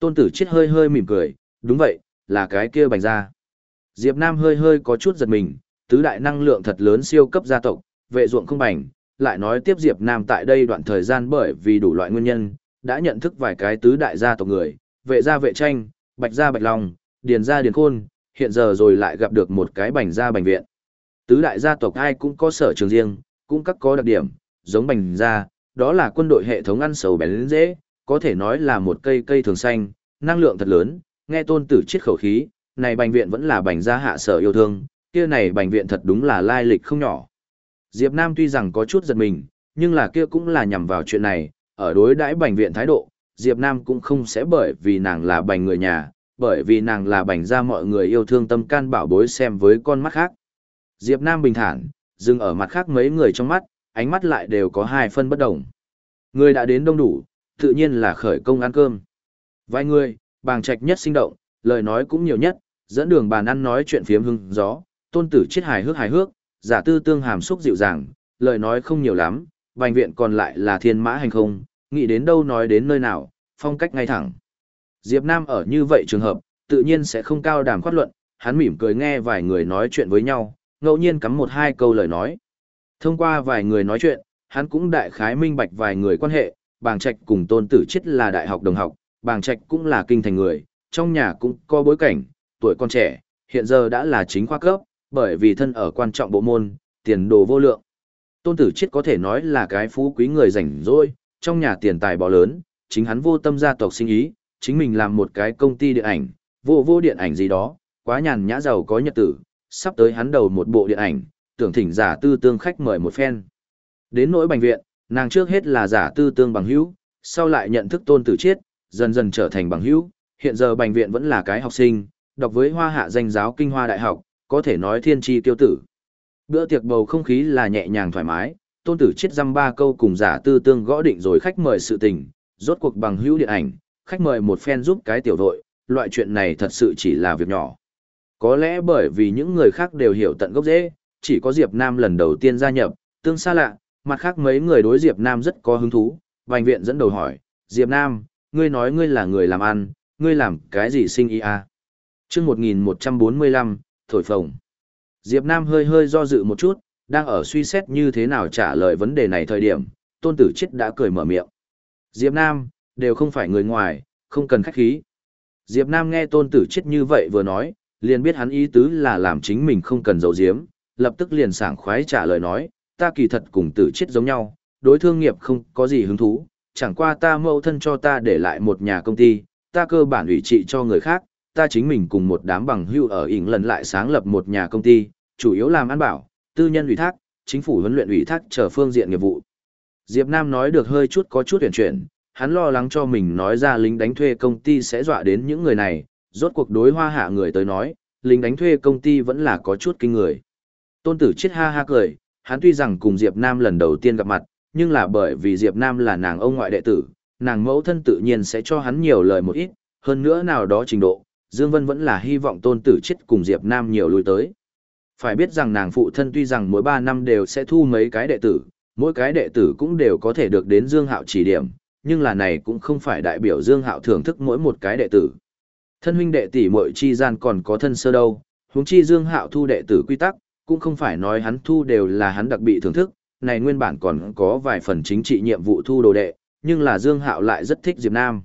Tôn tử chết hơi hơi mỉm cười, đúng vậy, là cái kia bành ra. Diệp Nam hơi hơi có chút giật mình, tứ đại năng lượng thật lớn siêu cấp gia tộc, vệ ruộng không bành, lại nói tiếp Diệp Nam tại đây đoạn thời gian bởi vì đủ loại nguyên nhân, đã nhận thức vài cái tứ đại gia tộc người, vệ gia vệ tranh, bạch gia bạch long, điền gia điền khôn, hiện giờ rồi lại gặp được một cái bành gia bành viện. Tứ đại gia tộc ai cũng có sở trường riêng, cũng các có đặc điểm, giống bành gia, đó là quân đội hệ thống ăn sầu bén dễ, có thể nói là một cây cây thường xanh, năng lượng thật lớn, nghe tôn tử chiết khẩu khí, này bành viện vẫn là bành gia hạ sở yêu thương, kia này bành viện thật đúng là lai lịch không nhỏ. Diệp Nam tuy rằng có chút giật mình, nhưng là kia cũng là nhằm vào chuyện này, ở đối đãi bành viện thái độ, Diệp Nam cũng không sẽ bởi vì nàng là bành người nhà, bởi vì nàng là bành gia mọi người yêu thương tâm can bảo bối xem với con mắt khác. Diệp Nam bình thản, dừng ở mặt khác mấy người trong mắt, ánh mắt lại đều có hai phân bất đồng. Người đã đến đông đủ, tự nhiên là khởi công ăn cơm. Vài người, bàng trạch nhất sinh động, lời nói cũng nhiều nhất, dẫn đường bàn ăn nói chuyện phiếm hưng gió, tôn tử chết hài hước hài hước, giả tư tương hàm xúc dịu dàng, lời nói không nhiều lắm, bành viện còn lại là thiên mã hành không, nghĩ đến đâu nói đến nơi nào, phong cách ngay thẳng. Diệp Nam ở như vậy trường hợp, tự nhiên sẽ không cao đàm khoát luận, hắn mỉm cười nghe vài người nói chuyện với nhau, ngẫu nhiên cắm một hai câu lời nói. Thông qua vài người nói chuyện, hắn cũng đại khái minh bạch vài người quan hệ, bàng trạch cùng tôn tử chết là đại học đồng học, bàng trạch cũng là kinh thành người, trong nhà cũng có bối cảnh, tuổi con trẻ, hiện giờ đã là chính khoa cấp, bởi vì thân ở quan trọng bộ môn, tiền đồ vô lượng. Tôn tử chết có thể nói là cái phú quý người rảnh rỗi, trong nhà tiền tài bò lớn, chính hắn vô tâm gia tộc sinh ý, chính mình làm một cái công ty điện ảnh, vô vô điện ảnh gì đó, quá nhàn nhã giàu có nhật tử, sắp tới hắn đầu một bộ điện ảnh, tưởng thỉnh giả tư tương khách mời một phen. Đến nỗi bệnh viện, nàng trước hết là giả tư tương bằng hữu, sau lại nhận thức tôn tử chiết, dần dần trở thành bằng hữu, hiện giờ bệnh viện vẫn là cái học sinh, đọc với hoa hạ danh giáo kinh hoa đại học, có thể nói thiên tri tiêu tử. Bữa tiệc bầu không khí là nhẹ nhàng thoải mái, tôn tử chiết dăm ba câu cùng giả tư tương gõ định rồi khách mời sự tình, rốt cuộc bằng hữu điện ảnh, khách mời một phen giúp cái tiểu đội, loại chuyện này thật sự chỉ là việc nhỏ. Có lẽ bởi vì những người khác đều hiểu tận gốc dễ, chỉ có Diệp Nam lần đầu tiên gia nhập, tương xa lạ, mặt khác mấy người đối Diệp Nam rất có hứng thú, vành viện dẫn đầu hỏi, Diệp Nam, ngươi nói ngươi là người làm ăn, ngươi làm cái gì sinh ý à? Trước 1145, thổi phồng. Diệp Nam hơi hơi do dự một chút, đang ở suy xét như thế nào trả lời vấn đề này thời điểm, tôn tử chết đã cười mở miệng. Diệp Nam, đều không phải người ngoài, không cần khách khí. Diệp Nam nghe tôn tử chết như vậy vừa nói, liền biết hắn ý tứ là làm chính mình không cần dầu diếm, lập tức liền sảng khoái trả lời nói, ta kỳ thật cùng tử chết giống nhau, đối thương nghiệp không có gì hứng thú, chẳng qua ta mẫu thân cho ta để lại một nhà công ty, ta cơ bản ủy trị cho người khác, ta chính mình cùng một đám bằng hưu ở ỉn lần lại sáng lập một nhà công ty, chủ yếu làm ăn bảo, tư nhân ủy thác, chính phủ huấn luyện ủy thác trở phương diện nghiệp vụ. Diệp Nam nói được hơi chút có chút huyền chuyển, hắn lo lắng cho mình nói ra lính đánh thuê công ty sẽ dọa đến những người này, rốt cuộc đối hoa hạ người tới nói, lính đánh thuê công ty vẫn là có chút kinh người. Tôn tử chết ha ha cười, hắn tuy rằng cùng Diệp Nam lần đầu tiên gặp mặt, nhưng là bởi vì Diệp Nam là nàng ông ngoại đệ tử, nàng mẫu thân tự nhiên sẽ cho hắn nhiều lời một ít, hơn nữa nào đó trình độ, Dương Vân vẫn là hy vọng tôn tử chết cùng Diệp Nam nhiều lui tới. Phải biết rằng nàng phụ thân tuy rằng mỗi 3 năm đều sẽ thu mấy cái đệ tử, mỗi cái đệ tử cũng đều có thể được đến Dương Hạo chỉ điểm, nhưng là này cũng không phải đại biểu Dương Hạo thưởng thức mỗi một cái đệ tử. Thân huynh đệ tỷ muội chi gian còn có thân sơ đâu, huống chi Dương Hạo thu đệ tử quy tắc, cũng không phải nói hắn thu đều là hắn đặc biệt thưởng thức, này nguyên bản còn có vài phần chính trị nhiệm vụ thu đồ đệ, nhưng là Dương Hạo lại rất thích Diệp Nam.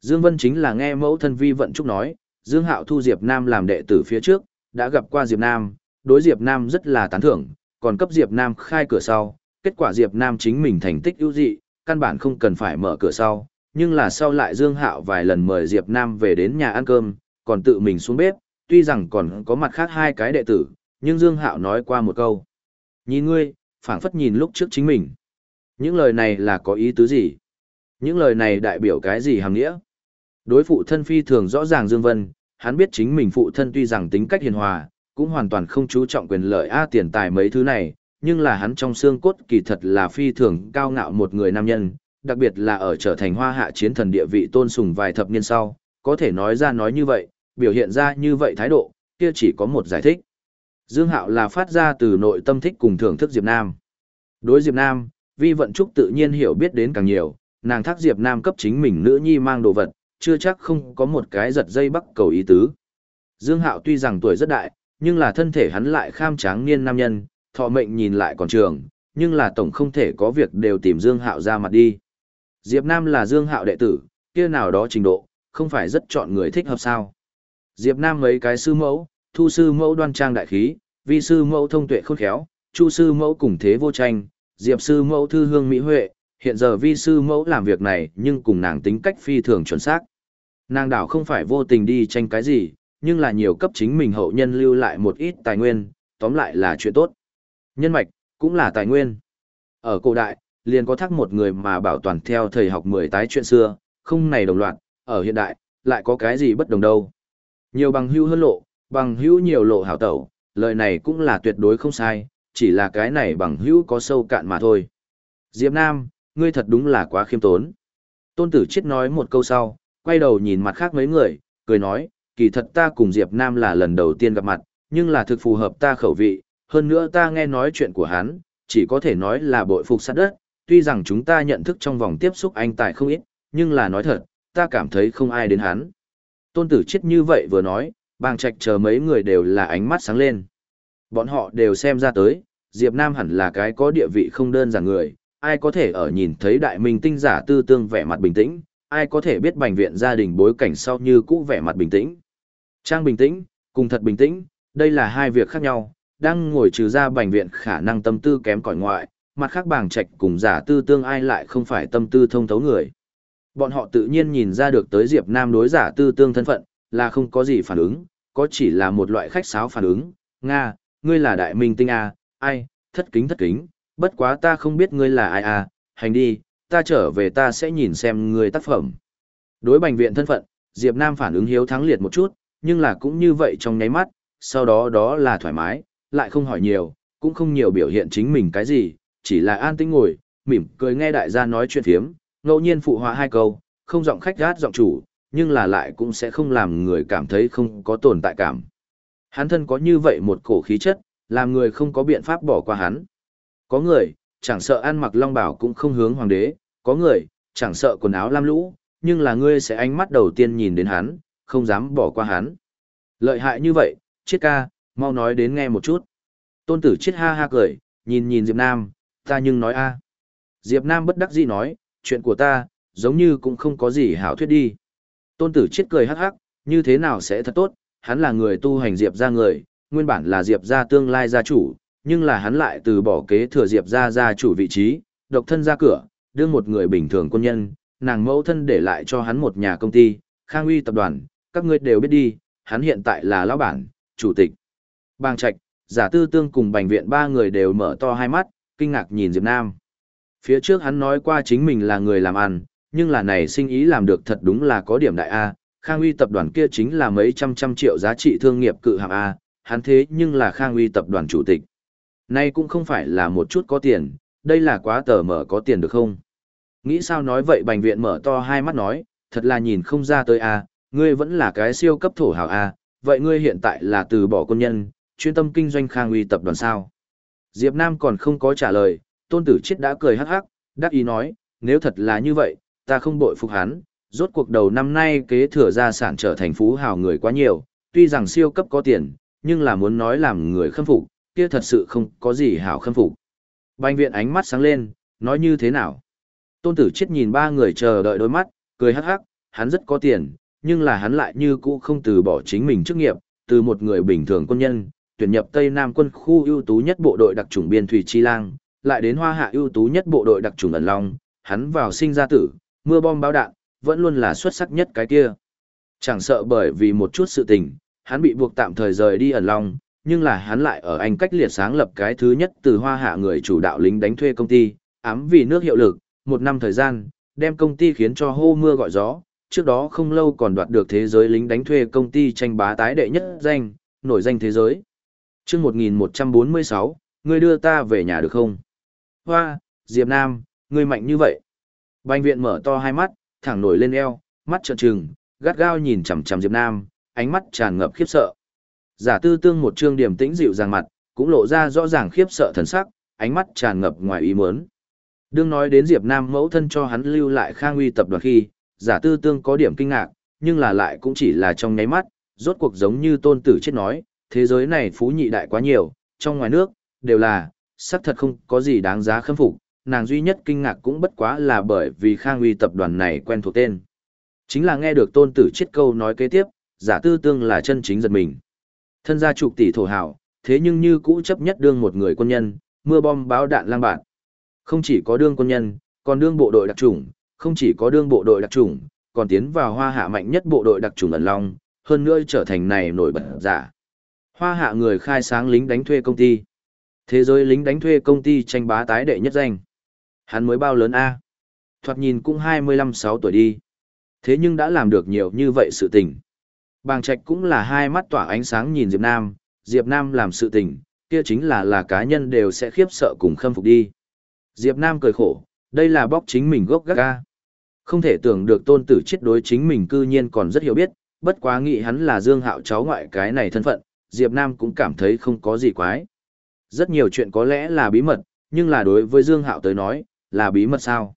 Dương Vân chính là nghe mẫu thân vi vận trúc nói, Dương Hạo thu Diệp Nam làm đệ tử phía trước, đã gặp qua Diệp Nam, đối Diệp Nam rất là tán thưởng, còn cấp Diệp Nam khai cửa sau, kết quả Diệp Nam chính mình thành tích ưu dị, căn bản không cần phải mở cửa sau, nhưng là sau lại Dương Hạo vài lần mời Diệp Nam về đến nhà ăn cơm, còn tự mình xuống bếp, tuy rằng còn có mặt khác hai cái đệ tử, nhưng Dương Hạo nói qua một câu. Nhìn ngươi, phảng phất nhìn lúc trước chính mình. Những lời này là có ý tứ gì? Những lời này đại biểu cái gì hàm nghĩa? Đối phụ thân phi thường rõ ràng Dương Vân, hắn biết chính mình phụ thân tuy rằng tính cách hiền hòa, cũng hoàn toàn không chú trọng quyền lợi a tiền tài mấy thứ này, nhưng là hắn trong xương cốt kỳ thật là phi thường cao ngạo một người nam nhân, đặc biệt là ở trở thành hoa hạ chiến thần địa vị tôn sùng vài thập niên sau, có thể nói ra nói như vậy, biểu hiện ra như vậy thái độ, kia chỉ có một giải thích. Dương Hạo là phát ra từ nội tâm thích cùng thưởng thức Diệp Nam. Đối Diệp Nam, Vi Vận Trúc tự nhiên hiểu biết đến càng nhiều, nàng thác Diệp Nam cấp chính mình nữ nhi mang đồ vật, chưa chắc không có một cái giật dây bắc cầu ý tứ. Dương Hạo tuy rằng tuổi rất đại, nhưng là thân thể hắn lại kham tráng niên nam nhân, thọ mệnh nhìn lại còn trường, nhưng là tổng không thể có việc đều tìm Dương Hạo ra mặt đi. Diệp Nam là Dương Hạo đệ tử, kia nào đó trình độ, không phải rất chọn người thích hợp sao. Diệp Nam mấy cái sư mẫu, thu sư mẫu đoan trang đại khí, vi sư mẫu thông tuệ khôn khéo, chu sư mẫu cùng thế vô tranh, diệp sư mẫu thư hương mỹ huệ, hiện giờ vi sư mẫu làm việc này nhưng cùng nàng tính cách phi thường chuẩn xác. Nàng đảo không phải vô tình đi tranh cái gì, nhưng là nhiều cấp chính mình hậu nhân lưu lại một ít tài nguyên, tóm lại là chuyện tốt. Nhân mạch, cũng là tài nguyên. Ở cổ đại, liền có thắc một người mà bảo toàn theo thầy học mười tái chuyện xưa, không này đồng loạt, ở hiện đại, lại có cái gì bất đồng đâu. Nhiều bằng hữu hơn lộ, bằng hữu nhiều lộ hảo tẩu, lời này cũng là tuyệt đối không sai, chỉ là cái này bằng hữu có sâu cạn mà thôi. Diệp Nam, ngươi thật đúng là quá khiêm tốn. Tôn tử chết nói một câu sau, quay đầu nhìn mặt khác mấy người, cười nói, kỳ thật ta cùng Diệp Nam là lần đầu tiên gặp mặt, nhưng là thực phù hợp ta khẩu vị, hơn nữa ta nghe nói chuyện của hắn, chỉ có thể nói là bội phục sát đất, tuy rằng chúng ta nhận thức trong vòng tiếp xúc anh tài không ít, nhưng là nói thật, ta cảm thấy không ai đến hắn. Tôn tử chết như vậy vừa nói, bàng trạch chờ mấy người đều là ánh mắt sáng lên. Bọn họ đều xem ra tới, Diệp Nam hẳn là cái có địa vị không đơn giản người, ai có thể ở nhìn thấy đại minh tinh giả tư tương vẻ mặt bình tĩnh, ai có thể biết bành viện gia đình bối cảnh sau như cũ vẻ mặt bình tĩnh. Trang bình tĩnh, cùng thật bình tĩnh, đây là hai việc khác nhau, đang ngồi trừ ra bành viện khả năng tâm tư kém cỏi ngoại, mặt khác bàng trạch cùng giả tư tương ai lại không phải tâm tư thông thấu người. Bọn họ tự nhiên nhìn ra được tới Diệp Nam đối giả tư tương thân phận, là không có gì phản ứng, có chỉ là một loại khách sáo phản ứng, Nga, ngươi là đại minh tinh à, ai, thất kính thất kính, bất quá ta không biết ngươi là ai à, hành đi, ta trở về ta sẽ nhìn xem ngươi tác phẩm. Đối bành viện thân phận, Diệp Nam phản ứng hiếu thắng liệt một chút, nhưng là cũng như vậy trong nháy mắt, sau đó đó là thoải mái, lại không hỏi nhiều, cũng không nhiều biểu hiện chính mình cái gì, chỉ là an tĩnh ngồi, mỉm cười nghe đại gia nói chuyện phiếm, ngẫu nhiên phụ họa hai câu, không giọng khách gát giọng chủ, nhưng là lại cũng sẽ không làm người cảm thấy không có tồn tại cảm. Hắn thân có như vậy một cổ khí chất, làm người không có biện pháp bỏ qua hắn. Có người, chẳng sợ ăn mặc long bảo cũng không hướng hoàng đế, có người, chẳng sợ quần áo lam lũ, nhưng là ngươi sẽ ánh mắt đầu tiên nhìn đến hắn, không dám bỏ qua hắn. Lợi hại như vậy, chiết ca, mau nói đến nghe một chút. Tôn tử chiết ha ha cười, nhìn nhìn Diệp Nam, ta nhưng nói a. Diệp Nam bất đắc dĩ nói, chuyện của ta, giống như cũng không có gì hảo thuyết đi. Tôn tử chết cười hắc hắc, như thế nào sẽ thật tốt, hắn là người tu hành Diệp ra người, nguyên bản là Diệp ra tương lai gia chủ, nhưng là hắn lại từ bỏ kế thừa Diệp ra gia chủ vị trí, độc thân ra cửa, đưa một người bình thường quân nhân, nàng mẫu thân để lại cho hắn một nhà công ty, Khang Uy tập đoàn, các ngươi đều biết đi, hắn hiện tại là lão bản, chủ tịch. Bang Trạch, giả tư tương cùng bành viện ba người đều mở to hai mắt, kinh ngạc nhìn Diệp Nam. Phía trước hắn nói qua chính mình là người làm ăn, nhưng là này sinh ý làm được thật đúng là có điểm đại A, Khang Uy tập đoàn kia chính là mấy trăm trăm triệu giá trị thương nghiệp cự hạng A, hắn thế nhưng là Khang Uy tập đoàn chủ tịch. Nay cũng không phải là một chút có tiền, đây là quá tờ mở có tiền được không? Nghĩ sao nói vậy bành viện mở to hai mắt nói, thật là nhìn không ra tới A, ngươi vẫn là cái siêu cấp thổ hào A, vậy ngươi hiện tại là từ bỏ quân nhân, chuyên tâm kinh doanh Khang Uy tập đoàn sao? Diệp Nam còn không có trả lời, tôn tử chết đã cười hắc hắc, đắc ý nói, nếu thật là như vậy, ta không bội phục hắn, rốt cuộc đầu năm nay kế thừa gia sản trở thành phú hào người quá nhiều, tuy rằng siêu cấp có tiền, nhưng là muốn nói làm người khâm phục, kia thật sự không có gì hảo khâm phục. Bành viện ánh mắt sáng lên, nói như thế nào? Tôn tử chết nhìn ba người chờ đợi đôi mắt, cười hắc hắc, hắn rất có tiền, nhưng là hắn lại như cũ không từ bỏ chính mình chức nghiệp, từ một người bình thường quân nhân, tuyển nhập Tây Nam quân khu ưu tú nhất bộ đội đặc chủng biên thủy chi lang, lại đến hoa hạ ưu tú nhất bộ đội đặc chủng ẩn long, hắn vào sinh ra tử, mưa bom báo đạn, vẫn luôn là xuất sắc nhất cái kia. Chẳng sợ bởi vì một chút sự tình, hắn bị buộc tạm thời rời đi ẩn long, nhưng là hắn lại ở Anh cách liệt sáng lập cái thứ nhất từ hoa hạ người chủ đạo lính đánh thuê công ty, ám vì nước hiệu lực, một năm thời gian, đem công ty khiến cho hô mưa gọi gió, trước đó không lâu còn đoạt được thế giới lính đánh thuê công ty tranh bá tái đệ nhất danh, nổi danh thế giới. Trước 1146, ngươi đưa ta về nhà được không? Hoa, Diệp Nam, ngươi mạnh như vậy. Bành viện mở to hai mắt, thẳng nổi lên eo, mắt trợn trừng, gắt gao nhìn chằm chằm Diệp Nam, ánh mắt tràn ngập khiếp sợ. Giả tư tương một trương điểm tĩnh dịu dàng mặt, cũng lộ ra rõ ràng khiếp sợ thần sắc, ánh mắt tràn ngập ngoài ý muốn. Đương nói đến Diệp Nam mẫu thân cho hắn lưu lại khang uy tập đoàn khi, giả tư tương có điểm kinh ngạc, nhưng là lại cũng chỉ là trong nháy mắt, rốt cuộc giống như tôn tử chết nói, thế giới này phú nhị đại quá nhiều, trong ngoài nước, đều là, xác thật không có gì đáng giá khâm phục, nàng duy nhất kinh ngạc cũng bất quá là bởi vì Khang Uy tập đoàn này quen thuộc tên. Chính là nghe được tôn tử chiết câu nói kế tiếp, giả tư tương là chân chính giật mình. Thân gia trục tỷ thổ hảo, thế nhưng như cũ chấp nhất đương một người quân nhân, mưa bom báo đạn lang bạn. Không chỉ có đương quân nhân, còn đương bộ đội đặc chủng, không chỉ có đương bộ đội đặc chủng, còn tiến vào hoa hạ mạnh nhất bộ đội đặc chủng ẩn long, hơn nữa trở thành này nổi bật giả. Hoa hạ người khai sáng lính đánh thuê công ty. Thế giới lính đánh thuê công ty tranh bá tái đệ nhất danh. Hắn mới bao lớn A. Thoạt nhìn cũng 25-6 tuổi đi. Thế nhưng đã làm được nhiều như vậy sự tình. Bàng trạch cũng là hai mắt tỏa ánh sáng nhìn Diệp Nam, Diệp Nam làm sự tình, kia chính là là cá nhân đều sẽ khiếp sợ cùng khâm phục đi. Diệp Nam cười khổ, đây là bóc chính mình gốc gác ga. Không thể tưởng được tôn tử chết đối chính mình cư nhiên còn rất hiểu biết, bất quá nghĩ hắn là Dương Hạo cháu ngoại cái này thân phận, Diệp Nam cũng cảm thấy không có gì quái. Rất nhiều chuyện có lẽ là bí mật, nhưng là đối với Dương Hạo tới nói, là bí mật sao?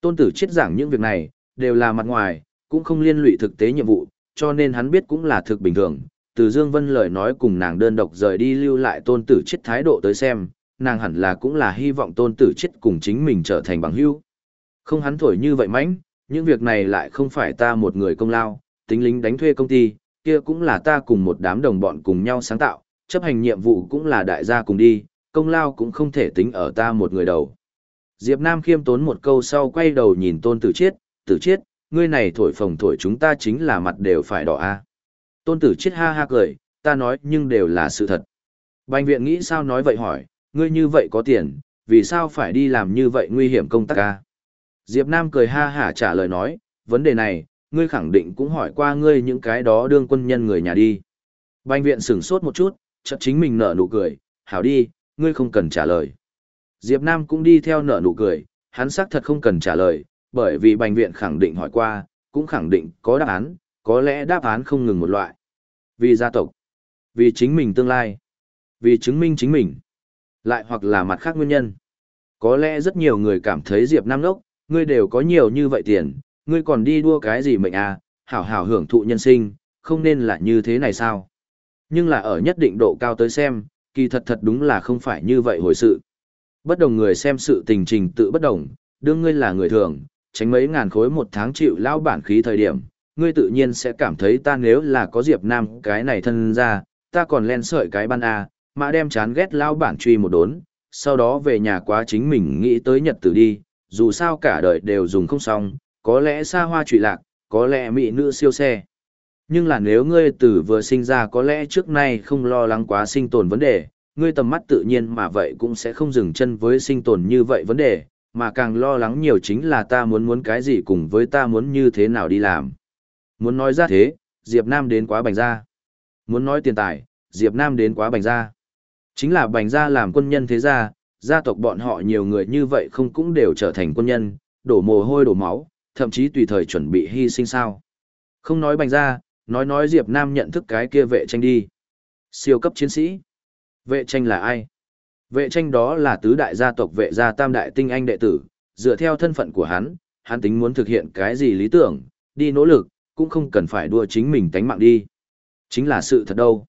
Tôn tử chết giảng những việc này, đều là mặt ngoài, cũng không liên lụy thực tế nhiệm vụ, cho nên hắn biết cũng là thực bình thường. Từ Dương Vân lời nói cùng nàng đơn độc rời đi lưu lại tôn tử chết thái độ tới xem, nàng hẳn là cũng là hy vọng tôn tử chết cùng chính mình trở thành bằng hữu. Không hắn thổi như vậy mãnh, những việc này lại không phải ta một người công lao, tính lính đánh thuê công ty, kia cũng là ta cùng một đám đồng bọn cùng nhau sáng tạo, chấp hành nhiệm vụ cũng là đại gia cùng đi, công lao cũng không thể tính ở ta một người đầu. Diệp Nam khiêm tốn một câu sau quay đầu nhìn tôn tử chết, tử chết, ngươi này thổi phồng thổi chúng ta chính là mặt đều phải đỏ a. Tôn tử chết ha ha cười, ta nói nhưng đều là sự thật. Bành viện nghĩ sao nói vậy hỏi, ngươi như vậy có tiền, vì sao phải đi làm như vậy nguy hiểm công tác a? Diệp Nam cười ha hả trả lời nói, vấn đề này, ngươi khẳng định cũng hỏi qua ngươi những cái đó đương quân nhân người nhà đi. Bành viện sửng sốt một chút, chợt chính mình nở nụ cười, hảo đi, ngươi không cần trả lời. Diệp Nam cũng đi theo nở nụ cười, hắn xác thật không cần trả lời, bởi vì bệnh viện khẳng định hỏi qua, cũng khẳng định có đáp án, có lẽ đáp án không ngừng một loại. Vì gia tộc, vì chính mình tương lai, vì chứng minh chính mình, lại hoặc là mặt khác nguyên nhân. Có lẽ rất nhiều người cảm thấy Diệp Nam lốc, ngươi đều có nhiều như vậy tiền, ngươi còn đi đua cái gì mệnh à, hảo hảo hưởng thụ nhân sinh, không nên là như thế này sao? Nhưng là ở nhất định độ cao tới xem, kỳ thật thật đúng là không phải như vậy hồi sự. Bất đồng người xem sự tình trình tự bất đồng, đương ngươi là người thường, tránh mấy ngàn khối một tháng chịu lao bản khí thời điểm, ngươi tự nhiên sẽ cảm thấy ta nếu là có Diệp Nam cái này thân ra, ta còn len sợi cái ban A, mà đem chán ghét lao bản truy một đốn, sau đó về nhà quá chính mình nghĩ tới nhật tử đi, dù sao cả đời đều dùng không xong, có lẽ xa hoa trụy lạc, có lẽ mỹ nữ siêu xe. Nhưng là nếu ngươi từ vừa sinh ra có lẽ trước nay không lo lắng quá sinh tồn vấn đề, ngươi tầm mắt tự nhiên mà vậy cũng sẽ không dừng chân với sinh tồn như vậy vấn đề, mà càng lo lắng nhiều chính là ta muốn muốn cái gì cùng với ta muốn như thế nào đi làm. Muốn nói ra thế, Diệp Nam đến quá bành ra. Muốn nói tiền tài, Diệp Nam đến quá bành ra. Chính là bành ra làm quân nhân thế gia, gia tộc bọn họ nhiều người như vậy không cũng đều trở thành quân nhân, đổ mồ hôi đổ máu, thậm chí tùy thời chuẩn bị hy sinh sao. Không nói bành ra, nói nói Diệp Nam nhận thức cái kia vệ tranh đi. Siêu cấp chiến sĩ. Vệ tranh là ai? Vệ tranh đó là tứ đại gia tộc vệ gia tam đại tinh anh đệ tử, dựa theo thân phận của hắn, hắn tính muốn thực hiện cái gì lý tưởng, đi nỗ lực, cũng không cần phải đua chính mình tánh mạng đi. Chính là sự thật đâu.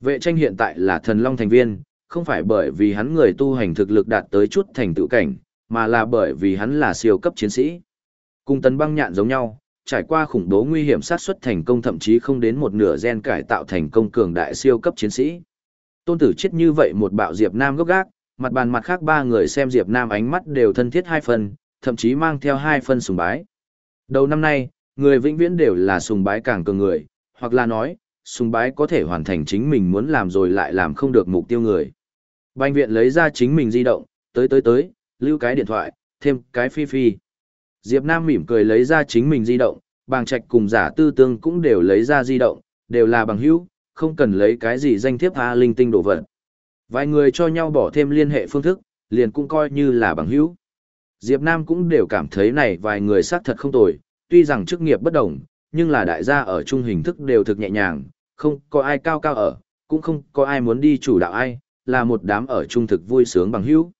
Vệ tranh hiện tại là thần long thành viên, không phải bởi vì hắn người tu hành thực lực đạt tới chút thành tựu cảnh, mà là bởi vì hắn là siêu cấp chiến sĩ. Cùng tấn băng nhạn giống nhau, trải qua khủng bố nguy hiểm sát xuất thành công thậm chí không đến một nửa gen cải tạo thành công cường đại siêu cấp chiến sĩ. Tôn tử chết như vậy một bạo Diệp Nam gốc gác, mặt bàn mặt khác ba người xem Diệp Nam ánh mắt đều thân thiết hai phần, thậm chí mang theo hai phần sùng bái. Đầu năm nay, người vĩnh viễn đều là sùng bái càng cường người, hoặc là nói, sùng bái có thể hoàn thành chính mình muốn làm rồi lại làm không được mục tiêu người. Banh viện lấy ra chính mình di động, tới tới tới, lưu cái điện thoại, thêm cái phi phi. Diệp Nam mỉm cười lấy ra chính mình di động, bàng trạch cùng giả tư tương cũng đều lấy ra di động, đều là bằng hữu, không cần lấy cái gì danh thiếp A linh tinh đồ vật. Vài người cho nhau bỏ thêm liên hệ phương thức, liền cũng coi như là bằng hữu. Diệp Nam cũng đều cảm thấy này vài người xác thật không tồi, tuy rằng chức nghiệp bất đồng, nhưng là đại gia ở chung hình thức đều thực nhẹ nhàng, không có ai cao cao ở, cũng không có ai muốn đi chủ đạo ai, là một đám ở trung thực vui sướng bằng hữu.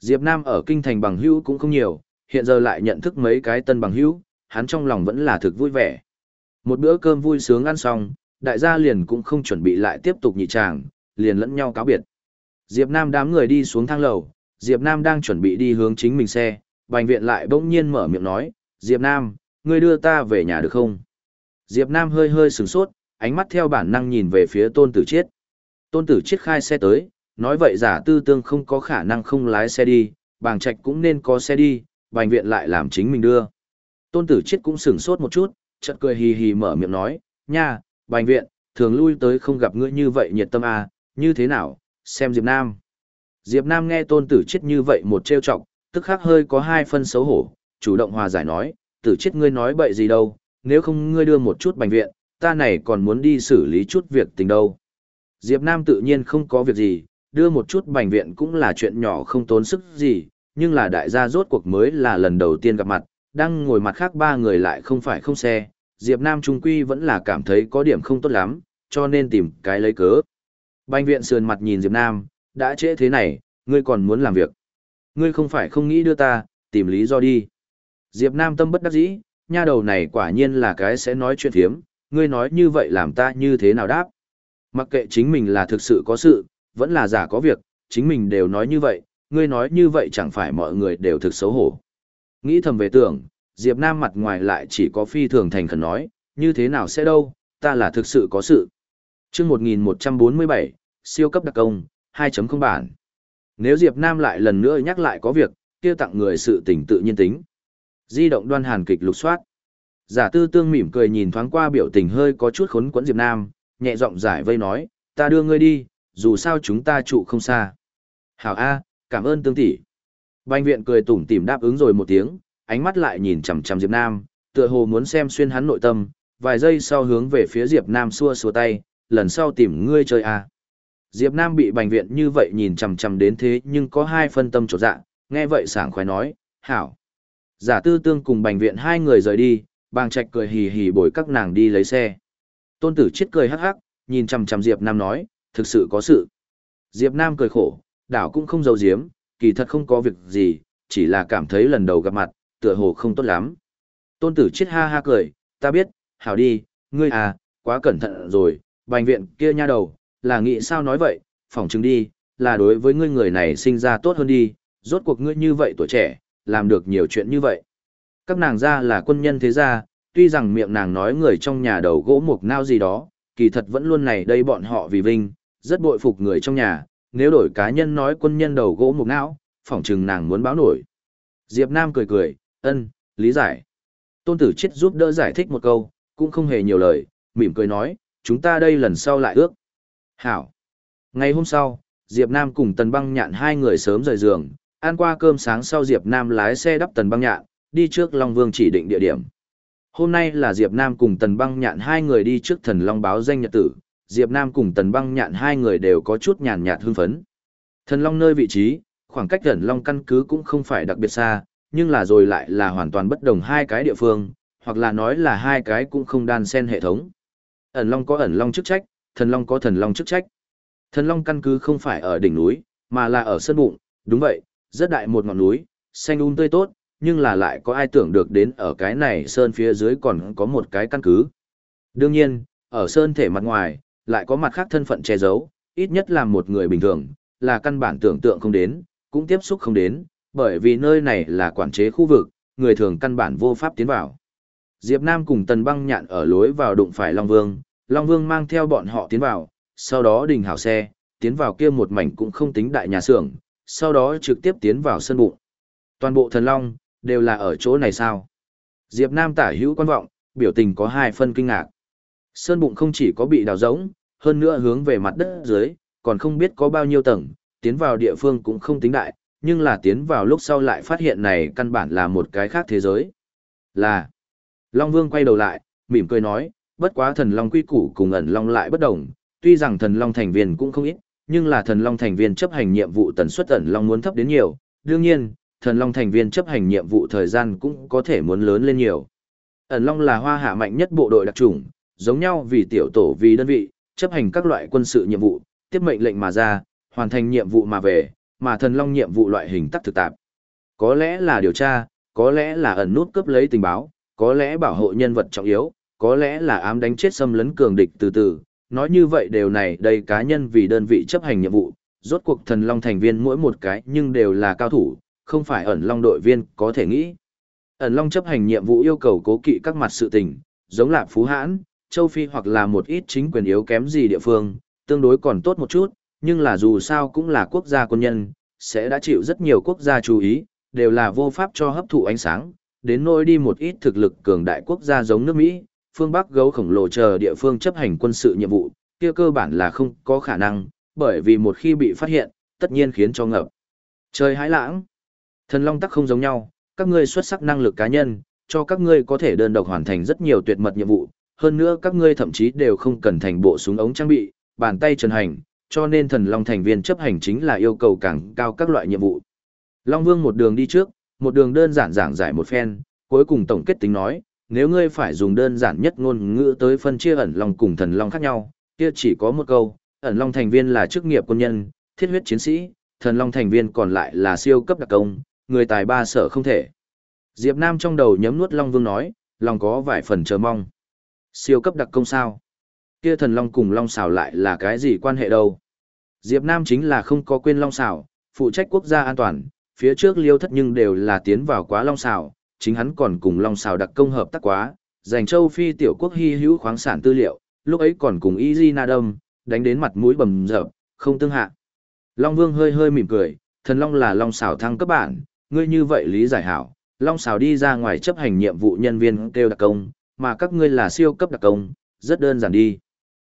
Diệp Nam ở kinh thành bằng hữu cũng không nhiều, hiện giờ lại nhận thức mấy cái tân bằng hữu, hắn trong lòng vẫn là thực vui vẻ. Một bữa cơm vui sướng ăn xong, đại gia liền cũng không chuẩn bị lại tiếp tục nhị tràng, liền lẫn nhau cáo biệt. Diệp Nam đám người đi xuống thang lầu, Diệp Nam đang chuẩn bị đi hướng chính mình xe, Bành viện lại bỗng nhiên mở miệng nói, Diệp Nam, ngươi đưa ta về nhà được không? Diệp Nam hơi hơi sửng sốt, ánh mắt theo bản năng nhìn về phía tôn tử chiết. Tôn tử chiết khai xe tới, nói vậy giả tư tương không có khả năng không lái xe đi, bàng trạch cũng nên có xe đi, bành viện lại làm chính mình đưa. Tôn tử chiết cũng sửng sốt một chút, chợt cười hì hì mở miệng nói, nha, bành viện, thường lui tới không gặp ngươi như vậy nhiệt tâm à, như thế nào, xem Diệp Nam. Diệp Nam nghe tôn tử chết như vậy một trêu chọc, tức khắc hơi có hai phân xấu hổ, chủ động hòa giải nói, tử chết ngươi nói bậy gì đâu, nếu không ngươi đưa một chút bệnh viện, ta này còn muốn đi xử lý chút việc tình đâu. Diệp Nam tự nhiên không có việc gì, đưa một chút bệnh viện cũng là chuyện nhỏ không tốn sức gì, nhưng là đại gia rốt cuộc mới là lần đầu tiên gặp mặt, đang ngồi mặt khác ba người lại không phải không xe, Diệp Nam trung quy vẫn là cảm thấy có điểm không tốt lắm, cho nên tìm cái lấy cớ. Banh viện sườn mặt nhìn Diệp Nam, đã trễ thế này, ngươi còn muốn làm việc. Ngươi không phải không nghĩ đưa ta, tìm lý do đi. Diệp Nam tâm bất đắc dĩ, nha đầu này quả nhiên là cái sẽ nói chuyện thiếm, ngươi nói như vậy làm ta như thế nào đáp. Mặc kệ chính mình là thực sự có sự, vẫn là giả có việc, chính mình đều nói như vậy, ngươi nói như vậy chẳng phải mọi người đều thực xấu hổ. Nghĩ thầm về tưởng, Diệp Nam mặt ngoài lại chỉ có phi thường thành khẩn nói, như thế nào sẽ đâu, ta là thực sự có sự. Trước 1147, siêu cấp đặc công, 2.0 bản. Nếu Diệp Nam lại lần nữa nhắc lại có việc, kia tặng người sự tình tự nhiên tính. Di động đoan hàn kịch lục soát. Giả tư tương mỉm cười nhìn thoáng qua biểu tình hơi có chút khốn quẫn Diệp Nam, nhẹ giọng giải vây nói, ta đưa ngươi đi, dù sao chúng ta trụ không xa. Hảo A, cảm ơn tương tỷ. Banh viện cười tủm tỉm đáp ứng rồi một tiếng, ánh mắt lại nhìn chằm chằm Diệp Nam, tựa hồ muốn xem xuyên hắn nội tâm, vài giây sau hướng về phía Diệp Nam xua xua tay, lần sau tìm ngươi chơi à? Diệp Nam bị bành viện như vậy nhìn chằm chằm đến thế nhưng có hai phân tâm trột dạ, nghe vậy sảng khoái nói, hảo. Giả tư tương cùng bành viện hai người rời đi, bàng trạch cười hì hì bồi các nàng đi lấy xe. Tôn tử chết cười hắc hắc, nhìn chằm chằm Diệp Nam nói, thực sự có sự. Diệp Nam cười khổ, đảo cũng không giấu giếm, kỳ thật không có việc gì, chỉ là cảm thấy lần đầu gặp mặt, tựa hồ không tốt lắm. Tôn tử chết ha ha cười, ta biết, hảo đi, ngươi à, quá cẩn thận rồi, bành viện kia nha đầu, là nghĩ sao nói vậy, phỏng chứng đi, là đối với ngươi người này sinh ra tốt hơn đi, rốt cuộc ngươi như vậy tuổi trẻ, làm được nhiều chuyện như vậy. Các nàng ra là quân nhân thế gia, tuy rằng miệng nàng nói người trong nhà đầu gỗ mục nao gì đó, kỳ thật vẫn luôn này đây bọn họ vì vinh, rất bội phục người trong nhà, nếu đổi cá nhân nói quân nhân đầu gỗ mục não, phỏng chừng nàng muốn báo nổi. Diệp Nam cười cười, ân, lý giải. Tôn tử chết giúp đỡ giải thích một câu, cũng không hề nhiều lời, mỉm cười nói, chúng ta đây lần sau lại ước. Hảo. Ngày hôm sau, Diệp Nam cùng Tần Băng Nhạn hai người sớm rời giường, ăn qua cơm sáng sau Diệp Nam lái xe đắp Tần Băng Nhạn, đi trước Long Vương chỉ định địa điểm. Hôm nay là Diệp Nam cùng Tần Băng Nhạn hai người đi trước Thần Long báo danh nhật tử, Diệp Nam cùng Tần Băng Nhạn hai người đều có chút nhàn nhạt hưng phấn. Thần Long nơi vị trí, khoảng cách Thần Long căn cứ cũng không phải đặc biệt xa, nhưng là rồi lại là hoàn toàn bất đồng hai cái địa phương, hoặc là nói là hai cái cũng không đan xen hệ thống. Ẩn Long có Ẩn Long chức trách, thần long có thần long chức trách. Thần long căn cứ không phải ở đỉnh núi, mà là ở sơn bụng, đúng vậy, rất đại một ngọn núi, xanh um tươi tốt, nhưng là lại có ai tưởng được đến ở cái này sơn phía dưới còn có một cái căn cứ. Đương nhiên, ở sơn thể mặt ngoài, lại có mặt khác thân phận che giấu, ít nhất là một người bình thường, là căn bản tưởng tượng không đến, cũng tiếp xúc không đến, bởi vì nơi này là quản chế khu vực, người thường căn bản vô pháp tiến vào. Diệp Nam cùng Tần Băng Nhạn ở lối vào đụng phải Long Vương, Long Vương mang theo bọn họ tiến vào, sau đó đình hảo xe, tiến vào kia một mảnh cũng không tính đại nhà xưởng, sau đó trực tiếp tiến vào sân bụng. Toàn bộ thần long, đều là ở chỗ này sao? Diệp Nam tả hữu quan vọng, biểu tình có hai phân kinh ngạc. Sơn bụng không chỉ có bị đào rỗng, hơn nữa hướng về mặt đất dưới, còn không biết có bao nhiêu tầng, tiến vào địa phương cũng không tính đại, nhưng là tiến vào lúc sau lại phát hiện này căn bản là một cái khác thế giới. Là, Long Vương quay đầu lại, mỉm cười nói, bất quá thần long quy củ cùng ẩn long lại bất đồng, tuy rằng thần long thành viên cũng không ít, nhưng là thần long thành viên chấp hành nhiệm vụ tần suất ẩn long muốn thấp đến nhiều, đương nhiên, thần long thành viên chấp hành nhiệm vụ thời gian cũng có thể muốn lớn lên nhiều. Ẩn long là hoa hạ mạnh nhất bộ đội đặc chủng, giống nhau vì tiểu tổ vì đơn vị, chấp hành các loại quân sự nhiệm vụ, tiếp mệnh lệnh mà ra, hoàn thành nhiệm vụ mà về, mà thần long nhiệm vụ loại hình tắc thực tạp. Có lẽ là điều tra, có lẽ là ẩn nút cấp lấy tình báo, có lẽ bảo hộ nhân vật trọng yếu, có lẽ là ám đánh chết xâm lấn cường địch từ từ. Nói như vậy đều này đây cá nhân vì đơn vị chấp hành nhiệm vụ, rốt cuộc thần long thành viên mỗi một cái nhưng đều là cao thủ, không phải ẩn long đội viên có thể nghĩ. Ẩn long chấp hành nhiệm vụ yêu cầu cố kỵ các mặt sự tình, giống là Phú Hãn, Châu Phi hoặc là một ít chính quyền yếu kém gì địa phương, tương đối còn tốt một chút, nhưng là dù sao cũng là quốc gia quân nhân, sẽ đã chịu rất nhiều quốc gia chú ý, đều là vô pháp cho hấp thụ ánh sáng, đến nỗi đi một ít thực lực cường đại quốc gia giống nước Mỹ, phương Bắc gấu khổng lồ chờ địa phương chấp hành quân sự nhiệm vụ, kia cơ bản là không có khả năng, bởi vì một khi bị phát hiện, tất nhiên khiến cho ngập. Trời hãi lãng. Thần Long tắc không giống nhau, các ngươi xuất sắc năng lực cá nhân, cho các ngươi có thể đơn độc hoàn thành rất nhiều tuyệt mật nhiệm vụ, hơn nữa các ngươi thậm chí đều không cần thành bộ súng ống trang bị, bàn tay trần hành, cho nên thần Long thành viên chấp hành chính là yêu cầu càng cao các loại nhiệm vụ. Long Vương một đường đi trước, một đường đơn giản giảng giải một phen, cuối cùng tổng kết tính nói, nếu ngươi phải dùng đơn giản nhất ngôn ngữ tới phân chia ẩn long cùng thần long khác nhau, kia chỉ có một câu, ẩn long thành viên là chức nghiệp quân nhân, thiết huyết chiến sĩ, thần long thành viên còn lại là siêu cấp đặc công, người tài ba sở không thể. Diệp Nam trong đầu nhấm nuốt Long Vương nói, lòng có vài phần chờ mong. Siêu cấp đặc công sao? Kia thần long cùng long xảo lại là cái gì quan hệ đâu? Diệp Nam chính là không có quên long xảo, phụ trách quốc gia an toàn, phía trước liêu thất nhưng đều là tiến vào quá long xảo, chính hắn còn cùng long xảo đặc công hợp tác quá, giành châu phi tiểu quốc hy hữu khoáng sản tư liệu, lúc ấy còn cùng Easy Nadom, đánh đến mặt mũi bầm dập, không tương hạ. Long Vương hơi hơi mỉm cười, thần long là long xảo thăng cấp bản, ngươi như vậy lý giải hảo, long xảo đi ra ngoài chấp hành nhiệm vụ nhân viên kêu đặc công, mà các ngươi là siêu cấp đặc công, rất đơn giản đi.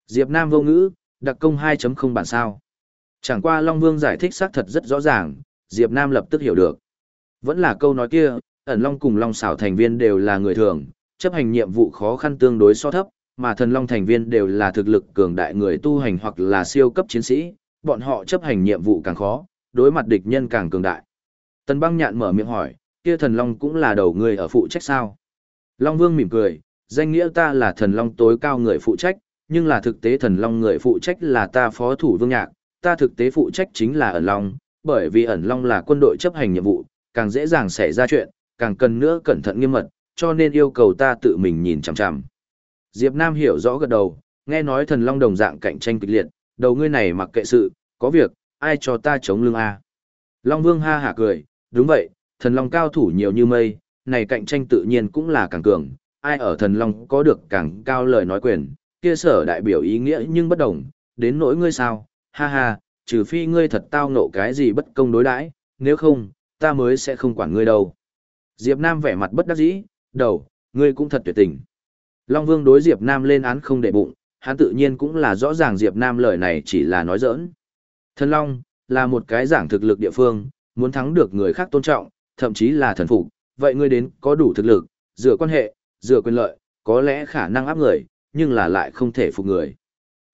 Diệp Nam vô ngữ, đặc công 2.0 bản sao. Chẳng qua Long Vương giải thích xác thật rất rõ ràng, Diệp Nam lập tức hiểu được. Vẫn là câu nói kia, ẩn Long cùng Long xảo thành viên đều là người thường, chấp hành nhiệm vụ khó khăn tương đối so thấp, mà thần Long thành viên đều là thực lực cường đại người tu hành hoặc là siêu cấp chiến sĩ, bọn họ chấp hành nhiệm vụ càng khó, đối mặt địch nhân càng cường đại. Tần băng nhạn mở miệng hỏi, kia thần Long cũng là đầu người ở phụ trách sao? Long Vương mỉm cười, danh nghĩa ta là thần Long tối cao người phụ trách, nhưng là thực tế thần Long người phụ trách là ta phó thủ Vương Nhạc, ta thực tế phụ trách chính là ẩn Long, bởi vì ẩn Long là quân đội chấp hành nhiệm vụ, càng dễ dàng xảy ra chuyện, càng cần nữa cẩn thận nghiêm mật, cho nên yêu cầu ta tự mình nhìn chằm chằm. Diệp Nam hiểu rõ gật đầu, nghe nói thần Long đồng dạng cạnh tranh kịch liệt, đầu ngươi này mặc kệ sự, có việc, ai cho ta chống lưng a? Long Vương ha hả cười, đúng vậy, thần Long cao thủ nhiều như mây, này cạnh tranh tự nhiên cũng là càng cường, ai ở thần Long có được càng cao lời nói quyền, kia sở đại biểu ý nghĩa nhưng bất đồng, đến nỗi ngươi sao, ha ha, trừ phi ngươi thật tao nộ cái gì bất công đối đãi, nếu không, ta mới sẽ không quản ngươi đâu. Diệp Nam vẻ mặt bất đắc dĩ, đầu, ngươi cũng thật tuyệt tình. Long Vương đối Diệp Nam lên án không để bụng, hắn tự nhiên cũng là rõ ràng Diệp Nam lời này chỉ là nói giỡn. Thần Long, là một cái giảng thực lực địa phương, muốn thắng được người khác tôn trọng, thậm chí là thần phục, vậy ngươi đến có đủ thực lực, dựa quan hệ, dựa quyền lợi, có lẽ khả năng áp người, nhưng là lại không thể phục người.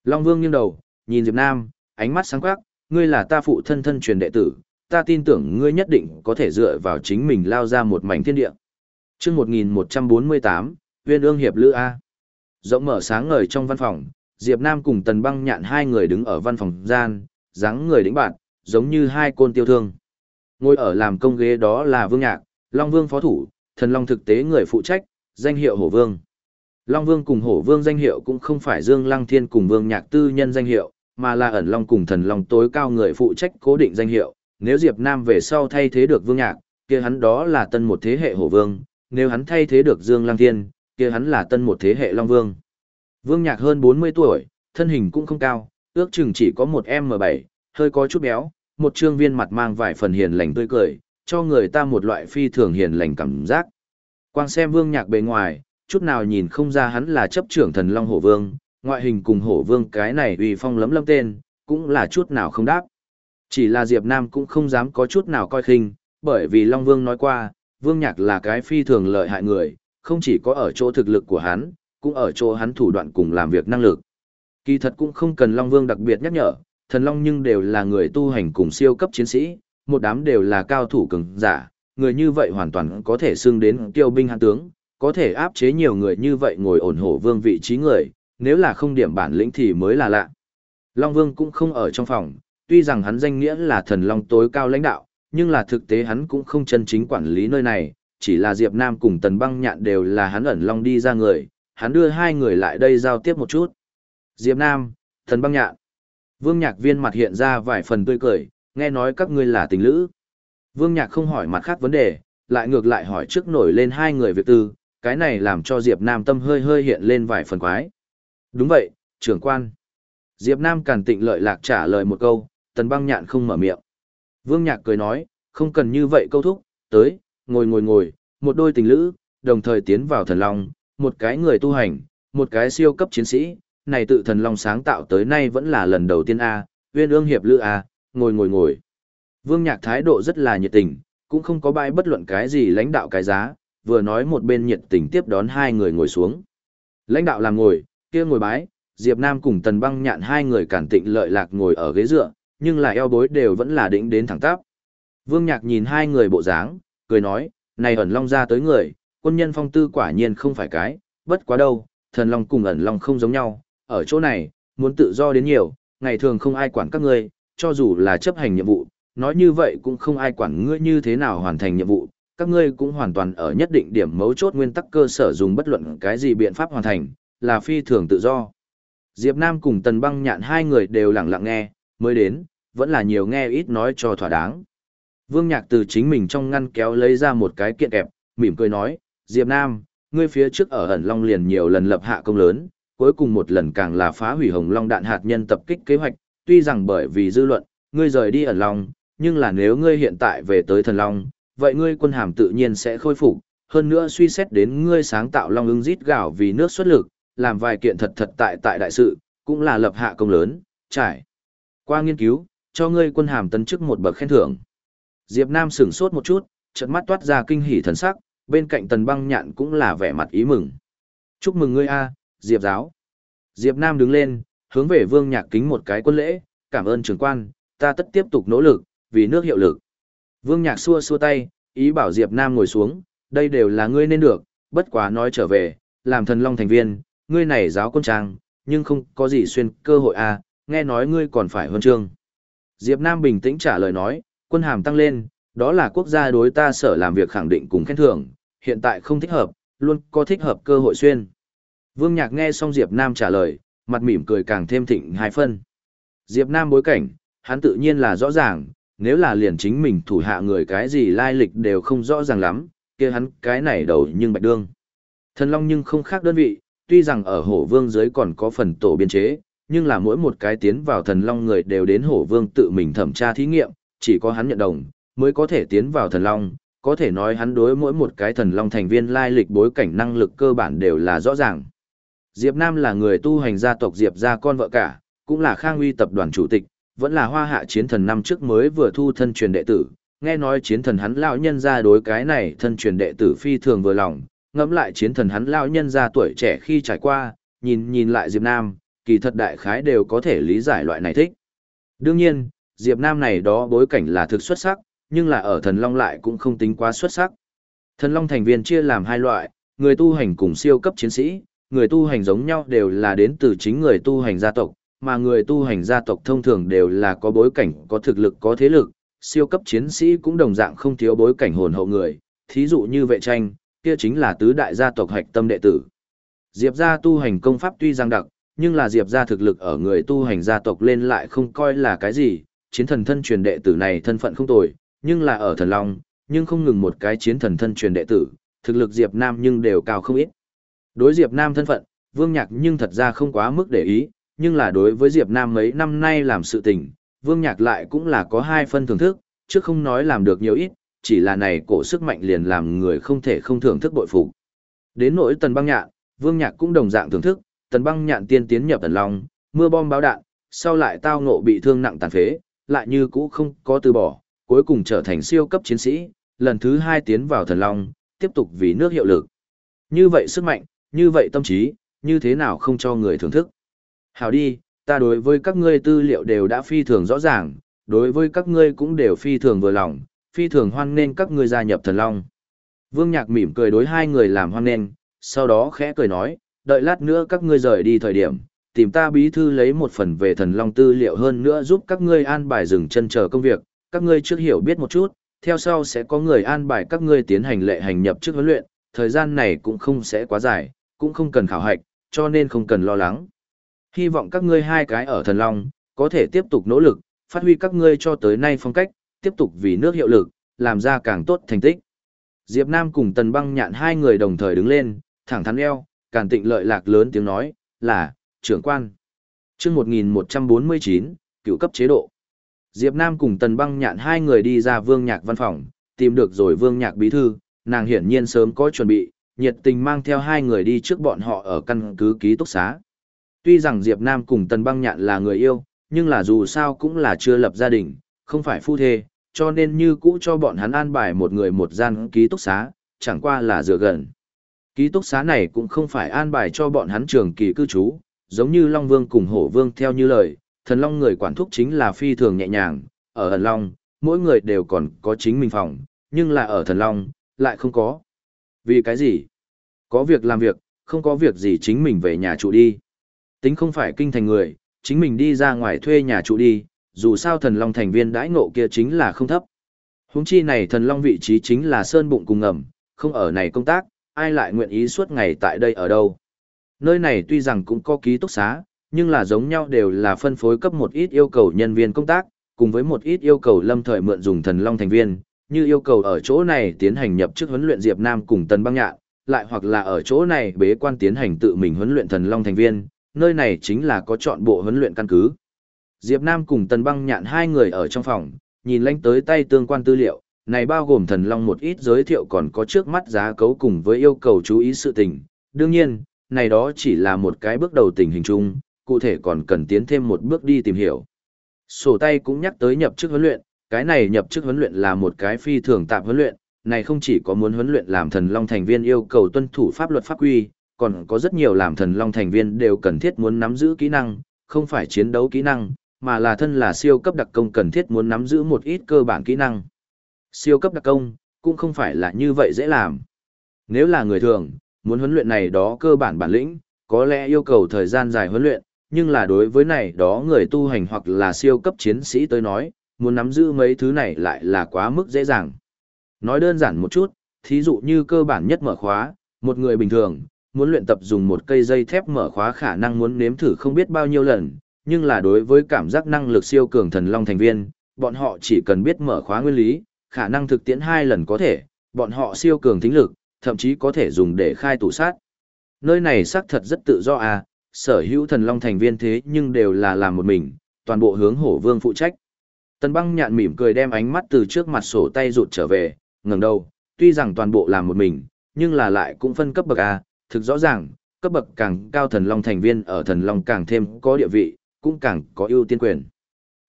Long Vương nghiêng đầu, nhìn Diệp Nam, ánh mắt sáng quắc, ngươi là ta phụ thân thân truyền đệ tử, ta tin tưởng ngươi nhất định có thể dựa vào chính mình lao ra một mảnh thiên địa. Trước 1148, Huyên ương hiệp lữ A. Rộng mở sáng ngời trong văn phòng, Diệp Nam cùng Tần Băng Nhạn hai người đứng ở văn phòng gian, dáng người đĩnh bạn, giống như hai côn tiêu thương. Ngồi ở làm công ghế đó là Vương Nhạc, Long Vương phó thủ, thần Long thực tế người phụ trách, danh hiệu Hổ Vương. Long Vương cùng Hổ Vương danh hiệu cũng không phải Dương Lăng Thiên cùng Vương Nhạc tư nhân danh hiệu, mà là ẩn Long cùng thần Long tối cao người phụ trách cố định danh hiệu. Nếu Diệp Nam về sau thay thế được Vương Nhạc, kia hắn đó là tân một thế hệ Hổ Vương, nếu hắn thay thế được Dương Lăng Thiên, kia hắn là tân một thế hệ Long Vương. Vương Nhạc hơn 40 tuổi, thân hình cũng không cao, ước chừng chỉ có một M7, hơi có chút béo, một trương viên mặt mang vài phần hiền lành tươi cười, cho người ta một loại phi thường hiền lành cảm giác. Quang xem Vương Nhạc bề ngoài, chút nào nhìn không ra hắn là chấp trưởng thần Long Hổ Vương, ngoại hình cùng Hổ Vương cái này uy phong lấm lâm tên, cũng là chút nào không đáp. Chỉ là Diệp Nam cũng không dám có chút nào coi khinh, bởi vì Long Vương nói qua, Vương Nhạc là cái phi thường lợi hại người, không chỉ có ở chỗ thực lực của hắn, cũng ở chỗ hắn thủ đoạn cùng làm việc năng lực. Kỳ thật cũng không cần Long Vương đặc biệt nhắc nhở, thần Long nhưng đều là người tu hành cùng siêu cấp chiến sĩ, một đám đều là cao thủ cường giả, người như vậy hoàn toàn có thể xưng đến tiêu binh hạng tướng, có thể áp chế nhiều người như vậy ngồi ổn hổ vương vị trí người, nếu là không điểm bản lĩnh thì mới là lạ. Long Vương cũng không ở trong phòng, tuy rằng hắn danh nghĩa là thần Long tối cao lãnh đạo, nhưng là thực tế hắn cũng không chân chính quản lý nơi này, chỉ là Diệp Nam cùng Tần Băng Nhạn đều là hắn ẩn long đi ra người, hắn đưa hai người lại đây giao tiếp một chút. Diệp Nam, Tần Băng Nhạn. Vương Nhạc Viên mặt hiện ra vài phần tươi cười, nghe nói các ngươi là tình lữ. Vương Nhạc không hỏi mặt khác vấn đề, lại ngược lại hỏi trước nổi lên hai người việc tư, cái này làm cho Diệp Nam tâm hơi hơi hiện lên vài phần quái. Đúng vậy, trưởng quan. Diệp Nam càn tịnh lợi lạc trả lời một câu, tần băng nhạn không mở miệng. Vương Nhạc cười nói, không cần như vậy câu thúc, tới, ngồi ngồi ngồi, một đôi tình lữ, đồng thời tiến vào thần long, một cái người tu hành, một cái siêu cấp chiến sĩ, này tự thần long sáng tạo tới nay vẫn là lần đầu tiên A, uyên ương hiệp lữ A, ngồi ngồi ngồi. Vương Nhạc thái độ rất là nhiệt tình, cũng không có bãi bất luận cái gì lãnh đạo cái giá, vừa nói một bên nhiệt tình tiếp đón hai người ngồi xuống. Lãnh đạo làm ngồi, kia ngồi bái, Diệp Nam cùng Tần Băng Nhạn hai người cản tịnh lợi lạc ngồi ở ghế dựa, nhưng là eo bối đều vẫn là đỉnh đến thẳng tắp. Vương Nhạc nhìn hai người bộ dáng, cười nói, này ẩn long ra tới người, quân nhân phong tư quả nhiên không phải cái, bất quá đâu, thần long cùng ẩn long không giống nhau, ở chỗ này, muốn tự do đến nhiều, ngày thường không ai quản các ngươi, cho dù là chấp hành nhiệm vụ, nói như vậy cũng không ai quản ngươi như thế nào hoàn thành nhiệm vụ, các ngươi cũng hoàn toàn ở nhất định điểm mấu chốt nguyên tắc cơ sở dùng bất luận cái gì biện pháp hoàn thành, là phi thường tự do. Diệp Nam cùng Tần Băng Nhạn hai người đều lặng lặng nghe, mới đến, vẫn là nhiều nghe ít nói cho thỏa đáng. Vương Nhạc từ chính mình trong ngăn kéo lấy ra một cái kiện kẹp, mỉm cười nói, Diệp Nam, ngươi phía trước ở ẩn Long liền nhiều lần lập hạ công lớn, cuối cùng một lần càng là phá hủy Hồng Long đạn hạt nhân tập kích kế hoạch, tuy rằng bởi vì dư luận, ngươi rời đi ẩn Long, nhưng là nếu ngươi hiện tại về tới thần Long, vậy ngươi quân hàm tự nhiên sẽ khôi phục, hơn nữa suy xét đến ngươi sáng tạo Long ứng rít gạo vì nước xuất lực, làm vài kiện thật thật tại tại đại sự, cũng là lập hạ công lớn, trải. Qua nghiên cứu, cho ngươi quân hàm tấn chức một bậc khen thưởng. Diệp Nam sửng sốt một chút, chợt mắt toát ra kinh hỉ thần sắc, bên cạnh tần băng nhạn cũng là vẻ mặt ý mừng. Chúc mừng ngươi a, Diệp giáo. Diệp Nam đứng lên, hướng về Vương Nhạc kính một cái quân lễ, cảm ơn trưởng quan, ta tất tiếp tục nỗ lực, vì nước hiệu lực. Vương Nhạc xua xua tay, ý bảo Diệp Nam ngồi xuống, đây đều là ngươi nên được, bất quá nói trở về, làm thần long thành viên, ngươi này giáo quân trang, nhưng không có gì xuyên cơ hội à? nghe nói ngươi còn phải huân chương. Diệp Nam bình tĩnh trả lời nói, quân hàm tăng lên, đó là quốc gia đối ta sở làm việc khẳng định cùng khen thưởng, hiện tại không thích hợp, luôn có thích hợp cơ hội xuyên. Vương Nhạc nghe xong Diệp Nam trả lời, mặt mỉm cười càng thêm thịnh hai phân. Diệp Nam bối cảnh, hắn tự nhiên là rõ ràng, nếu là liền chính mình thủ hạ người cái gì lai lịch đều không rõ ràng lắm, kia hắn cái này đầu nhưng bạch đương. Thần Long nhưng không khác đơn vị, tuy rằng ở hổ vương dưới còn có phần tổ biên chế, nhưng là mỗi một cái tiến vào thần long người đều đến hổ vương tự mình thẩm tra thí nghiệm, chỉ có hắn nhận đồng, mới có thể tiến vào thần long, có thể nói hắn đối mỗi một cái thần long thành viên lai lịch bối cảnh năng lực cơ bản đều là rõ ràng. Diệp Nam là người tu hành gia tộc Diệp gia con vợ cả, cũng là Khang Uy tập đoàn chủ tịch, vẫn là hoa hạ chiến thần năm trước mới vừa thu thân truyền đệ tử, nghe nói chiến thần hắn lão nhân ra đối cái này thân truyền đệ tử phi thường vừa lòng, ngẫm lại chiến thần hắn lão nhân ra tuổi trẻ khi trải qua, nhìn nhìn lại Diệp Nam, kỳ thật đại khái đều có thể lý giải loại này thích. Đương nhiên, Diệp Nam này đó bối cảnh là thực xuất sắc, nhưng là ở thần long lại cũng không tính quá xuất sắc. Thần long thành viên chia làm hai loại, người tu hành cùng siêu cấp chiến sĩ, người tu hành giống nhau đều là đến từ chính người tu hành gia tộc, mà người tu hành gia tộc thông thường đều là có bối cảnh, có thực lực, có thế lực, siêu cấp chiến sĩ cũng đồng dạng không thiếu bối cảnh hồn hậu người, thí dụ như vệ tranh, kia chính là tứ đại gia tộc hạch tâm đệ tử. Diệp gia tu hành công pháp tuy rằng đặc, nhưng là Diệp gia thực lực ở người tu hành gia tộc lên lại không coi là cái gì, chiến thần thân truyền đệ tử này thân phận không tồi, nhưng là ở thần long, nhưng không ngừng một cái chiến thần thân truyền đệ tử, thực lực Diệp Nam nhưng đều cao không ít. Đối Diệp Nam thân phận, Vương Nhạc nhưng thật ra không quá mức để ý, nhưng là đối với Diệp Nam mấy năm nay làm sự tình, Vương Nhạc lại cũng là có hai phân thưởng thức, chứ không nói làm được nhiều ít, chỉ là này cổ sức mạnh liền làm người không thể không thưởng thức bội phục. Đến nỗi Tần Băng Nhạn, Vương Nhạc cũng đồng dạng thưởng thức, Tần Băng Nhạn tiên tiến nhập Tần Long, mưa bom báo đạn, sau lại tao ngộ bị thương nặng tàn phế, lại như cũ không có từ bỏ, cuối cùng trở thành siêu cấp chiến sĩ, lần thứ hai tiến vào Thần Long, tiếp tục vì nước hiệu lực. Như vậy sức mạnh, như vậy tâm trí, như thế nào không cho người thưởng thức. Hào đi, ta đối với các ngươi tư liệu đều đã phi thường rõ ràng, đối với các ngươi cũng đều phi thường vừa lòng, phi thường hoan nên các ngươi gia nhập thần long. Vương Nhạc mỉm cười đối hai người làm hoan nên, sau đó khẽ cười nói, đợi lát nữa các ngươi rời đi thời điểm, tìm ta bí thư lấy một phần về thần long tư liệu hơn nữa giúp các ngươi an bài dừng chân chờ công việc, các ngươi trước hiểu biết một chút, theo sau sẽ có người an bài các ngươi tiến hành lệ hành nhập trước huấn luyện, thời gian này cũng không sẽ quá dài, cũng không cần khảo hạch, cho nên không cần lo lắng. Hy vọng các ngươi hai cái ở thần long, có thể tiếp tục nỗ lực, phát huy các ngươi cho tới nay phong cách, tiếp tục vì nước hiệu lực, làm ra càng tốt thành tích. Diệp Nam cùng Tần Băng Nhạn hai người đồng thời đứng lên, thẳng thắn eo, càn tịnh lợi lạc lớn tiếng nói, là, trưởng quan. Trước 1149, cựu cấp chế độ. Diệp Nam cùng Tần Băng Nhạn hai người đi ra Vương Nhạc văn phòng, tìm được rồi Vương Nhạc bí thư, nàng hiển nhiên sớm có chuẩn bị, nhiệt tình mang theo hai người đi trước bọn họ ở căn cứ ký túc xá. Tuy rằng Diệp Nam cùng Tần Băng Nhạn là người yêu, nhưng là dù sao cũng là chưa lập gia đình, không phải phu thê, cho nên như cũ cho bọn hắn an bài một người một gian ký túc xá, chẳng qua là dựa gần. Ký túc xá này cũng không phải an bài cho bọn hắn trường kỳ cư trú, giống như Long Vương cùng Hổ Vương theo như lời, thần Long người quản thúc chính là phi thường nhẹ nhàng, ở ẩn Long, mỗi người đều còn có chính mình phòng, nhưng là ở thần Long, lại không có. Vì cái gì? Có việc làm việc, không có việc gì chính mình về nhà trụ đi. Tính không phải kinh thành người, chính mình đi ra ngoài thuê nhà trụ đi, dù sao thần long thành viên đãi ngộ kia chính là không thấp. Húng chi này thần long vị trí chính là sơn bụng cùng ngầm, không ở này công tác, ai lại nguyện ý suốt ngày tại đây ở đâu. Nơi này tuy rằng cũng có ký túc xá, nhưng là giống nhau đều là phân phối cấp một ít yêu cầu nhân viên công tác, cùng với một ít yêu cầu lâm thời mượn dùng thần long thành viên, như yêu cầu ở chỗ này tiến hành nhập chức huấn luyện Diệp Nam cùng Tần Băng Nhạn, lại hoặc là ở chỗ này bế quan tiến hành tự mình huấn luyện thần long thành viên, nơi này chính là có chọn bộ huấn luyện căn cứ. Diệp Nam cùng Tần Băng Nhạn hai người ở trong phòng, nhìn lánh tới tay tương quan tư liệu, này bao gồm thần long một ít giới thiệu còn có trước mắt giá cấu cùng với yêu cầu chú ý sự tình. Đương nhiên, này đó chỉ là một cái bước đầu tình hình chung, cụ thể còn cần tiến thêm một bước đi tìm hiểu. Sổ tay cũng nhắc tới nhập chức huấn luyện, cái này nhập chức huấn luyện là một cái phi thường tạm huấn luyện, này không chỉ có muốn huấn luyện làm thần long thành viên yêu cầu tuân thủ pháp luật pháp quy, còn có rất nhiều làm thần long thành viên đều cần thiết muốn nắm giữ kỹ năng, không phải chiến đấu kỹ năng, mà là thân là siêu cấp đặc công cần thiết muốn nắm giữ một ít cơ bản kỹ năng. Siêu cấp đặc công, cũng không phải là như vậy dễ làm. Nếu là người thường, muốn huấn luyện này đó cơ bản bản lĩnh, có lẽ yêu cầu thời gian dài huấn luyện, nhưng là đối với này đó người tu hành hoặc là siêu cấp chiến sĩ tới nói, muốn nắm giữ mấy thứ này lại là quá mức dễ dàng. Nói đơn giản một chút, thí dụ như cơ bản nhất mở khóa, một người bình thường, muốn luyện tập dùng một cây dây thép mở khóa khả năng muốn nếm thử không biết bao nhiêu lần, nhưng là đối với cảm giác năng lực siêu cường thần long thành viên, bọn họ chỉ cần biết mở khóa nguyên lý, khả năng thực tiễn hai lần có thể, bọn họ siêu cường tính lực, thậm chí có thể dùng để khai tủ sát. Nơi này xác thật rất tự do à, sở hữu thần long thành viên thế nhưng đều là làm một mình, toàn bộ hướng hổ vương phụ trách. Tần băng nhạn mỉm cười đem ánh mắt từ trước mặt sổ tay rụt trở về, ngẩng đầu, tuy rằng toàn bộ làm một mình, nhưng là lại cũng phân cấp bậc A, thực rõ ràng, cấp bậc càng cao thần long thành viên ở thần long càng thêm có địa vị, cũng càng có ưu tiên quyền.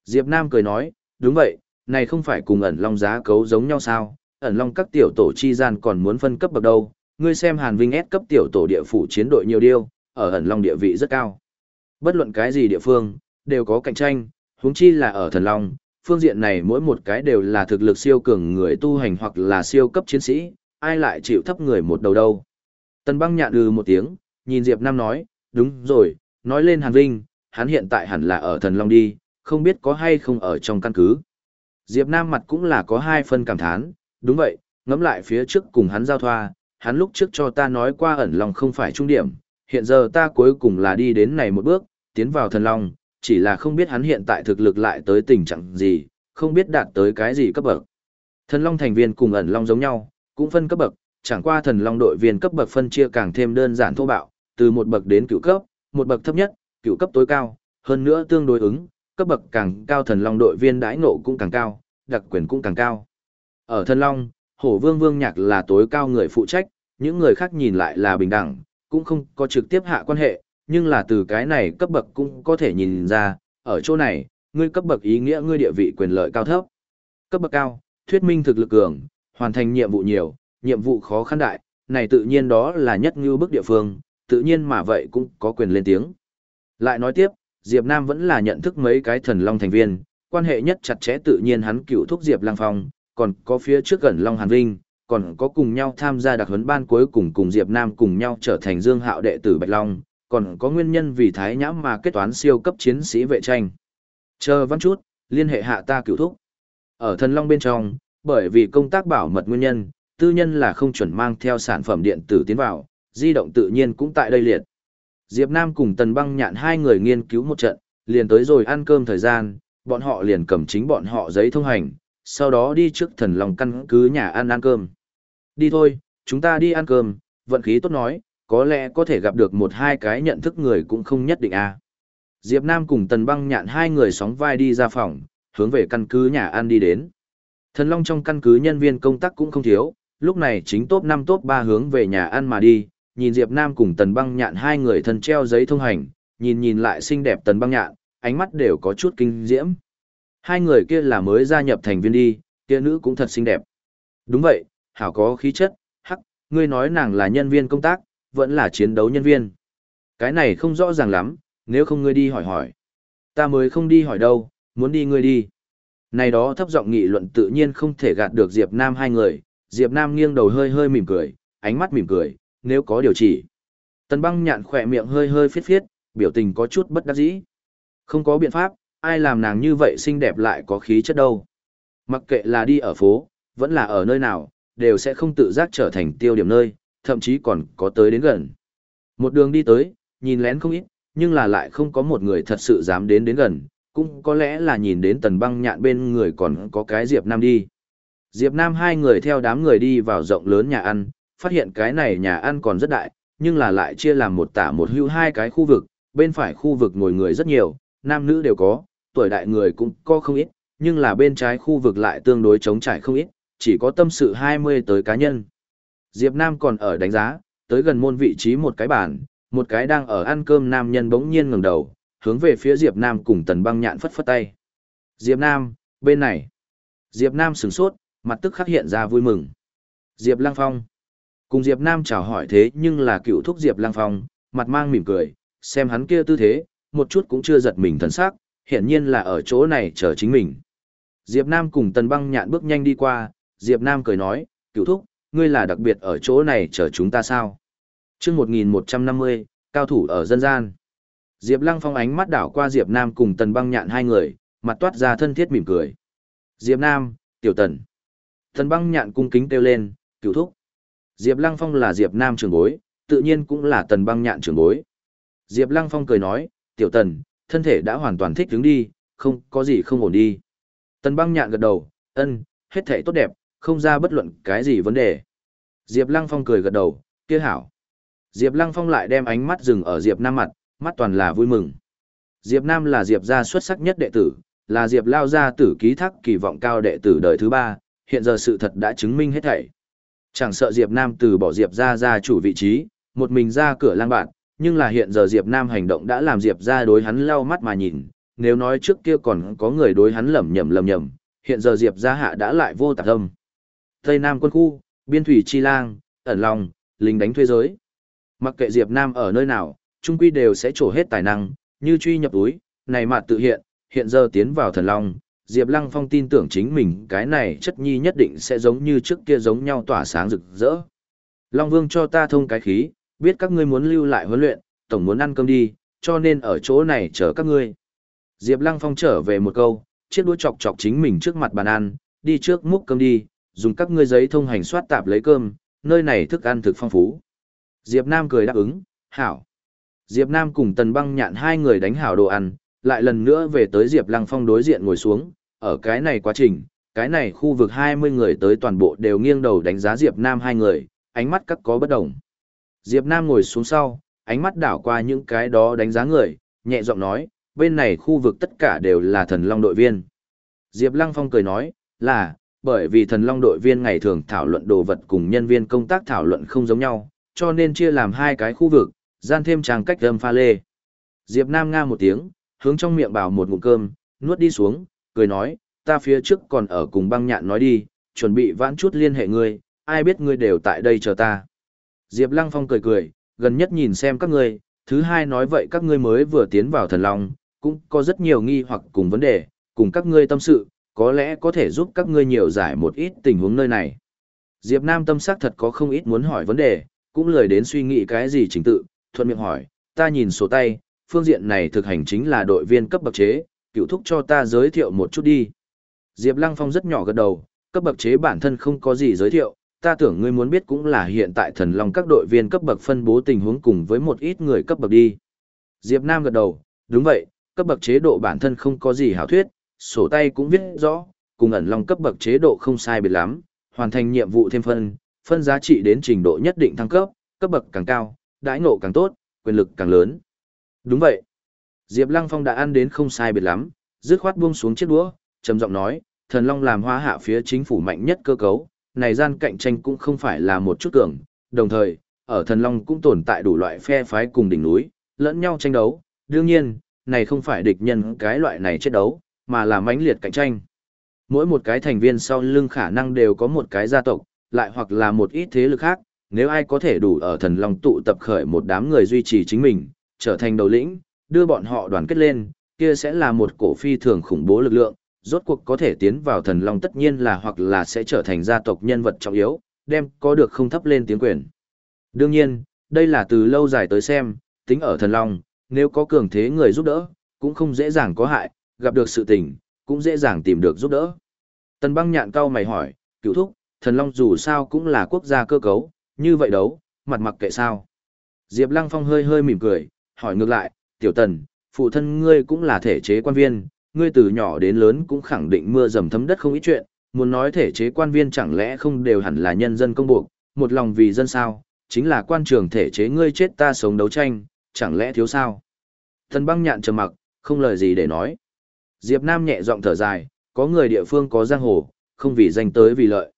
Diệp Nam cười nói, đúng vậy, này không phải cùng ẩn long giá cấu giống nhau sao, ẩn long các tiểu tổ chi gian còn muốn phân cấp bậc đâu, ngươi xem Hàn Vinh S cấp tiểu tổ địa phủ chiến đội nhiều điêu, ở ẩn long địa vị rất cao. Bất luận cái gì địa phương, đều có cạnh tranh, huống chi là ở thần long, phương diện này mỗi một cái đều là thực lực siêu cường người tu hành hoặc là siêu cấp chiến sĩ, ai lại chịu thấp người một đầu đâu. Tần băng nhạn ừ một tiếng, nhìn Diệp Nam nói, đúng rồi, nói lên Hàn Vinh, hắn hiện tại hẳn là ở thần Long đi, không biết có hay không ở trong căn cứ. Diệp Nam mặt cũng là có hai phân cảm thán, đúng vậy, ngắm lại phía trước cùng hắn giao thoa, hắn lúc trước cho ta nói qua ẩn Long không phải trung điểm, hiện giờ ta cuối cùng là đi đến này một bước, tiến vào thần Long, chỉ là không biết hắn hiện tại thực lực lại tới tình trạng gì, không biết đạt tới cái gì cấp bậc. Thần Long thành viên cùng ẩn Long giống nhau, cũng phân cấp bậc, chẳng qua thần Long đội viên cấp bậc phân chia càng thêm đơn giản thô bạo, từ một bậc đến cửu cấp, một bậc thấp nhất, cửu cấp tối cao, hơn nữa tương đối ứng, cấp bậc càng cao thần Long đội viên đãi ngộ cũng càng cao, đặc quyền cũng càng cao. Ở thần Long, Hổ Vương Vương Nhạc là tối cao người phụ trách, những người khác nhìn lại là bình đẳng, cũng không có trực tiếp hạ quan hệ, nhưng là từ cái này cấp bậc cũng có thể nhìn ra, ở chỗ này, ngươi cấp bậc ý nghĩa ngươi địa vị quyền lợi cao thấp. Cấp bậc cao, thuyết minh thực lực cường, hoàn thành nhiệm vụ nhiều, nhiệm vụ khó khăn đại, này tự nhiên đó là nhất như bức địa phương, tự nhiên mà vậy cũng có quyền lên tiếng. Lại nói tiếp, Diệp Nam vẫn là nhận thức mấy cái thần long thành viên, quan hệ nhất chặt chẽ tự nhiên hắn cựu thúc Diệp Lang Phong, còn có phía trước gần Long Hàn Vinh, còn có cùng nhau tham gia đặc huấn ban cuối cùng cùng Diệp Nam cùng nhau trở thành Dương Hạo đệ tử Bạch Long, còn có nguyên nhân vì thái nhãm mà kết toán siêu cấp chiến sĩ vệ tranh. Chờ văn chút, liên hệ hạ ta cửu thúc. Ở thần long bên trong, bởi vì công tác bảo mật nguyên nhân, tư nhân là không chuẩn mang theo sản phẩm điện tử tiến vào, di động tự nhiên cũng tại đây liệt. Diệp Nam cùng Tần Băng Nhạn hai người nghiên cứu một trận, liền tới rồi ăn cơm thời gian, bọn họ liền cầm chính bọn họ giấy thông hành, sau đó đi trước thần lòng căn cứ nhà ăn ăn cơm. Đi thôi, chúng ta đi ăn cơm, vận khí tốt nói, có lẽ có thể gặp được một hai cái nhận thức người cũng không nhất định à. Diệp Nam cùng Tần Băng Nhạn hai người sóng vai đi ra phòng, hướng về căn cứ nhà ăn đi đến. Thần Long trong căn cứ nhân viên công tác cũng không thiếu, lúc này chính top 5 top 3 hướng về nhà ăn mà đi, nhìn Diệp Nam cùng Tần Băng Nhạn hai người thân treo giấy thông hành, nhìn nhìn lại xinh đẹp Tần Băng Nhạn, ánh mắt đều có chút kinh diễm. Hai người kia là mới gia nhập thành viên đi, kia nữ cũng thật xinh đẹp. Đúng vậy, hảo có khí chất, hắc, ngươi nói nàng là nhân viên công tác, vẫn là chiến đấu nhân viên. Cái này không rõ ràng lắm, nếu không ngươi đi hỏi hỏi. Ta mới không đi hỏi đâu, muốn đi ngươi đi. Này đó thấp giọng nghị luận tự nhiên không thể gạt được Diệp Nam hai người, Diệp Nam nghiêng đầu hơi hơi mỉm cười, ánh mắt mỉm cười, nếu có điều chỉ. Tần băng nhạn khỏe miệng hơi hơi phiết phiết, biểu tình có chút bất đắc dĩ. Không có biện pháp, ai làm nàng như vậy xinh đẹp lại có khí chất đâu. Mặc kệ là đi ở phố, vẫn là ở nơi nào, đều sẽ không tự giác trở thành tiêu điểm nơi, thậm chí còn có tới đến gần. Một đường đi tới, nhìn lén không ít, nhưng là lại không có một người thật sự dám đến đến gần, cũng có lẽ là nhìn đến tần băng nhạn bên người còn có cái Diệp Nam đi. Diệp Nam hai người theo đám người đi vào rộng lớn nhà ăn, phát hiện cái này nhà ăn còn rất đại, nhưng là lại chia làm một tả một hưu hai cái khu vực, bên phải khu vực ngồi người rất nhiều, nam nữ đều có, tuổi đại người cũng có không ít, nhưng là bên trái khu vực lại tương đối trống trải không ít, chỉ có tâm sự 20 tới cá nhân. Diệp Nam còn ở đánh giá, tới gần môn vị trí một cái bàn, một cái đang ở ăn cơm nam nhân bỗng nhiên ngẩng đầu, hướng về phía Diệp Nam cùng Tần Băng Nhạn phất phất tay. Diệp Nam, bên này. Diệp Nam sửng sốt, mặt tức khắc hiện ra vui mừng. Diệp Lăng Phong. Cùng Diệp Nam chào hỏi thế nhưng là cựu thúc Diệp Lăng Phong, mặt mang mỉm cười, xem hắn kia tư thế, một chút cũng chưa giật mình thần sắc, hiện nhiên là ở chỗ này chờ chính mình. Diệp Nam cùng Tần Băng Nhạn bước nhanh đi qua, Diệp Nam cười nói, cựu thúc, ngươi là đặc biệt ở chỗ này chờ chúng ta sao? Trước 1150, cao thủ ở dân gian. Diệp Lăng Phong ánh mắt đảo qua Diệp Nam cùng Tần Băng Nhạn hai người, mặt toát ra thân thiết mỉm cười. Diệp Nam, Tiểu Tần. Tần Băng Nhạn cung kính kêu lên, cựu thúc. Diệp Lăng Phong là Diệp Nam trưởng bối, tự nhiên cũng là Tần Băng Nhạn trưởng bối. Diệp Lăng Phong cười nói, Tiểu Tần, thân thể đã hoàn toàn thích ứng đi, không có gì không ổn đi. Tần Băng Nhạn gật đầu, ân, hết thể tốt đẹp, không ra bất luận cái gì vấn đề. Diệp Lăng Phong cười gật đầu, kia hảo. Diệp Lăng Phong lại đem ánh mắt dừng ở Diệp Nam mặt, mắt toàn là vui mừng. Diệp Nam là Diệp gia xuất sắc nhất đệ tử, là Diệp Lao gia tử ký thác kỳ vọng cao đệ tử đời thứ ba, hiện giờ sự thật đã chứng minh hết thảy. Chẳng sợ Diệp Nam từ bỏ Diệp gia gia chủ vị trí, một mình ra cửa lang bạn, nhưng là hiện giờ Diệp Nam hành động đã làm Diệp gia đối hắn lau mắt mà nhìn, nếu nói trước kia còn có người đối hắn lầm nhầm lầm nhầm, hiện giờ Diệp gia hạ đã lại vô tạp âm. Tây Nam quân khu, biên thủy chi lang, ẩn lòng, lính đánh thuê giới. Mặc kệ Diệp Nam ở nơi nào, trung quy đều sẽ trổ hết tài năng, như truy nhập túi, này mà tự hiện, hiện giờ tiến vào thần long, Diệp Lăng Phong tin tưởng chính mình cái này chất nhi nhất định sẽ giống như trước kia giống nhau tỏa sáng rực rỡ. Long Vương cho ta thông cái khí, biết các ngươi muốn lưu lại huấn luyện, tổng muốn ăn cơm đi, cho nên ở chỗ này chờ các ngươi. Diệp Lăng Phong trở về một câu, chiếc đũa chọc chọc chính mình trước mặt bàn ăn, đi trước múc cơm đi, dùng các ngươi giấy thông hành soát tạp lấy cơm, nơi này thức ăn thực phong phú. Diệp Nam cười đáp ứng, hảo. Diệp Nam cùng Tần Băng Nhạn hai người đánh hảo đồ ăn, lại lần nữa về tới Diệp Lăng Phong đối diện ngồi xuống, ở cái này quá trình, cái này khu vực 20 người tới toàn bộ đều nghiêng đầu đánh giá Diệp Nam hai người, ánh mắt các có bất đồng. Diệp Nam ngồi xuống sau, ánh mắt đảo qua những cái đó đánh giá người, nhẹ giọng nói, bên này khu vực tất cả đều là thần long đội viên. Diệp Lăng Phong cười nói, là, bởi vì thần long đội viên ngày thường thảo luận đồ vật cùng nhân viên công tác thảo luận không giống nhau, cho nên chia làm hai cái khu vực, gian thêm trang cách âm pha lê. Diệp Nam nga một tiếng, hướng trong miệng bảo một ngụm cơm, nuốt đi xuống, cười nói, ta phía trước còn ở cùng băng nhạn nói đi, chuẩn bị vãn chút liên hệ ngươi, ai biết ngươi đều tại đây chờ ta. Diệp Lăng Phong cười cười, gần nhất nhìn xem các ngươi, thứ hai nói vậy các ngươi mới vừa tiến vào thần long, cũng có rất nhiều nghi hoặc cùng vấn đề, cùng các ngươi tâm sự, có lẽ có thể giúp các ngươi nhiều giải một ít tình huống nơi này. Diệp Nam tâm sắc thật có không ít muốn hỏi vấn đề, cũng lười đến suy nghĩ cái gì chính tự, thuận miệng hỏi, ta nhìn sổ tay, phương diện này thực hành chính là đội viên cấp bậc chế, cựu thúc cho ta giới thiệu một chút đi. Diệp Lăng Phong rất nhỏ gật đầu, cấp bậc chế bản thân không có gì giới thiệu, ta tưởng ngươi muốn biết cũng là hiện tại thần long các đội viên cấp bậc phân bố tình huống cùng với một ít người cấp bậc đi. Diệp Nam gật đầu, đúng vậy, cấp bậc chế độ bản thân không có gì hảo thuyết, sổ tay cũng viết rõ, cùng ẩn long cấp bậc chế độ không sai biệt lắm, hoàn thành nhiệm vụ thêm phân, phân giá trị đến trình độ nhất định thăng cấp, cấp bậc càng cao, đãi ngộ càng tốt, quyền lực càng lớn. Đúng vậy. Diệp Lăng Phong đã ăn đến không sai biệt lắm, dứt khoát buông xuống chiếc đũa, trầm giọng nói, thần long làm hóa hạ phía chính phủ mạnh nhất cơ cấu, này gian cạnh tranh cũng không phải là một chút cường, đồng thời, ở thần long cũng tồn tại đủ loại phe phái cùng đỉnh núi, lẫn nhau tranh đấu, đương nhiên, này không phải địch nhân cái loại này chết đấu, mà là mãnh liệt cạnh tranh. Mỗi một cái thành viên sau lưng khả năng đều có một cái gia tộc, lại hoặc là một ít thế lực khác, nếu ai có thể đủ ở thần long tụ tập khởi một đám người duy trì chính mình, trở thành đầu lĩnh, đưa bọn họ đoàn kết lên, kia sẽ là một cổ phi thường khủng bố lực lượng, rốt cuộc có thể tiến vào thần long tất nhiên là hoặc là sẽ trở thành gia tộc nhân vật trọng yếu, đem có được không thấp lên tiếng quyền. Đương nhiên, đây là từ lâu dài tới xem, tính ở thần long, nếu có cường thế người giúp đỡ, cũng không dễ dàng có hại, gặp được sự tình, cũng dễ dàng tìm được giúp đỡ. Tần băng nhạn cao mày hỏi, cựu thúc, thần long dù sao cũng là quốc gia cơ cấu, như vậy đấu, mặt mặc kệ sao. Diệp Lăng Phong hơi hơi mỉm cười, hỏi ngược lại, tiểu tần, phụ thân ngươi cũng là thể chế quan viên, ngươi từ nhỏ đến lớn cũng khẳng định mưa dầm thấm đất không ít chuyện, muốn nói thể chế quan viên chẳng lẽ không đều hẳn là nhân dân công buộc, một lòng vì dân sao, chính là quan trường thể chế ngươi chết ta sống đấu tranh, chẳng lẽ thiếu sao. Thần băng nhạn trầm mặc, không lời gì để nói. Diệp Nam nhẹ giọng thở dài, có người địa phương có giang hồ, không vì danh tới vì lợi.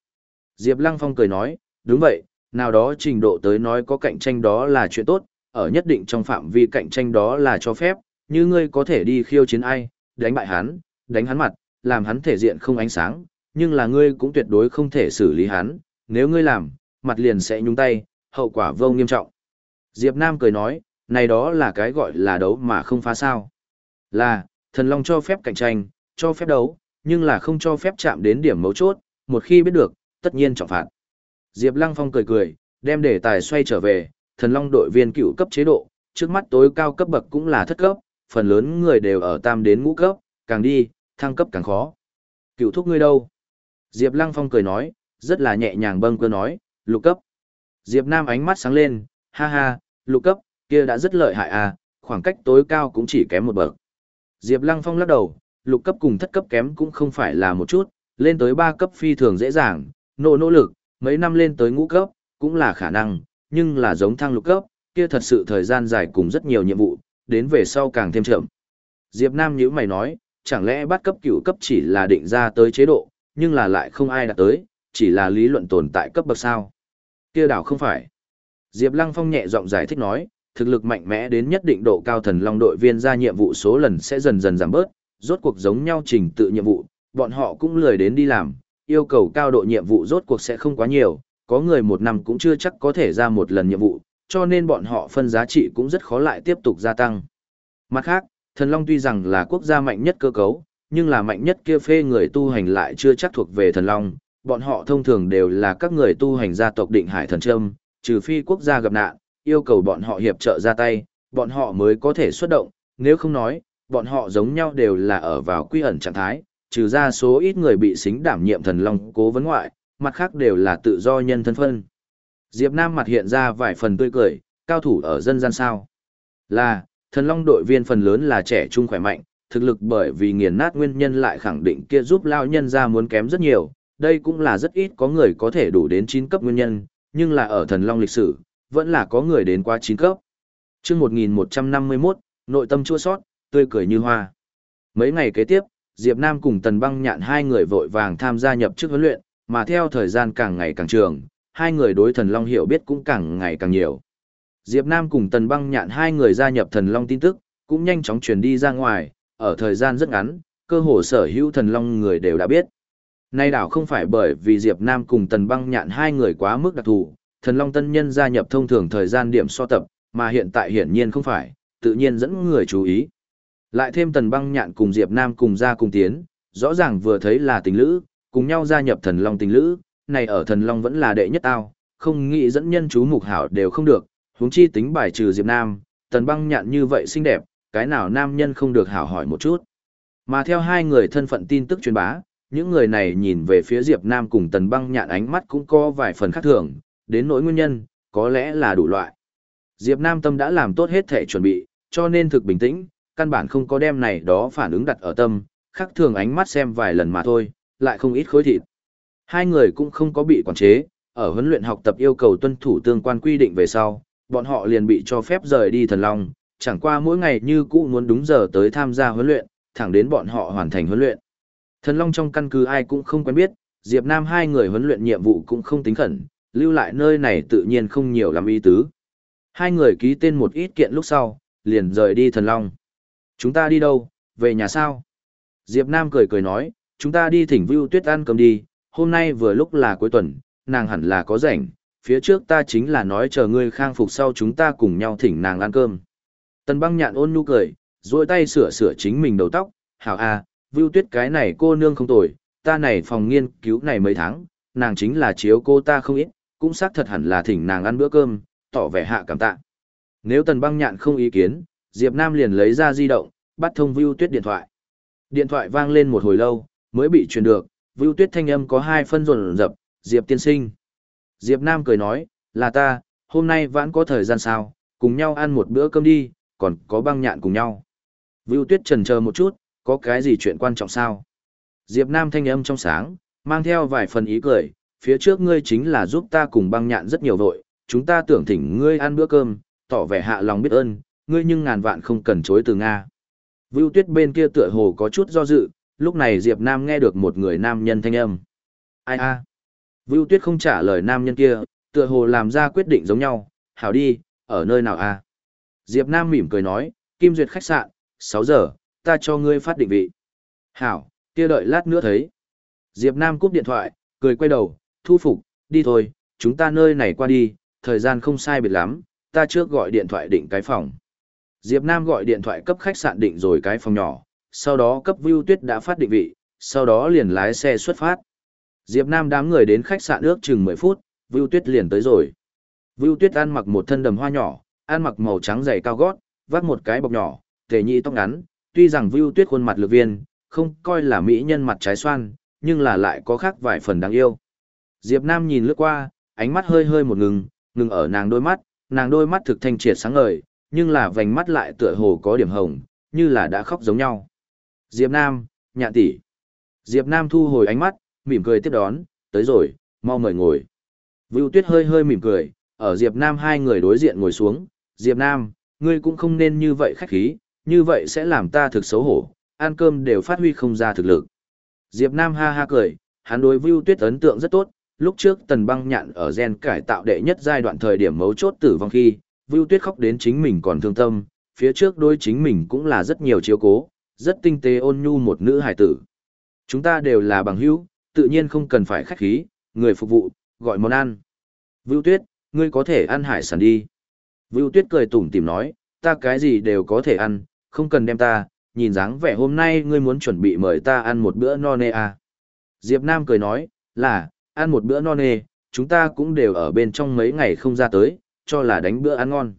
Diệp Lăng Phong cười nói, đúng vậy, nào đó trình độ tới nói có cạnh tranh đó là chuyện tốt, ở nhất định trong phạm vi cạnh tranh đó là cho phép, như ngươi có thể đi khiêu chiến ai, đánh bại hắn, đánh hắn mặt, làm hắn thể diện không ánh sáng, nhưng là ngươi cũng tuyệt đối không thể xử lý hắn, nếu ngươi làm, mặt liền sẽ nhúng tay, hậu quả vô nghiêm trọng. Diệp Nam cười nói, này đó là cái gọi là đấu mà không phá sao. Là, thần long cho phép cạnh tranh, cho phép đấu, nhưng là không cho phép chạm đến điểm mấu chốt, một khi biết được, tất nhiên trọng phạt. Diệp Lăng Phong cười cười, đem đề tài xoay trở về, thần long đội viên cựu cấp chế độ, trước mắt tối cao cấp bậc cũng là thất cấp, phần lớn người đều ở tam đến ngũ cấp, càng đi, thăng cấp càng khó. Cựu thúc ngươi đâu? Diệp Lăng Phong cười nói, rất là nhẹ nhàng bâng cơ nói, lục cấp. Diệp Nam ánh mắt sáng lên, ha ha, lục cấp, kia đã rất lợi hại à, khoảng cách tối cao cũng chỉ kém một bậc. Diệp Lăng Phong lắc đầu, lục cấp cùng thất cấp kém cũng không phải là một chút, lên tới ba cấp phi thường dễ dàng, nỗ nỗ lực, mấy năm lên tới ngũ cấp, cũng là khả năng, nhưng là giống thăng lục cấp, kia thật sự thời gian dài cùng rất nhiều nhiệm vụ, đến về sau càng thêm chậm. Diệp Nam nhíu mày nói, chẳng lẽ bắt cấp cửu cấp chỉ là định ra tới chế độ, nhưng là lại không ai đạt tới, chỉ là lý luận tồn tại cấp bậc sao? Kia đảo không phải. Diệp Lăng Phong nhẹ giọng giải thích nói, thực lực mạnh mẽ đến nhất định độ cao thần long đội viên ra nhiệm vụ số lần sẽ dần dần giảm bớt, rốt cuộc giống nhau trình tự nhiệm vụ, bọn họ cũng lười đến đi làm, yêu cầu cao độ nhiệm vụ rốt cuộc sẽ không quá nhiều, có người một năm cũng chưa chắc có thể ra một lần nhiệm vụ, cho nên bọn họ phân giá trị cũng rất khó lại tiếp tục gia tăng. Mặt khác, thần long tuy rằng là quốc gia mạnh nhất cơ cấu, nhưng là mạnh nhất kia phê người tu hành lại chưa chắc thuộc về thần long, bọn họ thông thường đều là các người tu hành gia tộc định hải thần trâm, trừ phi quốc gia gặp nạn, yêu cầu bọn họ hiệp trợ ra tay, bọn họ mới có thể xuất động, nếu không nói, bọn họ giống nhau đều là ở vào quy ẩn trạng thái, trừ ra số ít người bị xính đảm nhiệm thần long cố vấn ngoại, mặt khác đều là tự do nhân thân phân. Diệp Nam mặt hiện ra vài phần tươi cười, cao thủ ở dân gian sao. Là, thần long đội viên phần lớn là trẻ trung khỏe mạnh, thực lực bởi vì nghiền nát nguyên nhân lại khẳng định kia giúp lao nhân ra muốn kém rất nhiều, đây cũng là rất ít có người có thể đủ đến 9 cấp nguyên nhân, nhưng là ở thần long lịch sử, vẫn là có người đến qua 9 cấp. Trước 1151, nội tâm chua sót, tươi cười như hoa. Mấy ngày kế tiếp, Diệp Nam cùng Tần Băng Nhạn hai người vội vàng tham gia nhập chức huấn luyện, mà theo thời gian càng ngày càng trường, hai người đối thần long hiểu biết cũng càng ngày càng nhiều. Diệp Nam cùng Tần Băng Nhạn hai người gia nhập thần long tin tức, cũng nhanh chóng truyền đi ra ngoài, ở thời gian rất ngắn, cơ hồ sở hữu thần long người đều đã biết. Nay đảo không phải bởi vì Diệp Nam cùng Tần Băng Nhạn hai người quá mức đặc thù, thần long tân nhân gia nhập thông thường thời gian điểm so tập, mà hiện tại hiển nhiên không phải, tự nhiên dẫn người chú ý. Lại thêm Tần Băng Nhạn cùng Diệp Nam cùng ra cùng tiến, rõ ràng vừa thấy là tình lữ, cùng nhau gia nhập thần long tình lữ, này ở thần long vẫn là đệ nhất tao, không nghĩ dẫn nhân chú mục hảo đều không được, huống chi tính bài trừ Diệp Nam, Tần Băng Nhạn như vậy xinh đẹp, cái nào nam nhân không được hảo hỏi một chút. Mà theo hai người thân phận tin tức truyền bá, những người này nhìn về phía Diệp Nam cùng Tần Băng Nhạn ánh mắt cũng có vài phần khác thường, đến nỗi nguyên nhân, có lẽ là đủ loại. Diệp Nam tâm đã làm tốt hết thể chuẩn bị, cho nên thực bình tĩnh, căn bản không có đem này đó phản ứng đặt ở tâm, khác thường ánh mắt xem vài lần mà thôi, lại không ít khối thịt. Hai người cũng không có bị quản chế, ở huấn luyện học tập yêu cầu tuân thủ tương quan quy định về sau, bọn họ liền bị cho phép rời đi thần long, chẳng qua mỗi ngày như cũ muốn đúng giờ tới tham gia huấn luyện, thẳng đến bọn họ hoàn thành huấn luyện. Thần long trong căn cứ ai cũng không quen biết, Diệp Nam hai người huấn luyện nhiệm vụ cũng không tính khẩn, lưu lại nơi này tự nhiên không nhiều lắm ý tứ. Hai người ký tên một ít kiện lúc sau, liền rời đi thần long. Chúng ta đi đâu, về nhà sao? Diệp Nam cười cười nói, chúng ta đi thỉnh Vưu Tuyết ăn cơm đi, hôm nay vừa lúc là cuối tuần, nàng hẳn là có rảnh, phía trước ta chính là nói chờ ngươi khang phục sau chúng ta cùng nhau thỉnh nàng ăn cơm. Tần băng nhạn ôn nhu cười, duỗi tay sửa sửa chính mình đầu tóc, hảo à, Vưu Tuyết cái này cô nương không tồi, ta này phòng nghiên cứu này mấy tháng, nàng chính là chiếu cô ta không ít, cũng xác thật hẳn là thỉnh nàng ăn bữa cơm, tỏ vẻ hạ cảm tạ. Nếu tần băng nhạn không ý kiến, Diệp Nam liền lấy ra di động, bắt thông Vưu Tuyết điện thoại. Điện thoại vang lên một hồi lâu, mới bị truyền được, Vưu Tuyết thanh âm có hai phân rồn rập, Diệp tiên sinh. Diệp Nam cười nói, là ta, hôm nay vẫn có thời gian sao, cùng nhau ăn một bữa cơm đi, còn có băng nhạn cùng nhau. Vưu Tuyết trần chờ một chút, có cái gì chuyện quan trọng sao? Diệp Nam thanh âm trong sáng, mang theo vài phần ý cười, phía trước ngươi chính là giúp ta cùng băng nhạn rất nhiều vội, chúng ta tưởng thỉnh ngươi ăn bữa cơm, tỏ vẻ hạ lòng biết ơn, ngươi nhưng ngàn vạn không cần chối từ Nga. Vưu Tuyết bên kia tựa hồ có chút do dự, lúc này Diệp Nam nghe được một người nam nhân thanh âm. Ai a? Vưu Tuyết không trả lời nam nhân kia, tựa hồ làm ra quyết định giống nhau, hảo đi, ở nơi nào a? Diệp Nam mỉm cười nói, Kim Duyệt khách sạn, 6 giờ, ta cho ngươi phát định vị. Hảo, kia đợi lát nữa thấy. Diệp Nam cúp điện thoại, cười quay đầu, thu phục, đi thôi, chúng ta nơi này qua đi, thời gian không sai biệt lắm, ta trước gọi điện thoại định cái phòng. Diệp Nam gọi điện thoại cấp khách sạn định rồi cái phòng nhỏ, sau đó cấp Vưu Tuyết đã phát định vị, sau đó liền lái xe xuất phát. Diệp Nam đám người đến khách sạn ước chừng 10 phút, Vưu Tuyết liền tới rồi. Vưu Tuyết ăn mặc một thân đầm hoa nhỏ, ăn mặc màu trắng dày cao gót, vắt một cái bọc nhỏ, tề nhị tóc ngắn, tuy rằng Vưu Tuyết khuôn mặt lược viên, không coi là mỹ nhân mặt trái xoan, nhưng là lại có khác vài phần đáng yêu. Diệp Nam nhìn lướt qua, ánh mắt hơi hơi một ngừng, ngừng ở nàng đôi mắt, nàng đôi mắt thực thanh triệt sáng ngời, nhưng là vành mắt lại tựa hồ có điểm hồng, như là đã khóc giống nhau. Diệp Nam, nhạn tỷ. Diệp Nam thu hồi ánh mắt, mỉm cười tiếp đón, tới rồi, mau mời ngồi. Vưu Tuyết hơi hơi mỉm cười, ở Diệp Nam hai người đối diện ngồi xuống, Diệp Nam, ngươi cũng không nên như vậy khách khí, như vậy sẽ làm ta thực xấu hổ, ăn cơm đều phát huy không ra thực lực. Diệp Nam ha ha cười, hắn đối Vưu Tuyết ấn tượng rất tốt, lúc trước Tần Băng Nhạn ở gen cải tạo đệ nhất giai đoạn thời điểm mấu chốt tử vong khi, Vưu Tuyết khóc đến chính mình còn thương tâm, phía trước đối chính mình cũng là rất nhiều chiếu cố, rất tinh tế ôn nhu một nữ hải tử. Chúng ta đều là bằng hữu, tự nhiên không cần phải khách khí, người phục vụ, gọi món ăn. Vưu Tuyết, ngươi có thể ăn hải sản đi. Vưu Tuyết cười tủm tỉm nói, ta cái gì đều có thể ăn, không cần đem ta, nhìn dáng vẻ hôm nay ngươi muốn chuẩn bị mời ta ăn một bữa no nê à. Diệp Nam cười nói, là, ăn một bữa no nê, chúng ta cũng đều ở bên trong mấy ngày không ra tới, cho là đánh bữa ăn ngon.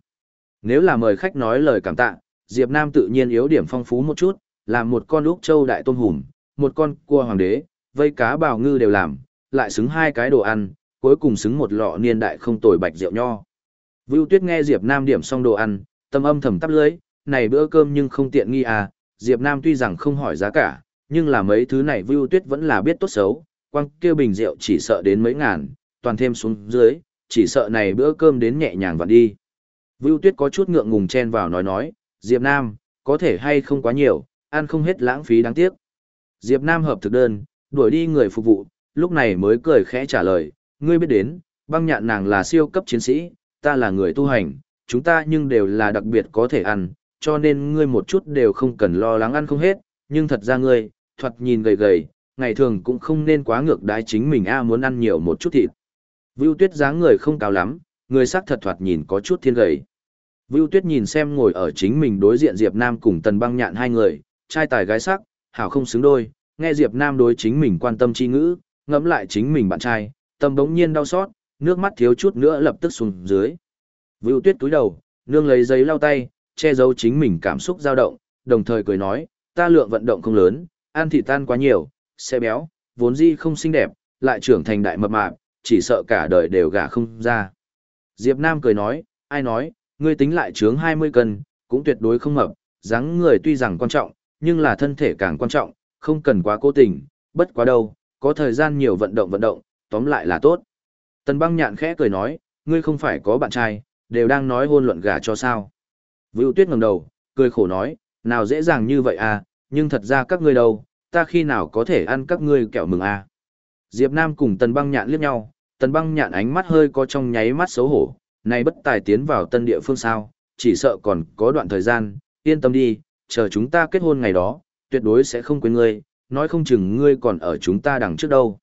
Nếu là mời khách nói lời cảm tạ, Diệp Nam tự nhiên yếu điểm phong phú một chút, làm một con úc châu đại tôm hùm, một con cua hoàng đế, vây cá bào ngư đều làm, lại xứng hai cái đồ ăn, cuối cùng xứng một lọ niên đại không tồi bạch rượu nho. Vưu Tuyết nghe Diệp Nam điểm xong đồ ăn, tâm âm thầm tắp lưới, này bữa cơm nhưng không tiện nghi à, Diệp Nam tuy rằng không hỏi giá cả, nhưng là mấy thứ này Vưu Tuyết vẫn là biết tốt xấu, quăng kia bình rượu chỉ sợ đến mấy ngàn, toàn thêm xuống dưới, chỉ sợ này bữa cơm đến nhẹ nhàng vặn đi. Vưu Tuyết có chút ngượng ngùng chen vào nói nói, Diệp Nam, có thể hay không quá nhiều, ăn không hết lãng phí đáng tiếc. Diệp Nam hợp thực đơn, đuổi đi người phục vụ, lúc này mới cười khẽ trả lời, ngươi biết đến, băng nhạn nàng là siêu cấp chiến sĩ, ta là người tu hành, chúng ta nhưng đều là đặc biệt có thể ăn, cho nên ngươi một chút đều không cần lo lắng ăn không hết, nhưng thật ra ngươi, thoạt nhìn gầy gầy, ngày thường cũng không nên quá ngược đái chính mình a muốn ăn nhiều một chút thịt. Vưu Tuyết dáng người không cao lắm, người sắc thật thoạt nhìn có chút thiên gầy. Vưu Tuyết nhìn xem ngồi ở chính mình đối diện Diệp Nam cùng Tần Băng Nhạn hai người, trai tài gái sắc, hảo không xứng đôi, nghe Diệp Nam đối chính mình quan tâm chi ngữ, ngẫm lại chính mình bạn trai, tâm bỗng nhiên đau xót, nước mắt thiếu chút nữa lập tức xuống dưới. Vưu Tuyết cúi đầu, nương lấy giấy lau tay, che giấu chính mình cảm xúc dao động, đồng thời cười nói, ta lượng vận động không lớn, ăn thịt tan quá nhiều, sẽ béo, vốn dĩ không xinh đẹp, lại trưởng thành đại mập mạp, chỉ sợ cả đời đều gả không ra. Diệp Nam cười nói, ai nói, ngươi tính lại chướng 20 cân, cũng tuyệt đối không mập, dáng người tuy rằng quan trọng, nhưng là thân thể càng quan trọng, không cần quá cố tình, bất quá đâu, có thời gian nhiều vận động vận động, tóm lại là tốt. Tần băng nhạn khẽ cười nói, ngươi không phải có bạn trai, đều đang nói hôn luận gà cho sao. Vưu tuyết ngẩng đầu, cười khổ nói, nào dễ dàng như vậy à, nhưng thật ra các ngươi đâu, ta khi nào có thể ăn các ngươi kẹo mừng à. Diệp Nam cùng tần băng nhạn liếc nhau, tần băng nhạn ánh mắt hơi có trong nháy mắt xấu hổ, này bất tài tiến vào tân địa phương sao, chỉ sợ còn có đoạn thời gian, yên tâm đi, chờ chúng ta kết hôn ngày đó, tuyệt đối sẽ không quên ngươi, nói không chừng ngươi còn ở chúng ta đằng trước đâu.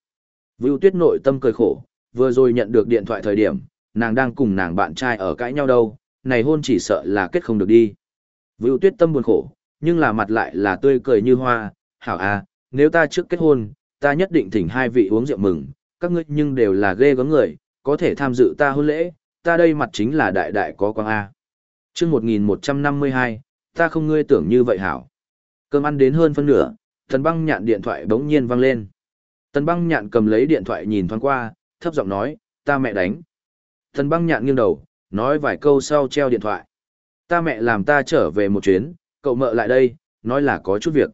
Vưu Tuyết nội tâm cười khổ, vừa rồi nhận được điện thoại thời điểm, nàng đang cùng nàng bạn trai ở cãi nhau đâu, này hôn chỉ sợ là kết không được đi. Vưu Tuyết tâm buồn khổ, nhưng là mặt lại là tươi cười như hoa, hảo à, nếu ta trước kết hôn, ta nhất định thỉnh hai vị uống rượu mừng, các ngươi nhưng đều là ghê gớm người, có thể tham dự ta hôn lễ, ta đây mặt chính là đại đại có quang A. chương 1152, ta không ngươi tưởng như vậy hảo. Cơm ăn đến hơn phân nửa, tần băng nhạn điện thoại bỗng nhiên vang lên. Tần băng nhạn cầm lấy điện thoại nhìn thoáng qua, thấp giọng nói, ta mẹ đánh. Tần băng nhạn nghiêng đầu, nói vài câu sau treo điện thoại. Ta mẹ làm ta trở về một chuyến, cậu mợ lại đây, nói là có chút việc.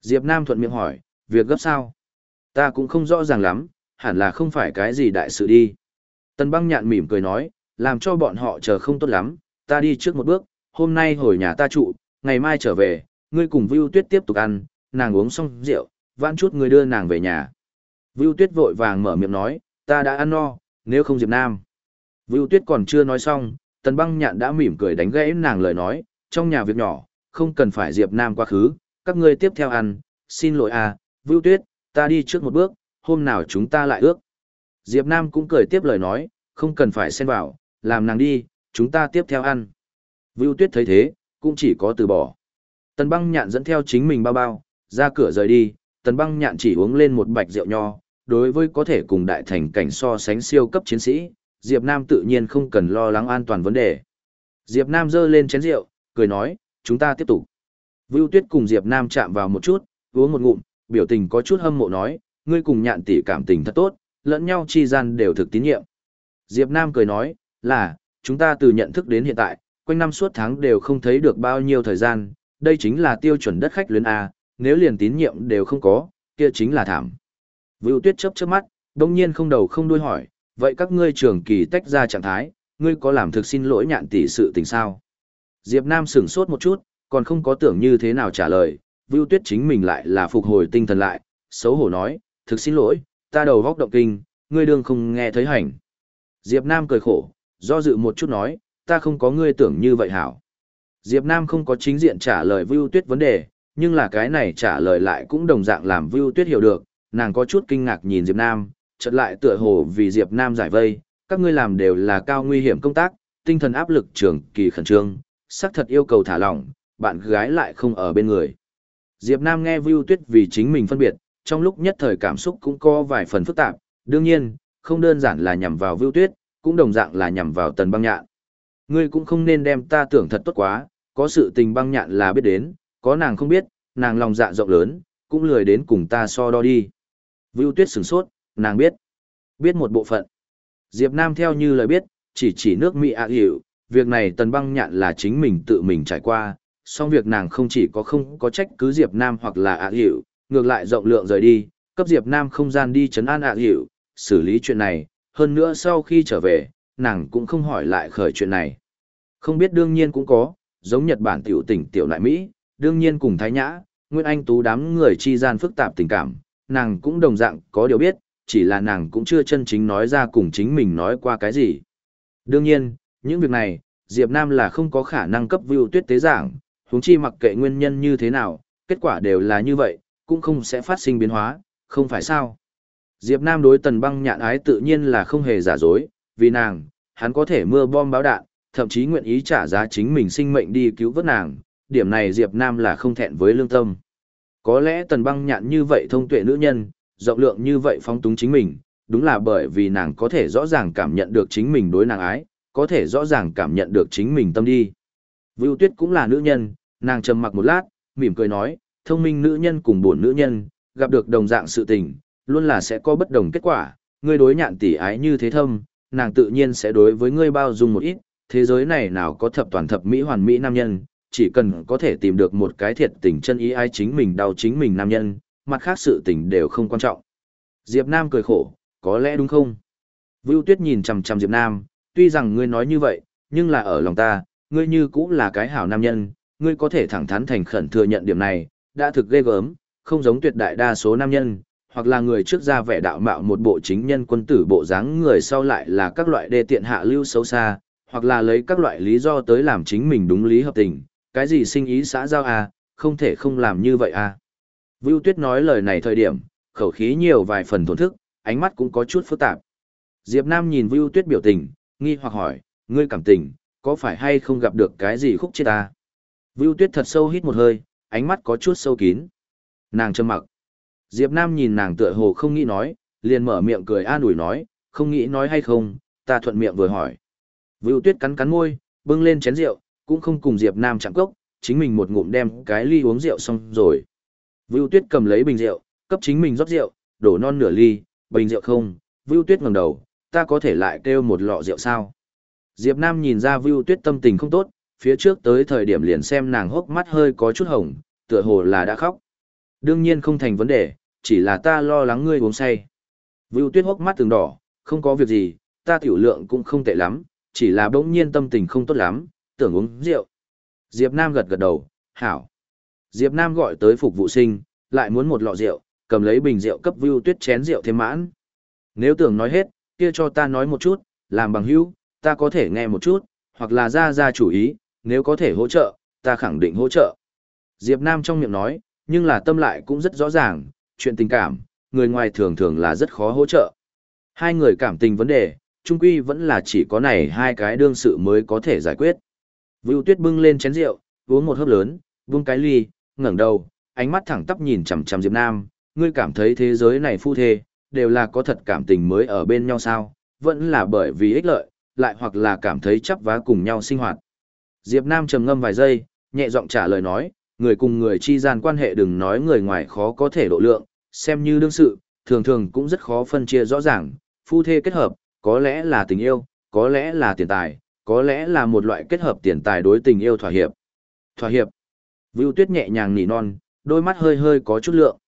Diệp Nam thuận miệng hỏi, việc gấp sao? Ta cũng không rõ ràng lắm, hẳn là không phải cái gì đại sự đi. Tần băng nhạn mỉm cười nói, làm cho bọn họ chờ không tốt lắm, ta đi trước một bước, hôm nay hồi nhà ta trụ, ngày mai trở về, ngươi cùng Vưu Tuyết tiếp tục ăn, nàng uống xong rượu, vãn chút ngươi đưa nàng về nhà. Vưu Tuyết vội vàng mở miệng nói, ta đã ăn no, nếu không Diệp Nam. Vưu Tuyết còn chưa nói xong, Tần băng nhạn đã mỉm cười đánh gãy nàng lời nói, trong nhà việc nhỏ, không cần phải Diệp Nam quá khứ, các ngươi tiếp theo ăn, xin lỗi à, Vưu Tuyết, ta đi trước một bước, hôm nào chúng ta lại ước. Diệp Nam cũng cười tiếp lời nói, không cần phải xen vào, làm nàng đi, chúng ta tiếp theo ăn. Vưu Tuyết thấy thế, cũng chỉ có từ bỏ. Tần băng nhạn dẫn theo chính mình bao bao, ra cửa rời đi, tần băng nhạn chỉ uống lên một bạch rượu nho, đối với có thể cùng đại thành cảnh so sánh siêu cấp chiến sĩ, Diệp Nam tự nhiên không cần lo lắng an toàn vấn đề. Diệp Nam giơ lên chén rượu, cười nói, chúng ta tiếp tục. Vưu Tuyết cùng Diệp Nam chạm vào một chút, uống một ngụm, biểu tình có chút hâm mộ nói, ngươi cùng nhạn tỷ cảm tình thật tốt, lẫn nhau chi gian đều thực tín nhiệm. Diệp Nam cười nói, là, chúng ta từ nhận thức đến hiện tại, quanh năm suốt tháng đều không thấy được bao nhiêu thời gian, đây chính là tiêu chuẩn đất khách luyến A, nếu liền tín nhiệm đều không có, kia chính là thảm. Vưu Tuyết chớp chớp mắt, đông nhiên không đầu không đuôi hỏi, vậy các ngươi trường kỳ tách ra trạng thái, ngươi có làm thực xin lỗi nhạn tỷ sự tình sao? Diệp Nam sửng sốt một chút, còn không có tưởng như thế nào trả lời, Vưu Tuyết chính mình lại là phục hồi tinh thần lại, xấu hổ nói, thực xin lỗi, ta đầu góc động kinh, ngươi đương không nghe thấy hành. Diệp Nam cười khổ, do dự một chút nói, ta không có ngươi tưởng như vậy hảo. Diệp Nam không có chính diện trả lời Vưu Tuyết vấn đề, nhưng là cái này trả lời lại cũng đồng dạng làm Vưu Tuyết hiểu được, nàng có chút kinh ngạc nhìn Diệp Nam, chợt lại tựa hồ vì Diệp Nam giải vây, các ngươi làm đều là cao nguy hiểm công tác, tinh thần áp lực trường kỳ khẩn trương, xác thật yêu cầu thả lỏng, bạn gái lại không ở bên người. Diệp Nam nghe Vưu Tuyết vì chính mình phân biệt, trong lúc nhất thời cảm xúc cũng có vài phần phức tạp, đương nhiên, không đơn giản là nhằm vào Vưu Tuyết, cũng đồng dạng là nhằm vào Tần Băng Nhạn. Ngươi cũng không nên đem ta tưởng thật tốt quá, có sự tình Băng Nhạn là biết đến, có nàng không biết, nàng lòng dạ rộng lớn, cũng lười đến cùng ta so đo đi. Vưu Tuyết sửng sốt, nàng biết. Biết một bộ phận. Diệp Nam theo như lời biết, chỉ chỉ nước Mỹ ạ hiểu, việc này Tần Băng Nhạn là chính mình tự mình trải qua, song việc nàng không chỉ có không có trách cứ Diệp Nam hoặc là ạ hiểu, ngược lại rộng lượng rời đi, cấp Diệp Nam không gian đi chấn an ạ hiểu, xử lý chuyện này, hơn nữa sau khi trở về, nàng cũng không hỏi lại khởi chuyện này. Không biết đương nhiên cũng có, giống Nhật Bản tiểu tỉnh tiểu lại Mỹ, đương nhiên cùng Thái Nhã, Nguyên Anh Tú đám người chi gian phức tạp tình cảm, nàng cũng đồng dạng có điều biết, chỉ là nàng cũng chưa chân chính nói ra cùng chính mình nói qua cái gì. Đương nhiên, những việc này, Diệp Nam là không có khả năng cấp view tuyết tế giảng, huống chi mặc kệ nguyên nhân như thế nào, kết quả đều là như vậy, cũng không sẽ phát sinh biến hóa, không phải sao. Diệp Nam đối tần băng nhạn ái tự nhiên là không hề giả dối, vì nàng, hắn có thể mưa bom báo đạn, thậm chí nguyện ý trả giá chính mình sinh mệnh đi cứu vớt nàng, điểm này Diệp Nam là không thẹn với lương tâm. Có lẽ tần băng nhạn như vậy thông tuệ nữ nhân, rộng lượng như vậy phóng túng chính mình, đúng là bởi vì nàng có thể rõ ràng cảm nhận được chính mình đối nàng ái, có thể rõ ràng cảm nhận được chính mình tâm đi. Vưu Tuyết cũng là nữ nhân, nàng trầm mặc một lát, mỉm cười nói, thông minh nữ nhân cùng buồn nữ nhân, gặp được đồng dạng sự tình, luôn là sẽ có bất đồng kết quả, ngươi đối nhạn tỷ ái như thế thâm, nàng tự nhiên sẽ đối với ngươi bao dung một ít, thế giới này nào có thập toàn thập mỹ hoàn mỹ nam nhân, chỉ cần có thể tìm được một cái thiệt tình chân ý ai chính mình đau chính mình nam nhân, mặt khác sự tình đều không quan trọng. Diệp Nam cười khổ, có lẽ đúng không? Vưu Tuyết nhìn chằm chằm Diệp Nam, tuy rằng ngươi nói như vậy, nhưng là ở lòng ta, ngươi như cũng là cái hảo nam nhân, ngươi có thể thẳng thắn thành khẩn thừa nhận điểm này, đã thực ghê gớm, không giống tuyệt đại đa số nam nhân, hoặc là người trước ra vẻ đạo mạo một bộ chính nhân quân tử bộ dáng người sau lại là các loại đê tiện hạ lưu xấu xa, hoặc là lấy các loại lý do tới làm chính mình đúng lý hợp tình, cái gì sinh ý xã giao à, không thể không làm như vậy à. Vưu Tuyết nói lời này thời điểm, khẩu khí nhiều vài phần thổn thức, ánh mắt cũng có chút phức tạp. Diệp Nam nhìn Vưu Tuyết biểu tình, nghi hoặc hỏi, ngươi cảm tình, có phải hay không gặp được cái gì khúc chết ta? Vưu Tuyết thật sâu hít một hơi, ánh mắt có chút sâu kín. Nàng trầm mặc. Diệp Nam nhìn nàng tựa hồ không nghĩ nói, liền mở miệng cười an ủi nói, không nghĩ nói hay không, ta thuận miệng vừa hỏi. Vưu Tuyết cắn cắn môi, bưng lên chén rượu, cũng không cùng Diệp Nam chạm cốc, chính mình một ngụm đem cái ly uống rượu xong rồi. Vưu Tuyết cầm lấy bình rượu, cấp chính mình rót rượu, đổ non nửa ly, bình rượu không, Vưu Tuyết ngẩng đầu, ta có thể lại kêu một lọ rượu sao? Diệp Nam nhìn ra Vưu Tuyết tâm tình không tốt, phía trước tới thời điểm liền xem nàng hốc mắt hơi có chút hồng, tựa hồ là đã khóc. Đương nhiên không thành vấn đề, chỉ là ta lo lắng ngươi uống say. Vưu Tuyết hốc mắt từng đỏ, không có việc gì, ta tiểu lượng cũng không tệ lắm, chỉ là bỗng nhiên tâm tình không tốt lắm, tưởng uống rượu. Diệp Nam gật gật đầu, hảo. Diệp Nam gọi tới phục vụ sinh, lại muốn một lọ rượu, cầm lấy bình rượu cấp Vưu Tuyết chén rượu thêm mãn. Nếu tưởng nói hết, kia cho ta nói một chút, làm bằng hữu, ta có thể nghe một chút, hoặc là ra ra chủ ý, nếu có thể hỗ trợ, ta khẳng định hỗ trợ. Diệp Nam trong miệng nói, nhưng là tâm lại cũng rất rõ ràng, chuyện tình cảm, người ngoài thường thường là rất khó hỗ trợ. Hai người cảm tình vấn đề, trung quy vẫn là chỉ có này hai cái đương sự mới có thể giải quyết. Vưu Tuyết bưng lên chén rượu, uống một hớp lớn, vung cái ly, ngẩng đầu, ánh mắt thẳng tắp nhìn chằm chằm Diệp Nam, ngươi cảm thấy thế giới này phu thê, đều là có thật cảm tình mới ở bên nhau sao, vẫn là bởi vì ích lợi, lại hoặc là cảm thấy chấp vá cùng nhau sinh hoạt. Diệp Nam trầm ngâm vài giây, nhẹ giọng trả lời nói, người cùng người chi gian quan hệ đừng nói người ngoài khó có thể độ lượng, xem như đương sự, thường thường cũng rất khó phân chia rõ ràng, phu thê kết hợp, có lẽ là tình yêu, có lẽ là tiền tài, có lẽ là một loại kết hợp tiền tài đối tình yêu thỏa hiệp. Thỏa hiệp. Vưu Tuyết nhẹ nhàng nỉ non, đôi mắt hơi hơi có chút lượng.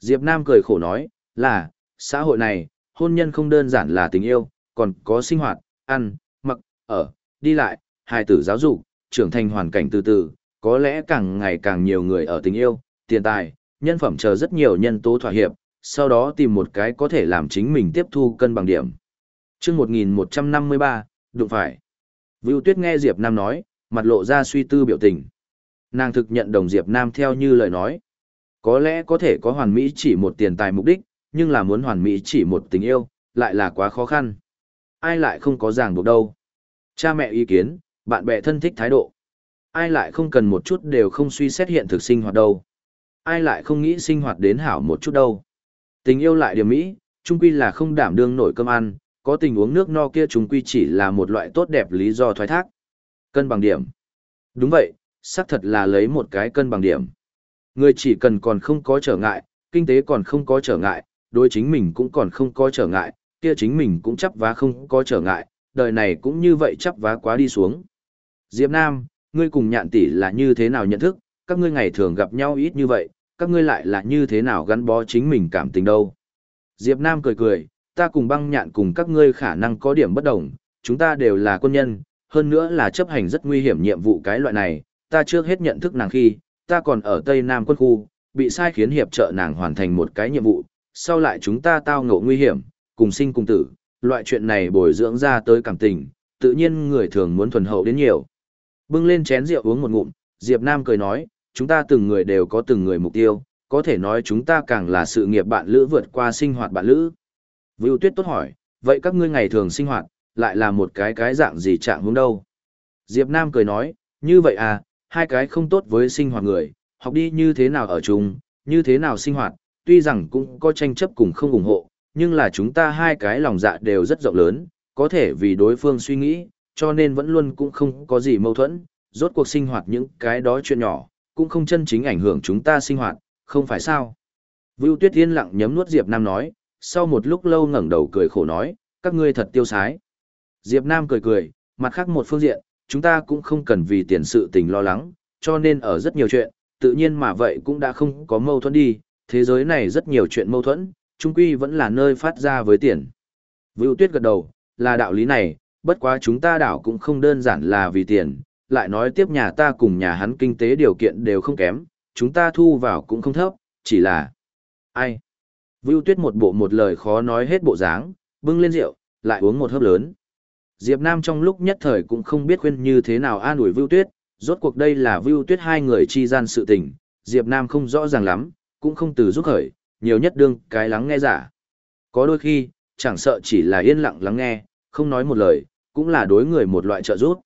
Diệp Nam cười khổ nói, là, xã hội này, hôn nhân không đơn giản là tình yêu, còn có sinh hoạt, ăn, mặc, ở, đi lại, hài tử giáo dục, trưởng thành hoàn cảnh từ từ, có lẽ càng ngày càng nhiều người ở tình yêu, tiền tài, nhân phẩm chờ rất nhiều nhân tố thỏa hiệp, sau đó tìm một cái có thể làm chính mình tiếp thu cân bằng điểm. Chương 1153, đụng phải. Vưu Tuyết nghe Diệp Nam nói, mặt lộ ra suy tư biểu tình. Nàng thực nhận đồng Diệp Nam theo như lời nói. Có lẽ có thể có hoàn mỹ chỉ một tiền tài mục đích, nhưng là muốn hoàn mỹ chỉ một tình yêu, lại là quá khó khăn. Ai lại không có ràng buộc đâu. Cha mẹ ý kiến, bạn bè thân thích thái độ. Ai lại không cần một chút đều không suy xét hiện thực sinh hoạt đâu. Ai lại không nghĩ sinh hoạt đến hảo một chút đâu. Tình yêu lại điểm mỹ, chung quy là không đảm đương nổi cơm ăn, có tình uống nước no kia chung quy chỉ là một loại tốt đẹp lý do thoái thác. Cân bằng điểm. Đúng vậy, xác thật là lấy một cái cân bằng điểm. Người chỉ cần còn không có trở ngại, kinh tế còn không có trở ngại, đối chính mình cũng còn không có trở ngại, kia chính mình cũng chấp vá không có trở ngại, đời này cũng như vậy chấp vá quá đi xuống. Diệp Nam, ngươi cùng nhạn tỷ là như thế nào nhận thức, các ngươi ngày thường gặp nhau ít như vậy, các ngươi lại là như thế nào gắn bó chính mình cảm tình đâu. Diệp Nam cười cười, ta cùng băng nhạn cùng các ngươi khả năng có điểm bất đồng, chúng ta đều là quân nhân, hơn nữa là chấp hành rất nguy hiểm nhiệm vụ cái loại này, ta trước hết nhận thức nàng khi, ta còn ở Tây Nam quân khu, bị sai khiến hiệp trợ nàng hoàn thành một cái nhiệm vụ, sau lại chúng ta tao ngộ nguy hiểm, cùng sinh cùng tử, loại chuyện này bồi dưỡng ra tới cảm tình, tự nhiên người thường muốn thuần hậu đến nhiều. Bưng lên chén rượu uống một ngụm, Diệp Nam cười nói, chúng ta từng người đều có từng người mục tiêu, có thể nói chúng ta càng là sự nghiệp bạn lữ vượt qua sinh hoạt bạn lữ. Vưu Tuyết tốt hỏi, vậy các ngươi ngày thường sinh hoạt, lại là một cái cái dạng gì trạng hướng đâu? Diệp Nam cười nói, như vậy à, hai cái không tốt với sinh hoạt người, học đi như thế nào ở chung, như thế nào sinh hoạt, tuy rằng cũng có tranh chấp cùng không ủng hộ, nhưng là chúng ta hai cái lòng dạ đều rất rộng lớn, có thể vì đối phương suy nghĩ, cho nên vẫn luôn cũng không có gì mâu thuẫn, rốt cuộc sinh hoạt những cái đó chuyện nhỏ, cũng không chân chính ảnh hưởng chúng ta sinh hoạt, không phải sao. Vưu Tuyết yên lặng nhấm nuốt Diệp Nam nói, sau một lúc lâu ngẩng đầu cười khổ nói, các ngươi thật tiêu sái. Diệp Nam cười cười, mặt khác một phương diện, chúng ta cũng không cần vì tiền sự tình lo lắng, cho nên ở rất nhiều chuyện, tự nhiên mà vậy cũng đã không có mâu thuẫn đi, thế giới này rất nhiều chuyện mâu thuẫn, chung quy vẫn là nơi phát ra với tiền. Vưu Tuyết gật đầu, là đạo lý này, bất quá chúng ta đảo cũng không đơn giản là vì tiền, lại nói tiếp nhà ta cùng nhà hắn kinh tế điều kiện đều không kém, chúng ta thu vào cũng không thấp, chỉ là... Ai? Vưu Tuyết một bộ một lời khó nói hết bộ dáng, bưng lên rượu, lại uống một hớp lớn. Diệp Nam trong lúc nhất thời cũng không biết khuyên như thế nào an ủi Vưu Tuyết, rốt cuộc đây là Vưu Tuyết hai người chi gian sự tình, Diệp Nam không rõ ràng lắm, cũng không từ giúp khởi, nhiều nhất đương cái lắng nghe giả. Có đôi khi, chẳng sợ chỉ là yên lặng lắng nghe, không nói một lời, cũng là đối người một loại trợ giúp.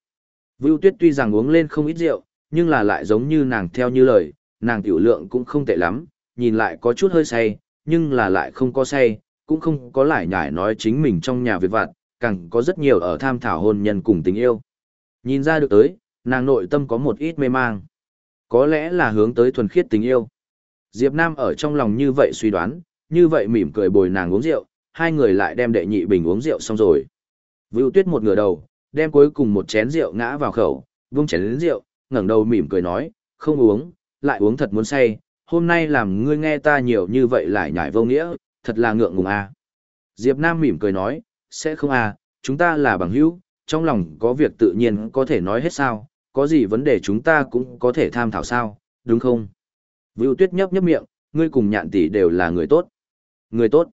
Vưu Tuyết tuy rằng uống lên không ít rượu, nhưng là lại giống như nàng theo như lời, nàng tiểu lượng cũng không tệ lắm, nhìn lại có chút hơi say, nhưng là lại không có say, cũng không có lại nhải nói chính mình trong nhà việc vặt, càng có rất nhiều ở tham thảo hôn nhân cùng tình yêu. Nhìn ra được tới, nàng nội tâm có một ít mê mang. Có lẽ là hướng tới thuần khiết tình yêu. Diệp Nam ở trong lòng như vậy suy đoán, như vậy mỉm cười bồi nàng uống rượu, hai người lại đem đệ nhị bình uống rượu xong rồi. Vưu Tuyết một ngửa đầu, đem cuối cùng một chén rượu ngã vào khẩu, vung chén đến rượu, ngẩng đầu mỉm cười nói, không uống, lại uống thật muốn say, hôm nay làm ngươi nghe ta nhiều như vậy lại nhải vô nghĩa, thật là ngượng ngùng à. Diệp Nam mỉm cười nói, sẽ không à, chúng ta là bằng hữu, trong lòng có việc tự nhiên có thể nói hết sao, có gì vấn đề chúng ta cũng có thể tham thảo sao, đúng không? Vưu Tuyết nhấp nhấp miệng, ngươi cùng nhạn tỷ đều là người tốt. Người tốt.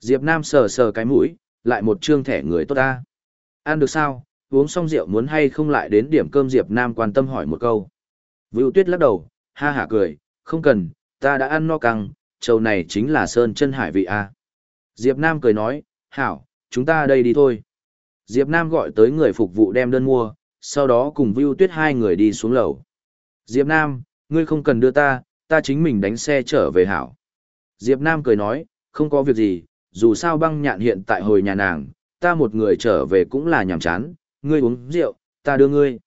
Diệp Nam sờ sờ cái mũi, lại một trương thẻ người tốt ta. Ăn được sao, uống xong rượu muốn hay không lại đến điểm cơm Diệp Nam quan tâm hỏi một câu. Vưu Tuyết lắc đầu, ha hả cười, không cần, ta đã ăn no căng, trầu này chính là sơn chân hải vị a. Diệp Nam cười nói, hảo, chúng ta đây đi thôi. Diệp Nam gọi tới người phục vụ đem đơn mua, sau đó cùng Vưu Tuyết hai người đi xuống lầu. Diệp Nam, ngươi không cần đưa ta, ta chính mình đánh xe trở về hảo. Diệp Nam cười nói, không có việc gì, dù sao băng nhạn hiện tại hồi nhà nàng, ta một người trở về cũng là nhàm chán, ngươi uống rượu, ta đưa ngươi.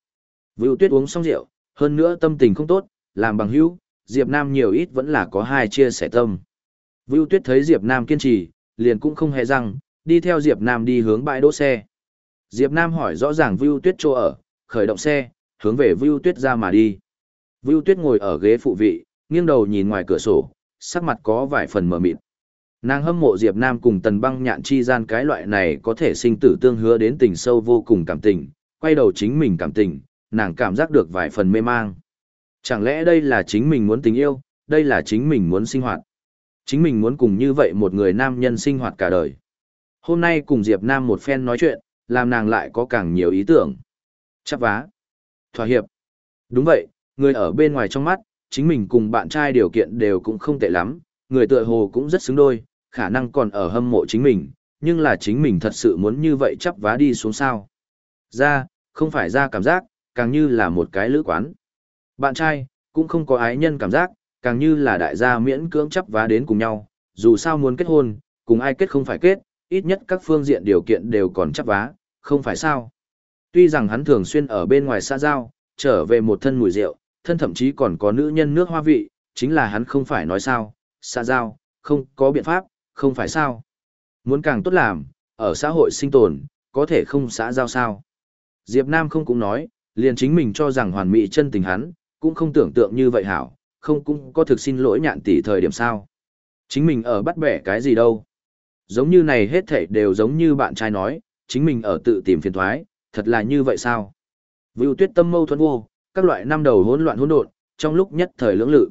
Vưu Tuyết uống xong rượu, hơn nữa tâm tình không tốt, làm bằng hữu, Diệp Nam nhiều ít vẫn là có hai chia sẻ tâm. Vưu Tuyết thấy Diệp Nam kiên trì, liền cũng không hề răng, đi theo Diệp Nam đi hướng bãi đỗ xe. Diệp Nam hỏi rõ ràng Vưu Tuyết chỗ ở, khởi động xe, hướng về Vưu Tuyết ra mà đi. Vưu Tuyết ngồi ở ghế phụ vị, nghiêng đầu nhìn ngoài cửa sổ, sắc mặt có vài phần mờ mịt. Nàng hâm mộ Diệp Nam cùng Tần Băng Nhạn chi gian cái loại này có thể sinh tử tương hứa đến tình sâu vô cùng cảm tình, quay đầu chính mình cảm tình, nàng cảm giác được vài phần mê mang. Chẳng lẽ đây là chính mình muốn tình yêu, đây là chính mình muốn sinh hoạt. Chính mình muốn cùng như vậy một người nam nhân sinh hoạt cả đời. Hôm nay cùng Diệp Nam một phen nói chuyện, làm nàng lại có càng nhiều ý tưởng. Chắp vá. Thỏa hiệp. Đúng vậy, người ở bên ngoài trong mắt, chính mình cùng bạn trai điều kiện đều cũng không tệ lắm, người tựa hồ cũng rất xứng đôi, khả năng còn ở hâm mộ chính mình, nhưng là chính mình thật sự muốn như vậy chắp vá đi xuống sao. Ra, không phải ra cảm giác, càng như là một cái lữ quán. Bạn trai, cũng không có ái nhân cảm giác, càng như là đại gia miễn cưỡng chấp vá đến cùng nhau, dù sao muốn kết hôn, cùng ai kết không phải kết, ít nhất các phương diện điều kiện đều còn chấp vá, không phải sao. Tuy rằng hắn thường xuyên ở bên ngoài xa giao, trở về một thân mùi rượu, thân thậm chí còn có nữ nhân nước hoa vị, chính là hắn không phải nói sao, xa giao, không có biện pháp, không phải sao. Muốn càng tốt làm, ở xã hội sinh tồn, có thể không xã giao sao. Diệp Nam không cũng nói, liền chính mình cho rằng hoàn mỹ chân tình hắn, cũng không tưởng tượng như vậy hảo, không cũng có thực xin lỗi nhạn tỷ thời điểm sao. Chính mình ở bắt bẻ cái gì đâu. Giống như này hết thảy đều giống như bạn trai nói, chính mình ở tự tìm phiền toái thật là như vậy sao. Vưu tuyết tâm mâu thuẫn vô, các loại năm đầu hỗn loạn hỗn độn, trong lúc nhất thời lưỡng lự.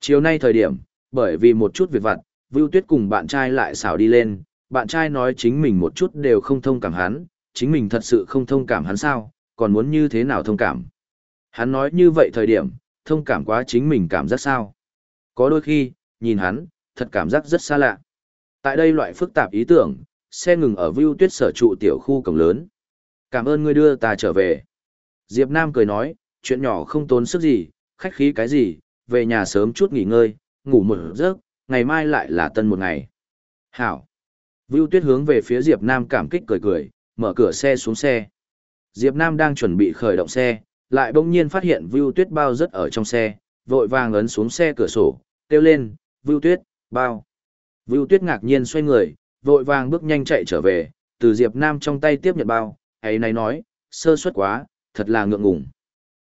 Chiều nay thời điểm, bởi vì một chút việc vặt, Vưu Tuyết cùng bạn trai lại xảo đi lên, bạn trai nói chính mình một chút đều không thông cảm hắn, chính mình thật sự không thông cảm hắn sao, còn muốn như thế nào thông cảm. Hắn nói như vậy thời điểm, thông cảm quá chính mình cảm giác sao. Có đôi khi, nhìn hắn, thật cảm giác rất xa lạ. Tại đây loại phức tạp ý tưởng, xe ngừng ở Vưu Tuyết sở trụ tiểu khu cổng lớn. Cảm ơn ngươi đưa ta trở về. Diệp Nam cười nói, chuyện nhỏ không tốn sức gì, khách khí cái gì, về nhà sớm chút nghỉ ngơi, ngủ một giấc, ngày mai lại là tân một ngày. Hảo. Vưu Tuyết hướng về phía Diệp Nam cảm kích cười cười, mở cửa xe xuống xe. Diệp Nam đang chuẩn bị khởi động xe, lại bỗng nhiên phát hiện Vưu Tuyết bao rất ở trong xe, vội vàng ấn xuống xe cửa sổ, kêu lên, Vưu Tuyết, Bao. Vưu Tuyết ngạc nhiên xoay người, vội vàng bước nhanh chạy trở về, từ Diệp Nam trong tay tiếp nhận bao, ấy này nói, sơ suất quá, thật là ngượng ngùng.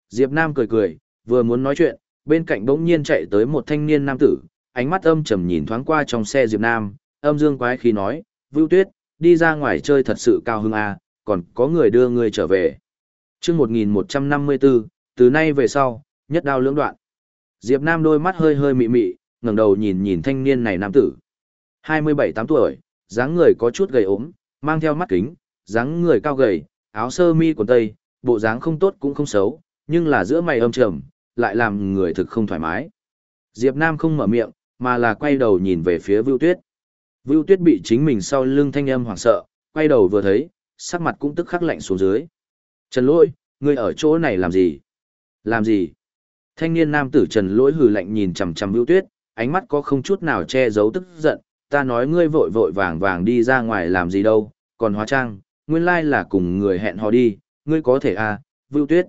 Diệp Nam cười cười, vừa muốn nói chuyện, bên cạnh bỗng nhiên chạy tới một thanh niên nam tử, ánh mắt âm trầm nhìn thoáng qua trong xe Diệp Nam, âm dương quái khí nói, Vưu Tuyết, đi ra ngoài chơi thật sự cao hứng à, còn có người đưa người trở về. Chương 1154, từ nay về sau, nhất đao lưỡng đoạn. Diệp Nam đôi mắt hơi hơi mị mị, ngẩng đầu nhìn nhìn thanh niên này nam tử. 27-8 tuổi, dáng người có chút gầy ốm, mang theo mắt kính, dáng người cao gầy, áo sơ mi quần tây, bộ dáng không tốt cũng không xấu, nhưng là giữa mày âm trầm, lại làm người thực không thoải mái. Diệp Nam không mở miệng, mà là quay đầu nhìn về phía Vưu Tuyết. Vưu Tuyết bị chính mình sau lưng thanh âm hoảng sợ, quay đầu vừa thấy, sắc mặt cũng tức khắc lạnh xuống dưới. Trần Lỗi, ngươi ở chỗ này làm gì? Làm gì? Thanh niên nam tử Trần Lỗi hừ lạnh nhìn chằm chằm Vưu Tuyết, ánh mắt có không chút nào che giấu tức giận, ta nói ngươi vội vội vàng vàng đi ra ngoài làm gì đâu, còn hóa trang, nguyên lai là cùng người hẹn hò đi, ngươi có thể à, Vưu Tuyết.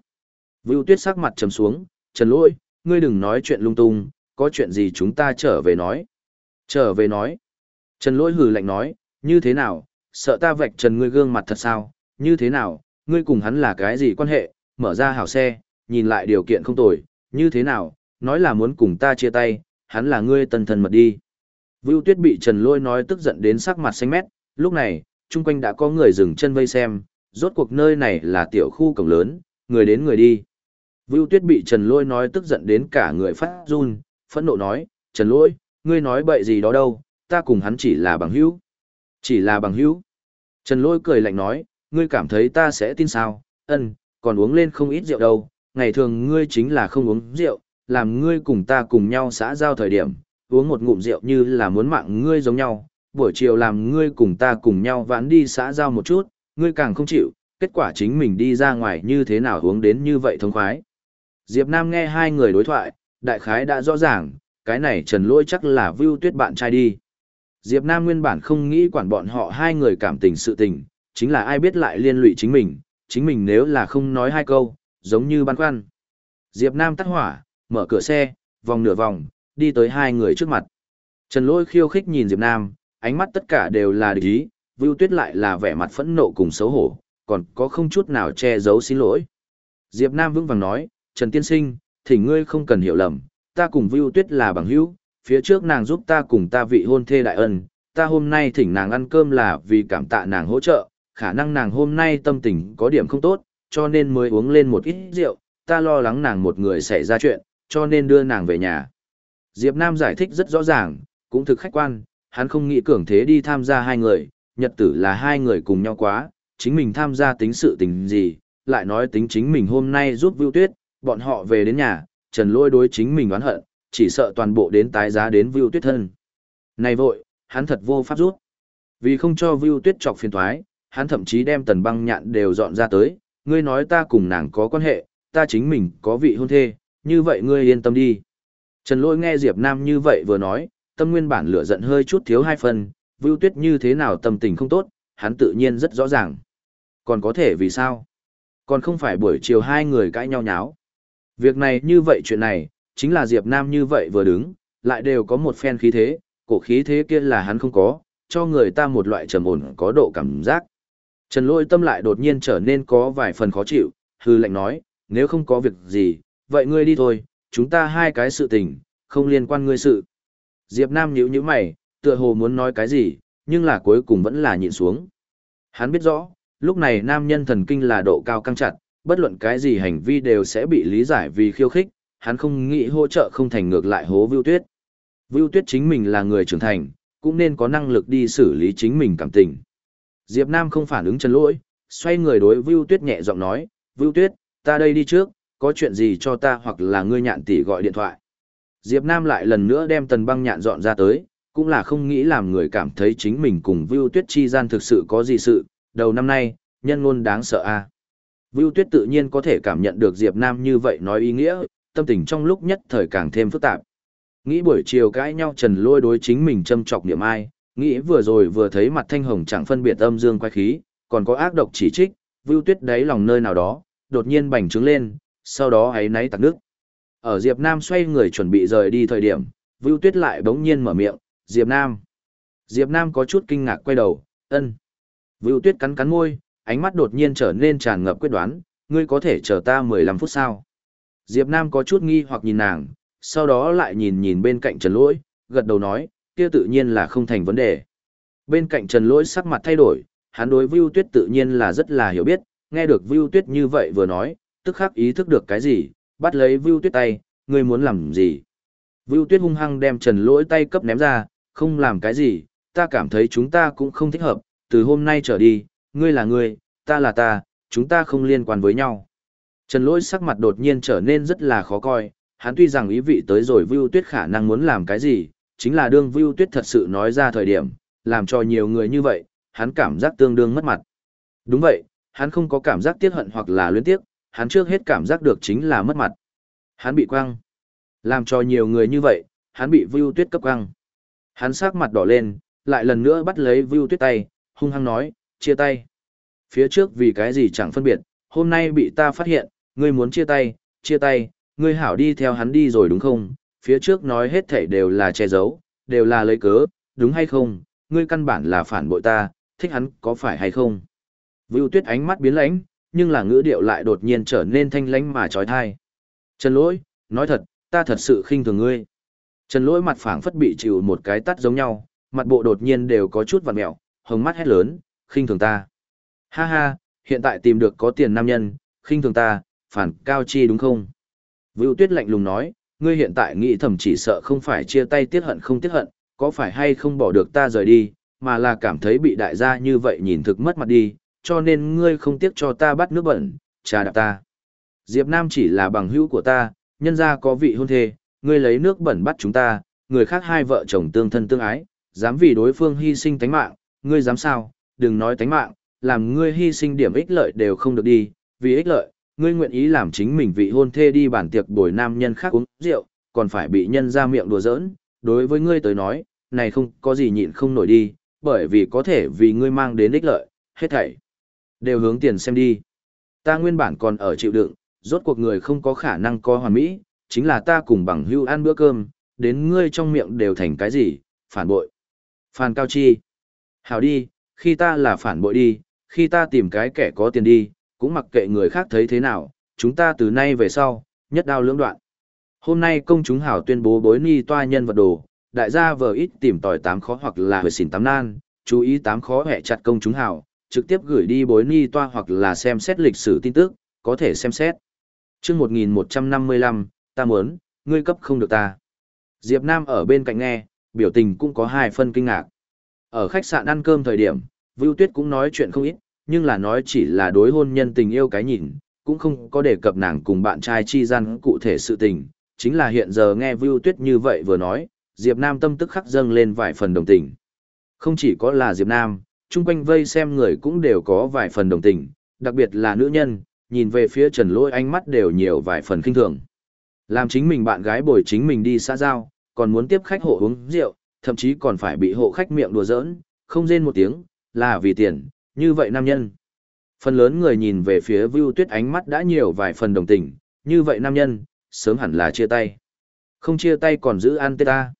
Vưu Tuyết sắc mặt trầm xuống, Trần Lỗi, ngươi đừng nói chuyện lung tung, có chuyện gì chúng ta trở về nói. Trở về nói. Trần Lỗi hừ lạnh nói, như thế nào, sợ ta vạch trần ngươi gương mặt thật sao, như thế nào, ngươi cùng hắn là cái gì quan hệ, mở ra hảo xe, nhìn lại điều kiện không tồi, như thế nào, nói là muốn cùng ta chia tay, hắn là ngươi tần thần mật đi. Vưu Tuyết bị Trần Lỗi nói tức giận đến sắc mặt xanh mét, lúc này, chung quanh đã có người dừng chân vây xem, rốt cuộc nơi này là tiểu khu cổng lớn, người đến người đi. Vưu Tuyết bị Trần Lôi nói tức giận đến cả người phát run, phẫn nộ nói, Trần Lôi, ngươi nói bậy gì đó đâu, ta cùng hắn chỉ là bằng hữu. Chỉ là bằng hữu. Trần Lôi cười lạnh nói, ngươi cảm thấy ta sẽ tin sao, ân, còn uống lên không ít rượu đâu, ngày thường ngươi chính là không uống rượu, làm ngươi cùng ta cùng nhau xã giao thời điểm, uống một ngụm rượu như là muốn mạng ngươi giống nhau, buổi chiều làm ngươi cùng ta cùng nhau vãn đi xã giao một chút, ngươi càng không chịu, kết quả chính mình đi ra ngoài như thế nào uống đến như vậy thông khoái. Diệp Nam nghe hai người đối thoại, đại khái đã rõ ràng, cái này trần lỗi chắc là Vưu tuyết bạn trai đi. Diệp Nam nguyên bản không nghĩ quản bọn họ hai người cảm tình sự tình, chính là ai biết lại liên lụy chính mình, chính mình nếu là không nói hai câu, giống như băn khoăn. Diệp Nam tắt hỏa, mở cửa xe, vòng nửa vòng, đi tới hai người trước mặt. Trần lỗi khiêu khích nhìn Diệp Nam, ánh mắt tất cả đều là địch ý, Vưu Tuyết lại là vẻ mặt phẫn nộ cùng xấu hổ, còn có không chút nào che giấu xin lỗi. Diệp Nam vững vàng nói, Trần Tiên Sinh, thỉnh ngươi không cần hiểu lầm, ta cùng Vưu Tuyết là bằng hữu, phía trước nàng giúp ta cùng ta vị hôn thê đại ân, ta hôm nay thỉnh nàng ăn cơm là vì cảm tạ nàng hỗ trợ, khả năng nàng hôm nay tâm tình có điểm không tốt, cho nên mới uống lên một ít rượu, ta lo lắng nàng một người xảy ra chuyện, cho nên đưa nàng về nhà. Diệp Nam giải thích rất rõ ràng, cũng thực khách quan, hắn không nghĩ cường thế đi tham gia hai người, nhật tử là hai người cùng nhau quá, chính mình tham gia tính sự tình gì, lại nói tính chính mình hôm nay giúp Vưu Tuyết, bọn họ về đến nhà, Trần Lôi đối chính mình oán hận, chỉ sợ toàn bộ đến tái giá đến Vưu Tuyết thân. Này vội, hắn thật vô pháp rút. Vì không cho Vưu Tuyết chọc phiền toái, hắn thậm chí đem tần băng nhạn đều dọn ra tới, ngươi nói ta cùng nàng có quan hệ, ta chính mình có vị hôn thê, như vậy ngươi yên tâm đi. Trần Lôi nghe Diệp Nam như vậy vừa nói, tâm nguyên bản lửa giận hơi chút thiếu hai phần, Vưu Tuyết như thế nào tâm tình không tốt, hắn tự nhiên rất rõ ràng. Còn có thể vì sao? Còn không phải buổi chiều hai người cãi nhau nháo. Việc này như vậy chuyện này, chính là Diệp Nam như vậy vừa đứng, lại đều có một phen khí thế, cổ khí thế kia là hắn không có, cho người ta một loại trầm ổn có độ cảm giác. Trần Lôi tâm lại đột nhiên trở nên có vài phần khó chịu, hư lệnh nói, nếu không có việc gì, vậy ngươi đi thôi, chúng ta hai cái sự tình, không liên quan ngươi sự. Diệp Nam nhíu nhíu mày, tựa hồ muốn nói cái gì, nhưng là cuối cùng vẫn là nhịn xuống. Hắn biết rõ, lúc này nam nhân thần kinh là độ cao căng chặt, bất luận cái gì hành vi đều sẽ bị lý giải vì khiêu khích, hắn không nghĩ hỗ trợ không thành ngược lại hố Vưu Tuyết. Vưu Tuyết chính mình là người trưởng thành, cũng nên có năng lực đi xử lý chính mình cảm tình. Diệp Nam không phản ứng chân lỗi, xoay người đối Vưu Tuyết nhẹ giọng nói, Vưu Tuyết, ta đây đi trước, có chuyện gì cho ta hoặc là ngươi nhạn tỷ gọi điện thoại. Diệp Nam lại lần nữa đem tần băng nhạn dọn ra tới, cũng là không nghĩ làm người cảm thấy chính mình cùng Vưu Tuyết chi gian thực sự có gì sự, đầu năm nay, nhân luôn đáng sợ a. À. Vưu Tuyết tự nhiên có thể cảm nhận được Diệp Nam như vậy nói ý nghĩa, tâm tình trong lúc nhất thời càng thêm phức tạp. Nghĩ buổi chiều cãi nhau Trần Lôi đối chính mình châm chọc niệm ai, nghĩ vừa rồi vừa thấy mặt thanh hồng chẳng phân biệt âm dương quay khí, còn có ác độc chỉ trích, Vưu Tuyết đáy lòng nơi nào đó, đột nhiên bành trướng lên, sau đó ấy náy tạc nước. Ở Diệp Nam xoay người chuẩn bị rời đi thời điểm, Vưu Tuyết lại bỗng nhiên mở miệng, Diệp Nam. Diệp Nam có chút kinh ngạc quay đầu, ân. Vưu Tuyết cắn cắn môi, ánh mắt đột nhiên trở nên tràn ngập quyết đoán, ngươi có thể chờ ta 15 phút sao? Diệp Nam có chút nghi hoặc nhìn nàng, sau đó lại nhìn nhìn bên cạnh Trần Lỗi, gật đầu nói, kia tự nhiên là không thành vấn đề. Bên cạnh Trần Lỗi sắc mặt thay đổi, hắn đối Vưu Tuyết tự nhiên là rất là hiểu biết, nghe được Vưu Tuyết như vậy vừa nói, tức khắc ý thức được cái gì, bắt lấy Vưu Tuyết tay, ngươi muốn làm gì? Vưu Tuyết hung hăng đem Trần Lỗi tay cấp ném ra, không làm cái gì, ta cảm thấy chúng ta cũng không thích hợp, từ hôm nay trở đi, ngươi là ngươi, ta là ta, chúng ta không liên quan với nhau. Trần Lỗi sắc mặt đột nhiên trở nên rất là khó coi, hắn tuy rằng ý vị tới rồi Vưu Tuyết khả năng muốn làm cái gì, chính là đương Vưu Tuyết thật sự nói ra thời điểm, làm cho nhiều người như vậy, hắn cảm giác tương đương mất mặt. Đúng vậy, hắn không có cảm giác tiếc hận hoặc là luyến tiếc, hắn trước hết cảm giác được chính là mất mặt. Hắn bị quăng. Làm cho nhiều người như vậy, hắn bị Vưu Tuyết cấp quăng. Hắn sắc mặt đỏ lên, lại lần nữa bắt lấy Vưu Tuyết tay, hung hăng nói, chia tay. Phía trước vì cái gì chẳng phân biệt, hôm nay bị ta phát hiện, ngươi muốn chia tay, chia tay, ngươi hảo đi theo hắn đi rồi đúng không? Phía trước nói hết thảy đều là che giấu, đều là lấy cớ, đúng hay không? Ngươi căn bản là phản bội ta, thích hắn có phải hay không? Vưu Tuyết ánh mắt biến lãnh, nhưng là ngữ điệu lại đột nhiên trở nên thanh lãnh mà trói thai. Trần Lỗi, nói thật, ta thật sự khinh thường ngươi. Trần Lỗi mặt phảng phất bị chịu một cái tắt giống nhau, mặt bộ đột nhiên đều có chút vặn mẹo, hồng mắt hét lớn, khinh thường ta. Ha ha, hiện tại tìm được có tiền nam nhân, khinh thường ta, phản cao chi đúng không? Vưu Tuyết lạnh lùng nói, ngươi hiện tại nghĩ thầm chỉ sợ không phải chia tay tiết hận không tiết hận, có phải hay không bỏ được ta rời đi, mà là cảm thấy bị đại gia như vậy nhìn thực mất mặt đi, cho nên ngươi không tiếc cho ta bắt nước bẩn, trà đạp ta. Diệp Nam chỉ là bằng hữu của ta, nhân gia có vị hôn thê, ngươi lấy nước bẩn bắt chúng ta, người khác hai vợ chồng tương thân tương ái, dám vì đối phương hy sinh tánh mạng, ngươi dám sao, đừng nói tánh mạng, làm ngươi hy sinh điểm ích lợi đều không được đi, vì ích lợi, ngươi nguyện ý làm chính mình vị hôn thê đi bản tiệc bồi nam nhân khác uống rượu, còn phải bị nhân ra miệng đùa giỡn, đối với ngươi tới nói, này không có gì nhịn không nổi đi, bởi vì có thể vì ngươi mang đến ích lợi, hết thảy. Đều hướng tiền xem đi. Ta nguyên bản còn ở chịu đựng, rốt cuộc người không có khả năng có hoàn mỹ, chính là ta cùng bằng hưu ăn bữa cơm, đến ngươi trong miệng đều thành cái gì, phản bội. Phản cao chi. Hảo đi, khi ta là phản bội đi, khi ta tìm cái kẻ có tiền đi, cũng mặc kệ người khác thấy thế nào, chúng ta từ nay về sau, nhất đao lưỡng đoạn. Hôm nay công chúng hảo tuyên bố bối ni toa nhân vật đồ, đại gia vờ ít tìm tòi tám khó hoặc là hồi xỉn tám nan, chú ý tám khó hẹ chặt công chúng hảo, trực tiếp gửi đi bối ni toa hoặc là xem xét lịch sử tin tức, có thể xem xét. chương 1155, ta muốn, ngươi cấp không được ta. Diệp Nam ở bên cạnh nghe, biểu tình cũng có hai phân kinh ngạc. Ở khách sạn ăn cơm thời điểm, Vưu Tuyết cũng nói chuyện không ít, nhưng là nói chỉ là đối hôn nhân tình yêu cái nhìn, cũng không có đề cập nàng cùng bạn trai chi gian cụ thể sự tình. Chính là hiện giờ nghe Vưu Tuyết như vậy vừa nói, Diệp Nam tâm tức khắc dâng lên vài phần đồng tình. Không chỉ có là Diệp Nam, chung quanh vây xem người cũng đều có vài phần đồng tình, đặc biệt là nữ nhân, nhìn về phía Trần Lỗi ánh mắt đều nhiều vài phần kinh thường. Làm chính mình bạn gái bồi chính mình đi xã giao, còn muốn tiếp khách hộ uống rượu, thậm chí còn phải bị hộ khách miệng đùa giỡn, không rên một tiếng, là vì tiền, như vậy nam nhân. Phần lớn người nhìn về phía Vưu Tuyết ánh mắt đã nhiều vài phần đồng tình, như vậy nam nhân, sớm hẳn là chia tay. Không chia tay còn giữ an tê ta.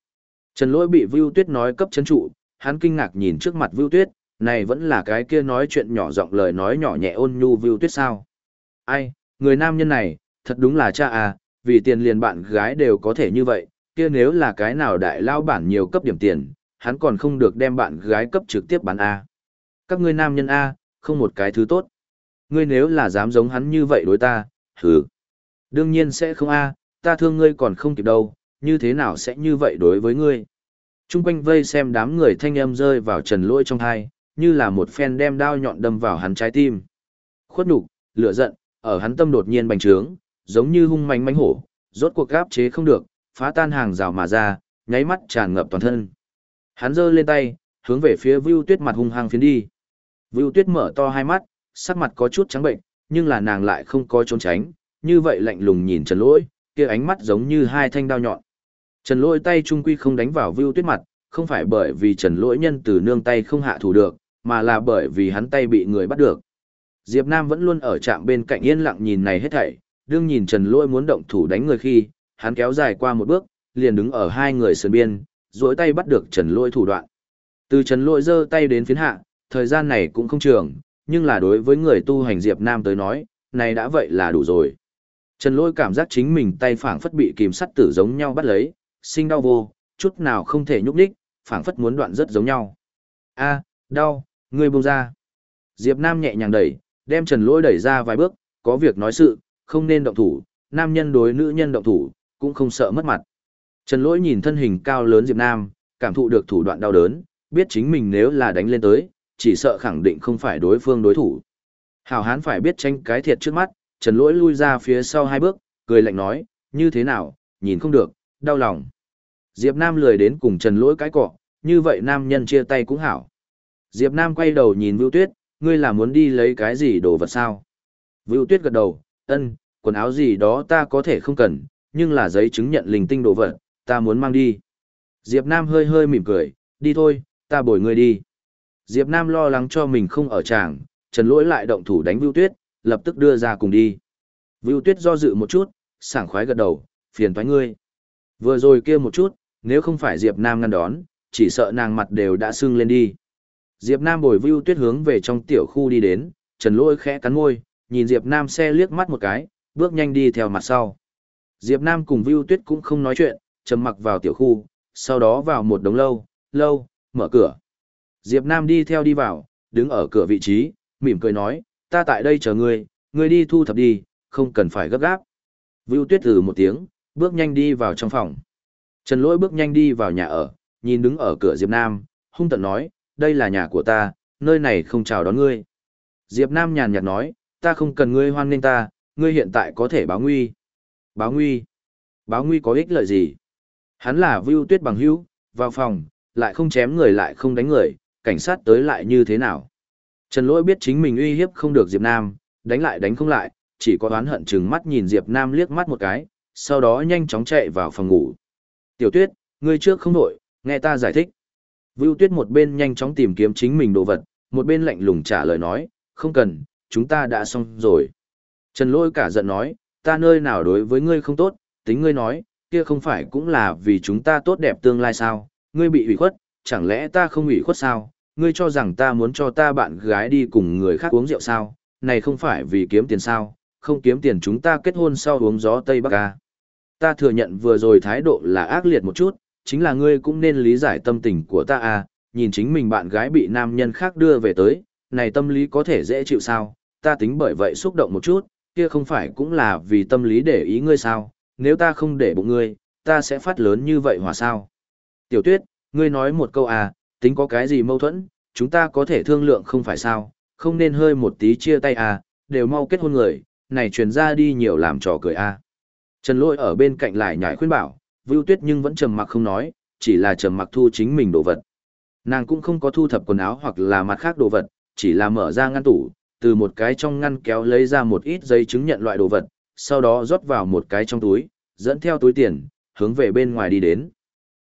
Trần Lỗi bị Vưu Tuyết nói cấp chấn trụ, hắn kinh ngạc nhìn trước mặt Vưu Tuyết, này vẫn là cái kia nói chuyện nhỏ giọng lời nói nhỏ nhẹ ôn nhu Vưu Tuyết sao. Ai, người nam nhân này, thật đúng là cha à, vì tiền liền bạn gái đều có thể như vậy, kia nếu là cái nào đại lao bản nhiều cấp điểm tiền, hắn còn không được đem bạn gái cấp trực tiếp bán A. Các ngươi nam nhân A, không một cái thứ tốt. Ngươi nếu là dám giống hắn như vậy đối ta, hừ. Đương nhiên sẽ không A, ta thương ngươi còn không kịp đâu, như thế nào sẽ như vậy đối với ngươi. Trung quanh vây xem đám người thanh âm rơi vào trần lỗi trong hai, như là một phen đem đao nhọn đâm vào hắn trái tim. Khuất nhục, lửa giận, ở hắn tâm đột nhiên bành trướng, giống như hung manh mánh hổ, rốt cuộc gáp chế không được, phá tan hàng rào mà ra, nháy mắt tràn ngập toàn thân. Hắn giơ lên tay, hướng về phía Vưu Tuyết mặt hung hăng phiến đi. Vưu Tuyết mở to hai mắt, sắc mặt có chút trắng bệnh, nhưng là nàng lại không có trốn tránh, như vậy lạnh lùng nhìn Trần Lỗi, kia ánh mắt giống như hai thanh đao nhọn. Trần Lỗi tay trung quy không đánh vào Vưu Tuyết mặt, không phải bởi vì Trần Lỗi nhân từ nương tay không hạ thủ được, mà là bởi vì hắn tay bị người bắt được. Diệp Nam vẫn luôn ở trạm bên cạnh yên lặng nhìn này hết thảy, đương nhìn Trần Lỗi muốn động thủ đánh người khi, hắn kéo dài qua một bước, liền đứng ở hai người sườn biên, duỗi tay bắt được Trần Lỗi thủ đoạn. Từ Trần Lỗi giơ tay đến phiến hạ, thời gian này cũng không trường, nhưng là đối với người tu hành Diệp Nam tới nói, này đã vậy là đủ rồi. Trần Lỗi cảm giác chính mình tay phảng phất bị kìm sắt tử giống nhau bắt lấy, sinh đau vô, chút nào không thể nhúc nhích, phảng phất muốn đoạn rất giống nhau. A, đau, ngươi buông ra. Diệp Nam nhẹ nhàng đẩy, đem Trần Lỗi đẩy ra vài bước, có việc nói sự, không nên động thủ, nam nhân đối nữ nhân động thủ, cũng không sợ mất mặt. Trần Lỗi nhìn thân hình cao lớn Diệp Nam, cảm thụ được thủ đoạn đau đớn, biết chính mình nếu là đánh lên tới, chỉ sợ khẳng định không phải đối phương đối thủ. Hảo hán phải biết tranh cái thiệt trước mắt, Trần Lỗi lui ra phía sau hai bước, cười lạnh nói, như thế nào, nhìn không được, đau lòng. Diệp Nam lười đến cùng Trần Lỗi cái cọ, như vậy nam nhân chia tay cũng hảo. Diệp Nam quay đầu nhìn Vưu Tuyết, ngươi là muốn đi lấy cái gì đồ vật sao? Vưu Tuyết gật đầu, ân, quần áo gì đó ta có thể không cần, nhưng là giấy chứng nhận linh tinh đồ vật, ta muốn mang đi. Diệp Nam hơi hơi mỉm cười, đi thôi, ta bồi ngươi đi. Diệp Nam lo lắng cho mình không ở tràng, Trần Lỗi lại động thủ đánh Vưu Tuyết, lập tức đưa ra cùng đi. Vưu Tuyết do dự một chút, sảng khoái gật đầu, phiền toái ngươi. Vừa rồi kia một chút, nếu không phải Diệp Nam ngăn đón, chỉ sợ nàng mặt đều đã sưng lên đi. Diệp Nam bồi Vưu Tuyết hướng về trong tiểu khu đi đến, Trần Lỗi khẽ cắn môi, nhìn Diệp Nam xe liếc mắt một cái, bước nhanh đi theo mặt sau. Diệp Nam cùng Vưu Tuyết cũng không nói chuyện, trầm mặc vào tiểu khu, sau đó vào một đống lâu, lâu, mở cửa. Diệp Nam đi theo đi vào, đứng ở cửa vị trí, mỉm cười nói, ta tại đây chờ ngươi, ngươi đi thu thập đi, không cần phải gấp gáp. Vưu Tuyết từ một tiếng, bước nhanh đi vào trong phòng. Trần Lỗi bước nhanh đi vào nhà ở, nhìn đứng ở cửa Diệp Nam, hung tợn nói, đây là nhà của ta, nơi này không chào đón ngươi. Diệp Nam nhàn nhạt nói, ta không cần ngươi hoan nghênh ta, ngươi hiện tại có thể báo nguy. Báo nguy? Báo nguy có ích lợi gì? Hắn là Vưu Tuyết bằng hữu, vào phòng, lại không chém người lại không đánh người, cảnh sát tới lại như thế nào? Trần Lỗi biết chính mình uy hiếp không được Diệp Nam, đánh lại đánh không lại, chỉ có oán hận chừng mắt nhìn Diệp Nam liếc mắt một cái, sau đó nhanh chóng chạy vào phòng ngủ. Tiểu Tuyết, ngươi trước không đổi, nghe ta giải thích. Vưu Tuyết một bên nhanh chóng tìm kiếm chính mình đồ vật, một bên lạnh lùng trả lời nói, không cần, chúng ta đã xong rồi. Trần Lỗi cả giận nói, ta nơi nào đối với ngươi không tốt, tính ngươi nói, kia không phải cũng là vì chúng ta tốt đẹp tương lai sao, ngươi bị ủy khuất, chẳng lẽ ta không ủy khuất sao, ngươi cho rằng ta muốn cho ta bạn gái đi cùng người khác uống rượu sao, này không phải vì kiếm tiền sao, không kiếm tiền chúng ta kết hôn sau uống gió Tây Bắc ca. Ta thừa nhận vừa rồi thái độ là ác liệt một chút, chính là ngươi cũng nên lý giải tâm tình của ta à, nhìn chính mình bạn gái bị nam nhân khác đưa về tới, này tâm lý có thể dễ chịu sao, ta tính bởi vậy xúc động một chút, kia không phải cũng là vì tâm lý để ý ngươi sao, nếu ta không để bụng ngươi, ta sẽ phát lớn như vậy hòa sao. Tiểu tuyết, ngươi nói một câu à, tính có cái gì mâu thuẫn, chúng ta có thể thương lượng không phải sao, không nên hơi một tí chia tay à, đều mau kết hôn người, này truyền ra đi nhiều làm trò cười à. Trần lôi ở bên cạnh lại nhảy khuyên bảo, Vưu Tuyết nhưng vẫn trầm mặc không nói, chỉ là trầm mặc thu chính mình đồ vật. Nàng cũng không có thu thập quần áo hoặc là mặt khác đồ vật, chỉ là mở ra ngăn tủ, từ một cái trong ngăn kéo lấy ra một ít giấy chứng nhận loại đồ vật, sau đó rót vào một cái trong túi, dẫn theo túi tiền, hướng về bên ngoài đi đến.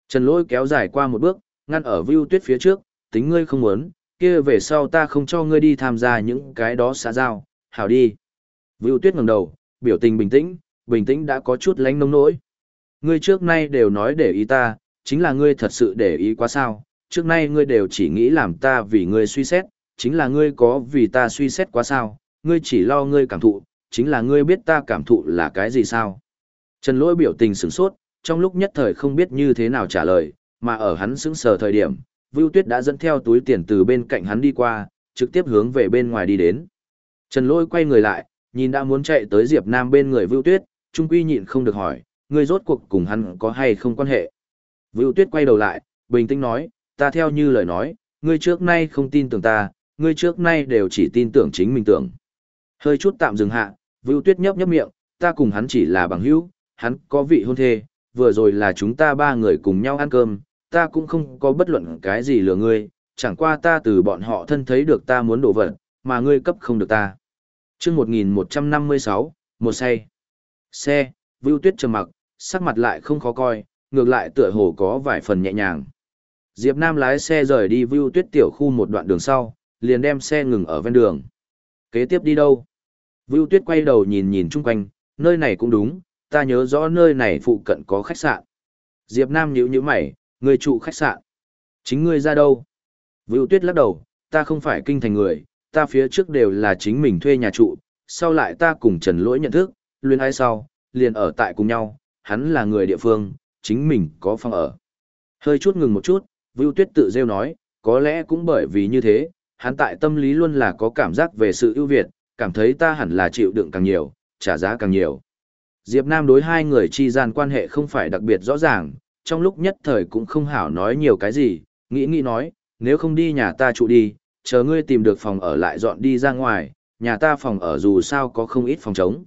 Trần Lỗi kéo dài qua một bước, ngăn ở Vưu Tuyết phía trước, tính ngươi không muốn, kia về sau ta không cho ngươi đi tham gia những cái đó xã giao, hảo đi. Vưu Tuyết ngẩng đầu, biểu tình bình tĩnh, bình tĩnh đã có chút lánh nông nỗi. Ngươi trước nay đều nói để ý ta, chính là ngươi thật sự để ý quá sao, trước nay ngươi đều chỉ nghĩ làm ta vì ngươi suy xét, chính là ngươi có vì ta suy xét quá sao, ngươi chỉ lo ngươi cảm thụ, chính là ngươi biết ta cảm thụ là cái gì sao. Trần lỗi biểu tình sửng sốt, trong lúc nhất thời không biết như thế nào trả lời, mà ở hắn sững sờ thời điểm, Vưu Tuyết đã dẫn theo túi tiền từ bên cạnh hắn đi qua, trực tiếp hướng về bên ngoài đi đến. Trần lỗi quay người lại, nhìn đã muốn chạy tới Diệp Nam bên người Vưu Tuyết, trung quy nhịn không được hỏi, ngươi rốt cuộc cùng hắn có hay không quan hệ. Vưu Tuyết quay đầu lại, bình tĩnh nói, ta theo như lời nói, ngươi trước nay không tin tưởng ta, ngươi trước nay đều chỉ tin tưởng chính mình tưởng. Hơi chút tạm dừng hạ, Vưu Tuyết nhấp nhấp miệng, ta cùng hắn chỉ là bằng hữu, hắn có vị hôn thê, vừa rồi là chúng ta ba người cùng nhau ăn cơm, ta cũng không có bất luận cái gì lừa ngươi, chẳng qua ta từ bọn họ thân thấy được ta muốn đổ vật, mà ngươi cấp không được ta. Chương 1156, một say. Xe, Vưu Tuyết trầm mặc, sắc mặt lại không khó coi, ngược lại tựa hồ có vài phần nhẹ nhàng. Diệp Nam lái xe rời đi Vưu Tuyết tiểu khu một đoạn đường sau, liền đem xe ngừng ở ven đường. Kế tiếp đi đâu? Vưu Tuyết quay đầu nhìn nhìn chung quanh, nơi này cũng đúng, ta nhớ rõ nơi này phụ cận có khách sạn. Diệp Nam nhíu nhíu mày, Người trụ khách sạn. Chính ngươi ra đâu? Vưu Tuyết lắc đầu, ta không phải kinh thành người, ta phía trước đều là chính mình thuê nhà trụ, sau lại ta cùng Trần Lỗi nhận thức, luyên ai sau, liền ở tại cùng nhau, hắn là người địa phương, chính mình có phòng ở. Hơi chút ngừng một chút, Vưu Tuyết tự rêu nói, có lẽ cũng bởi vì như thế, hắn tại tâm lý luôn là có cảm giác về sự ưu việt, cảm thấy ta hẳn là chịu đựng càng nhiều, trả giá càng nhiều. Diệp Nam đối hai người chi gian quan hệ không phải đặc biệt rõ ràng, trong lúc nhất thời cũng không hảo nói nhiều cái gì, nghĩ nghĩ nói, nếu không đi nhà ta trụ đi, chờ ngươi tìm được phòng ở lại dọn đi ra ngoài, nhà ta phòng ở dù sao có không ít phòng trống.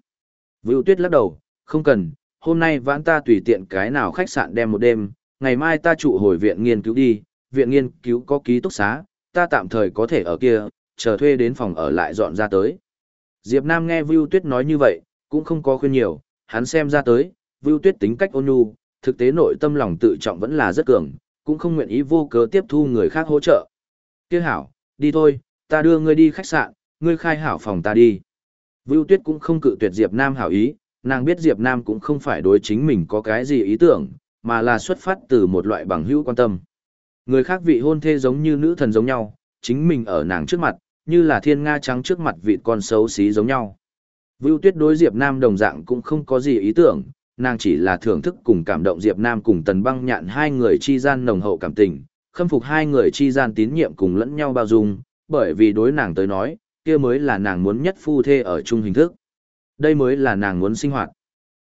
Vưu Tuyết lắc đầu, không cần, hôm nay vãn ta tùy tiện cái nào khách sạn đem một đêm, ngày mai ta trụ hồi viện nghiên cứu đi, viện nghiên cứu có ký túc xá, ta tạm thời có thể ở kia, chờ thuê đến phòng ở lại dọn ra tới. Diệp Nam nghe Vưu Tuyết nói như vậy, cũng không có khuyên nhiều, hắn xem ra tới, Vưu Tuyết tính cách ôn nhu, thực tế nội tâm lòng tự trọng vẫn là rất cường, cũng không nguyện ý vô cớ tiếp thu người khác hỗ trợ. Kia hảo, đi thôi, ta đưa ngươi đi khách sạn, ngươi khai hảo phòng ta đi. Vưu Tuyết cũng không cự tuyệt Diệp Nam hảo ý, nàng biết Diệp Nam cũng không phải đối chính mình có cái gì ý tưởng, mà là xuất phát từ một loại bằng hữu quan tâm. Người khác vị hôn thê giống như nữ thần giống nhau, chính mình ở nàng trước mặt, như là thiên nga trắng trước mặt vị con xấu xí giống nhau. Vưu Tuyết đối Diệp Nam đồng dạng cũng không có gì ý tưởng, nàng chỉ là thưởng thức cùng cảm động Diệp Nam cùng Tần Băng Nhạn hai người chi gian nồng hậu cảm tình, khâm phục hai người chi gian tín nhiệm cùng lẫn nhau bao dung, bởi vì đối nàng tới nói, kia mới là nàng muốn nhất phu thê ở chung hình thức. Đây mới là nàng muốn sinh hoạt.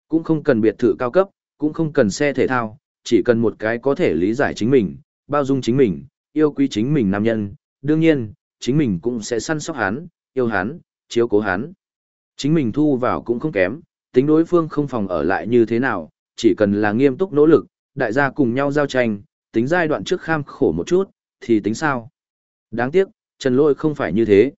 Cũng không cần biệt thự cao cấp, cũng không cần xe thể thao, chỉ cần một cái có thể lý giải chính mình, bao dung chính mình, yêu quý chính mình nam nhân, đương nhiên, chính mình cũng sẽ săn sóc hắn, yêu hắn, chiếu cố hắn. Chính mình thu vào cũng không kém, tính đối phương không phòng ở lại như thế nào, chỉ cần là nghiêm túc nỗ lực, đại gia cùng nhau giao tranh, tính giai đoạn trước kham khổ một chút, thì tính sao. Đáng tiếc, Trần Lôi không phải như thế.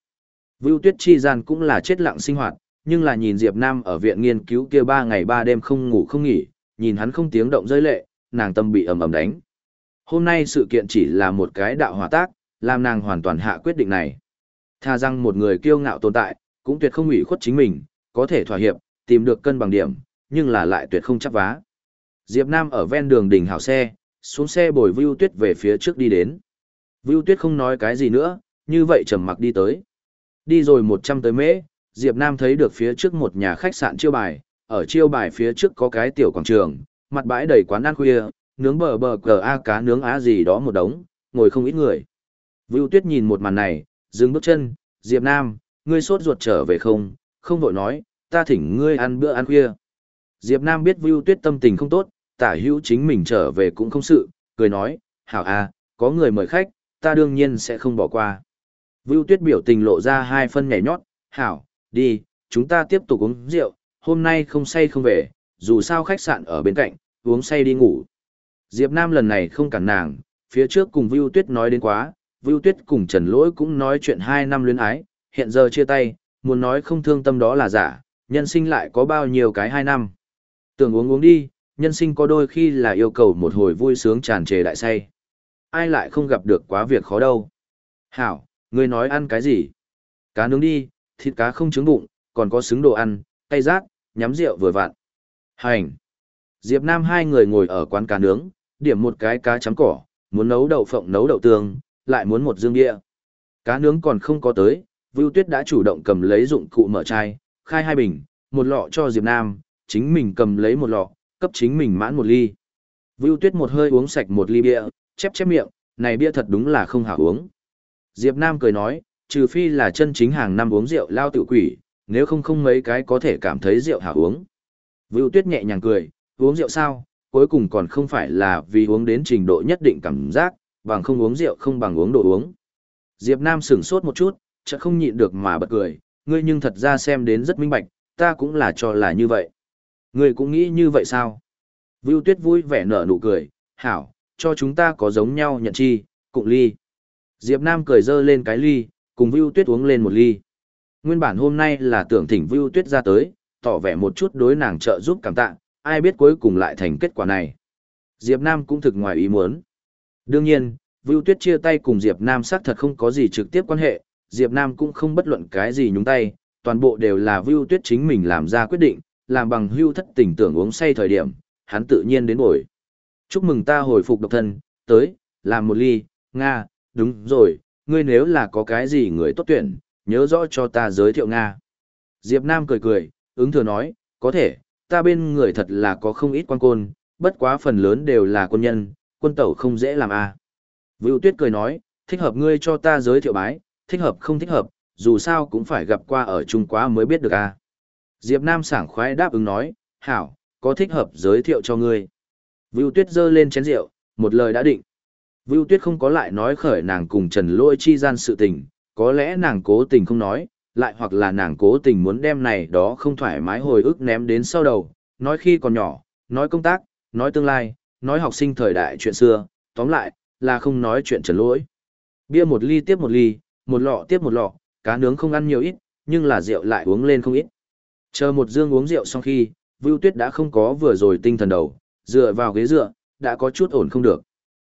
Vưu Tuyết chi gian cũng là chết lặng sinh hoạt, nhưng là nhìn Diệp Nam ở viện nghiên cứu kia ba ngày ba đêm không ngủ không nghỉ, nhìn hắn không tiếng động rơi lệ, nàng tâm bị ầm ầm đánh. Hôm nay sự kiện chỉ là một cái đạo hòa tác, làm nàng hoàn toàn hạ quyết định này. Tha rằng một người kiêu ngạo tồn tại, cũng tuyệt không ủy khuất chính mình, có thể thỏa hiệp, tìm được cân bằng điểm, nhưng là lại tuyệt không chấp vá. Diệp Nam ở ven đường đỉnh hảo xe, xuống xe bồi Vưu Tuyết về phía trước đi đến. Vưu Tuyết không nói cái gì nữa, như vậy trầm mặc đi tới. Đi rồi 100 tới mễ, Diệp Nam thấy được phía trước một nhà khách sạn chiêu bài, ở chiêu bài phía trước có cái tiểu quảng trường, mặt bãi đầy quán ăn khuya, nướng bờ bờ cờ a cá nướng á gì đó một đống, ngồi không ít người. Vưu Tuyết nhìn một màn này, dừng bước chân, Diệp Nam, ngươi sốt ruột trở về không, không vội nói, ta thỉnh ngươi ăn bữa ăn khuya. Diệp Nam biết Vưu Tuyết tâm tình không tốt, tả hữu chính mình trở về cũng không sự, cười nói, hảo a, có người mời khách, ta đương nhiên sẽ không bỏ qua. Vưu Tuyết biểu tình lộ ra hai phân nhảy nhót, hảo, đi, chúng ta tiếp tục uống rượu, hôm nay không say không về, dù sao khách sạn ở bên cạnh, uống say đi ngủ. Diệp Nam lần này không cản nàng, phía trước cùng Vưu Tuyết nói đến quá, Vưu Tuyết cùng Trần Lỗi cũng nói chuyện hai năm luyến ái, hiện giờ chia tay, muốn nói không thương tâm đó là giả, nhân sinh lại có bao nhiêu cái hai năm. Tưởng uống uống đi, nhân sinh có đôi khi là yêu cầu một hồi vui sướng tràn trề đại say. Ai lại không gặp được quá việc khó đâu. Hảo, ngươi nói ăn cái gì? Cá nướng đi, thịt cá không trứng bụng, còn có xứng đồ ăn, cay rát, nhắm rượu vừa vặn. Hành. Diệp Nam hai người ngồi ở quán cá nướng, điểm một cái cá chấm cỏ, muốn nấu đậu phộng nấu đậu tương, lại muốn một dương bia. Cá nướng còn không có tới, Vưu Tuyết đã chủ động cầm lấy dụng cụ mở chai, khai hai bình, một lọ cho Diệp Nam, chính mình cầm lấy một lọ, cấp chính mình mãn một ly. Vưu Tuyết một hơi uống sạch một ly bia, chép chép miệng, này bia thật đúng là không hảo uống. Diệp Nam cười nói, trừ phi là chân chính hàng năm uống rượu lao tự quỷ, nếu không không mấy cái có thể cảm thấy rượu hảo uống. Vưu Tuyết nhẹ nhàng cười, uống rượu sao, cuối cùng còn không phải là vì uống đến trình độ nhất định cảm giác, bằng không uống rượu không bằng uống đồ uống. Diệp Nam sửng sốt một chút, chợt không nhịn được mà bật cười, ngươi nhưng thật ra xem đến rất minh bạch, ta cũng là cho là như vậy. Ngươi cũng nghĩ như vậy sao? Vưu Tuyết vui vẻ nở nụ cười, hảo, cho chúng ta có giống nhau nhận chi, cụng ly. Diệp Nam cười dơ lên cái ly, cùng Vưu Tuyết uống lên một ly. Nguyên bản hôm nay là tưởng thỉnh Vưu Tuyết ra tới, tỏ vẻ một chút đối nàng trợ giúp cảm tạ, ai biết cuối cùng lại thành kết quả này. Diệp Nam cũng thực ngoài ý muốn. Đương nhiên, Vưu Tuyết chia tay cùng Diệp Nam xác thật không có gì trực tiếp quan hệ, Diệp Nam cũng không bất luận cái gì nhúng tay, toàn bộ đều là Vưu Tuyết chính mình làm ra quyết định, làm bằng hưu thất tình tưởng uống say thời điểm, hắn tự nhiên đến bồi. Chúc mừng ta hồi phục độc thân, tới, làm một ly, Nga, đúng rồi, ngươi nếu là có cái gì người tốt tuyển, nhớ rõ cho ta giới thiệu Nga. Diệp Nam cười cười, ứng thừa nói, có thể, ta bên người thật là có không ít quan côn, bất quá phần lớn đều là quân nhân, quân tẩu không dễ làm a. À. Vưu Tuyết cười nói, thích hợp ngươi cho ta giới thiệu bái, thích hợp không thích hợp, dù sao cũng phải gặp qua ở Trung Quá mới biết được a. À. Diệp Nam sảng khoái đáp ứng nói, hảo, có thích hợp giới thiệu cho ngươi. Vưu Tuyết giơ lên chén rượu, một lời đã định. Vưu Tuyết không có lại nói khởi nàng cùng Trần Lôi chi gian sự tình, có lẽ nàng cố tình không nói, lại hoặc là nàng cố tình muốn đem này đó không thoải mái hồi ức ném đến sau đầu, nói khi còn nhỏ, nói công tác, nói tương lai, nói học sinh thời đại chuyện xưa, tóm lại, là không nói chuyện trần lỗi. Bia một ly tiếp một ly, một lọ tiếp một lọ, cá nướng không ăn nhiều ít, nhưng là rượu lại uống lên không ít. Chờ một dương uống rượu xong khi, Vưu Tuyết đã không có vừa rồi tinh thần đầu, dựa vào ghế dựa, đã có chút ổn không được.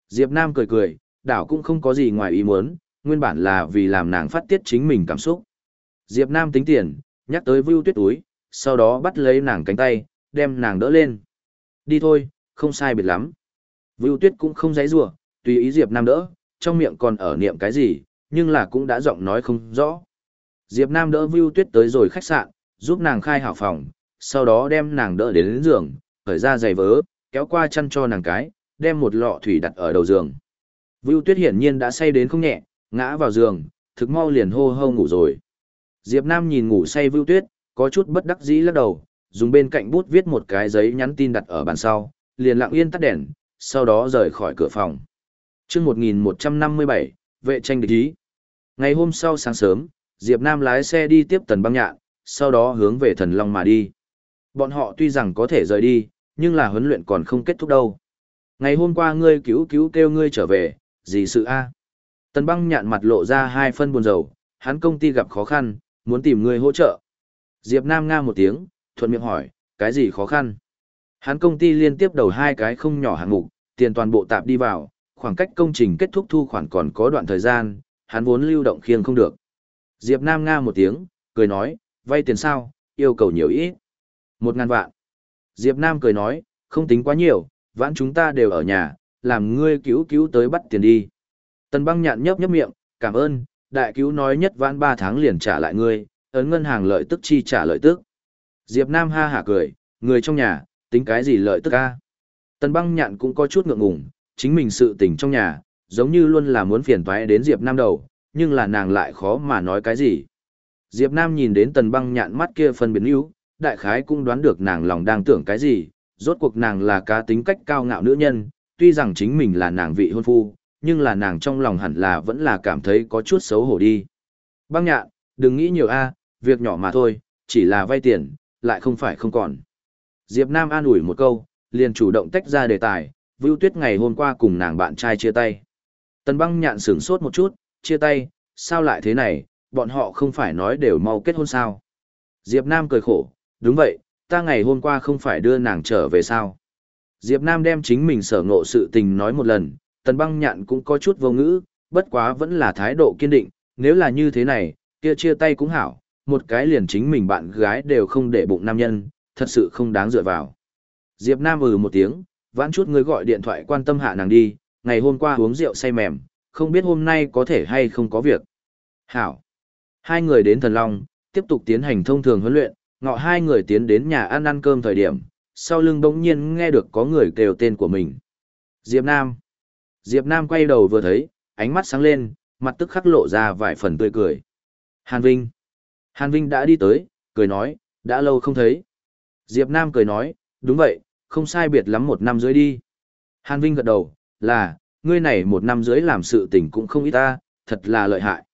Diệp Nam cười cười, đảo cũng không có gì ngoài ý muốn, nguyên bản là vì làm nàng phát tiết chính mình cảm xúc. Diệp Nam tính tiền, nhắc tới Vưu Tuyết túi, sau đó bắt lấy nàng cánh tay, đem nàng đỡ lên. Đi thôi, không sai biệt lắm. Vưu Tuyết cũng không dãy rủa, tùy ý Diệp Nam đỡ, trong miệng còn ở niệm cái gì, nhưng là cũng đã giọng nói không rõ. Diệp Nam đỡ Vưu Tuyết tới rồi khách sạn, giúp nàng khai hảo phòng, sau đó đem nàng đỡ đến, đến giường, khởi ra giày vớ, kéo qua chăn cho nàng cái, đem một lọ thủy đặt ở đầu giường. Vưu Tuyết hiển nhiên đã say đến không nhẹ, ngã vào giường, thực mau liền hô hô ngủ rồi. Diệp Nam nhìn ngủ say Vưu Tuyết, có chút bất đắc dĩ lắc đầu, dùng bên cạnh bút viết một cái giấy nhắn tin đặt ở bàn sau, liền lặng yên tắt đèn, sau đó rời khỏi cửa phòng. Chương 1157, vệ tranh địch ý. Ngày hôm sau sáng sớm, Diệp Nam lái xe đi tiếp Tần Băng Nhạn, sau đó hướng về Thần Long mà đi. Bọn họ tuy rằng có thể rời đi, nhưng là huấn luyện còn không kết thúc đâu. Ngày hôm qua ngươi cứu cứu kêu ngươi trở về, gì sự a? Tần Băng Nhạn mặt lộ ra hai phân buồn rầu, hắn công ty gặp khó khăn, muốn tìm người hỗ trợ. Diệp Nam nga một tiếng, thuận miệng hỏi, cái gì khó khăn? Hắn công ty liên tiếp đầu hai cái không nhỏ hạng mục, tiền toàn bộ tạp đi vào, khoảng cách công trình kết thúc thu khoản còn có đoạn thời gian, hắn vốn lưu động khiêng không được. Diệp Nam nga một tiếng, cười nói, vay tiền sao, yêu cầu nhiều ít. Một ngàn vạn. Diệp Nam cười nói, không tính quá nhiều, vãn chúng ta đều ở nhà, làm ngươi cứu cứu tới bắt tiền đi. Tần băng nhạn nhấp nhấp miệng, cảm ơn, đại cứu nói nhất vãn ba tháng liền trả lại ngươi, ấn ngân hàng lợi tức chi trả lợi tức. Diệp Nam ha hả cười, người trong nhà, tính cái gì lợi tức a? Tần băng nhạn cũng có chút ngượng ngùng, chính mình sự tình trong nhà, giống như luôn là muốn phiền toái đến Diệp Nam đầu, nhưng là nàng lại khó mà nói cái gì. Diệp Nam nhìn đến tần băng nhạn mắt kia phân biến yếu, đại khái cũng đoán được nàng lòng đang tưởng cái gì, rốt cuộc nàng là cá tính cách cao ngạo nữ nhân, tuy rằng chính mình là nàng vị hôn phu, nhưng là nàng trong lòng hẳn là vẫn là cảm thấy có chút xấu hổ đi. Băng nhạn, đừng nghĩ nhiều a, việc nhỏ mà thôi, chỉ là vay tiền, lại không phải không còn. Diệp Nam an ủi một câu, liền chủ động tách ra đề tài, Vưu Tuyết ngày hôm qua cùng nàng bạn trai chia tay. Tần băng nhạn sửng sốt một chút, chia tay, sao lại thế này, bọn họ không phải nói đều mau kết hôn sao. Diệp Nam cười khổ, đúng vậy, ta ngày hôm qua không phải đưa nàng trở về sao. Diệp Nam đem chính mình sở ngộ sự tình nói một lần, tần băng nhạn cũng có chút vô ngữ, bất quá vẫn là thái độ kiên định, nếu là như thế này, kia chia tay cũng hảo, một cái liền chính mình bạn gái đều không để bụng nam nhân, thật sự không đáng dựa vào. Diệp Nam ừ một tiếng, vãn chút người gọi điện thoại quan tâm hạ nàng đi, ngày hôm qua uống rượu say mềm, không biết hôm nay có thể hay không có việc. Hảo. Hai người đến Thần Long, tiếp tục tiến hành thông thường huấn luyện, ngọ hai người tiến đến nhà ăn ăn cơm thời điểm, sau lưng bỗng nhiên nghe được có người kêu tên của mình. Diệp Nam. Diệp Nam quay đầu vừa thấy, ánh mắt sáng lên, mặt tức khắc lộ ra vài phần tươi cười. Hàn Vinh. Hàn Vinh đã đi tới, cười nói, đã lâu không thấy. Diệp Nam cười nói, đúng vậy, không sai biệt lắm một năm dưới đi. Hàn Vinh gật đầu, là, ngươi này một năm dưới làm sự tình cũng không ít ta, thật là lợi hại.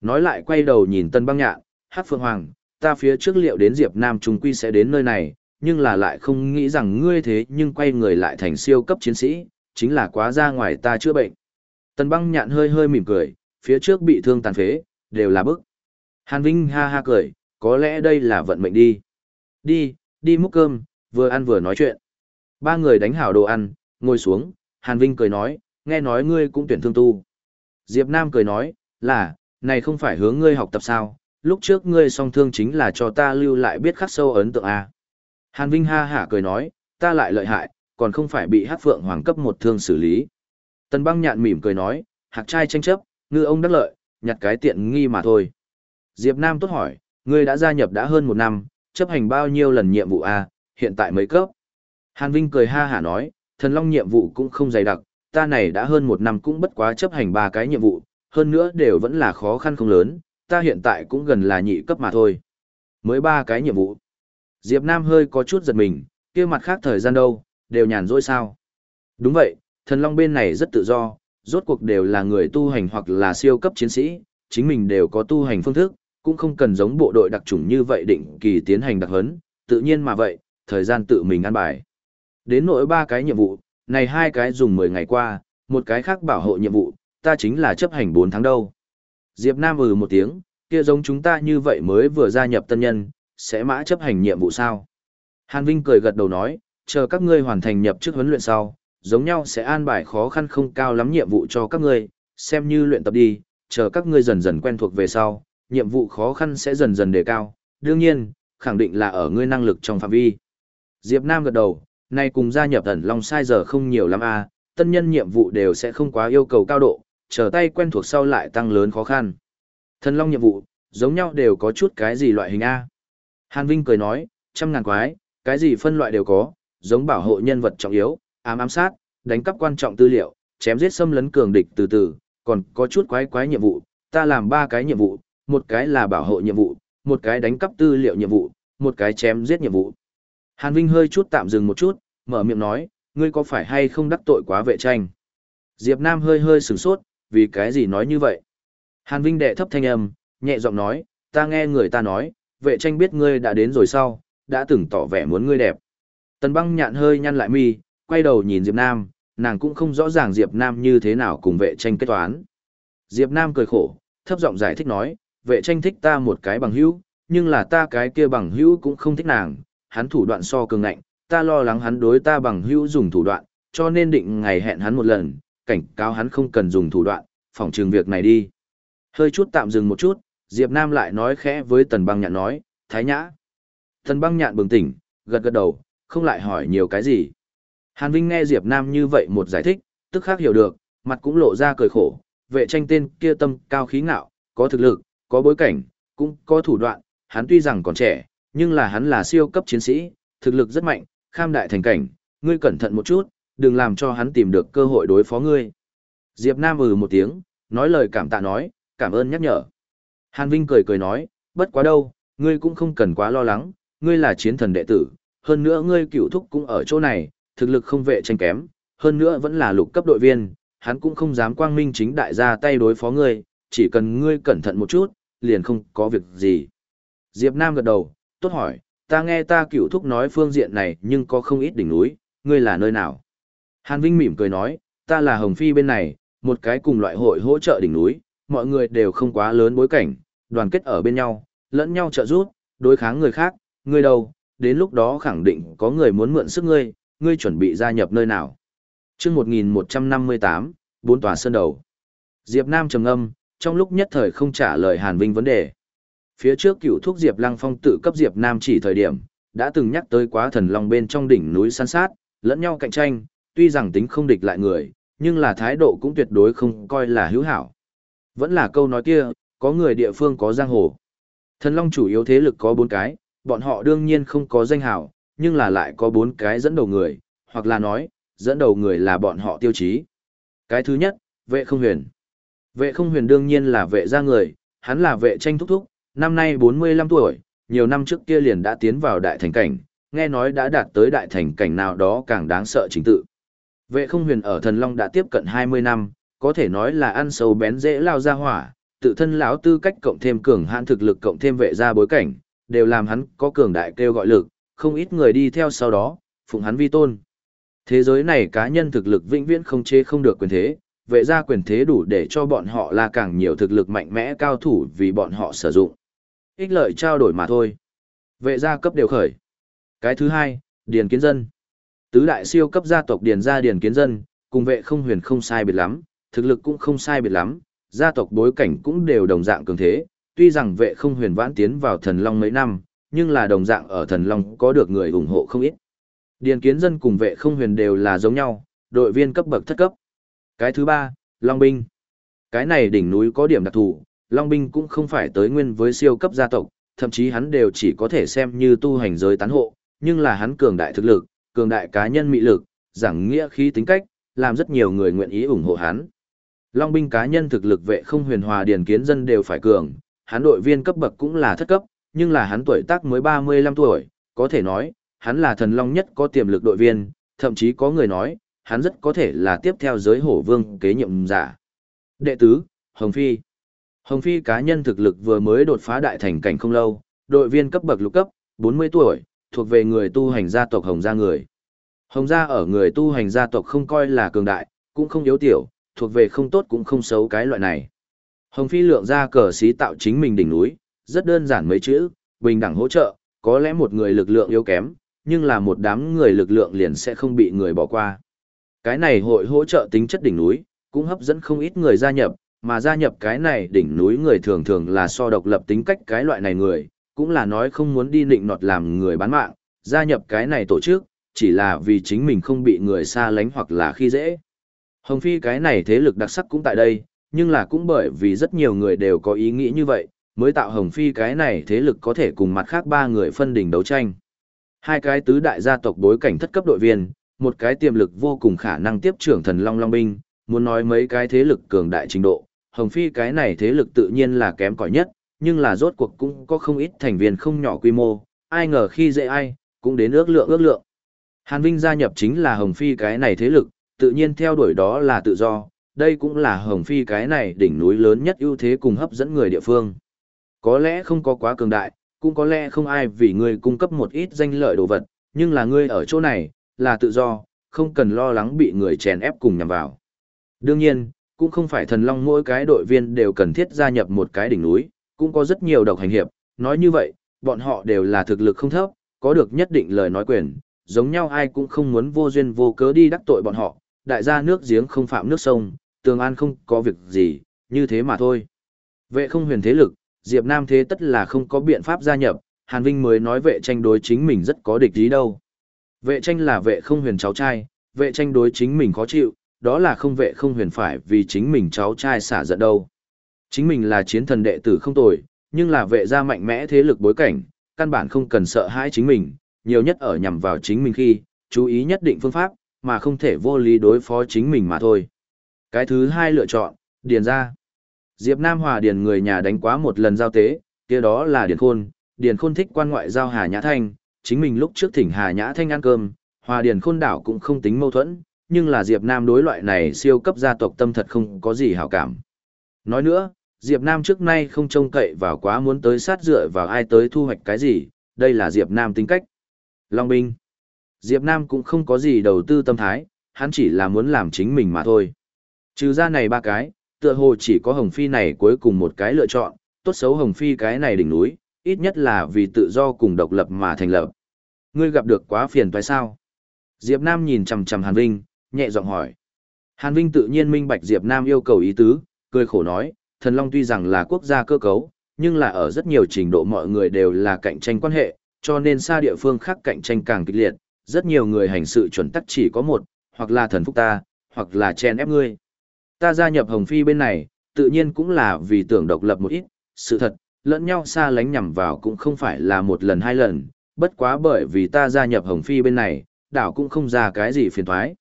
Nói lại quay đầu nhìn Tân Băng Nhạn, Hát Phượng Hoàng, ta phía trước liệu đến Diệp Nam trung quy sẽ đến nơi này, nhưng là lại không nghĩ rằng ngươi thế nhưng quay người lại thành siêu cấp chiến sĩ, chính là quá ra ngoài ta chữa bệnh. Tần băng nhạn hơi hơi mỉm cười, phía trước bị thương tàn phế, đều là bức. Hàn Vinh ha ha cười, có lẽ đây là vận mệnh đi. Đi, đi múc cơm, vừa ăn vừa nói chuyện. Ba người đánh hảo đồ ăn, ngồi xuống, Hàn Vinh cười nói, nghe nói ngươi cũng tuyển thương tu. Diệp Nam cười nói, là, này không phải hướng ngươi học tập sao, lúc trước ngươi song thương chính là cho ta lưu lại biết khắc sâu ấn tượng à. Hàn Vinh ha hả cười nói, ta lại lợi hại, còn không phải bị hát phượng hoàng cấp một thương xử lý. Tần băng nhạn mỉm cười nói, hạc trai tranh chấp, ngư ông đắc lợi, nhặt cái tiện nghi mà thôi. Diệp Nam tốt hỏi, ngươi đã gia nhập đã hơn một năm, chấp hành bao nhiêu lần nhiệm vụ a? hiện tại mấy cấp? Hàn Vinh cười ha hả nói, thần long nhiệm vụ cũng không dày đặc, ta này đã hơn một năm cũng bất quá chấp hành ba cái nhiệm vụ, hơn nữa đều vẫn là khó khăn không lớn, ta hiện tại cũng gần là nhị cấp mà thôi. Mới ba cái nhiệm vụ. Diệp Nam hơi có chút giật mình, kia mặt khác thời gian đâu, đều nhàn rỗi sao. Đúng vậy, thần long bên này rất tự do, rốt cuộc đều là người tu hành hoặc là siêu cấp chiến sĩ, chính mình đều có tu hành phương thức, cũng không cần giống bộ đội đặc chủng như vậy định kỳ tiến hành đặc huấn, tự nhiên mà vậy, thời gian tự mình ăn bài. Đến nỗi ba cái nhiệm vụ, này hai cái dùng 10 ngày qua, một cái khác bảo hộ nhiệm vụ, ta chính là chấp hành 4 tháng đâu. Diệp Nam ừ một tiếng, kia giống chúng ta như vậy mới vừa gia nhập tân nhân, sẽ mã chấp hành nhiệm vụ sao? Hàn Vinh cười gật đầu nói, chờ các ngươi hoàn thành nhập chức huấn luyện sau, giống nhau sẽ an bài khó khăn không cao lắm nhiệm vụ cho các ngươi, xem như luyện tập đi, chờ các ngươi dần dần quen thuộc về sau, nhiệm vụ khó khăn sẽ dần dần đề cao, đương nhiên, khẳng định là ở ngươi năng lực trong phạm vi. Diệp Nam gật đầu, nay cùng gia nhập ẩn long sai giờ không nhiều lắm a, à, tân nhân nhiệm vụ đều sẽ không quá yêu cầu cao độ, chờ tay quen thuộc sau lại tăng lớn khó khăn. Thần long nhiệm vụ, giống nhau đều có chút cái gì loại hình A. Hàn Vinh cười nói, trăm ngàn quái, cái gì phân loại đều có, giống bảo hộ nhân vật trọng yếu, ám ám sát, đánh cắp quan trọng tư liệu, chém giết xâm lấn cường địch từ từ, còn có chút quái quái nhiệm vụ, ta làm ba cái nhiệm vụ, một cái là bảo hộ nhiệm vụ, một cái đánh cắp tư liệu nhiệm vụ, một cái chém giết nhiệm vụ. Hàn Vinh hơi chút tạm dừng một chút, mở miệng nói, ngươi có phải hay không đắc tội quá vệ tranh? Diệp Nam hơi hơi sửng sốt, vì cái gì nói như vậy? Hàn Vinh đệ thấp thanh âm, nhẹ giọng nói, ta nghe người ta nói, vệ tranh biết ngươi đã đến rồi sau, đã từng tỏ vẻ muốn ngươi đẹp. Tần băng nhạn hơi nhăn lại mi, quay đầu nhìn Diệp Nam, nàng cũng không rõ ràng Diệp Nam như thế nào cùng vệ tranh kết toán. Diệp Nam cười khổ, thấp giọng giải thích nói, vệ tranh thích ta một cái bằng hữu, nhưng là ta cái kia bằng hữu cũng không thích nàng, hắn thủ đoạn so cường ngạnh, ta lo lắng hắn đối ta bằng hữu dùng thủ đoạn, cho nên định ngày hẹn hắn một lần, cảnh cáo hắn không cần dùng thủ đoạn, phòng trường việc này đi. Hơi chút tạm dừng một chút, Diệp Nam lại nói khẽ với Tần Băng Nhạn nói, Thái Nhã. Tần Băng Nhạn bừng tỉnh, gật gật đầu, không lại hỏi nhiều cái gì. Hàn Vinh nghe Diệp Nam như vậy một giải thích, tức khắc hiểu được, mặt cũng lộ ra cười khổ, vệ tranh tên kia tâm cao khí ngạo, có thực lực, có bối cảnh, cũng có thủ đoạn, hắn tuy rằng còn trẻ, nhưng là hắn là siêu cấp chiến sĩ, thực lực rất mạnh, kham đại thành cảnh, ngươi cẩn thận một chút, đừng làm cho hắn tìm được cơ hội đối phó ngươi. Diệp Nam ừ một tiếng, nói lời cảm tạ nói, cảm ơn nhắc nhở. Hàn Vinh cười cười nói, bất quá đâu, ngươi cũng không cần quá lo lắng, ngươi là chiến thần đệ tử, hơn nữa ngươi cựu thúc cũng ở chỗ này, thực lực không vệ tranh kém, hơn nữa vẫn là lục cấp đội viên, hắn cũng không dám quang minh chính đại ra tay đối phó ngươi, chỉ cần ngươi cẩn thận một chút, liền không có việc gì. Diệp Nam gật đầu, tốt hỏi, ta nghe ta cựu thúc nói phương diện này nhưng có không ít đỉnh núi, ngươi là nơi nào? Hàn Vinh mỉm cười nói, ta là Hồng Phi bên này, một cái cùng loại hội hỗ trợ đỉnh núi, mọi người đều không quá lớn bối cảnh, đoàn kết ở bên nhau, lẫn nhau trợ giúp, đối kháng người khác, ngươi đâu, đến lúc đó khẳng định có người muốn mượn sức ngươi, ngươi chuẩn bị gia nhập nơi nào. Trước 1158, bốn tòa sơn đầu. Diệp Nam trầm ngâm, trong lúc nhất thời không trả lời Hàn Vinh vấn đề. Phía trước cựu thuốc Diệp Lăng Phong tự cấp Diệp Nam chỉ thời điểm, đã từng nhắc tới quá thần long bên trong đỉnh núi san sát, lẫn nhau cạnh tranh, tuy rằng tính không địch lại người, nhưng là thái độ cũng tuyệt đối không coi là hữu hảo. Vẫn là câu nói kia, có người địa phương có giang hồ. Thần long chủ yếu thế lực có bốn cái, bọn họ đương nhiên không có danh hào nhưng là lại có bốn cái dẫn đầu người, hoặc là nói, dẫn đầu người là bọn họ tiêu chí. Cái thứ nhất, vệ không huyền. Vệ không huyền đương nhiên là vệ gia người, hắn là vệ tranh thúc thúc, năm nay 45 tuổi, nhiều năm trước kia liền đã tiến vào đại thành cảnh, nghe nói đã đạt tới đại thành cảnh nào đó càng đáng sợ chính tự. Vệ không huyền ở thần long đã tiếp cận 20 năm, có thể nói là ăn sâu bén dễ lao ra hỏa, tự thân lão tư cách cộng thêm cường hãn thực lực cộng thêm vệ gia bối cảnh, đều làm hắn có cường đại kêu gọi lực, không ít người đi theo sau đó, phụng hắn vi tôn. Thế giới này cá nhân thực lực vĩnh viễn không chế không được quyền thế, vệ gia quyền thế đủ để cho bọn họ là càng nhiều thực lực mạnh mẽ cao thủ vì bọn họ sử dụng. Ích lợi trao đổi mà thôi. Vệ gia cấp đều khởi. Cái thứ hai, điền kiến dân. Tứ đại siêu cấp gia tộc điền gia điền kiến dân, cùng vệ không huyền không sai biệt lắm, thực lực cũng không sai biệt lắm, gia tộc bối cảnh cũng đều đồng dạng cường thế, tuy rằng vệ không huyền vãn tiến vào thần long mấy năm, nhưng là đồng dạng ở thần long có được người ủng hộ không ít. Điền kiến dân cùng vệ không huyền đều là giống nhau, đội viên cấp bậc thất cấp. Cái thứ ba, Long Binh. Cái này đỉnh núi có điểm đặc thù, Long Binh cũng không phải tới nguyên với siêu cấp gia tộc, thậm chí hắn đều chỉ có thể xem như tu hành giới tán hộ, nhưng là hắn cường đại thực lực, cường đại cá nhân mị lực, giảng nghĩa khí tính cách, làm rất nhiều người nguyện ý ủng hộ hắn. Long binh cá nhân thực lực vệ không huyền hòa điền kiến dân đều phải cường, hắn đội viên cấp bậc cũng là thất cấp, nhưng là hắn tuổi tác mới 35 tuổi, có thể nói, hắn là thần long nhất có tiềm lực đội viên, thậm chí có người nói, hắn rất có thể là tiếp theo giới hổ vương kế nhiệm giả. Đệ tứ, Hồng Phi. Hồng Phi cá nhân thực lực vừa mới đột phá đại thành cảnh không lâu, đội viên cấp bậc lục cấp, 40 tuổi, thuộc về người tu hành gia tộc Hồng gia người. Hồng gia ở người tu hành gia tộc không coi là cường đại, cũng không yếu tiểu, thuộc về không tốt cũng không xấu cái loại này. Hồng Phi lượng ra cờ xí tạo chính mình đỉnh núi, rất đơn giản mấy chữ, bình đẳng hỗ trợ, có lẽ một người lực lượng yếu kém, nhưng là một đám người lực lượng liền sẽ không bị người bỏ qua. Cái này hội hỗ trợ tính chất đỉnh núi, cũng hấp dẫn không ít người gia nhập, mà gia nhập cái này đỉnh núi người thường thường là so độc lập tính cách cái loại này người, cũng là nói không muốn đi định nọt làm người bán mạng, gia nhập cái này tổ chức, chỉ là vì chính mình không bị người xa lánh hoặc là khi dễ. Hồng Phi cái này thế lực đặc sắc cũng tại đây, nhưng là cũng bởi vì rất nhiều người đều có ý nghĩ như vậy, mới tạo Hồng Phi cái này thế lực có thể cùng mặt khác ba người phân đỉnh đấu tranh. Hai cái tứ đại gia tộc bối cảnh thất cấp đội viên, một cái tiềm lực vô cùng khả năng tiếp trưởng thần Long Long Binh, muốn nói mấy cái thế lực cường đại trình độ, Hồng Phi cái này thế lực tự nhiên là kém cỏi nhất, nhưng là rốt cuộc cũng có không ít thành viên không nhỏ quy mô, ai ngờ khi dễ ai, cũng đến ước lượng ước lượng. Hàn Vinh gia nhập chính là Hồng Phi cái này thế lực, tự nhiên theo đuổi đó là tự do, đây cũng là Hồng Phi cái này đỉnh núi lớn nhất ưu thế cùng hấp dẫn người địa phương. Có lẽ không có quá cường đại, cũng có lẽ không ai vì ngươi cung cấp một ít danh lợi đồ vật, nhưng là ngươi ở chỗ này, là tự do, không cần lo lắng bị người chèn ép cùng nhằm vào. Đương nhiên, cũng không phải thần long mỗi cái đội viên đều cần thiết gia nhập một cái đỉnh núi, cũng có rất nhiều độc hành hiệp, nói như vậy, bọn họ đều là thực lực không thấp, có được nhất định lời nói quyền, giống nhau ai cũng không muốn vô duyên vô cớ đi đắc tội bọn họ, đại gia nước giếng không phạm nước sông, tường an không có việc gì, như thế mà thôi. Vệ không huyền thế lực, Diệp Nam thế tất là không có biện pháp gia nhập, Hàn Vinh mới nói vệ tranh đối chính mình rất có địch ý đâu. Vệ tranh là vệ không huyền cháu trai, vệ tranh đối chính mình khó chịu, đó là không vệ không huyền phải vì chính mình cháu trai xả giận đâu. Chính mình là chiến thần đệ tử không tồi, nhưng là vệ gia mạnh mẽ thế lực bối cảnh, căn bản không cần sợ hãi chính mình, nhiều nhất ở nhằm vào chính mình khi, chú ý nhất định phương pháp, mà không thể vô lý đối phó chính mình mà thôi. Cái thứ hai lựa chọn, điền ra. Diệp Nam Hòa điền người nhà đánh quá một lần giao tế, kia đó là điền khôn, điền khôn thích quan ngoại giao Hà Nhã Thanh, chính mình lúc trước thỉnh Hà Nhã Thanh ăn cơm, Hòa điền khôn đảo cũng không tính mâu thuẫn, nhưng là Diệp Nam đối loại này siêu cấp gia tộc tâm thật không có gì hảo cảm. Nói nữa, Diệp Nam trước nay không trông cậy vào quá muốn tới sát dựa vào ai tới thu hoạch cái gì, đây là Diệp Nam tính cách. Long binh. Diệp Nam cũng không có gì đầu tư tâm thái, hắn chỉ là muốn làm chính mình mà thôi. Trừ ra này ba cái, tựa hồ chỉ có Hồng Phi này cuối cùng một cái lựa chọn, tốt xấu Hồng Phi cái này đỉnh núi, ít nhất là vì tự do cùng độc lập mà thành lập. Ngươi gặp được quá phiền phải sao? Diệp Nam nhìn chằm chằm Hàn Vinh, nhẹ giọng hỏi. Hàn Vinh tự nhiên minh bạch Diệp Nam yêu cầu ý tứ, cười khổ nói, thần long tuy rằng là quốc gia cơ cấu, nhưng là ở rất nhiều trình độ mọi người đều là cạnh tranh quan hệ, cho nên xa địa phương khác cạnh tranh càng kịch liệt, rất nhiều người hành sự chuẩn tắc chỉ có một, hoặc là thần phúc ta, hoặc là chen ép ngươi. Ta gia nhập Hồng Phi bên này, tự nhiên cũng là vì tưởng độc lập một ít, sự thật, lẫn nhau xa lánh nhằm vào cũng không phải là một lần hai lần, bất quá bởi vì ta gia nhập Hồng Phi bên này, đảo cũng không ra cái gì phiền thoái.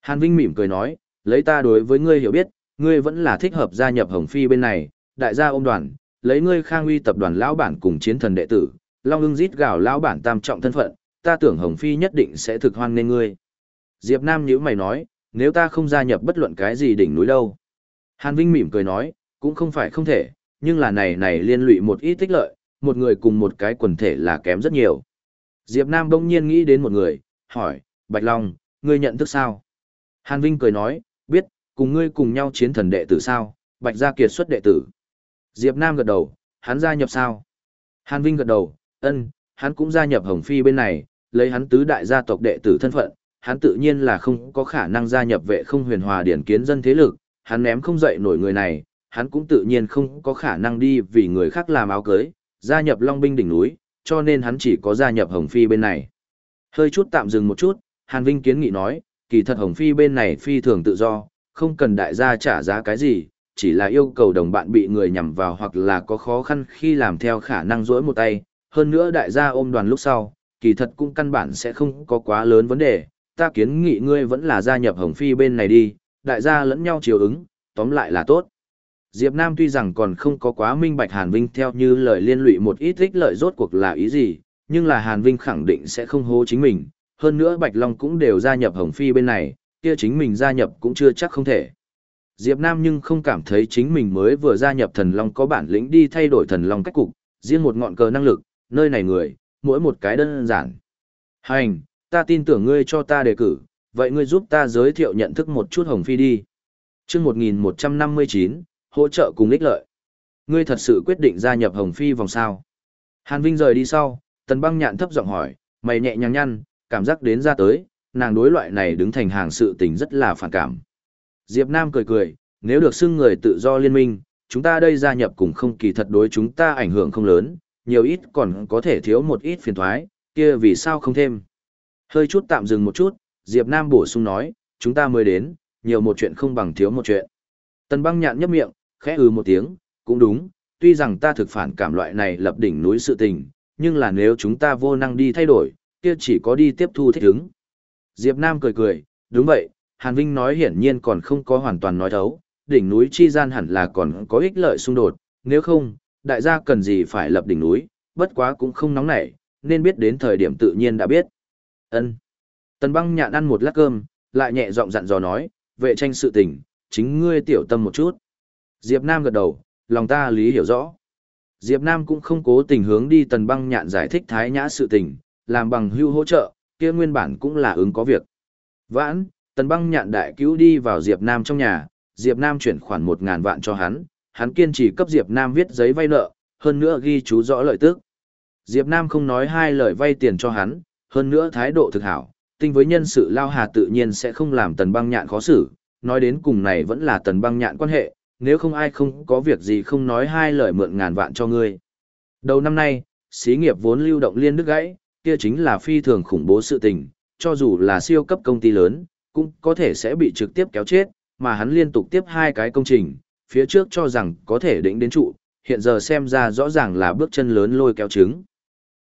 Hàn Vinh mỉm cười nói, lấy ta đối với ngươi hiểu biết, ngươi vẫn là thích hợp gia nhập Hồng Phi bên này, đại gia ôm đoàn, lấy ngươi khang uy tập đoàn lão bản cùng chiến thần đệ tử, Long ưng rít gào lão bản tam trọng thân phận, ta tưởng Hồng Phi nhất định sẽ thực hoan nên ngươi. Diệp Nam nhíu mày nói, nếu ta không gia nhập bất luận cái gì đỉnh núi đâu. Hàn Vinh mỉm cười nói, cũng không phải không thể, nhưng là này này liên lụy một ít tích lợi, một người cùng một cái quần thể là kém rất nhiều. Diệp Nam đông nhiên nghĩ đến một người, hỏi, Bạch Long, ngươi nhận thức sao? Hàn Vinh cười nói, biết, cùng ngươi cùng nhau chiến thần đệ tử sao, Bạch Gia Kiệt xuất đệ tử. Diệp Nam gật đầu, hắn gia nhập sao? Hàn Vinh gật đầu, ân, hắn cũng gia nhập Hồng Phi bên này, lấy hắn tứ đại gia tộc đệ tử thân phận, hắn tự nhiên là không có khả năng gia nhập vệ không huyền hòa điển kiến dân thế lực, hắn ném không dậy nổi người này, hắn cũng tự nhiên không có khả năng đi vì người khác làm áo cưới, gia nhập Long binh đỉnh núi, cho nên hắn chỉ có gia nhập Hồng Phi bên này. Hơi chút tạm dừng một chút, Hàn Vinh kiến nghị nói, kỳ thật Hồng Phi bên này phi thường tự do, không cần đại gia trả giá cái gì, chỉ là yêu cầu đồng bạn bị người nhằm vào hoặc là có khó khăn khi làm theo khả năng rỗi một tay. Hơn nữa đại gia ôm đoàn lúc sau, kỳ thật cũng căn bản sẽ không có quá lớn vấn đề, ta kiến nghị ngươi vẫn là gia nhập Hồng Phi bên này đi, đại gia lẫn nhau chiều ứng, tóm lại là tốt. Diệp Nam tuy rằng còn không có quá minh bạch Hàn Vinh theo như lời liên lụy một ít ích lợi rốt cuộc là ý gì, nhưng là Hàn Vinh khẳng định sẽ không hố chính mình, hơn nữa Bạch Long cũng đều gia nhập Hồng Phi bên này, kia chính mình gia nhập cũng chưa chắc không thể. Diệp Nam nhưng không cảm thấy chính mình mới vừa gia nhập thần Long có bản lĩnh đi thay đổi thần Long cách cục, riêng một ngọn cờ năng lực, nơi này người, mỗi một cái đơn giản. Hành, ta tin tưởng ngươi cho ta đề cử, vậy ngươi giúp ta giới thiệu nhận thức một chút Hồng Phi đi. chương 1159, hỗ trợ cùng ích lợi. Ngươi thật sự quyết định gia nhập Hồng Phi vòng sao. Hàn Vinh rời đi sau, tần băng nhạn thấp giọng hỏi, mày nhẹ nhàng nhăn, cảm giác đến ra tới, nàng đối loại này đứng thành hàng sự tình rất là phản cảm. Diệp Nam cười cười, nếu được xưng người tự do liên minh, chúng ta đây gia nhập cùng không kỳ thật đối chúng ta ảnh hưởng không lớn, nhiều ít còn có thể thiếu một ít phiền toái, kia vì sao không thêm. Hơi chút tạm dừng một chút, Diệp Nam bổ sung nói, chúng ta mới đến, nhiều một chuyện không bằng thiếu một chuyện. Tần băng nhạn nhấp miệng, khẽ ừ một tiếng, cũng đúng, tuy rằng ta thực phản cảm loại này lập đỉnh núi sự tình, nhưng là nếu chúng ta vô năng đi thay đổi, kia chỉ có đi tiếp thu thích ứng. Diệp Nam cười cười, đúng vậy, Hàn Vinh nói hiển nhiên còn không có hoàn toàn nói thấu, đỉnh núi chi gian hẳn là còn có ích lợi xung đột, nếu không, đại gia cần gì phải lập đỉnh núi, bất quá cũng không nóng nảy, nên biết đến thời điểm tự nhiên đã biết. Ân. Tần băng nhạn ăn một lát cơm, lại nhẹ giọng dặn dò nói, vệ tranh sự tình, chính ngươi tiểu tâm một chút. Diệp Nam gật đầu, lòng ta lý hiểu rõ. Diệp Nam cũng không cố tình hướng đi tần băng nhạn giải thích thái nhã sự tình, làm bằng hưu hỗ trợ, kia nguyên bản cũng là ứng có việc. Vãn, tần băng nhạn đại cứu đi vào Diệp Nam trong nhà, Diệp Nam chuyển khoản một ngàn vạn cho hắn, hắn kiên trì cấp Diệp Nam viết giấy vay nợ, hơn nữa ghi chú rõ lợi tức. Diệp Nam không nói hai lời vay tiền cho hắn, hơn nữa thái độ thực hảo, tinh với nhân sự lao hà tự nhiên sẽ không làm tần băng nhạn khó xử, nói đến cùng này vẫn là tần băng nhạn quan hệ, nếu không ai không có việc gì không nói hai lời mượn ngàn vạn cho ngươi. Đầu năm nay, xí nghiệp vốn lưu động liên đức gãy, kia chính là phi thường khủng bố sự tình, cho dù là siêu cấp công ty lớn, cũng có thể sẽ bị trực tiếp kéo chết, mà hắn liên tục tiếp hai cái công trình, phía trước cho rằng có thể đỉnh đến trụ, hiện giờ xem ra rõ ràng là bước chân lớn lôi kéo trứng.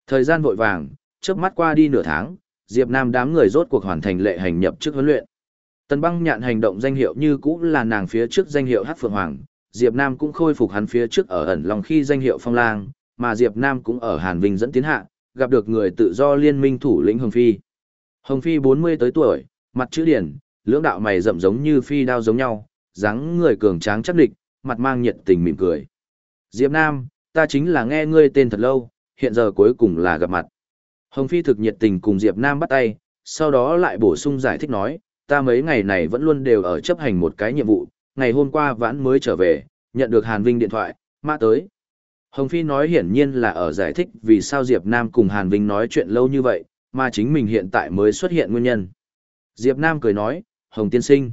Thời gian vội vàng, trước mắt qua đi nửa tháng, Diệp Nam đám người rốt cuộc hoàn thành lệ hành nhập chức huấn luyện. Tần băng nhạn hành động danh hiệu như cũ là nàng phía trước danh hiệu Hát Phượng Hoàng, Diệp Nam cũng khôi phục hắn phía trước ở ẩn lòng khi danh hiệu Phong Lang, mà Diệp Nam cũng ở Hàn Vinh dẫn tiến hạ, gặp được người tự do liên minh thủ lĩnh Hồng Phi. Hồng Phi 40 tới tuổi, mặt chữ điển, lưỡng đạo mày rậm giống như phi đao giống nhau, dáng người cường tráng chắc địch, mặt mang nhiệt tình mỉm cười. Diệp Nam, ta chính là nghe ngươi tên thật lâu, hiện giờ cuối cùng là gặp mặt. Hồng Phi thực nhiệt tình cùng Diệp Nam bắt tay, sau đó lại bổ sung giải thích nói, ta mấy ngày này vẫn luôn đều ở chấp hành một cái nhiệm vụ, ngày hôm qua vãn mới trở về, nhận được Hàn Vinh điện thoại, mã tới. Hồng Phi nói hiển nhiên là ở giải thích vì sao Diệp Nam cùng Hàn Vinh nói chuyện lâu như vậy, mà chính mình hiện tại mới xuất hiện nguyên nhân. Diệp Nam cười nói, Hồng tiên sinh.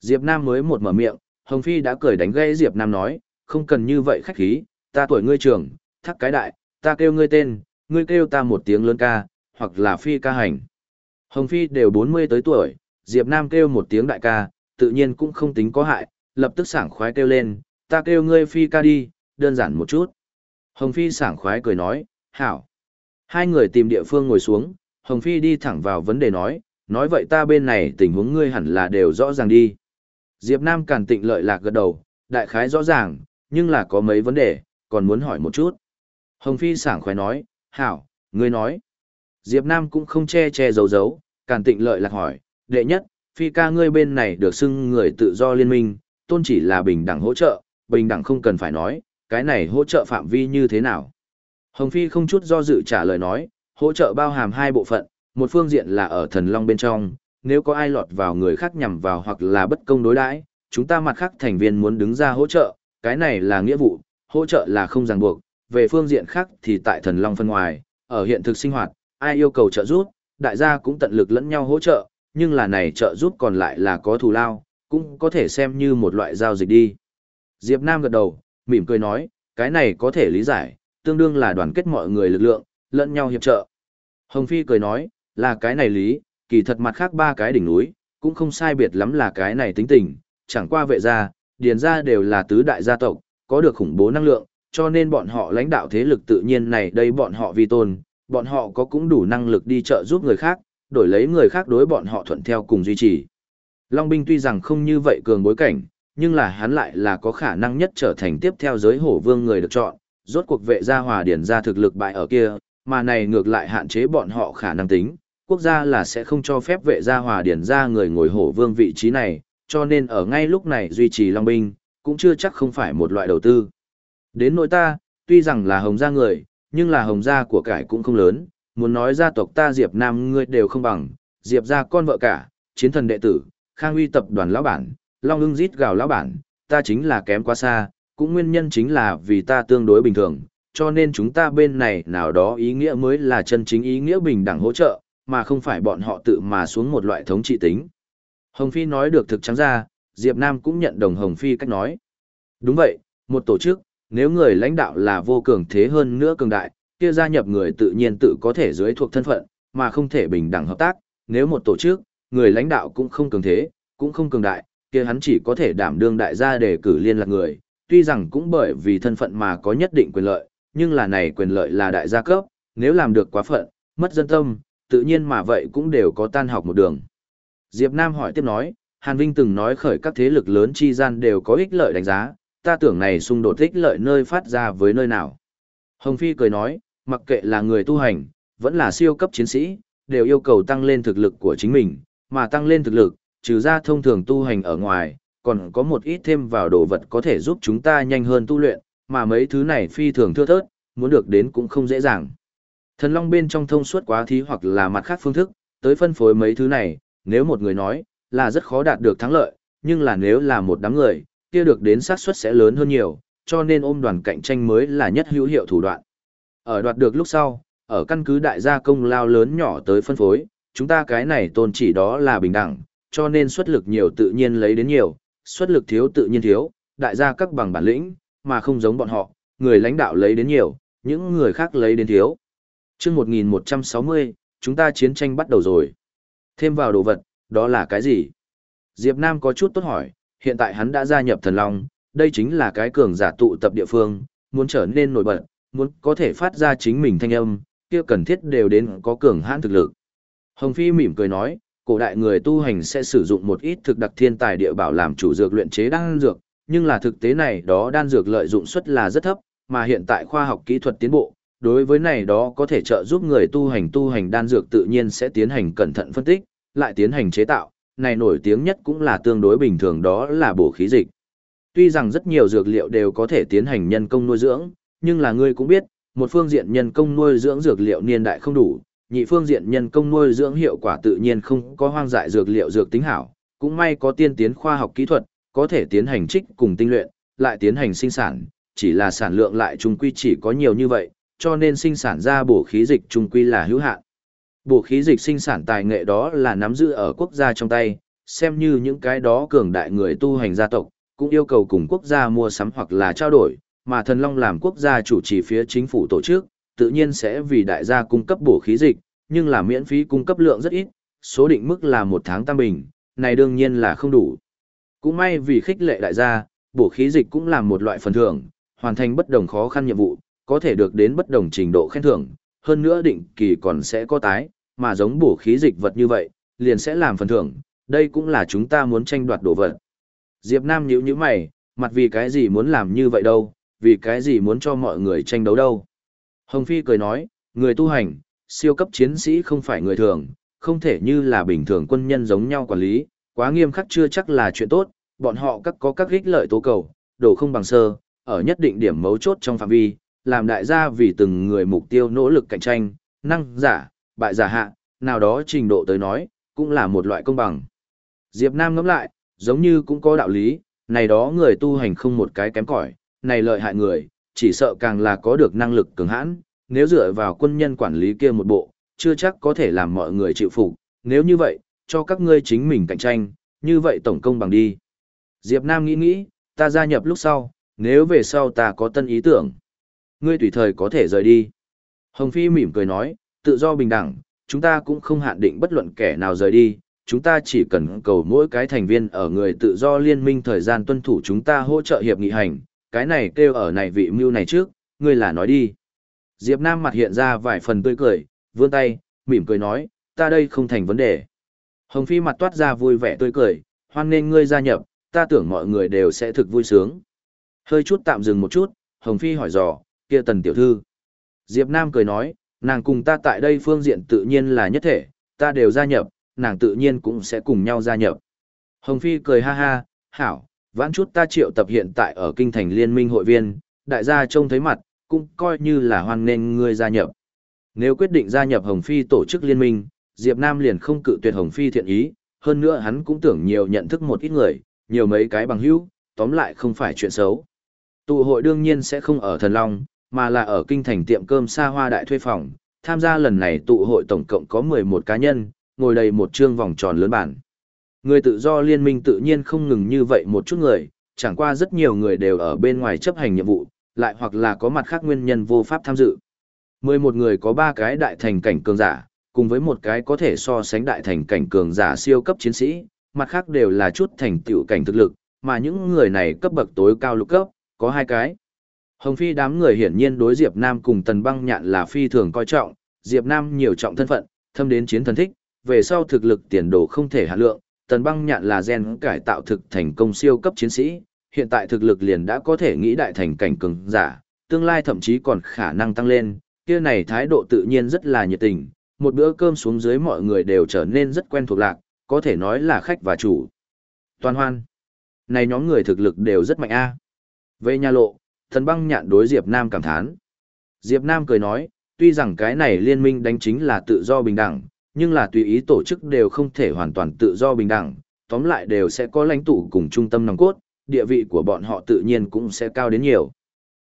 Diệp Nam mới một mở miệng, Hồng Phi đã cười đánh gây Diệp Nam nói, không cần như vậy khách khí, ta tuổi ngươi trưởng, thắc cái đại, ta kêu ngươi tên, ngươi kêu ta một tiếng lớn ca, hoặc là Phi ca hành. Hồng Phi đều 40 tới tuổi, Diệp Nam kêu một tiếng đại ca, tự nhiên cũng không tính có hại, lập tức sảng khoái kêu lên, ta kêu ngươi Phi ca đi, đơn giản một chút. Hồng Phi sảng khoái cười nói, hảo. Hai người tìm địa phương ngồi xuống, Hồng Phi đi thẳng vào vấn đề nói, nói vậy ta bên này tình huống ngươi hẳn là đều rõ ràng đi. Diệp Nam càn tịnh lợi lạc gật đầu, đại khái rõ ràng, nhưng là có mấy vấn đề, còn muốn hỏi một chút. Hồng Phi sảng khoái nói, hảo, ngươi nói. Diệp Nam cũng không che che giấu giấu, càn tịnh lợi lạc hỏi, đệ nhất, Phi ca ngươi bên này được xưng người tự do liên minh, tôn chỉ là bình đẳng hỗ trợ, bình đẳng không cần phải nói, cái này hỗ trợ phạm vi như thế nào. Hồng Phi không chút do dự trả lời nói, hỗ trợ bao hàm hai bộ phận, một phương diện là ở thần long bên trong, nếu có ai lọt vào người khác nhằm vào hoặc là bất công đối đãi, chúng ta mặt khác thành viên muốn đứng ra hỗ trợ, cái này là nghĩa vụ, hỗ trợ là không ràng buộc, về phương diện khác thì tại thần long phân ngoài, ở hiện thực sinh hoạt, ai yêu cầu trợ giúp, đại gia cũng tận lực lẫn nhau hỗ trợ, nhưng là này trợ giúp còn lại là có thù lao, cũng có thể xem như một loại giao dịch đi. Diệp Nam gật đầu, mỉm cười nói, cái này có thể lý giải, tương đương là đoàn kết mọi người lực lượng, lẫn nhau hiệp trợ. Hồng Phi cười nói, là cái này lý, kỳ thật mặt khác ba cái đỉnh núi, cũng không sai biệt lắm là cái này tính tình, chẳng qua vệ gia, điền gia đều là tứ đại gia tộc, có được khủng bố năng lượng, cho nên bọn họ lãnh đạo thế lực tự nhiên này đây bọn họ vi tôn, bọn họ có cũng đủ năng lực đi trợ giúp người khác, đổi lấy người khác đối bọn họ thuận theo cùng duy trì. Long binh tuy rằng không như vậy cường bối cảnh, nhưng là hắn lại là có khả năng nhất trở thành tiếp theo giới hổ vương người được chọn, rốt cuộc vệ gia hòa điển gia thực lực bại ở kia, mà này ngược lại hạn chế bọn họ khả năng tính, quốc gia là sẽ không cho phép vệ gia hòa điển gia người ngồi hổ vương vị trí này, cho nên ở ngay lúc này duy trì Long binh, cũng chưa chắc không phải một loại đầu tư. Đến nỗi ta, tuy rằng là hồng gia người, nhưng là hồng gia của cải cũng không lớn, muốn nói gia tộc ta Diệp Nam ngươi đều không bằng, Diệp gia con vợ cả, chiến thần đệ tử, Khang Uy tập đoàn lão bản, Long ưng rít gào lão bản, ta chính là kém quá xa, cũng nguyên nhân chính là vì ta tương đối bình thường, cho nên chúng ta bên này nào đó ý nghĩa mới là chân chính ý nghĩa bình đẳng hỗ trợ, mà không phải bọn họ tự mà xuống một loại thống trị tính. Hồng Phi nói được thực trắng ra, Diệp Nam cũng nhận đồng Hồng Phi cách nói. Đúng vậy, một tổ chức, nếu người lãnh đạo là vô cường thế hơn nữa cường đại, kia gia nhập người tự nhiên tự có thể dưới thuộc thân phận, mà không thể bình đẳng hợp tác, nếu một tổ chức, người lãnh đạo cũng không cường thế, cũng không cường đại, kia hắn chỉ có thể đảm đương đại gia để cử liên lạc người, tuy rằng cũng bởi vì thân phận mà có nhất định quyền lợi, nhưng là này quyền lợi là đại gia cấp, nếu làm được quá phận, mất dân tâm, tự nhiên mà vậy cũng đều có tan học một đường. Diệp Nam hỏi tiếp nói, Hàn Vinh từng nói khởi các thế lực lớn chi gian đều có ích lợi đánh giá, ta tưởng này xung đột thích lợi nơi phát ra với nơi nào. Hồng Phi cười nói, mặc kệ là người tu hành, vẫn là siêu cấp chiến sĩ, đều yêu cầu tăng lên thực lực của chính mình, mà tăng lên thực lực, trừ ra thông thường tu hành ở ngoài, còn có một ít thêm vào đồ vật có thể giúp chúng ta nhanh hơn tu luyện, mà mấy thứ này phi thường thưa thớt, muốn được đến cũng không dễ dàng. Thần Long bên trong thông suốt quá thí hoặc là mặt khác phương thức, tới phân phối mấy thứ này, nếu một người nói, là rất khó đạt được thắng lợi, nhưng là nếu là một đám người, kia được đến xác suất sẽ lớn hơn nhiều, cho nên ôm đoàn cạnh tranh mới là nhất hữu hiệu thủ đoạn. Ở đoạt được lúc sau, ở căn cứ đại gia công lao lớn nhỏ tới phân phối, chúng ta cái này tôn chỉ đó là bình đẳng, cho nên xuất lực nhiều tự nhiên lấy đến nhiều, xuất lực thiếu tự nhiên thiếu, đại gia các bằng bản lĩnh, mà không giống bọn họ, người lãnh đạo lấy đến nhiều, những người khác lấy đến thiếu. Trước 1160, chúng ta chiến tranh bắt đầu rồi. Thêm vào đồ vật, đó là cái gì? Diệp Nam có chút tốt hỏi, hiện tại hắn đã gia nhập thần long, đây chính là cái cường giả tụ tập địa phương, muốn trở nên nổi bật, muốn có thể phát ra chính mình thanh âm, kia cần thiết đều đến có cường hãn thực lực. Hồng Phi mỉm cười nói, cổ đại người tu hành sẽ sử dụng một ít thực đặc thiên tài địa bảo làm chủ dược luyện chế đan dược, nhưng là thực tế này đó đan dược lợi dụng suất là rất thấp, mà hiện tại khoa học kỹ thuật tiến bộ, đối với này đó có thể trợ giúp người tu hành tu hành đan dược tự nhiên sẽ tiến hành cẩn thận phân tích, lại tiến hành chế tạo, này nổi tiếng nhất cũng là tương đối bình thường đó là bổ khí dịch. Tuy rằng rất nhiều dược liệu đều có thể tiến hành nhân công nuôi dưỡng, nhưng là ngươi cũng biết, một phương diện nhân công nuôi dưỡng dược liệu niên đại không đủ, nhị phương diện nhân công nuôi dưỡng hiệu quả tự nhiên không có hoang dại dược liệu dược tính hảo, cũng may có tiên tiến khoa học kỹ thuật, có thể tiến hành trích cùng tinh luyện, lại tiến hành sinh sản, chỉ là sản lượng lại trung quy chỉ có nhiều như vậy, cho nên sinh sản ra bổ khí dịch trung quy là hữu hạn. Bổ khí dịch sinh sản tài nghệ đó là nắm giữ ở quốc gia trong tay, xem như những cái đó cường đại người tu hành gia tộc, cũng yêu cầu cùng quốc gia mua sắm hoặc là trao đổi, mà thần long làm quốc gia chủ trì phía chính phủ tổ chức, tự nhiên sẽ vì đại gia cung cấp bổ khí dịch, nhưng là miễn phí cung cấp lượng rất ít, số định mức là một tháng tam bình, này đương nhiên là không đủ. Cũng may vì khích lệ đại gia, bổ khí dịch cũng là một loại phần thưởng, hoàn thành bất đồng khó khăn nhiệm vụ, có thể được đến bất đồng trình độ khen thưởng, hơn nữa định kỳ còn sẽ có tái, mà giống bổ khí dịch vật như vậy, liền sẽ làm phần thưởng, đây cũng là chúng ta muốn tranh đoạt đồ vật. Diệp Nam nhíu nhíu mày, mặt vì cái gì muốn làm như vậy đâu, vì cái gì muốn cho mọi người tranh đấu đâu. Hồng Phi cười nói, người tu hành, siêu cấp chiến sĩ không phải người thường, không thể như là bình thường quân nhân giống nhau quản lý, quá nghiêm khắc chưa chắc là chuyện tốt, bọn họ các có các ích lợi tố cầu, đổ không bằng sơ, ở nhất định điểm mấu chốt trong phạm vi, làm đại gia vì từng người mục tiêu nỗ lực cạnh tranh, năng giả, bại giả hạ, nào đó trình độ tới nói, cũng là một loại công bằng. Diệp Nam ngẫm lại, giống như cũng có đạo lý, này đó người tu hành không một cái kém cỏi, này lợi hại người, chỉ sợ càng là có được năng lực cường hãn, nếu dựa vào quân nhân quản lý kia một bộ, chưa chắc có thể làm mọi người chịu phục, nếu như vậy, cho các ngươi chính mình cạnh tranh, như vậy tổng công bằng đi. Diệp Nam nghĩ nghĩ, ta gia nhập lúc sau, nếu về sau ta có tân ý tưởng, ngươi tùy thời có thể rời đi. Hồng Phi mỉm cười nói, tự do bình đẳng, chúng ta cũng không hạn định bất luận kẻ nào rời đi, chúng ta chỉ cần cầu mỗi cái thành viên ở người tự do liên minh thời gian tuân thủ chúng ta hỗ trợ hiệp nghị hành, cái này kêu ở này vị mưu này trước, ngươi là nói đi. Diệp Nam mặt hiện ra vài phần tươi cười, vươn tay, mỉm cười nói, ta đây không thành vấn đề. Hồng Phi mặt toát ra vui vẻ tươi cười, hoan nên ngươi gia nhập, ta tưởng mọi người đều sẽ thực vui sướng. Hơi chút tạm dừng một chút, Hồng Phi hỏi dò, kia tần tiểu thư. Diệp Nam cười nói, nàng cùng ta tại đây phương diện tự nhiên là nhất thể, ta đều gia nhập, nàng tự nhiên cũng sẽ cùng nhau gia nhập. Hồng Phi cười ha ha, hảo, vãn chút ta triệu tập hiện tại ở kinh thành liên minh hội viên, đại gia trông thấy mặt, cũng coi như là hoan nên ngươi gia nhập. Nếu quyết định gia nhập Hồng Phi tổ chức liên minh, Diệp Nam liền không cự tuyệt Hồng Phi thiện ý, hơn nữa hắn cũng tưởng nhiều nhận thức một ít người, nhiều mấy cái bằng hữu, tóm lại không phải chuyện xấu. Tụ hội đương nhiên sẽ không ở Thần Long, mà là ở kinh thành tiệm cơm xa hoa đại thuê phòng. Tham gia lần này tụ hội tổng cộng có 11 cá nhân, ngồi đầy một trương vòng tròn lớn bản. Người tự do liên minh tự nhiên không ngừng như vậy một chút người, chẳng qua rất nhiều người đều ở bên ngoài chấp hành nhiệm vụ, lại hoặc là có mặt khác nguyên nhân vô pháp tham dự. 11 người có 3 cái đại thành cảnh cường giả, cùng với một cái có thể so sánh đại thành cảnh cường giả siêu cấp chiến sĩ, mặt khác đều là chút thành tựu cảnh thực lực, mà những người này cấp bậc tối cao lục cấp, có hai cái. Hồng Phi đám người hiển nhiên đối Diệp Nam cùng Tần Băng Nhạn là phi thường coi trọng, Diệp Nam nhiều trọng thân phận, thâm đến chiến thần thích, về sau thực lực tiền đồ không thể hạ lượng, Tần Băng Nhạn là gen cải tạo thực thành công siêu cấp chiến sĩ, hiện tại thực lực liền đã có thể nghĩ đại thành cảnh cường giả, tương lai thậm chí còn khả năng tăng lên, kia này thái độ tự nhiên rất là nhiệt tình, một bữa cơm xuống dưới mọi người đều trở nên rất quen thuộc lạc, có thể nói là khách và chủ. Toàn hoan. Này nhóm người thực lực đều rất mạnh a. Về nhà lộ, thần băng nhạn đối Diệp Nam cảm thán. Diệp Nam cười nói, tuy rằng cái này liên minh đánh chính là tự do bình đẳng, nhưng là tùy ý tổ chức đều không thể hoàn toàn tự do bình đẳng, tóm lại đều sẽ có lãnh tụ cùng trung tâm nòng cốt, địa vị của bọn họ tự nhiên cũng sẽ cao đến nhiều.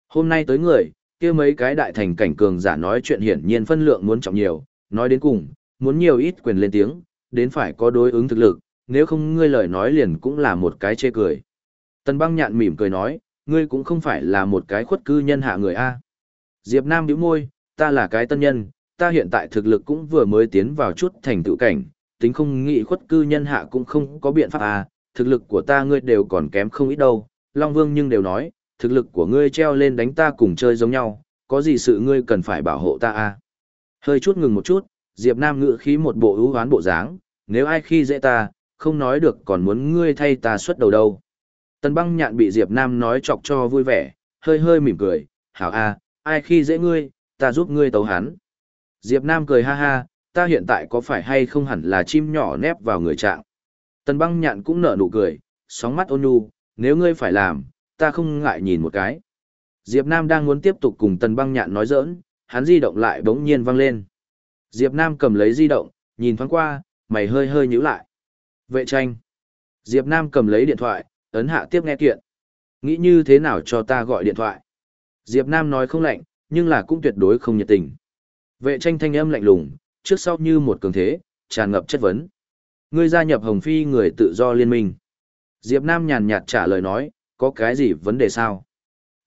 Hôm nay tới người, kia mấy cái đại thành cảnh cường giả nói chuyện hiển nhiên phân lượng muốn trọng nhiều, nói đến cùng, muốn nhiều ít quyền lên tiếng, đến phải có đối ứng thực lực, nếu không ngươi lời nói liền cũng là một cái chê cười. Tần băng nhạn mỉm cười nói, ngươi cũng không phải là một cái khuất cư nhân hạ người A. Diệp Nam bĩu môi, ta là cái tân nhân, ta hiện tại thực lực cũng vừa mới tiến vào chút thành tựu cảnh, tính không nghĩ khuất cư nhân hạ cũng không có biện pháp A, thực lực của ta ngươi đều còn kém không ít đâu. Long Vương nhưng đều nói, thực lực của ngươi treo lên đánh ta cùng chơi giống nhau, có gì sự ngươi cần phải bảo hộ ta A. Hơi chút ngừng một chút, Diệp Nam ngự khí một bộ ưu hoán bộ dáng, nếu ai khi dễ ta, không nói được còn muốn ngươi thay ta xuất đầu đâu. Tần băng nhạn bị Diệp Nam nói chọc cho vui vẻ, hơi hơi mỉm cười, hảo a, ai khi dễ ngươi, ta giúp ngươi tấu hắn. Diệp Nam cười ha ha, ta hiện tại có phải hay không hẳn là chim nhỏ nép vào người trạng. Tần băng nhạn cũng nở nụ cười, sóng mắt ôn nhu, nếu ngươi phải làm, ta không ngại nhìn một cái. Diệp Nam đang muốn tiếp tục cùng tần băng nhạn nói giỡn, hắn di động lại bỗng nhiên vang lên. Diệp Nam cầm lấy di động, nhìn thoáng qua, mày hơi hơi nhíu lại. Vệ tranh. Diệp Nam cầm lấy điện thoại, ấn hạ tiếp nghe kiện. Nghĩ như thế nào cho ta gọi điện thoại? Diệp Nam nói không lạnh, nhưng là cũng tuyệt đối không nhiệt tình. Vệ tranh thanh âm lạnh lùng, trước sau như một cường thế, tràn ngập chất vấn. Ngươi gia nhập Hồng Phi người tự do liên minh. Diệp Nam nhàn nhạt trả lời nói, có cái gì vấn đề sao?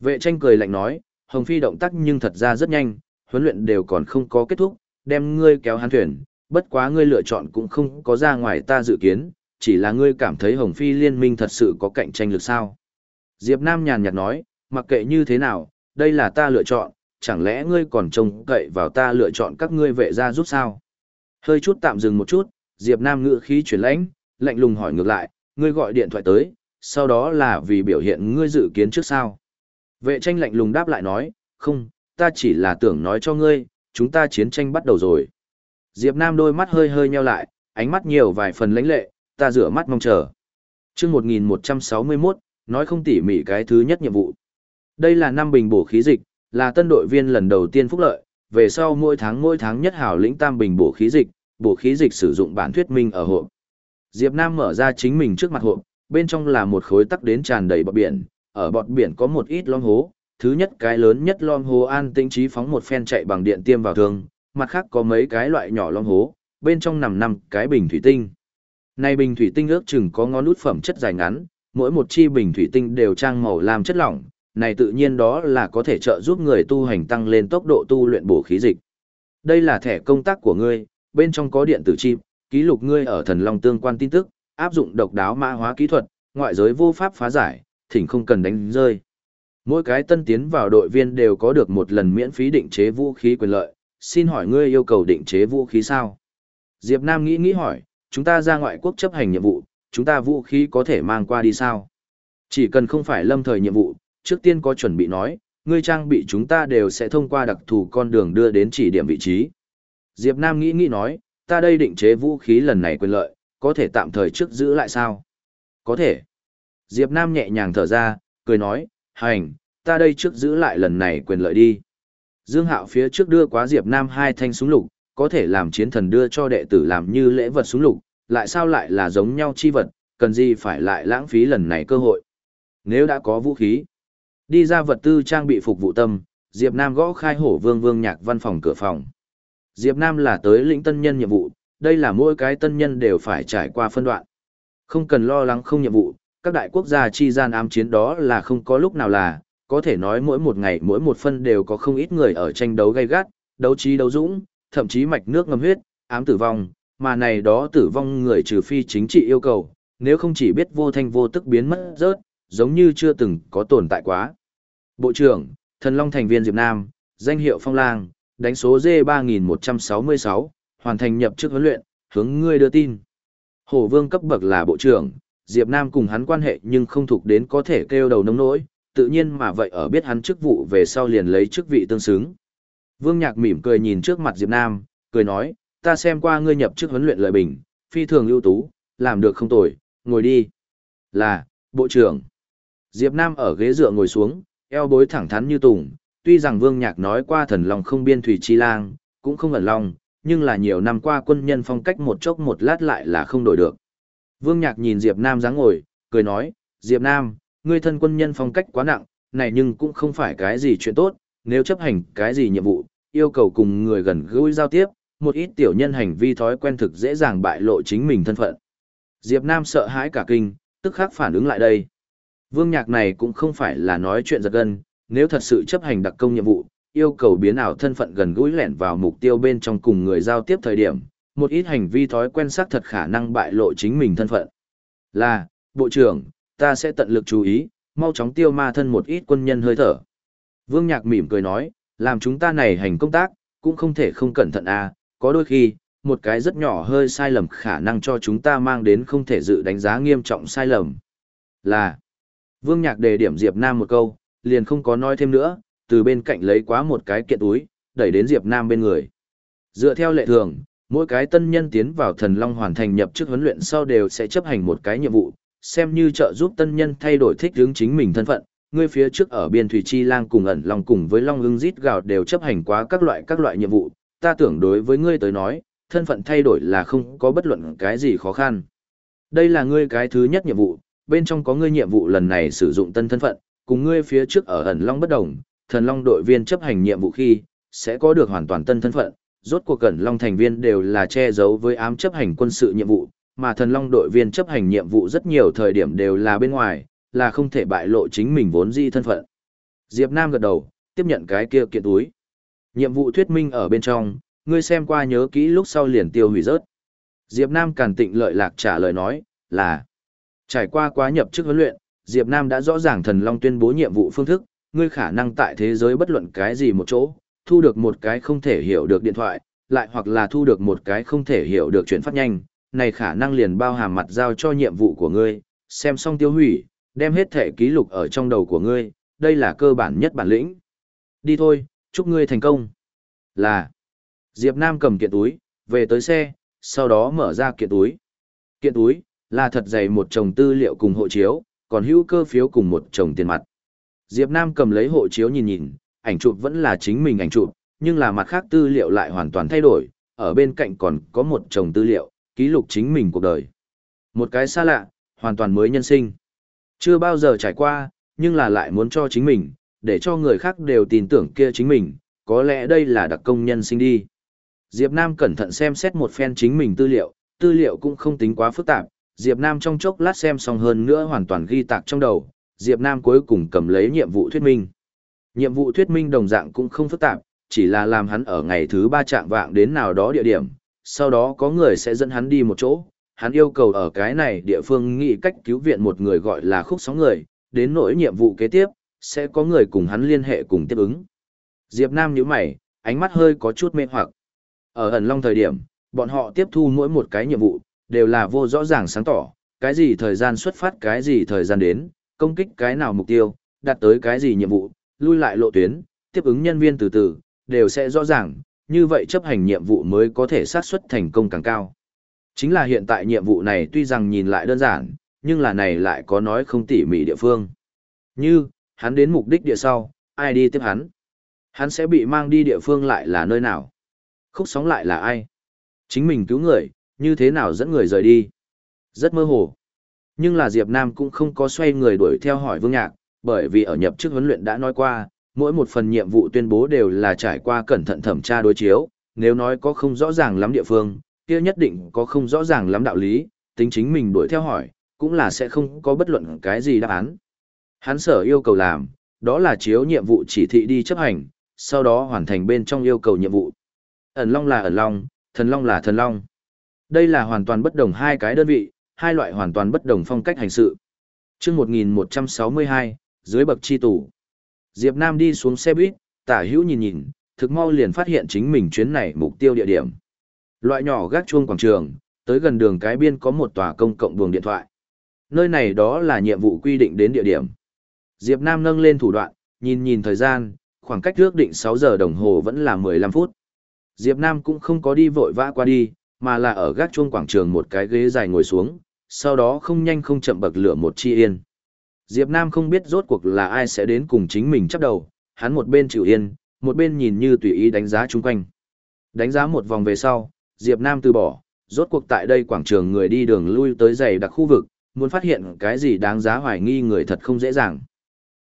Vệ tranh cười lạnh nói, Hồng Phi động tác nhưng thật ra rất nhanh, huấn luyện đều còn không có kết thúc, đem ngươi kéo hắn thuyền, bất quá ngươi lựa chọn cũng không có ra ngoài ta dự kiến, chỉ là ngươi cảm thấy Hồng Phi liên minh thật sự có cạnh tranh lực sao. Diệp Nam nhàn nhạt nói, mặc kệ như thế nào, đây là ta lựa chọn, chẳng lẽ ngươi còn trông cậy vào ta lựa chọn các ngươi vệ gia giúp sao? Hơi chút tạm dừng một chút, Diệp Nam ngựa khí chuyển lãnh, lạnh lùng hỏi ngược lại, ngươi gọi điện thoại tới, sau đó là vì biểu hiện ngươi dự kiến trước sao? Vệ tranh lạnh lùng đáp lại nói, không, ta chỉ là tưởng nói cho ngươi, chúng ta chiến tranh bắt đầu rồi. Diệp Nam đôi mắt hơi hơi nheo lại, ánh mắt nhiều vài phần lãnh lệ, ta rửa mắt mong chờ. Chương 1161, nói không tỉ mỉ cái thứ nhất nhiệm vụ. Đây là năm bình bổ khí dịch, là tân đội viên lần đầu tiên phúc lợi, về sau mỗi tháng mỗi tháng nhất hảo lĩnh tam bình bổ khí dịch, bổ khí dịch sử dụng bản thuyết minh ở hộp. Diệp Nam mở ra chính mình trước mặt hộp, bên trong là một khối tắc đến tràn đầy bọt biển, ở bọt biển có một ít lom hố, thứ nhất cái lớn nhất lom hố an tĩnh trí phóng một phen chạy bằng điện tiêm vào thương, mặt khác có mấy cái loại nhỏ lom hố, bên trong nằm năm cái bình thủy tinh. Này bình thủy tinh ước chừng có ngón nút phẩm chất dài ngắn, mỗi một chi bình thủy tinh đều trang màu làm chất lỏng, này tự nhiên đó là có thể trợ giúp người tu hành tăng lên tốc độ tu luyện bổ khí dịch. Đây là thẻ công tác của ngươi, bên trong có điện tử chip, ký lục ngươi ở thần long tương quan tin tức, áp dụng độc đáo mã hóa kỹ thuật, ngoại giới vô pháp phá giải, thỉnh không cần đánh rơi. Mỗi cái tân tiến vào đội viên đều có được một lần miễn phí định chế vũ khí quyền lợi, xin hỏi ngươi yêu cầu định chế vũ khí sao? Diệp Nam nghĩ nghĩ hỏi, chúng ta ra ngoại quốc chấp hành nhiệm vụ, chúng ta vũ khí có thể mang qua đi sao? Chỉ cần không phải lâm thời nhiệm vụ, trước tiên có chuẩn bị nói, ngươi trang bị chúng ta đều sẽ thông qua đặc thù con đường đưa đến chỉ điểm vị trí. Diệp Nam nghĩ nghĩ nói, ta đây định chế vũ khí lần này quyền lợi, có thể tạm thời trước giữ lại sao? Có thể. Diệp Nam nhẹ nhàng thở ra, cười nói, hành, ta đây trước giữ lại lần này quyền lợi đi. Dương Hạo phía trước đưa quá Diệp Nam hai thanh súng lục, có thể làm chiến thần đưa cho đệ tử làm như lễ vật súng lục, lại sao lại là giống nhau chi vật, cần gì phải lại lãng phí lần này cơ hội. Nếu đã có vũ khí, đi ra vật tư trang bị phục vụ tâm, Diệp Nam gõ khai hổ vương vương nhạc văn phòng cửa phòng. Diệp Nam là tới lĩnh tân nhân nhiệm vụ, đây là mỗi cái tân nhân đều phải trải qua phân đoạn. Không cần lo lắng không nhiệm vụ, các đại quốc gia chi gian ám chiến đó là không có lúc nào là, có thể nói mỗi một ngày mỗi một phân đều có không ít người ở tranh đấu gay gắt, đấu trí đấu dũng, thậm chí mạch nước ngâm huyết, ám tử vong, mà này đó tử vong người trừ phi chính trị yêu cầu, nếu không chỉ biết vô thanh vô tức biến mất rớt, giống như chưa từng có tồn tại quá. Bộ trưởng, Thần Long thành viên Diệp Nam, danh hiệu Phong Lang, đánh số D3166, hoàn thành nhập chức huấn luyện, hướng ngươi đưa tin. Hổ Vương cấp bậc là bộ trưởng, Diệp Nam cùng hắn quan hệ nhưng không thuộc đến có thể kêu đầu nông nỗi, tự nhiên mà vậy ở biết hắn chức vụ về sau liền lấy chức vị tương xứng. Vương Nhạc mỉm cười nhìn trước mặt Diệp Nam, cười nói, ta xem qua ngươi nhập chức huấn luyện lợi bình, phi thường ưu tú, làm được không tồi, ngồi đi. Là, bộ trưởng. Diệp Nam ở ghế dựa ngồi xuống, eo bối thẳng thắn như tùng, tuy rằng Vương Nhạc nói qua thần lòng không biên thủy chi lang, cũng không ẩn lòng, nhưng là nhiều năm qua quân nhân phong cách một chốc một lát lại là không đổi được. Vương Nhạc nhìn Diệp Nam dáng ngồi, cười nói, Diệp Nam, ngươi thân quân nhân phong cách quá nặng, này nhưng cũng không phải cái gì chuyện tốt, nếu chấp hành cái gì nhiệm vụ, yêu cầu cùng người gần gũi giao tiếp, một ít tiểu nhân hành vi thói quen thực dễ dàng bại lộ chính mình thân phận. Diệp Nam sợ hãi cả kinh, tức khắc phản ứng lại đây. Vương Nhạc này cũng không phải là nói chuyện giật gân, nếu thật sự chấp hành đặc công nhiệm vụ, yêu cầu biến ảo thân phận gần gũi lẻn vào mục tiêu bên trong cùng người giao tiếp thời điểm, một ít hành vi thói quen xác thật khả năng bại lộ chính mình thân phận. Là, Bộ trưởng, ta sẽ tận lực chú ý, mau chóng tiêu ma thân một ít quân nhân hơi thở. Vương Nhạc mỉm cười nói, làm chúng ta này hành công tác, cũng không thể không cẩn thận à, có đôi khi, một cái rất nhỏ hơi sai lầm khả năng cho chúng ta mang đến không thể dự đánh giá nghiêm trọng sai lầm. Là, Vương Nhạc đề điểm Diệp Nam một câu, liền không có nói thêm nữa, từ bên cạnh lấy quá một cái kiện túi, đẩy đến Diệp Nam bên người. Dựa theo lệ thường, mỗi cái tân nhân tiến vào thần long hoàn thành nhập chức huấn luyện sau đều sẽ chấp hành một cái nhiệm vụ, xem như trợ giúp tân nhân thay đổi thích hướng chính mình thân phận. Ngươi phía trước ở biên thủy chi lang cùng ẩn long cùng với long ưng rít gào đều chấp hành quá các loại các loại nhiệm vụ, ta tưởng đối với ngươi tới nói, thân phận thay đổi là không có bất luận cái gì khó khăn. Đây là ngươi cái thứ nhất nhiệm vụ, bên trong có ngươi nhiệm vụ lần này sử dụng tân thân phận, cùng ngươi phía trước ở ẩn long bất đồng, thần long đội viên chấp hành nhiệm vụ khi, sẽ có được hoàn toàn tân thân phận, rốt cuộc ẩn long thành viên đều là che giấu với ám chấp hành quân sự nhiệm vụ, mà thần long đội viên chấp hành nhiệm vụ rất nhiều thời điểm đều là bên ngoài, là không thể bại lộ chính mình vốn di thân phận. Diệp Nam gật đầu, tiếp nhận cái kia kiện túi. Nhiệm vụ thuyết minh ở bên trong, ngươi xem qua nhớ kỹ lúc sau liền tiêu hủy rớt. Diệp Nam càn tịnh lợi lạc trả lời nói, là trải qua quá nhập chức huấn luyện, Diệp Nam đã rõ ràng thần long tuyên bố nhiệm vụ phương thức, ngươi khả năng tại thế giới bất luận cái gì một chỗ, thu được một cái không thể hiểu được điện thoại, lại hoặc là thu được một cái không thể hiểu được chuyển phát nhanh, này khả năng liền bao hàm mặt giao cho nhiệm vụ của ngươi, xem xong tiêu hủy, đem hết thể ký lục ở trong đầu của ngươi, đây là cơ bản nhất bản lĩnh. Đi thôi, chúc ngươi thành công. Là, Diệp Nam cầm kiện túi, về tới xe, sau đó mở ra kiện túi. Kiện túi, là thật dày một chồng tư liệu cùng hộ chiếu, còn hữu cơ phiếu cùng một chồng tiền mặt. Diệp Nam cầm lấy hộ chiếu nhìn nhìn, ảnh chụp vẫn là chính mình ảnh chụp, nhưng là mặt khác tư liệu lại hoàn toàn thay đổi, ở bên cạnh còn có một chồng tư liệu, ký lục chính mình cuộc đời. Một cái xa lạ, hoàn toàn mới nhân sinh. Chưa bao giờ trải qua, nhưng là lại muốn cho chính mình, để cho người khác đều tin tưởng kia chính mình, có lẽ đây là đặc công nhân sinh đi. Diệp Nam cẩn thận xem xét một phen chính mình tư liệu, tư liệu cũng không tính quá phức tạp, Diệp Nam trong chốc lát xem xong hơn nữa hoàn toàn ghi tạc trong đầu, Diệp Nam cuối cùng cầm lấy nhiệm vụ thuyết minh. Nhiệm vụ thuyết minh đồng dạng cũng không phức tạp, chỉ là làm hắn ở ngày thứ ba trạng vạng đến nào đó địa điểm, sau đó có người sẽ dẫn hắn đi một chỗ, hắn yêu cầu ở cái này địa phương nghĩ cách cứu viện một người gọi là khúc sóng người, đến nỗi nhiệm vụ kế tiếp, sẽ có người cùng hắn liên hệ cùng tiếp ứng. Diệp Nam nhíu mày, ánh mắt hơi có chút mê hoặc. Ở ẩn long thời điểm, bọn họ tiếp thu mỗi một cái nhiệm vụ, đều là vô rõ ràng sáng tỏ, cái gì thời gian xuất phát cái gì thời gian đến, công kích cái nào mục tiêu, đạt tới cái gì nhiệm vụ, lui lại lộ tuyến, tiếp ứng nhân viên từ từ, đều sẽ rõ ràng, như vậy chấp hành nhiệm vụ mới có thể xác suất thành công càng cao. Chính là hiện tại nhiệm vụ này tuy rằng nhìn lại đơn giản, nhưng là này lại có nói không tỉ mỉ địa phương. Như, hắn đến mục đích địa sau, ai đi tiếp hắn? Hắn sẽ bị mang đi địa phương lại là nơi nào? Khúc sóng lại là ai? Chính mình cứu người, như thế nào dẫn người rời đi? Rất mơ hồ. Nhưng là Diệp Nam cũng không có xoay người đuổi theo hỏi Vương Nhạc, bởi vì ở nhập chức huấn luyện đã nói qua, mỗi một phần nhiệm vụ tuyên bố đều là trải qua cẩn thận thẩm tra đối chiếu, nếu nói có không rõ ràng lắm địa phương, kia nhất định có không rõ ràng lắm đạo lý, tính chính mình đuổi theo hỏi, cũng là sẽ không có bất luận cái gì đáp án. Hắn sở yêu cầu làm, đó là chiếu nhiệm vụ chỉ thị đi chấp hành, sau đó hoàn thành bên trong yêu cầu nhiệm vụ. Ẩn Long là ẩn Long, Thần Long là Thần Long. Đây là hoàn toàn bất đồng hai cái đơn vị, hai loại hoàn toàn bất đồng phong cách hành sự. Trước 1162, dưới bậc chi tủ. Diệp Nam đi xuống xe buýt, tả hữu nhìn nhìn, thực mau liền phát hiện chính mình chuyến này mục tiêu địa điểm. Loại nhỏ gác chuông quảng trường, tới gần đường cái biên có một tòa công cộng buồng điện thoại. Nơi này đó là nhiệm vụ quy định đến địa điểm. Diệp Nam nâng lên thủ đoạn, nhìn nhìn thời gian, khoảng cách ước định 6 giờ đồng hồ vẫn là 15 phút. Diệp Nam cũng không có đi vội vã qua đi, mà là ở gác chuông quảng trường một cái ghế dài ngồi xuống, sau đó không nhanh không chậm bậc lửa một chi yên. Diệp Nam không biết rốt cuộc là ai sẽ đến cùng chính mình chấp đầu, hắn một bên chịu yên, một bên nhìn như tùy ý đánh giá chung quanh. Đánh giá một vòng về sau, Diệp Nam từ bỏ, rốt cuộc tại đây quảng trường người đi đường lui tới dày đặc khu vực, muốn phát hiện cái gì đáng giá hoài nghi người thật không dễ dàng.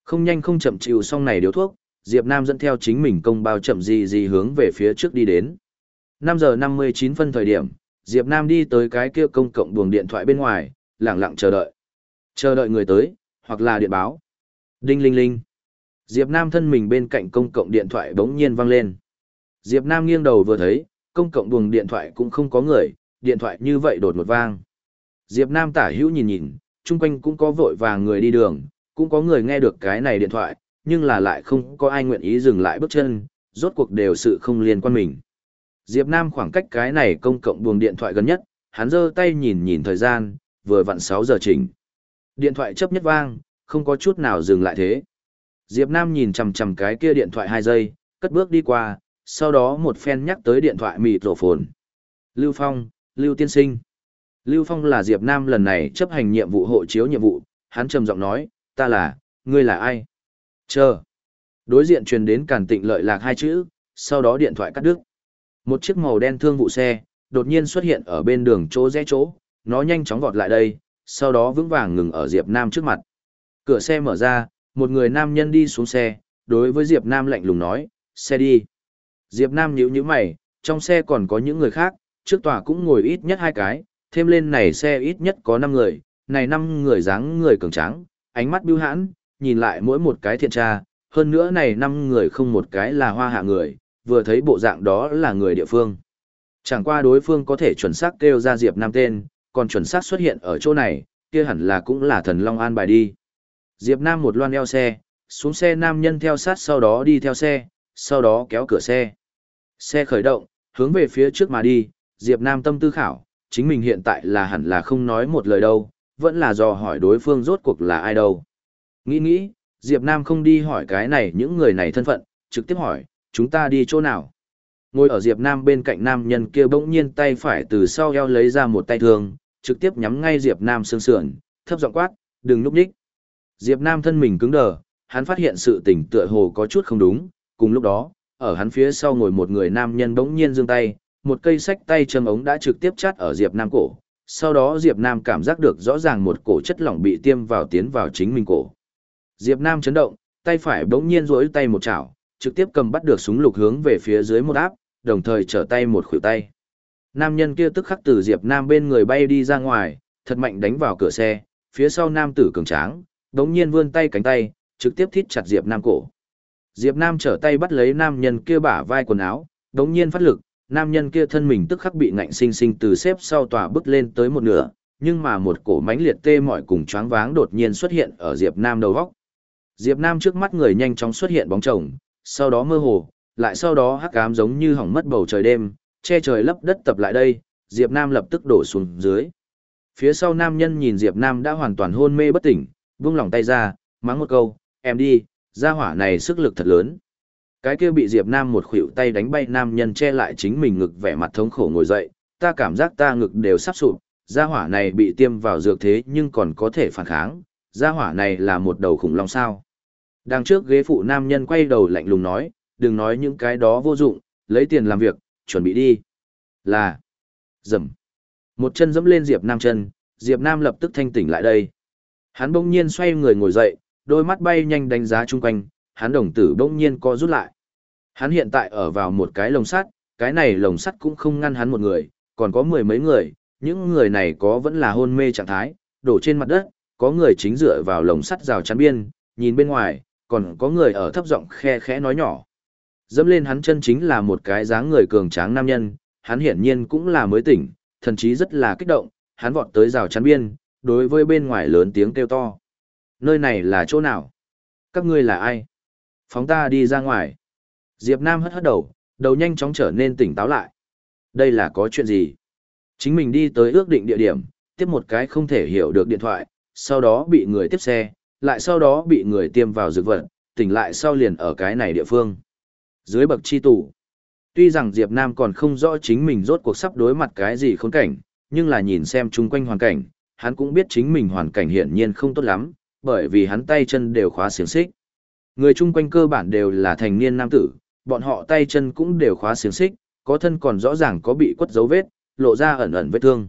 Không nhanh không chậm chịu xong này điếu thuốc, Diệp Nam dẫn theo chính mình công bao chậm gì gì hướng về phía trước đi đến. 5 giờ 59 phân thời điểm, Diệp Nam đi tới cái kia công cộng buồng điện thoại bên ngoài, lặng lặng chờ đợi. Chờ đợi người tới, hoặc là điện báo. Đinh linh linh. Diệp Nam thân mình bên cạnh công cộng điện thoại bỗng nhiên vang lên. Diệp Nam nghiêng đầu vừa thấy, công cộng buồng điện thoại cũng không có người, điện thoại như vậy đột một vang. Diệp Nam tả hữu nhìn nhìn, chung quanh cũng có vội vàng người đi đường, cũng có người nghe được cái này điện thoại, nhưng là lại không có ai nguyện ý dừng lại bước chân, rốt cuộc đều sự không liên quan mình. Diệp Nam khoảng cách cái này công cộng buồng điện thoại gần nhất, hắn giơ tay nhìn nhìn thời gian, vừa vặn 6 giờ chỉnh. Điện thoại chấp nhất vang, không có chút nào dừng lại thế. Diệp Nam nhìn chằm chằm cái kia điện thoại 2 giây, cất bước đi qua, sau đó một phen nhắc tới điện thoại mịt rổ phồn. Lưu Phong, Lưu Tiên Sinh. Lưu Phong là Diệp Nam lần này chấp hành nhiệm vụ hộ chiếu nhiệm vụ, hắn trầm giọng nói, ta là, ngươi là ai? Chờ. Đối diện truyền đến càn tịnh lợi lạc hai chữ, sau đó điện thoại cắt đứt. Một chiếc màu đen thương vụ xe, đột nhiên xuất hiện ở bên đường chỗ rẽ chỗ, nó nhanh chóng vọt lại đây, sau đó vững vàng ngừng ở Diệp Nam trước mặt. Cửa xe mở ra, một người nam nhân đi xuống xe, đối với Diệp Nam lạnh lùng nói, xe đi. Diệp Nam nhíu nhíu mày, trong xe còn có những người khác, trước tòa cũng ngồi ít nhất hai cái, thêm lên này xe ít nhất có 5 người, này 5 người dáng người cường tráng, ánh mắt bưu hãn, nhìn lại mỗi một cái thiện tra, hơn nữa này 5 người không một cái là hoa hạ người, vừa thấy bộ dạng đó là người địa phương. Chẳng qua đối phương có thể chuẩn xác kêu ra Diệp Nam tên, còn chuẩn xác xuất hiện ở chỗ này, kia hẳn là cũng là thần Long An bài đi. Diệp Nam một loan eo xe, xuống xe nam nhân theo sát sau đó đi theo xe, sau đó kéo cửa xe. Xe khởi động, hướng về phía trước mà đi, Diệp Nam tâm tư khảo, chính mình hiện tại là hẳn là không nói một lời đâu, vẫn là dò hỏi đối phương rốt cuộc là ai đâu. Nghĩ nghĩ, Diệp Nam không đi hỏi cái này những người này thân phận, trực tiếp hỏi, chúng ta đi chỗ nào? Ngồi ở Diệp Nam bên cạnh nam nhân kia bỗng nhiên tay phải từ sau eo lấy ra một tay thương, trực tiếp nhắm ngay Diệp Nam sương sườn, thấp giọng quát, đừng núp nhích. Diệp Nam thân mình cứng đờ, hắn phát hiện sự tình tựa hồ có chút không đúng, cùng lúc đó, ở hắn phía sau ngồi một người nam nhân bỗng nhiên giương tay, một cây sách tay châm ống đã trực tiếp chát ở Diệp Nam cổ. Sau đó Diệp Nam cảm giác được rõ ràng một cổ chất lỏng bị tiêm vào tiến vào chính mình cổ. Diệp Nam chấn động, tay phải bỗng nhiên duỗi tay một chảo, trực tiếp cầm bắt được súng lục hướng về phía dưới một áp, đồng thời trở tay một khuỷu tay. Nam nhân kia tức khắc từ Diệp Nam bên người bay đi ra ngoài, thật mạnh đánh vào cửa xe, phía sau nam tử cường tráng, đống nhiên vươn tay cánh tay, trực tiếp thít chặt Diệp Nam cổ. Diệp Nam trở tay bắt lấy nam nhân kia bả vai quần áo, đống nhiên phát lực, nam nhân kia thân mình tức khắc bị ngạnh sinh sinh từ xếp sau tòa bước lên tới một nửa, nhưng mà một cổ mánh liệt tê mỏi cùng choáng váng đột nhiên xuất hiện ở Diệp Nam đầu góc. Diệp Nam trước mắt người nhanh chóng xuất hiện bóng chồng, sau đó mơ hồ, lại sau đó hắc ám giống như hỏng mất bầu trời đêm, che trời lấp đất tập lại đây, Diệp Nam lập tức đổ xuống dưới. Phía sau nam nhân nhìn Diệp Nam đã hoàn toàn hôn mê bất tỉnh, buông lỏng tay ra, mắng một câu, em đi, gia hỏa này sức lực thật lớn. Cái kia bị Diệp Nam một khuỷu tay đánh bay nam nhân che lại chính mình ngực vẻ mặt thống khổ ngồi dậy, ta cảm giác ta ngực đều sắp sụp, gia hỏa này bị tiêm vào dược thế nhưng còn có thể phản kháng, gia hỏa này là một đầu khủng long sao. Đằng trước ghế phụ nam nhân quay đầu lạnh lùng nói, đừng nói những cái đó vô dụng, lấy tiền làm việc, chuẩn bị đi. Là, dầm. Một chân dẫm lên Diệp Nam chân, Diệp Nam lập tức thanh tỉnh lại đây. Hắn bỗng nhiên xoay người ngồi dậy, đôi mắt bay nhanh đánh giá chung quanh, hắn đồng tử bỗng nhiên co rút lại. Hắn hiện tại ở vào một cái lồng sắt, cái này lồng sắt cũng không ngăn hắn một người, còn có mười mấy người, những người này có vẫn là hôn mê trạng thái, đổ trên mặt đất, có người chính dựa vào lồng sắt rào chắn biên, nhìn bên ngoài, còn có người ở thấp giọng khe khẽ nói nhỏ. Dẫm lên hắn chân chính là một cái dáng người cường tráng nam nhân, hắn hiển nhiên cũng là mới tỉnh, thần chí rất là kích động, hắn vọt tới rào chắn biên, đối với bên ngoài lớn tiếng kêu to. Nơi này là chỗ nào? Các ngươi là ai? Phóng ta đi ra ngoài. Diệp Nam hất hất đầu, đầu nhanh chóng trở nên tỉnh táo lại. Đây là có chuyện gì? Chính mình đi tới ước định địa điểm, tiếp một cái không thể hiểu được điện thoại, sau đó bị người tiếp xe, lại sau đó bị người tiêm vào dược vật, tỉnh lại sau liền ở cái này địa phương. Dưới bậc chi tủ. Tuy rằng Diệp Nam còn không rõ chính mình rốt cuộc sắp đối mặt cái gì khốn cảnh, nhưng là nhìn xem chung quanh hoàn cảnh, hắn cũng biết chính mình hoàn cảnh hiển nhiên không tốt lắm, bởi vì hắn tay chân đều khóa xiềng xích. Người chung quanh cơ bản đều là thành niên nam tử, bọn họ tay chân cũng đều khóa xiềng xích, có thân còn rõ ràng có bị quất dấu vết, lộ ra ẩn ẩn vết thương.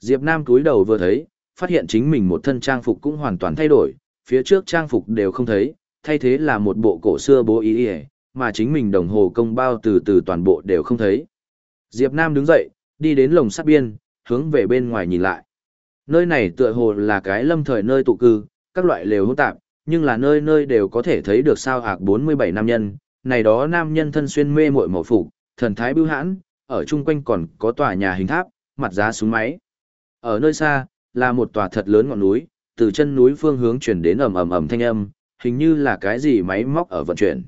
Diệp Nam túi đầu vừa thấy, phát hiện chính mình một thân trang phục cũng hoàn toàn thay đổi, phía trước trang phục đều không thấy, thay thế là một bộ cổ xưa bố ý y, mà chính mình đồng hồ công bao từ từ toàn bộ đều không thấy. Diệp Nam đứng dậy, đi đến lồng sắt biên, hướng về bên ngoài nhìn lại. Nơi này tựa hồ là cái lâm thời nơi tụ cư, các loại lều hỗn tạp, nhưng là nơi nơi đều có thể thấy được sao hạc 47 nam nhân, này đó nam nhân thân xuyên mê muội màu phục, thần thái bưu hãn, ở chung quanh còn có tòa nhà hình tháp, mặt giá súng máy. Ở nơi xa, là một tòa thật lớn ngọn núi, từ chân núi phương hướng chuyển đến ầm ầm ầm thanh âm, hình như là cái gì máy móc ở vận chuyển.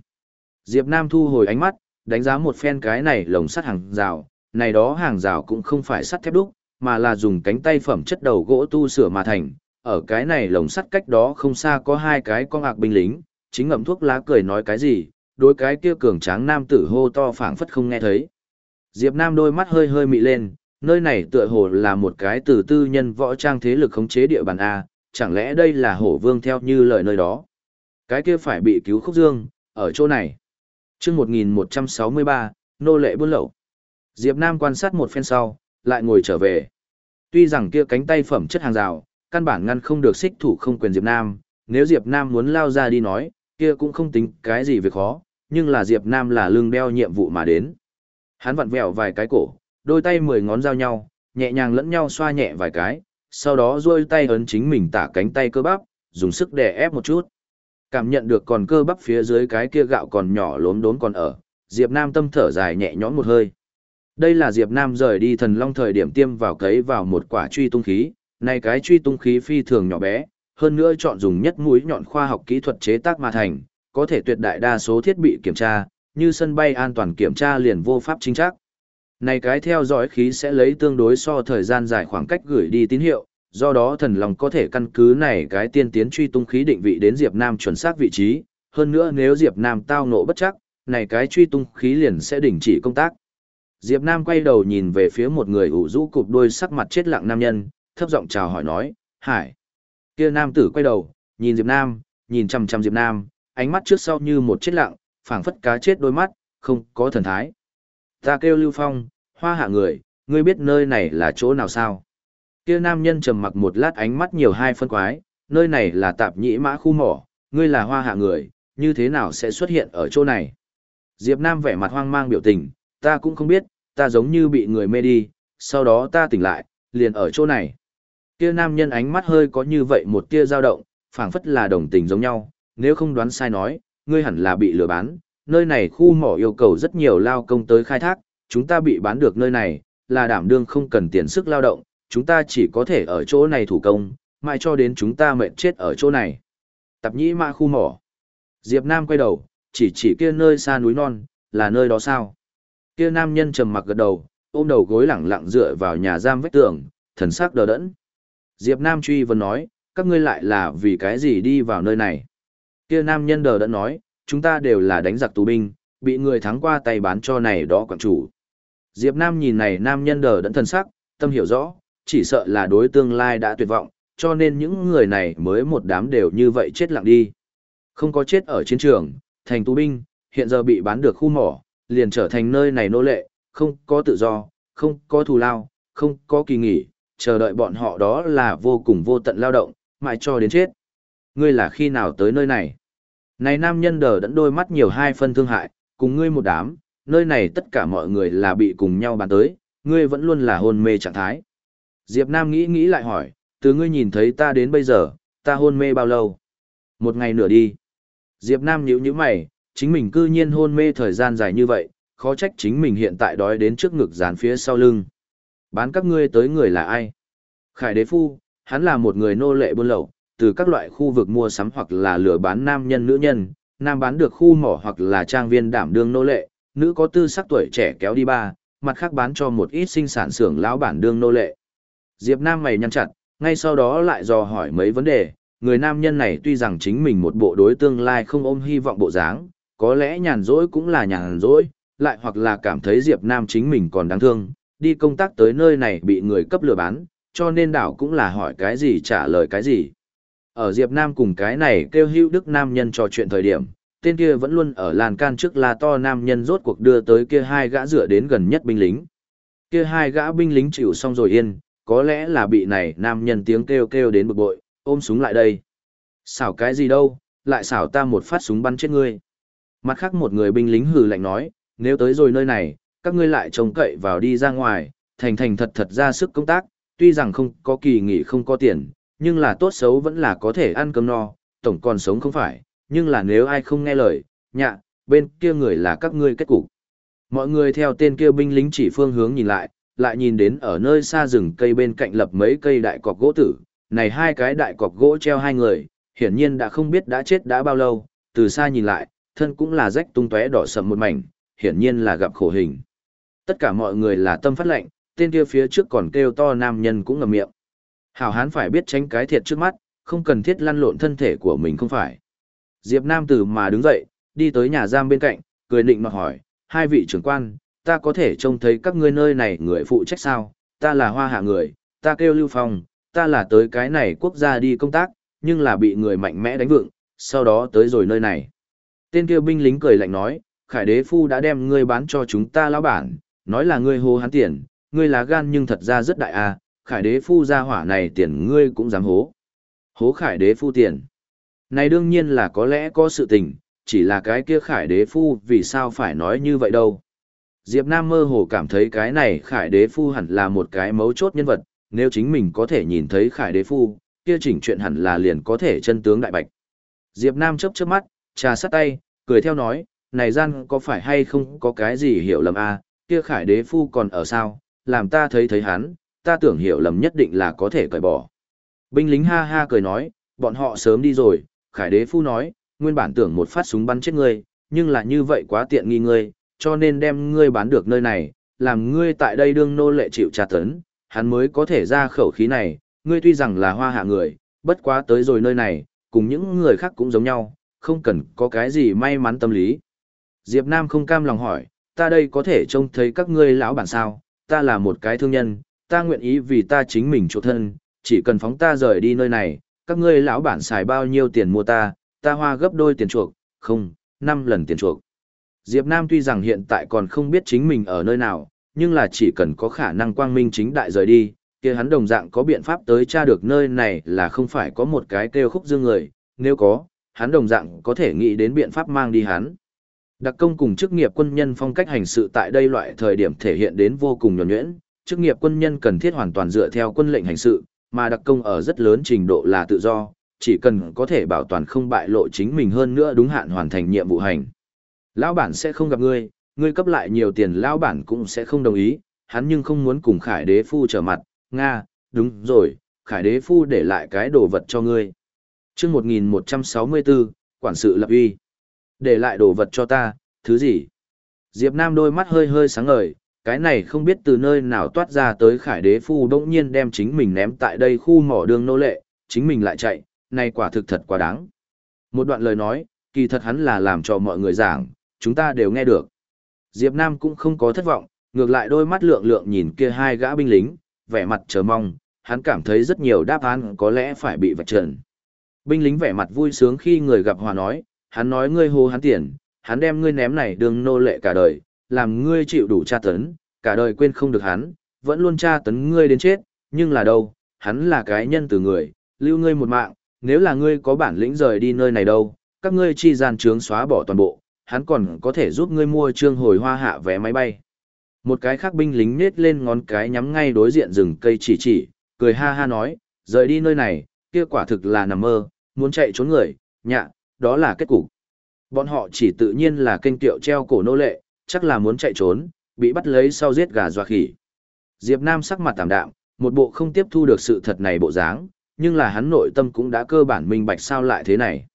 Diệp Nam thu hồi ánh mắt, đánh giá một phen cái này lồng sắt hàng rào, này đó hàng rào cũng không phải sắt thép đúc, mà là dùng cánh tay phẩm chất đầu gỗ tu sửa mà thành. Ở cái này lồng sắt cách đó không xa có hai cái con ạc binh lính, chính ngậm thuốc lá cười nói cái gì, đối cái kia cường tráng nam tử hô to phảng phất không nghe thấy. Diệp Nam đôi mắt hơi hơi mị lên, nơi này tựa hồ là một cái từ tư nhân võ trang thế lực khống chế địa bàn A, chẳng lẽ đây là hổ vương theo như lời nơi đó. Cái kia phải bị cứu khúc dương, ở chỗ này. Trước 1163, nô lệ buôn lậu. Diệp Nam quan sát một phen sau, lại ngồi trở về. Tuy rằng kia cánh tay phẩm chất hàng rào, căn bản ngăn không được xích thủ không quyền Diệp Nam, nếu Diệp Nam muốn lao ra đi nói, kia cũng không tính cái gì việc khó, nhưng là Diệp Nam là lương đeo nhiệm vụ mà đến. Hắn vặn vẹo vài cái cổ, đôi tay mười ngón giao nhau, nhẹ nhàng lẫn nhau xoa nhẹ vài cái, sau đó duỗi tay ấn chính mình tả cánh tay cơ bắp, dùng sức đè ép một chút. Cảm nhận được còn cơ bắp phía dưới cái kia gạo còn nhỏ lốm đốm còn ở, Diệp Nam tâm thở dài nhẹ nhõm một hơi. Đây là Diệp Nam rời đi thần long thời điểm tiêm vào cấy vào một quả truy tung khí, này cái truy tung khí phi thường nhỏ bé, hơn nữa chọn dùng nhất mũi nhọn khoa học kỹ thuật chế tác mà thành, có thể tuyệt đại đa số thiết bị kiểm tra, như sân bay an toàn kiểm tra liền vô pháp chính xác. Này cái theo dõi khí sẽ lấy tương đối so thời gian dài khoảng cách gửi đi tín hiệu, do đó thần lòng có thể căn cứ này cái tiên tiến truy tung khí định vị đến Diệp Nam chuẩn xác vị trí, hơn nữa nếu Diệp Nam tao nộ bất chắc, này cái truy tung khí liền sẽ đình chỉ công tác. Diệp Nam quay đầu nhìn về phía một người ủ rũ cụp đôi sắc mặt chết lặng nam nhân, thấp giọng chào hỏi nói, Hải. Kia nam tử quay đầu, nhìn Diệp Nam, nhìn chằm chằm Diệp Nam, ánh mắt trước sau như một chết lặng, phảng phất cá chết đôi mắt, không có thần thái. Ta kêu Lưu Phong, hoa hạ người, ngươi biết nơi này là chỗ nào sao? Kia nam nhân trầm mặc một lát ánh mắt nhiều hai phân quái, nơi này là tạp nhĩ mã khu mỏ, ngươi là hoa hạ người, như thế nào sẽ xuất hiện ở chỗ này? Diệp Nam vẻ mặt hoang mang biểu tình, ta cũng không biết, ta giống như bị người mê đi, sau đó ta tỉnh lại, liền ở chỗ này. Kia nam nhân ánh mắt hơi có như vậy một tia dao động, phảng phất là đồng tình giống nhau, nếu không đoán sai nói, ngươi hẳn là bị lừa bán, nơi này khu mỏ yêu cầu rất nhiều lao công tới khai thác, chúng ta bị bán được nơi này, là đảm đương không cần tiền sức lao động, chúng ta chỉ có thể ở chỗ này thủ công, mãi cho đến chúng ta mệt chết ở chỗ này. Tập nhĩ mã khu mỏ. Diệp Nam quay đầu, chỉ chỉ kia nơi xa núi non, là nơi đó sao? Kia nam nhân trầm mặc gật đầu, ôm đầu gối lẳng lặng dựa vào nhà giam vách tường, thần sắc đờ đẫn. Diệp Nam truy vấn nói, các ngươi lại là vì cái gì đi vào nơi này? Kia nam nhân đờ đã nói, chúng ta đều là đánh giặc tù binh, bị người thắng qua tay bán cho này đó quản chủ. Diệp Nam nhìn này nam nhân đờ đẫn thần sắc, tâm hiểu rõ, chỉ sợ là đối tương lai đã tuyệt vọng, cho nên những người này mới một đám đều như vậy chết lặng đi. Không có chết ở chiến trường, thành tù binh, hiện giờ bị bán được khu mỏ, liền trở thành nơi này nô lệ, không có tự do, không có thù lao, không có kỳ nghỉ, chờ đợi bọn họ đó là vô cùng vô tận lao động, mãi cho đến chết. Ngươi là khi nào tới nơi này? Này nam nhân đờ đẫn đôi mắt nhiều hai phân thương hại, cùng ngươi một đám, nơi này tất cả mọi người là bị cùng nhau bán tới, ngươi vẫn luôn là hôn mê trạng thái. Diệp Nam nghĩ nghĩ lại hỏi, từ ngươi nhìn thấy ta đến bây giờ, ta hôn mê bao lâu? Một ngày nửa đi. Diệp Nam nhíu nhíu mày, chính mình cư nhiên hôn mê thời gian dài như vậy, khó trách chính mình hiện tại đói đến trước ngực dán phía sau lưng. Bán các ngươi tới người là ai? Khải đế phu, hắn là một người nô lệ buôn lậu, từ các loại khu vực mua sắm hoặc là lừa bán nam nhân nữ nhân, nam bán được khu mỏ hoặc là trang viên đảm đương nô lệ, nữ có tư sắc tuổi trẻ kéo đi ba, mặt khác bán cho một ít sinh sản xưởng lão bản đương nô lệ. Diệp Nam mày nhăn chặt, ngay sau đó lại dò hỏi mấy vấn đề, người nam nhân này tuy rằng chính mình một bộ đối tương lai không ôm hy vọng bộ dáng, có lẽ nhàn rỗi cũng là nhàn rỗi, lại hoặc là cảm thấy Diệp Nam chính mình còn đáng thương, đi công tác tới nơi này bị người cấp lừa bán, cho nên đảo cũng là hỏi cái gì trả lời cái gì. Ở Diệp Nam cùng cái này kêu hữu đức nam nhân trò chuyện thời điểm, tên kia vẫn luôn ở làn can trước là to nam nhân rốt cuộc đưa tới kia hai gã dựa đến gần nhất binh lính. Kia hai gã binh lính chịu xong rồi yên, có lẽ là bị này nam nhân tiếng kêu kêu đến bực bội, ôm súng lại đây. Xảo cái gì đâu, lại xảo ta một phát súng bắn chết ngươi. Mặt khác một người binh lính hừ lạnh nói, nếu tới rồi nơi này, các ngươi lại trông cậy vào đi ra ngoài, thành thành thật thật ra sức công tác, tuy rằng không có kỳ nghỉ không có tiền, nhưng là tốt xấu vẫn là có thể ăn cơm no, tổng còn sống không phải, nhưng là nếu ai không nghe lời, nhạ, bên kia người là các ngươi kết cục. Mọi người theo tên kia binh lính chỉ phương hướng nhìn lại, lại nhìn đến ở nơi xa rừng cây bên cạnh lập mấy cây đại cọc gỗ tử, này hai cái đại cọc gỗ treo hai người, hiển nhiên đã không biết đã chết đã bao lâu, từ xa nhìn lại, thân cũng là rách tung tóe đỏ sầm một mảnh, hiển nhiên là gặp khổ hình. Tất cả mọi người là tâm phát lệnh, tên kia phía trước còn kêu to nam nhân cũng ngậm miệng. Hảo hán phải biết tránh cái thiệt trước mắt, không cần thiết lăn lộn thân thể của mình không phải. Diệp Nam từ mà đứng dậy, đi tới nhà giam bên cạnh, cười định mà hỏi, hai vị trưởng quan, ta có thể trông thấy các ngươi nơi này người phụ trách sao, ta là hoa hạ người, ta kêu Lưu Phong, ta là tới cái này quốc gia đi công tác, nhưng là bị người mạnh mẽ đánh vựng, sau đó tới rồi nơi này. Tên kia binh lính cười lạnh nói, Khải đế phu đã đem ngươi bán cho chúng ta lão bản, nói là ngươi hô hắn tiền, ngươi lá gan nhưng thật ra rất đại à, Khải đế phu ra hỏa này tiền ngươi cũng dám hố. Hố Khải đế phu tiền. Này đương nhiên là có lẽ có sự tình, chỉ là cái kia Khải đế phu vì sao phải nói như vậy đâu. Diệp Nam mơ hồ cảm thấy cái này Khải đế phu hẳn là một cái mấu chốt nhân vật, nếu chính mình có thể nhìn thấy Khải đế phu, kia chỉnh chuyện hẳn là liền có thể chân tướng đại bạch. Diệp Nam chớp chớp mắt, trà sát tay, cười theo nói, này gian có phải hay không có cái gì hiểu lầm à, kia khải đế phu còn ở sao, làm ta thấy thấy hắn, ta tưởng hiểu lầm nhất định là có thể cởi bỏ. Binh lính ha ha cười nói, bọn họ sớm đi rồi, khải đế phu nói, nguyên bản tưởng một phát súng bắn chết ngươi, nhưng là như vậy quá tiện nghi ngươi, cho nên đem ngươi bán được nơi này, làm ngươi tại đây đương nô lệ chịu tra tấn, hắn mới có thể ra khẩu khí này, ngươi tuy rằng là hoa hạ người, bất quá tới rồi nơi này, cùng những người khác cũng giống nhau, không cần có cái gì may mắn tâm lý. Diệp Nam không cam lòng hỏi, ta đây có thể trông thấy các ngươi lão bản sao, ta là một cái thương nhân, ta nguyện ý vì ta chính mình chỗ thân, chỉ cần phóng ta rời đi nơi này, các ngươi lão bản xài bao nhiêu tiền mua ta, ta hoa gấp đôi tiền chuộc, không, năm lần tiền chuộc. Diệp Nam tuy rằng hiện tại còn không biết chính mình ở nơi nào, nhưng là chỉ cần có khả năng quang minh chính đại rời đi, kia hắn đồng dạng có biện pháp tới tra được nơi này là không phải có một cái kêu khúc dương người, nếu có, hắn đồng dạng có thể nghĩ đến biện pháp mang đi hắn. Đặc công cùng chức nghiệp quân nhân phong cách hành sự tại đây loại thời điểm thể hiện đến vô cùng nhuần nhuyễn, chức nghiệp quân nhân cần thiết hoàn toàn dựa theo quân lệnh hành sự, mà đặc công ở rất lớn trình độ là tự do, chỉ cần có thể bảo toàn không bại lộ chính mình hơn nữa đúng hạn hoàn thành nhiệm vụ hành. Lão bản sẽ không gặp ngươi, ngươi cấp lại nhiều tiền lão bản cũng sẽ không đồng ý, hắn nhưng không muốn cùng khải đế phu trở mặt, Nga, đúng rồi, khải đế phu để lại cái đồ vật cho ngươi. chương 1164, quản sự lập uy. Để lại đồ vật cho ta, thứ gì? Diệp Nam đôi mắt hơi hơi sáng ngời, cái này không biết từ nơi nào toát ra tới khải đế phu đỗng nhiên đem chính mình ném tại đây khu mỏ đường nô lệ, chính mình lại chạy, này quả thực thật quá đáng. Một đoạn lời nói, kỳ thật hắn là làm cho mọi người giảng, chúng ta đều nghe được. Diệp Nam cũng không có thất vọng, ngược lại đôi mắt lượng lượng nhìn kia hai gã binh lính, vẻ mặt chờ mong, hắn cảm thấy rất nhiều đáp án có lẽ phải bị vạch trần. Binh lính vẻ mặt vui sướng khi người gặp hòa nói, hắn nói ngươi hô hắn tiền, hắn đem ngươi ném này đường nô lệ cả đời, làm ngươi chịu đủ tra tấn, cả đời quên không được hắn, vẫn luôn tra tấn ngươi đến chết, nhưng là đâu, hắn là cái nhân từ người, lưu ngươi một mạng, nếu là ngươi có bản lĩnh rời đi nơi này đâu, các ngươi chi gian trướng xóa bỏ toàn bộ, hắn còn có thể giúp ngươi mua trương hồi hoa hạ vé máy bay. Một cái khác binh lính nết lên ngón cái nhắm ngay đối diện rừng cây chỉ chỉ, cười ha ha nói, rời đi nơi này, kia quả thực là nằm mơ, muốn chạy trốn người, nhạ, đó là kết cục. Bọn họ chỉ tự nhiên là kênh tiệu treo cổ nô lệ, chắc là muốn chạy trốn, bị bắt lấy sau giết gà dọa khỉ. Diệp Nam sắc mặt tạm đạm, một bộ không tiếp thu được sự thật này bộ dáng, nhưng là hắn nội tâm cũng đã cơ bản minh bạch sao lại thế này.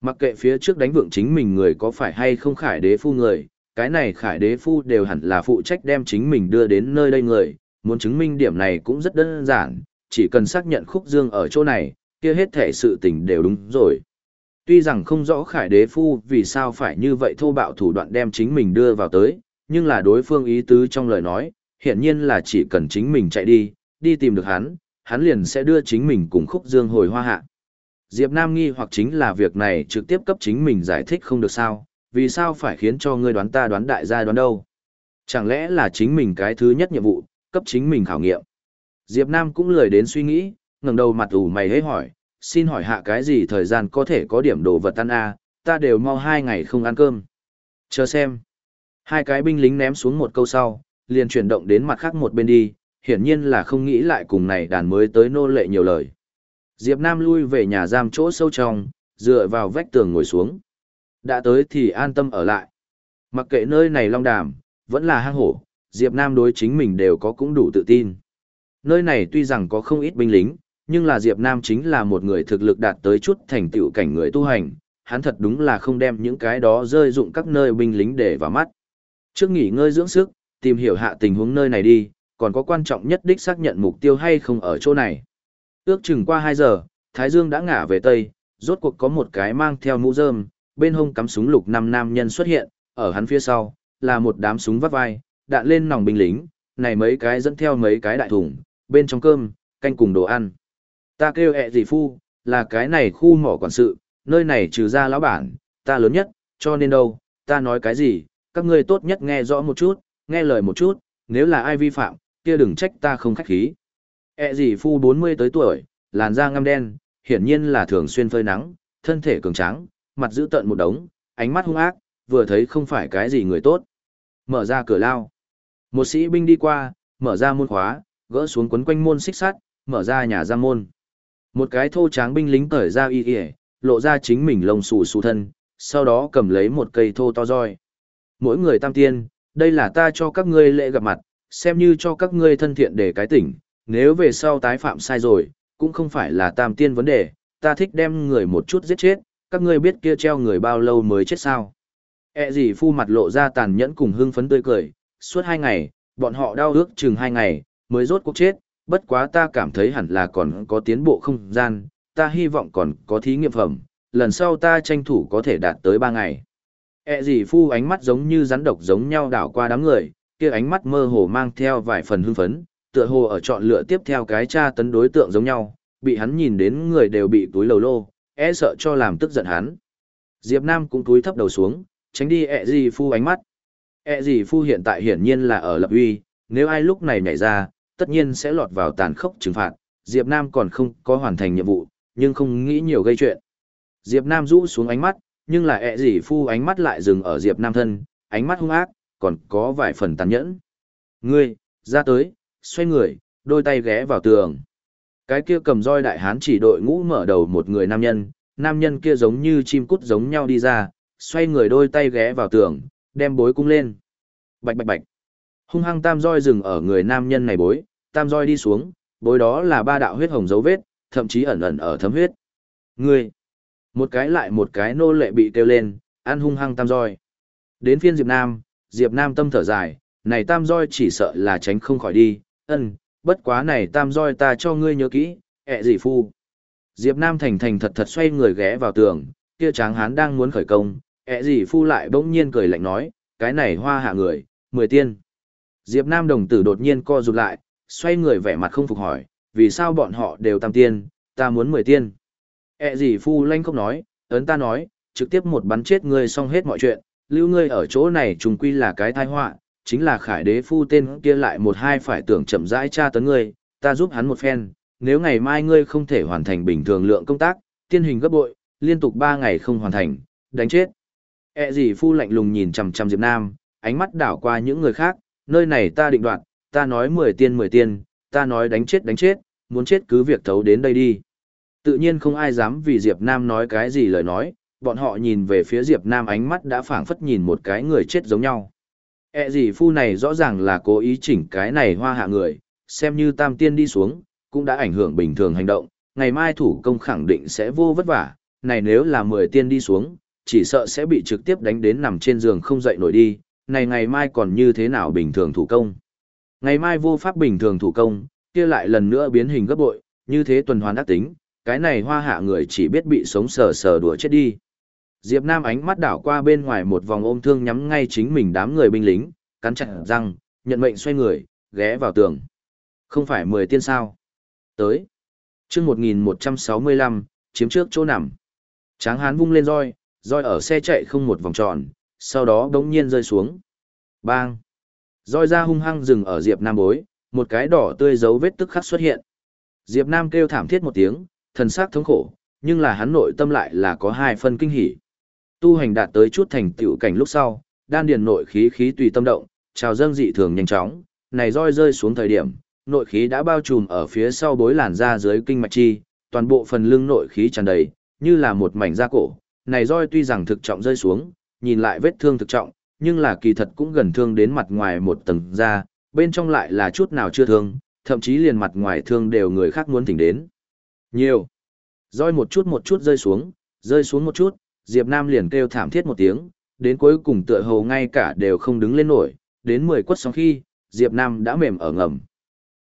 Mặc kệ phía trước đánh vượng chính mình người có phải hay không khải đế phu người, cái này khải đế phu đều hẳn là phụ trách đem chính mình đưa đến nơi đây người, muốn chứng minh điểm này cũng rất đơn giản, chỉ cần xác nhận khúc dương ở chỗ này, kia hết thể sự tình đều đúng rồi. Tuy rằng không rõ khải đế phu vì sao phải như vậy thô bạo thủ đoạn đem chính mình đưa vào tới, nhưng là đối phương ý tứ trong lời nói, hiển nhiên là chỉ cần chính mình chạy đi, đi tìm được hắn, hắn liền sẽ đưa chính mình cùng khúc dương hồi hoa hạ. Diệp Nam nghi hoặc chính là việc này trực tiếp cấp chính mình giải thích không được sao, vì sao phải khiến cho ngươi đoán ta đoán đại gia đoán đâu. Chẳng lẽ là chính mình cái thứ nhất nhiệm vụ, cấp chính mình khảo nghiệm. Diệp Nam cũng lười đến suy nghĩ, ngẩng đầu mặt ủ mày hế hỏi, xin hỏi hạ cái gì thời gian có thể có điểm đồ vật ăn à, ta đều mau hai ngày không ăn cơm. Chờ xem. Hai cái binh lính ném xuống một câu sau, liền chuyển động đến mặt khác một bên đi, hiển nhiên là không nghĩ lại cùng này đàn mới tới nô lệ nhiều lời. Diệp Nam lui về nhà giam chỗ sâu trong, dựa vào vách tường ngồi xuống. Đã tới thì an tâm ở lại. Mặc kệ nơi này long đàm, vẫn là hang hổ, Diệp Nam đối chính mình đều có cũng đủ tự tin. Nơi này tuy rằng có không ít binh lính, nhưng là Diệp Nam chính là một người thực lực đạt tới chút thành tựu cảnh người tu hành, hắn thật đúng là không đem những cái đó rơi dụng các nơi binh lính để vào mắt. Trước nghỉ ngơi dưỡng sức, tìm hiểu hạ tình huống nơi này đi, còn có quan trọng nhất đích xác nhận mục tiêu hay không ở chỗ này. Ước chừng qua 2 giờ, Thái Dương đã ngả về Tây, rốt cuộc có một cái mang theo mũ rơm, bên hông cắm súng lục năm nam nhân xuất hiện, ở hắn phía sau, là một đám súng vắt vai, đạn lên nòng binh lính, này mấy cái dẫn theo mấy cái đại thùng, bên trong cơm, canh cùng đồ ăn. Ta kêu ẹ gì phu, là cái này khu mỏ quản sự, nơi này trừ ra lão bản, ta lớn nhất, cho nên đâu, ta nói cái gì, các ngươi tốt nhất nghe rõ một chút, nghe lời một chút, nếu là ai vi phạm, kia đừng trách ta không khách khí. ẹ gì phu 40 tới tuổi, làn da ngăm đen, hiển nhiên là thường xuyên phơi nắng, thân thể cường tráng, mặt giữ tợn một đống, ánh mắt hung ác, vừa thấy không phải cái gì người tốt. Mở ra cửa lao. Một sĩ binh đi qua, mở ra môn khóa, gỡ xuống quấn quanh môn xích sắt, mở ra nhà giam môn. Một cái thô tráng binh lính cởi ra y y, lộ ra chính mình lông xù xù thân, sau đó cầm lấy một cây thô to roi. Mỗi người tam tiên, đây là ta cho các ngươi lễ gặp mặt, xem như cho các ngươi thân thiện để cái tỉnh, nếu về sau tái phạm sai rồi, cũng không phải là tam tiên vấn đề, ta thích đem người một chút giết chết, các ngươi biết kia treo người bao lâu mới chết sao. E gì phu mặt lộ ra tàn nhẫn cùng hưng phấn tươi cười, suốt hai ngày, bọn họ đau ước chừng hai ngày, mới rốt cuộc chết, bất quá ta cảm thấy hẳn là còn có tiến bộ không gian, ta hy vọng còn có thí nghiệm phẩm, lần sau ta tranh thủ có thể đạt tới ba ngày. E gì phu ánh mắt giống như rắn độc giống nhau đảo qua đám người, kia ánh mắt mơ hồ mang theo vài phần hưng phấn, tựa hồ ở chọn lựa tiếp theo cái tra tấn đối tượng giống nhau, bị hắn nhìn đến người đều bị túi lầu lô, e sợ cho làm tức giận hắn. Diệp Nam cũng túi thấp đầu xuống, tránh đi e ẹ gì phu ánh mắt. E ẹ gì phu hiện tại hiển nhiên là ở lập uy, nếu ai lúc này nhảy ra, tất nhiên sẽ lọt vào tàn khốc trừng phạt. Diệp Nam còn không có hoàn thành nhiệm vụ, nhưng không nghĩ nhiều gây chuyện. Diệp Nam rũ xuống ánh mắt, nhưng là ẹ gì phu ánh mắt lại dừng ở Diệp Nam thân, ánh mắt hung ác, còn có vài phần tàn nhẫn. Ngươi, ra tới, xoay người, đôi tay ghé vào tường. Cái kia cầm roi đại hán chỉ đội ngũ mở đầu một người nam nhân, nam nhân kia giống như chim cút giống nhau đi ra, xoay người đôi tay ghé vào tường, đem bối cung lên. Bạch bạch bạch. Hung hăng tam roi dừng ở người nam nhân này bối, tam roi đi xuống, bối đó là ba đạo huyết hồng dấu vết, thậm chí ẩn ẩn ở thấm huyết. Ngươi, một cái lại một cái nô lệ bị kêu lên, ăn hung hăng tam roi. Đến phiên Diệp Nam, Diệp Nam tâm thở dài, này tam roi chỉ sợ là tránh không khỏi đi, ân, bất quá này tam roi ta cho ngươi nhớ kỹ, ẹ gì phu. Diệp Nam thành thành thật thật xoay người ghé vào tường, kia tráng hán đang muốn khởi công, ẹ gì phu lại bỗng nhiên cười lạnh nói, cái này hoa hạ người, mười tiên. Diệp Nam đồng tử đột nhiên co rụt lại, xoay người vẻ mặt không phục hỏi, vì sao bọn họ đều tam tiên, ta muốn mười tiên. E gì phu lanh không nói, ấn ta nói, trực tiếp một bắn chết ngươi xong hết mọi chuyện, lưu ngươi ở chỗ này trùng quy là cái tai họa, chính là khải đế phu tên kia lại một hai phải tưởng chậm rãi tra tấn ngươi, ta giúp hắn một phen, nếu ngày mai ngươi không thể hoàn thành bình thường lượng công tác, tiên hình gấp bội, liên tục ba ngày không hoàn thành, đánh chết. E gì phu lạnh lùng nhìn chằm chằm Diệp Nam, ánh mắt đảo qua những người khác, nơi này ta định đoạt, ta nói mười tiên mười tiên, ta nói đánh chết đánh chết, muốn chết cứ việc thấu đến đây đi. Tự nhiên không ai dám vì Diệp Nam nói cái gì lời nói, bọn họ nhìn về phía Diệp Nam ánh mắt đã phảng phất nhìn một cái người chết giống nhau. E gì phu này rõ ràng là cố ý chỉnh cái này hoa hạ người, xem như tam tiên đi xuống, cũng đã ảnh hưởng bình thường hành động, ngày mai thủ công khẳng định sẽ vô vất vả, này nếu là 10 tiên đi xuống, chỉ sợ sẽ bị trực tiếp đánh đến nằm trên giường không dậy nổi đi, này ngày mai còn như thế nào bình thường thủ công. Ngày mai vô pháp bình thường thủ công, kia lại lần nữa biến hình gấp bội, như thế tuần hoàn đắc tính, cái này hoa hạ người chỉ biết bị sống sờ sờ đùa chết đi. Diệp Nam ánh mắt đảo qua bên ngoài một vòng ôm thương nhắm ngay chính mình đám người binh lính, cắn chặt răng, nhận mệnh xoay người, ghé vào tường. Không phải mười tiên sao? Tới. Trước 1165, chiếm trước chỗ nằm. Tráng hán vung lên roi, roi ở xe chạy không một vòng tròn, sau đó đống nhiên rơi xuống. Bang! Roi ra hung hăng dừng ở Diệp Nam bối, một cái đỏ tươi dấu vết tức khắc xuất hiện. Diệp Nam kêu thảm thiết một tiếng, thần sắc thống khổ, nhưng là hắn nội tâm lại là có hai phân kinh hỉ. Tu hành đạt tới chút thành tựu cảnh lúc sau, đan điền nội khí khí tùy tâm động, trào dâng dị thường nhanh chóng, này roi rơi xuống thời điểm, nội khí đã bao trùm ở phía sau bối làn da dưới kinh mạch chi, toàn bộ phần lưng nội khí tràn đầy, như là một mảnh da cổ. Này roi tuy rằng thực trọng rơi xuống, nhìn lại vết thương thực trọng, nhưng là kỳ thật cũng gần thương đến mặt ngoài một tầng da, bên trong lại là chút nào chưa thương, thậm chí liền mặt ngoài thương đều người khác muốn tỉnh đến. Nhiều. Roi một chút một chút rơi xuống, rơi xuống một chút, Diệp Nam liền kêu thảm thiết một tiếng, đến cuối cùng tựa hồ ngay cả đều không đứng lên nổi, đến 10 quất sóng khi, Diệp Nam đã mềm ở ngầm.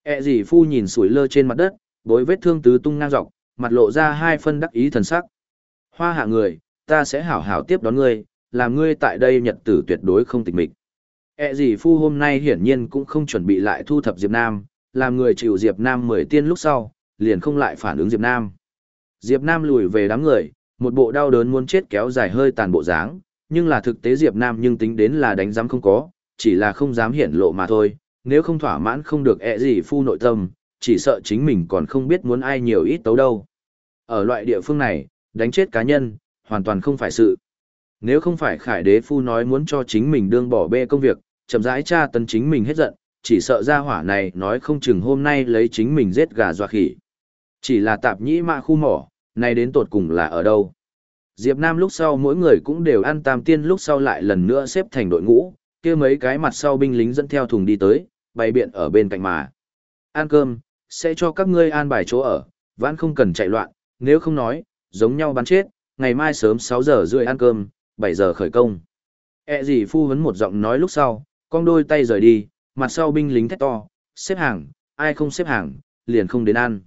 E gì phu nhìn sủi lơ trên mặt đất, bối vết thương tứ tung ngang dọc, mặt lộ ra hai phân đắc ý thần sắc. Hoa hạ người, ta sẽ hảo hảo tiếp đón ngươi, làm ngươi tại đây nhật tử tuyệt đối không tịch mịch. E gì phu hôm nay hiển nhiên cũng không chuẩn bị lại thu thập Diệp Nam, làm người chịu Diệp Nam mười tiên lúc sau, liền không lại phản ứng Diệp Nam. Diệp Nam lùi về đám người, một bộ đau đớn muốn chết kéo dài hơi tàn bộ dáng, nhưng là thực tế Diệp Nam nhưng tính đến là đánh giám không có, chỉ là không dám hiển lộ mà thôi, nếu không thỏa mãn không được ẹ gì phu nội tâm, chỉ sợ chính mình còn không biết muốn ai nhiều ít tấu đâu. Ở loại địa phương này, đánh chết cá nhân, hoàn toàn không phải sự. Nếu không phải khải đế phu nói muốn cho chính mình đương bỏ bê công việc, chậm rãi tra tấn chính mình hết giận, chỉ sợ ra hỏa này nói không chừng hôm nay lấy chính mình giết gà dọa khỉ. Chỉ là tạp nhĩ mạ khu mỏ, nay đến tột cùng là ở đâu. Diệp Nam lúc sau mỗi người cũng đều ăn tam tiên lúc sau lại lần nữa xếp thành đội ngũ, kia mấy cái mặt sau binh lính dẫn theo thùng đi tới, bày biện ở bên cạnh mà. Ăn cơm, sẽ cho các ngươi an bài chỗ ở, vẫn không cần chạy loạn, nếu không nói, giống nhau bắn chết, ngày mai sớm 6 giờ rưỡi ăn cơm, 7 giờ khởi công. E gì phu vấn một giọng nói lúc sau, con đôi tay rời đi, mặt sau binh lính thét to, xếp hàng, ai không xếp hàng, liền không đến ăn.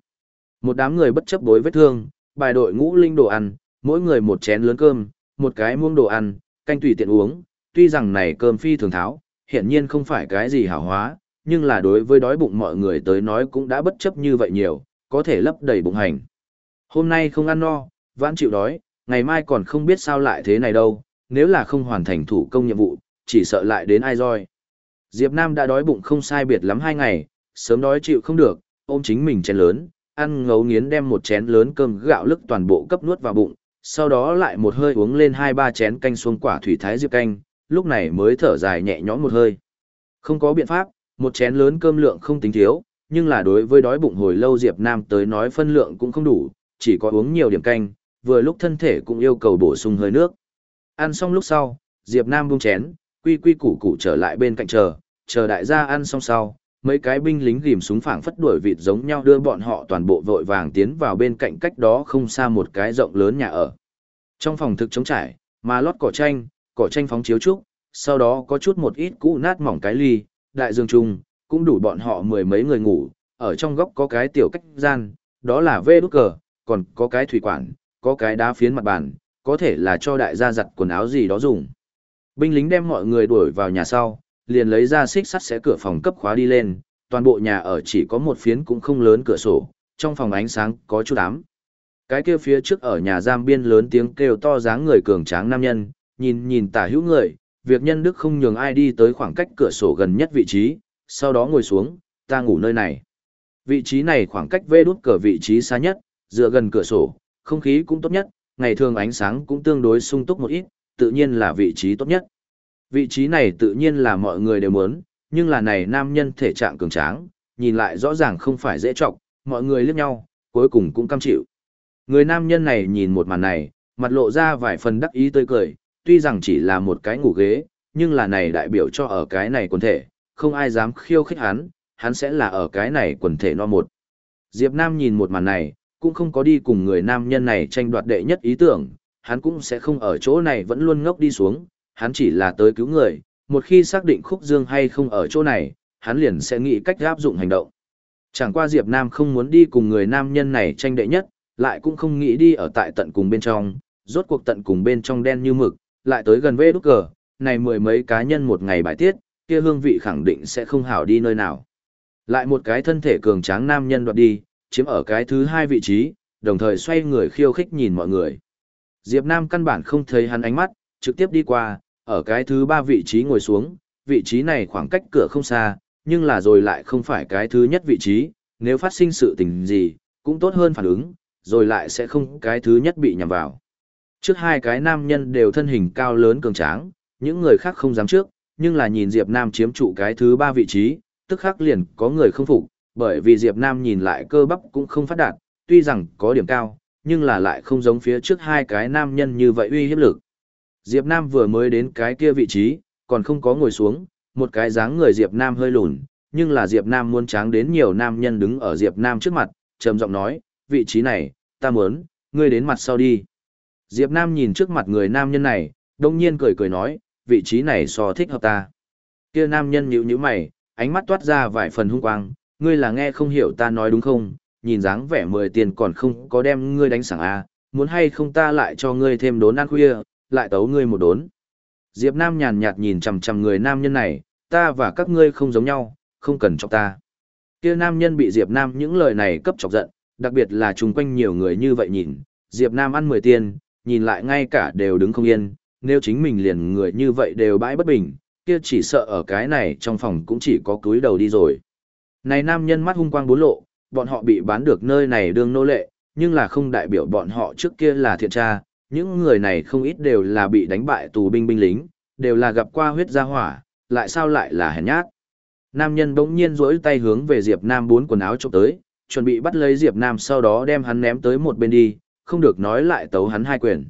Một đám người bất chấp đối vết thương, bài đội ngũ linh đồ ăn, mỗi người một chén lớn cơm, một cái muông đồ ăn, canh tùy tiện uống, tuy rằng này cơm phi thường tháo, hiện nhiên không phải cái gì hảo hóa, nhưng là đối với đói bụng mọi người tới nói cũng đã bất chấp như vậy nhiều, có thể lấp đầy bụng hành. Hôm nay không ăn no, vãn chịu đói, ngày mai còn không biết sao lại thế này đâu, nếu là không hoàn thành thủ công nhiệm vụ, chỉ sợ lại đến ai roi. Diệp Nam đã đói bụng không sai biệt lắm hai ngày, sớm đói chịu không được, ôm chính mình chén lớn, ăn ngấu nghiến đem một chén lớn cơm gạo lức toàn bộ cấp nuốt vào bụng, sau đó lại một hơi uống lên hai ba chén canh xuông quả thủy thái diệp canh, lúc này mới thở dài nhẹ nhõm một hơi. Không có biện pháp, một chén lớn cơm lượng không tính thiếu, nhưng là đối với đói bụng hồi lâu Diệp Nam tới nói phân lượng cũng không đủ, chỉ có uống nhiều điểm canh, vừa lúc thân thể cũng yêu cầu bổ sung hơi nước. Ăn xong lúc sau, Diệp Nam buông chén, quy quy củ củ trở lại bên cạnh chờ, chờ đại gia ăn xong sau, mấy cái binh lính ghim súng phảng phất đuổi vịt giống nhau đưa bọn họ toàn bộ vội vàng tiến vào bên cạnh cách đó không xa một cái rộng lớn nhà ở. Trong phòng thực trống trải, mà lót cỏ tranh, cỏ tranh phóng chiếu trúc, sau đó có chút một ít cũ nát mỏng cái ly, đại dương trung, cũng đủ bọn họ mười mấy người ngủ, ở trong góc có cái tiểu cách gian, đó là vê đút cờ, còn có cái thủy quản, có cái đá phiến mặt bàn, có thể là cho đại gia giặt quần áo gì đó dùng. Binh lính đem mọi người đuổi vào nhà sau, liền lấy ra xích sắt sẽ cửa phòng cấp khóa đi lên, toàn bộ nhà ở chỉ có một phiến cũng không lớn cửa sổ, trong phòng ánh sáng có chút ám. Cái kia phía trước ở nhà giam biên lớn tiếng kêu to dáng người cường tráng nam nhân, nhìn nhìn tả hữu người, việc nhân đức không nhường ai đi tới khoảng cách cửa sổ gần nhất vị trí, sau đó ngồi xuống, ta ngủ nơi này. Vị trí này khoảng cách vê đút cờ vị trí xa nhất, dựa gần cửa sổ, không khí cũng tốt nhất, ngày thường ánh sáng cũng tương đối sung túc một ít, tự nhiên là vị trí tốt nhất. Vị trí này tự nhiên là mọi người đều muốn, nhưng là này nam nhân thể trạng cường tráng, nhìn lại rõ ràng không phải dễ trọng, mọi người liếc nhau, cuối cùng cũng cam chịu. Người nam nhân này nhìn một màn này, mặt lộ ra vài phần đắc ý tươi cười, tuy rằng chỉ là một cái ngủ ghế, nhưng là này đại biểu cho ở cái này quần thể, không ai dám khiêu khích hắn, hắn sẽ là ở cái này quần thể no một. Diệp Nam nhìn một màn này, cũng không có đi cùng người nam nhân này tranh đoạt đệ nhất ý tưởng, hắn cũng sẽ không ở chỗ này vẫn luôn ngốc đi xuống, hắn chỉ là tới cứu người, một khi xác định khúc dương hay không ở chỗ này, hắn liền sẽ nghĩ cách áp dụng hành động. Chẳng qua Diệp Nam không muốn đi cùng người nam nhân này tranh đệ nhất, lại cũng không nghĩ đi ở tại tận cùng bên trong, rốt cuộc tận cùng bên trong đen như mực, lại tới gần vê đúc cờ, này mười mấy cá nhân một ngày bài tiết, kia hương vị khẳng định sẽ không hảo đi nơi nào. Lại một cái thân thể cường tráng nam nhân đoạt đi, chiếm ở cái thứ hai vị trí, đồng thời xoay người khiêu khích nhìn mọi người. Diệp Nam căn bản không thấy hắn ánh mắt, trực tiếp đi qua, ở cái thứ ba vị trí ngồi xuống, vị trí này khoảng cách cửa không xa, nhưng là rồi lại không phải cái thứ nhất vị trí, nếu phát sinh sự tình gì, cũng tốt hơn phản ứng, rồi lại sẽ không cái thứ nhất bị nhầm vào. Trước hai cái nam nhân đều thân hình cao lớn cường tráng, những người khác không dám trước, nhưng là nhìn Diệp Nam chiếm trụ cái thứ ba vị trí, tức khắc liền có người không phục, bởi vì Diệp Nam nhìn lại cơ bắp cũng không phát đạt, tuy rằng có điểm cao, nhưng là lại không giống phía trước hai cái nam nhân như vậy uy hiếp lực. Diệp Nam vừa mới đến cái kia vị trí, còn không có ngồi xuống, một cái dáng người Diệp Nam hơi lùn, nhưng là Diệp Nam muốn tráng đến nhiều nam nhân đứng ở Diệp Nam trước mặt, trầm giọng nói, vị trí này, ta muốn, ngươi đến mặt sau đi. Diệp Nam nhìn trước mặt người nam nhân này, đông nhiên cười cười nói, vị trí này so thích hợp ta. Kia nam nhân nhíu nhíu mày, ánh mắt toát ra vài phần hung quang, ngươi là nghe không hiểu ta nói đúng không, nhìn dáng vẻ mười tiền còn không có đem ngươi đánh sảng à, muốn hay không ta lại cho ngươi thêm đốn ăn khuya, lại tấu ngươi một đốn. Diệp Nam nhàn nhạt nhìn chằm chằm người nam nhân này, ta và các ngươi không giống nhau, không cần chọc ta. Kia nam nhân bị Diệp Nam những lời này cấp chọc giận, đặc biệt là chung quanh nhiều người như vậy nhìn, Diệp Nam ăn mười tiền, nhìn lại ngay cả đều đứng không yên, nếu chính mình liền người như vậy đều bãi bất bình, kia chỉ sợ ở cái này trong phòng cũng chỉ có cúi đầu đi rồi. Này nam nhân mắt hung quang bốn lộ, bọn họ bị bán được nơi này đương nô lệ, nhưng là không đại biểu bọn họ trước kia là thiện tra, những người này không ít đều là bị đánh bại tù binh binh lính, đều là gặp qua huyết gia hỏa, lại sao lại là hèn nhát. Nam nhân bỗng nhiên rỗi tay hướng về Diệp Nam bốn quần áo chụp tới, chuẩn bị bắt lấy Diệp Nam sau đó đem hắn ném tới một bên đi, không được nói lại tấu hắn hai quyền.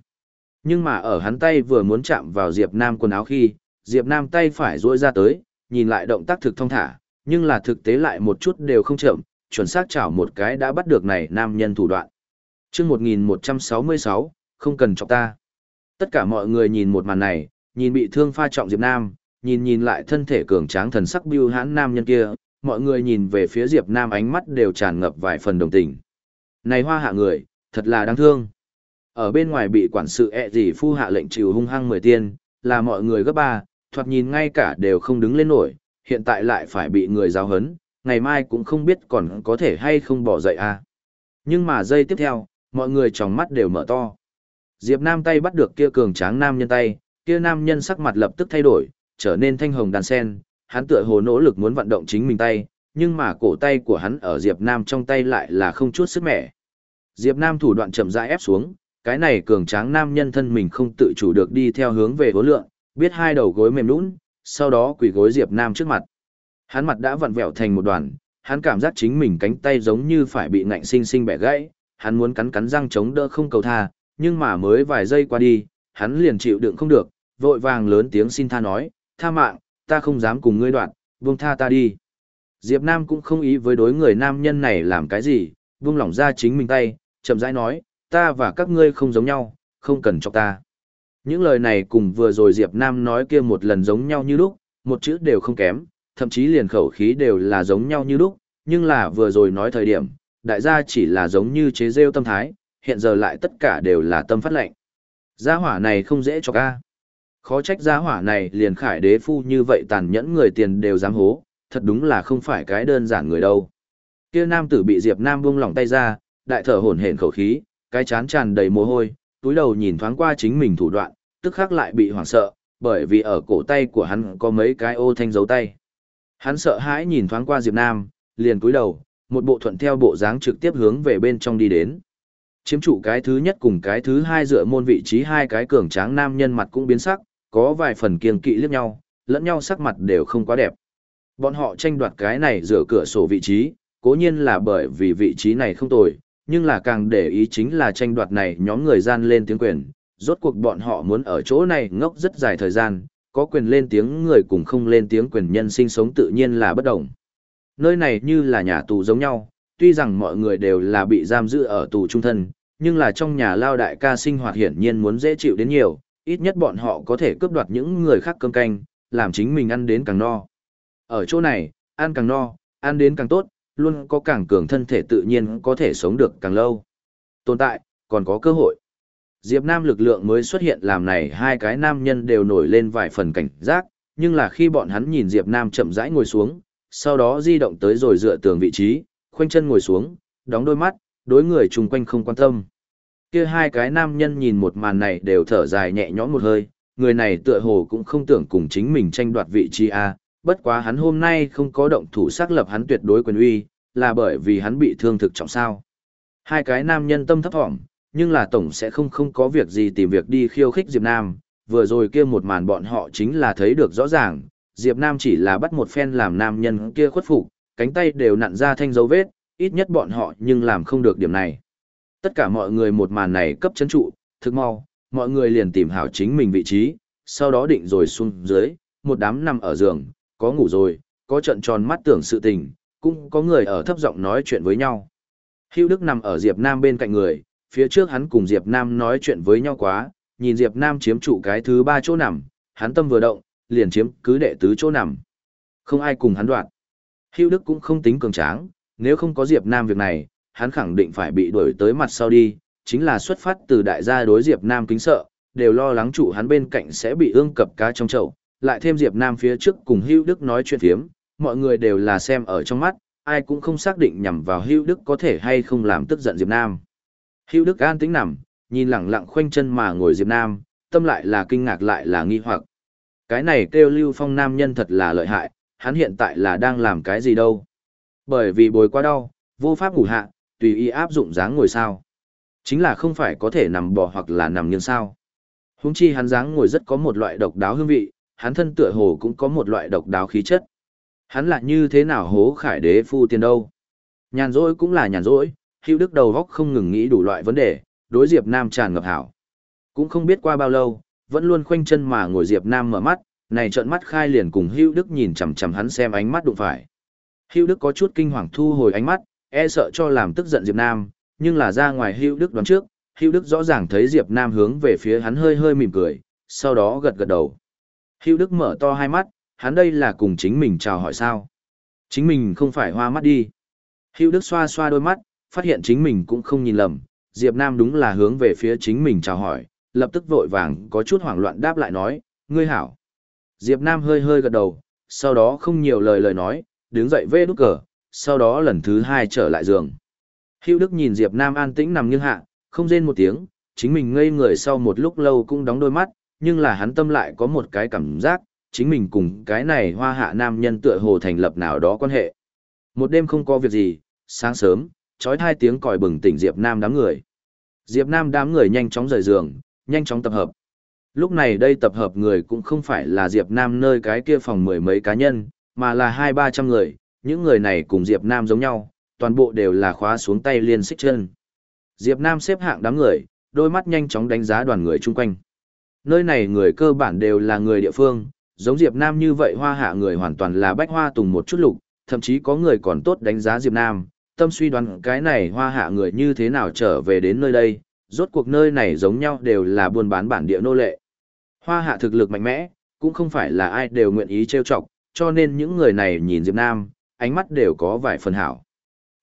Nhưng mà ở hắn tay vừa muốn chạm vào Diệp Nam quần áo khi, Diệp Nam tay phải rỗi ra tới, nhìn lại động tác thực thông thả, nhưng là thực tế lại một chút đều không chậm, chuẩn xác chảo một cái đã bắt được này nam nhân thủ đoạn. Trước 1166, không cần chọc ta. Tất cả mọi người nhìn một màn này, nhìn bị thương pha trọng Diệp Nam, nhìn nhìn lại thân thể cường tráng thần sắc biêu hãn nam nhân kia, mọi người nhìn về phía Diệp Nam ánh mắt đều tràn ngập vài phần đồng tình. Này hoa hạ người, thật là đáng thương. Ở bên ngoài bị quản sự ẹ gì phu hạ lệnh trừ hung hăng mười tiên, là mọi người gấp ba, thoạt nhìn ngay cả đều không đứng lên nổi, hiện tại lại phải bị người giáo hấn, ngày mai cũng không biết còn có thể hay không bỏ dậy à. Nhưng mà giây tiếp theo, mọi người trong mắt đều mở to. Diệp Nam tay bắt được kia cường tráng nam nhân tay, kia nam nhân sắc mặt lập tức thay đổi, trở nên thanh hồng đàn sen, hắn tựa hồ nỗ lực muốn vận động chính mình tay, nhưng mà cổ tay của hắn ở Diệp Nam trong tay lại là không chút sức mẻ. Diệp Nam thủ đoạn chậm rãi ép xuống, cái này cường tráng nam nhân thân mình không tự chủ được đi theo hướng về hố lượng, biết hai đầu gối mềm nũng, sau đó quỳ gối Diệp Nam trước mặt. Hắn mặt đã vặn vẹo thành một đoàn, hắn cảm giác chính mình cánh tay giống như phải bị ngạnh sinh sinh bẻ gãy, hắn muốn cắn cắn răng chống đỡ không cầu tha, nhưng mà mới vài giây qua đi, hắn liền chịu đựng không được, vội vàng lớn tiếng xin tha nói, tha mạng, ta không dám cùng ngươi đoạn, buông tha ta đi. Diệp Nam cũng không ý với đối người nam nhân này làm cái gì, buông lỏng ra chính mình tay, chậm rãi nói, ta và các ngươi không giống nhau, không cần cho ta. Những lời này cùng vừa rồi Diệp Nam nói kia một lần giống nhau như lúc, một chữ đều không kém, thậm chí liền khẩu khí đều là giống nhau như lúc, nhưng là vừa rồi nói thời điểm, đại gia chỉ là giống như chế rêu tâm thái, hiện giờ lại tất cả đều là tâm phát lệnh. Gia hỏa này không dễ cho ca. Khó trách gia hỏa này liền khải đế phu như vậy tàn nhẫn người tiền đều dám hố, thật đúng là không phải cái đơn giản người đâu. Kia nam tử bị Diệp Nam buông lỏng tay ra, đại thở hổn hển khẩu khí, cái chán tràn đầy mồ hôi, túi đầu nhìn thoáng qua chính mình thủ đoạn, tức khắc lại bị hoảng sợ, bởi vì ở cổ tay của hắn có mấy cái ô thanh dấu tay. Hắn sợ hãi nhìn thoáng qua Diệp Nam, liền cúi đầu, một bộ thuận theo bộ dáng trực tiếp hướng về bên trong đi đến. Chiếm trụ cái thứ nhất cùng cái thứ hai dựa môn vị trí hai cái cường tráng nam nhân mặt cũng biến sắc, có vài phần kiêng kỵ liếc nhau, lẫn nhau sắc mặt đều không quá đẹp. Bọn họ tranh đoạt cái này dựa cửa sổ vị trí, cố nhiên là bởi vì vị trí này không tồi, nhưng là càng để ý chính là tranh đoạt này nhóm người gian lên tiếng quyền, rốt cuộc bọn họ muốn ở chỗ này ngốc rất dài thời gian, có quyền lên tiếng người cùng không lên tiếng quyền nhân sinh sống tự nhiên là bất đồng. Nơi này như là nhà tù giống nhau, tuy rằng mọi người đều là bị giam giữ ở tù trung thân, nhưng là trong nhà lao đại ca sinh hoạt hiển nhiên muốn dễ chịu đến nhiều, ít nhất bọn họ có thể cướp đoạt những người khác cơm canh, làm chính mình ăn đến càng no. Ở chỗ này, ăn càng no, ăn đến càng tốt, luôn có càng cường thân thể tự nhiên có thể sống được càng lâu. Tồn tại, còn có cơ hội. Diệp Nam lực lượng mới xuất hiện làm này hai cái nam nhân đều nổi lên vài phần cảnh giác, nhưng là khi bọn hắn nhìn Diệp Nam chậm rãi ngồi xuống, sau đó di động tới rồi dựa tường vị trí, khoanh chân ngồi xuống, đóng đôi mắt, đối người chung quanh không quan tâm. Kia hai cái nam nhân nhìn một màn này đều thở dài nhẹ nhõm một hơi, người này tựa hồ cũng không tưởng cùng chính mình tranh đoạt vị trí a, bất quá hắn hôm nay không có động thủ xác lập hắn tuyệt đối quyền uy, là bởi vì hắn bị thương thực trọng sao. Hai cái nam nhân tâm thấp thỏm, nhưng là tổng sẽ không không có việc gì tìm việc đi khiêu khích Diệp Nam, vừa rồi kia một màn bọn họ chính là thấy được rõ ràng, Diệp Nam chỉ là bắt một phen làm nam nhân kia khuất phục, cánh tay đều nặn ra thanh dấu vết, ít nhất bọn họ nhưng làm không được điểm này. Tất cả mọi người một màn này cấp chấn trụ, thực mau, mọi người liền tìm hảo chính mình vị trí, sau đó định rồi xuống dưới, một đám nằm ở giường, có ngủ rồi, có trận tròn mắt tưởng sự tình, cũng có người ở thấp giọng nói chuyện với nhau. Hữu Đức nằm ở Diệp Nam bên cạnh người, phía trước hắn cùng Diệp Nam nói chuyện với nhau quá, nhìn Diệp Nam chiếm trụ cái thứ ba chỗ nằm, hắn tâm vừa động, liền chiếm cứ đệ tứ chỗ nằm. Không ai cùng hắn đoạn. Hữu Đức cũng không tính cường tráng, nếu không có Diệp Nam việc này, hắn khẳng định phải bị đuổi tới mặt sau đi, chính là xuất phát từ đại gia đối Diệp Nam kính sợ, đều lo lắng chủ hắn bên cạnh sẽ bị ương cập cá trong chậu, lại thêm Diệp Nam phía trước cùng Hữu Đức nói chuyện thiếm, mọi người đều là xem ở trong mắt, ai cũng không xác định nhằm vào Hữu Đức có thể hay không làm tức giận Diệp Nam. Hữu Đức an tĩnh nằm, nhìn lẳng lặng khoanh chân mà ngồi Diệp Nam, tâm lại là kinh ngạc lại là nghi hoặc. Cái này kêu Lưu Phong nam nhân thật là lợi hại, hắn hiện tại là đang làm cái gì đâu. Bởi vì bồi quá đau, vô pháp ngủ hạ, tùy ý áp dụng dáng ngồi sao. Chính là không phải có thể nằm bò hoặc là nằm nghiêng sao. Húng chi hắn dáng ngồi rất có một loại độc đáo hương vị, hắn thân tựa hồ cũng có một loại độc đáo khí chất. Hắn là như thế nào hố khải đế phu tiền đâu. Nhàn rỗi cũng là nhàn rỗi, hữu đức đầu góc không ngừng nghĩ đủ loại vấn đề, đối Diệp Nam tràn ngập hảo. Cũng không biết qua bao lâu, vẫn luôn khoanh chân mà ngồi Diệp Nam mở mắt, này trợn mắt khai liền cùng hữu đức nhìn chằm chằm hắn xem ánh mắt đụng phải. Hữu đức có chút kinh hoàng thu hồi ánh mắt, e sợ cho làm tức giận Diệp Nam, nhưng là ra ngoài hữu đức đoán trước, hữu đức rõ ràng thấy Diệp Nam hướng về phía hắn hơi hơi mỉm cười, sau đó gật gật đầu. Hữu đức mở to hai mắt, hắn đây là cùng chính mình chào hỏi sao. Chính mình không phải hoa mắt đi. Hữu đức xoa xoa đôi mắt, phát hiện chính mình cũng không nhìn lầm, Diệp Nam đúng là hướng về phía chính mình chào hỏi, lập tức vội vàng có chút hoảng loạn đáp lại nói, ngươi hảo. Diệp Nam hơi hơi gật đầu, sau đó không nhiều lời lời nói, đứng dậy vê đút cờ, sau đó lần thứ hai trở lại giường. Hữu Đức nhìn Diệp Nam an tĩnh nằm nghiêng hạ, không rên một tiếng, chính mình ngây người sau một lúc lâu cũng đóng đôi mắt, nhưng là hắn tâm lại có một cái cảm giác, chính mình cùng cái này hoa hạ nam nhân tựa hồ thành lập nào đó quan hệ. Một đêm không có việc gì, sáng sớm, trói hai tiếng còi bừng tỉnh Diệp Nam đám người. Diệp Nam đám người nhanh chóng rời giường, nhanh chóng tập hợp. Lúc này đây tập hợp người cũng không phải là Diệp Nam nơi cái kia phòng mười mấy cá nhân, mà là hai ba trăm người, những người này cùng Diệp Nam giống nhau, toàn bộ đều là khóa xuống tay liên xích chân. Diệp Nam xếp hạng đám người, đôi mắt nhanh chóng đánh giá đoàn người chung quanh. Nơi này người cơ bản đều là người địa phương, Giống Diệp Nam như vậy hoa hạ người hoàn toàn là bách hoa tùng một chút lục, thậm chí có người còn tốt đánh giá Diệp Nam, tâm suy đoán cái này hoa hạ người như thế nào trở về đến nơi đây, rốt cuộc nơi này giống nhau đều là buôn bán bản địa nô lệ. Hoa hạ thực lực mạnh mẽ, cũng không phải là ai đều nguyện ý trêu chọc, cho nên những người này nhìn Diệp Nam, ánh mắt đều có vài phần hảo.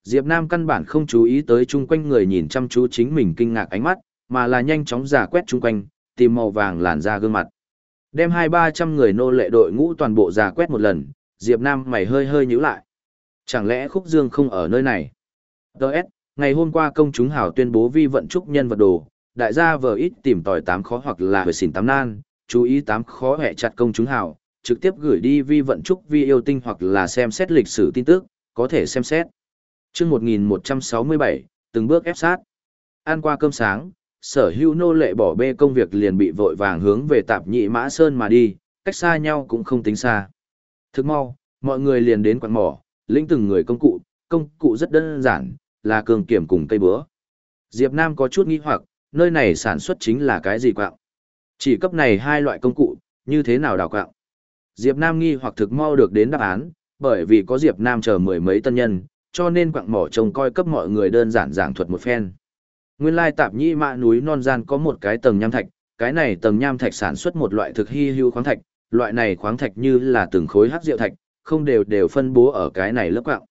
Diệp Nam căn bản không chú ý tới chung quanh người nhìn chăm chú chính mình kinh ngạc ánh mắt, mà là nhanh chóng giả quét chung quanh, tìm màu vàng làn ra gương mặt. Đem hai ba trăm người nô lệ đội ngũ toàn bộ giả quét một lần, Diệp Nam mày hơi hơi nhíu lại. Chẳng lẽ Khúc Dương không ở nơi này? Đợt, ngày hôm qua công chúng hảo tuyên bố vi vận trúc nhân vật đồ, đại gia vờ ít tìm tòi tám khó hoặc là hồi xỉn tám nan, chú ý tám khó hẹ chặt công chúng hảo, trực tiếp gửi đi vi vận trúc vi yêu tinh hoặc là xem xét lịch sử tin tức, có thể xem xét. chương 1167, từng bước ép sát. Ăn qua cơm sáng, sở hữu nô lệ bỏ bê công việc liền bị vội vàng hướng về tạp nhị mã sơn mà đi, cách xa nhau cũng không tính xa. Thức mau, mọi người liền đến quặng mỏ, lĩnh từng người công cụ, công cụ rất đơn giản, là cường kiểm cùng cây búa. Diệp Nam có chút nghi hoặc, nơi này sản xuất chính là cái gì quạng? Chỉ cấp này hai loại công cụ, như thế nào đào quạng? Diệp Nam nghi hoặc thực mau được đến đáp án, bởi vì có Diệp Nam chờ mười mấy tân nhân, cho nên quạng mỏ trông coi cấp mọi người đơn giản giảng thuật một phen. Nguyên lai tạp nhĩ mạ núi non gian có một cái tầng nham thạch, cái này tầng nham thạch sản xuất một loại thực hy hữu khoáng thạch, loại này khoáng thạch như là từng khối hắc diệu thạch, không đều đều phân bố ở cái này lớp quạng.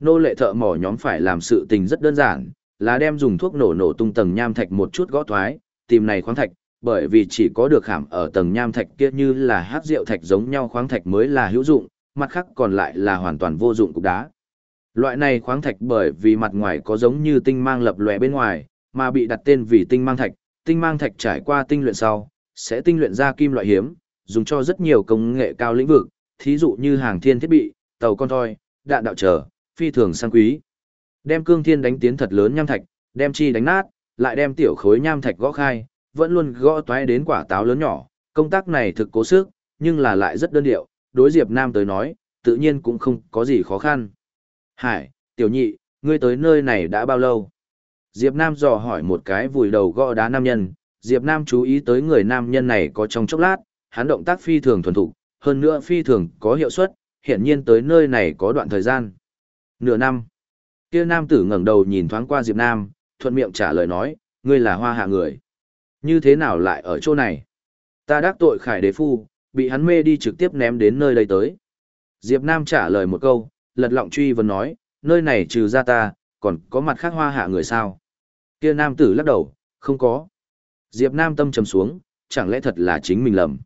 Nô lệ thợ mỏ nhóm phải làm sự tình rất đơn giản, là đem dùng thuốc nổ nổ tung tầng nham thạch một chút gõ thoái, tìm này khoáng thạch, bởi vì chỉ có được khảm ở tầng nham thạch kia như là hắc diệu thạch giống nhau khoáng thạch mới là hữu dụng, mặt khác còn lại là hoàn toàn vô dụng cục đá. Loại này khoáng thạch bởi vì mặt ngoài có giống như tinh mang lập lòe bên ngoài, mà bị đặt tên vì tinh mang thạch, tinh mang thạch trải qua tinh luyện sau, sẽ tinh luyện ra kim loại hiếm, dùng cho rất nhiều công nghệ cao lĩnh vực, thí dụ như hàng thiên thiết bị, tàu con thoi, đạn đạo trở, phi thường sang quý. Đem cương thiên đánh tiến thật lớn nham thạch, đem chi đánh nát, lại đem tiểu khối nham thạch gõ khai, vẫn luôn gõ toái đến quả táo lớn nhỏ, công tác này thực cố sức, nhưng là lại rất đơn điệu, đối Diệp Nam tới nói, tự nhiên cũng không có gì khó khăn. Hải, tiểu nhị, ngươi tới nơi này đã bao lâu? Diệp Nam dò hỏi một cái vùi đầu gõ đá nam nhân, Diệp Nam chú ý tới người nam nhân này có trong chốc lát, hắn động tác phi thường thuần thục, hơn nữa phi thường có hiệu suất, hiện nhiên tới nơi này có đoạn thời gian. Nửa năm. Kia nam tử ngẩng đầu nhìn thoáng qua Diệp Nam, thuận miệng trả lời nói, ngươi là hoa hạ người. Như thế nào lại ở chỗ này? Ta đắc tội khải đế phu, bị hắn mê đi trực tiếp ném đến nơi đây tới. Diệp Nam trả lời một câu, lật lọng truy vấn nói, nơi này trừ ra ta, còn có mặt khác hoa hạ người sao? Kia nam tử lắc đầu, không có. Diệp Nam tâm trầm xuống, chẳng lẽ thật là chính mình lầm.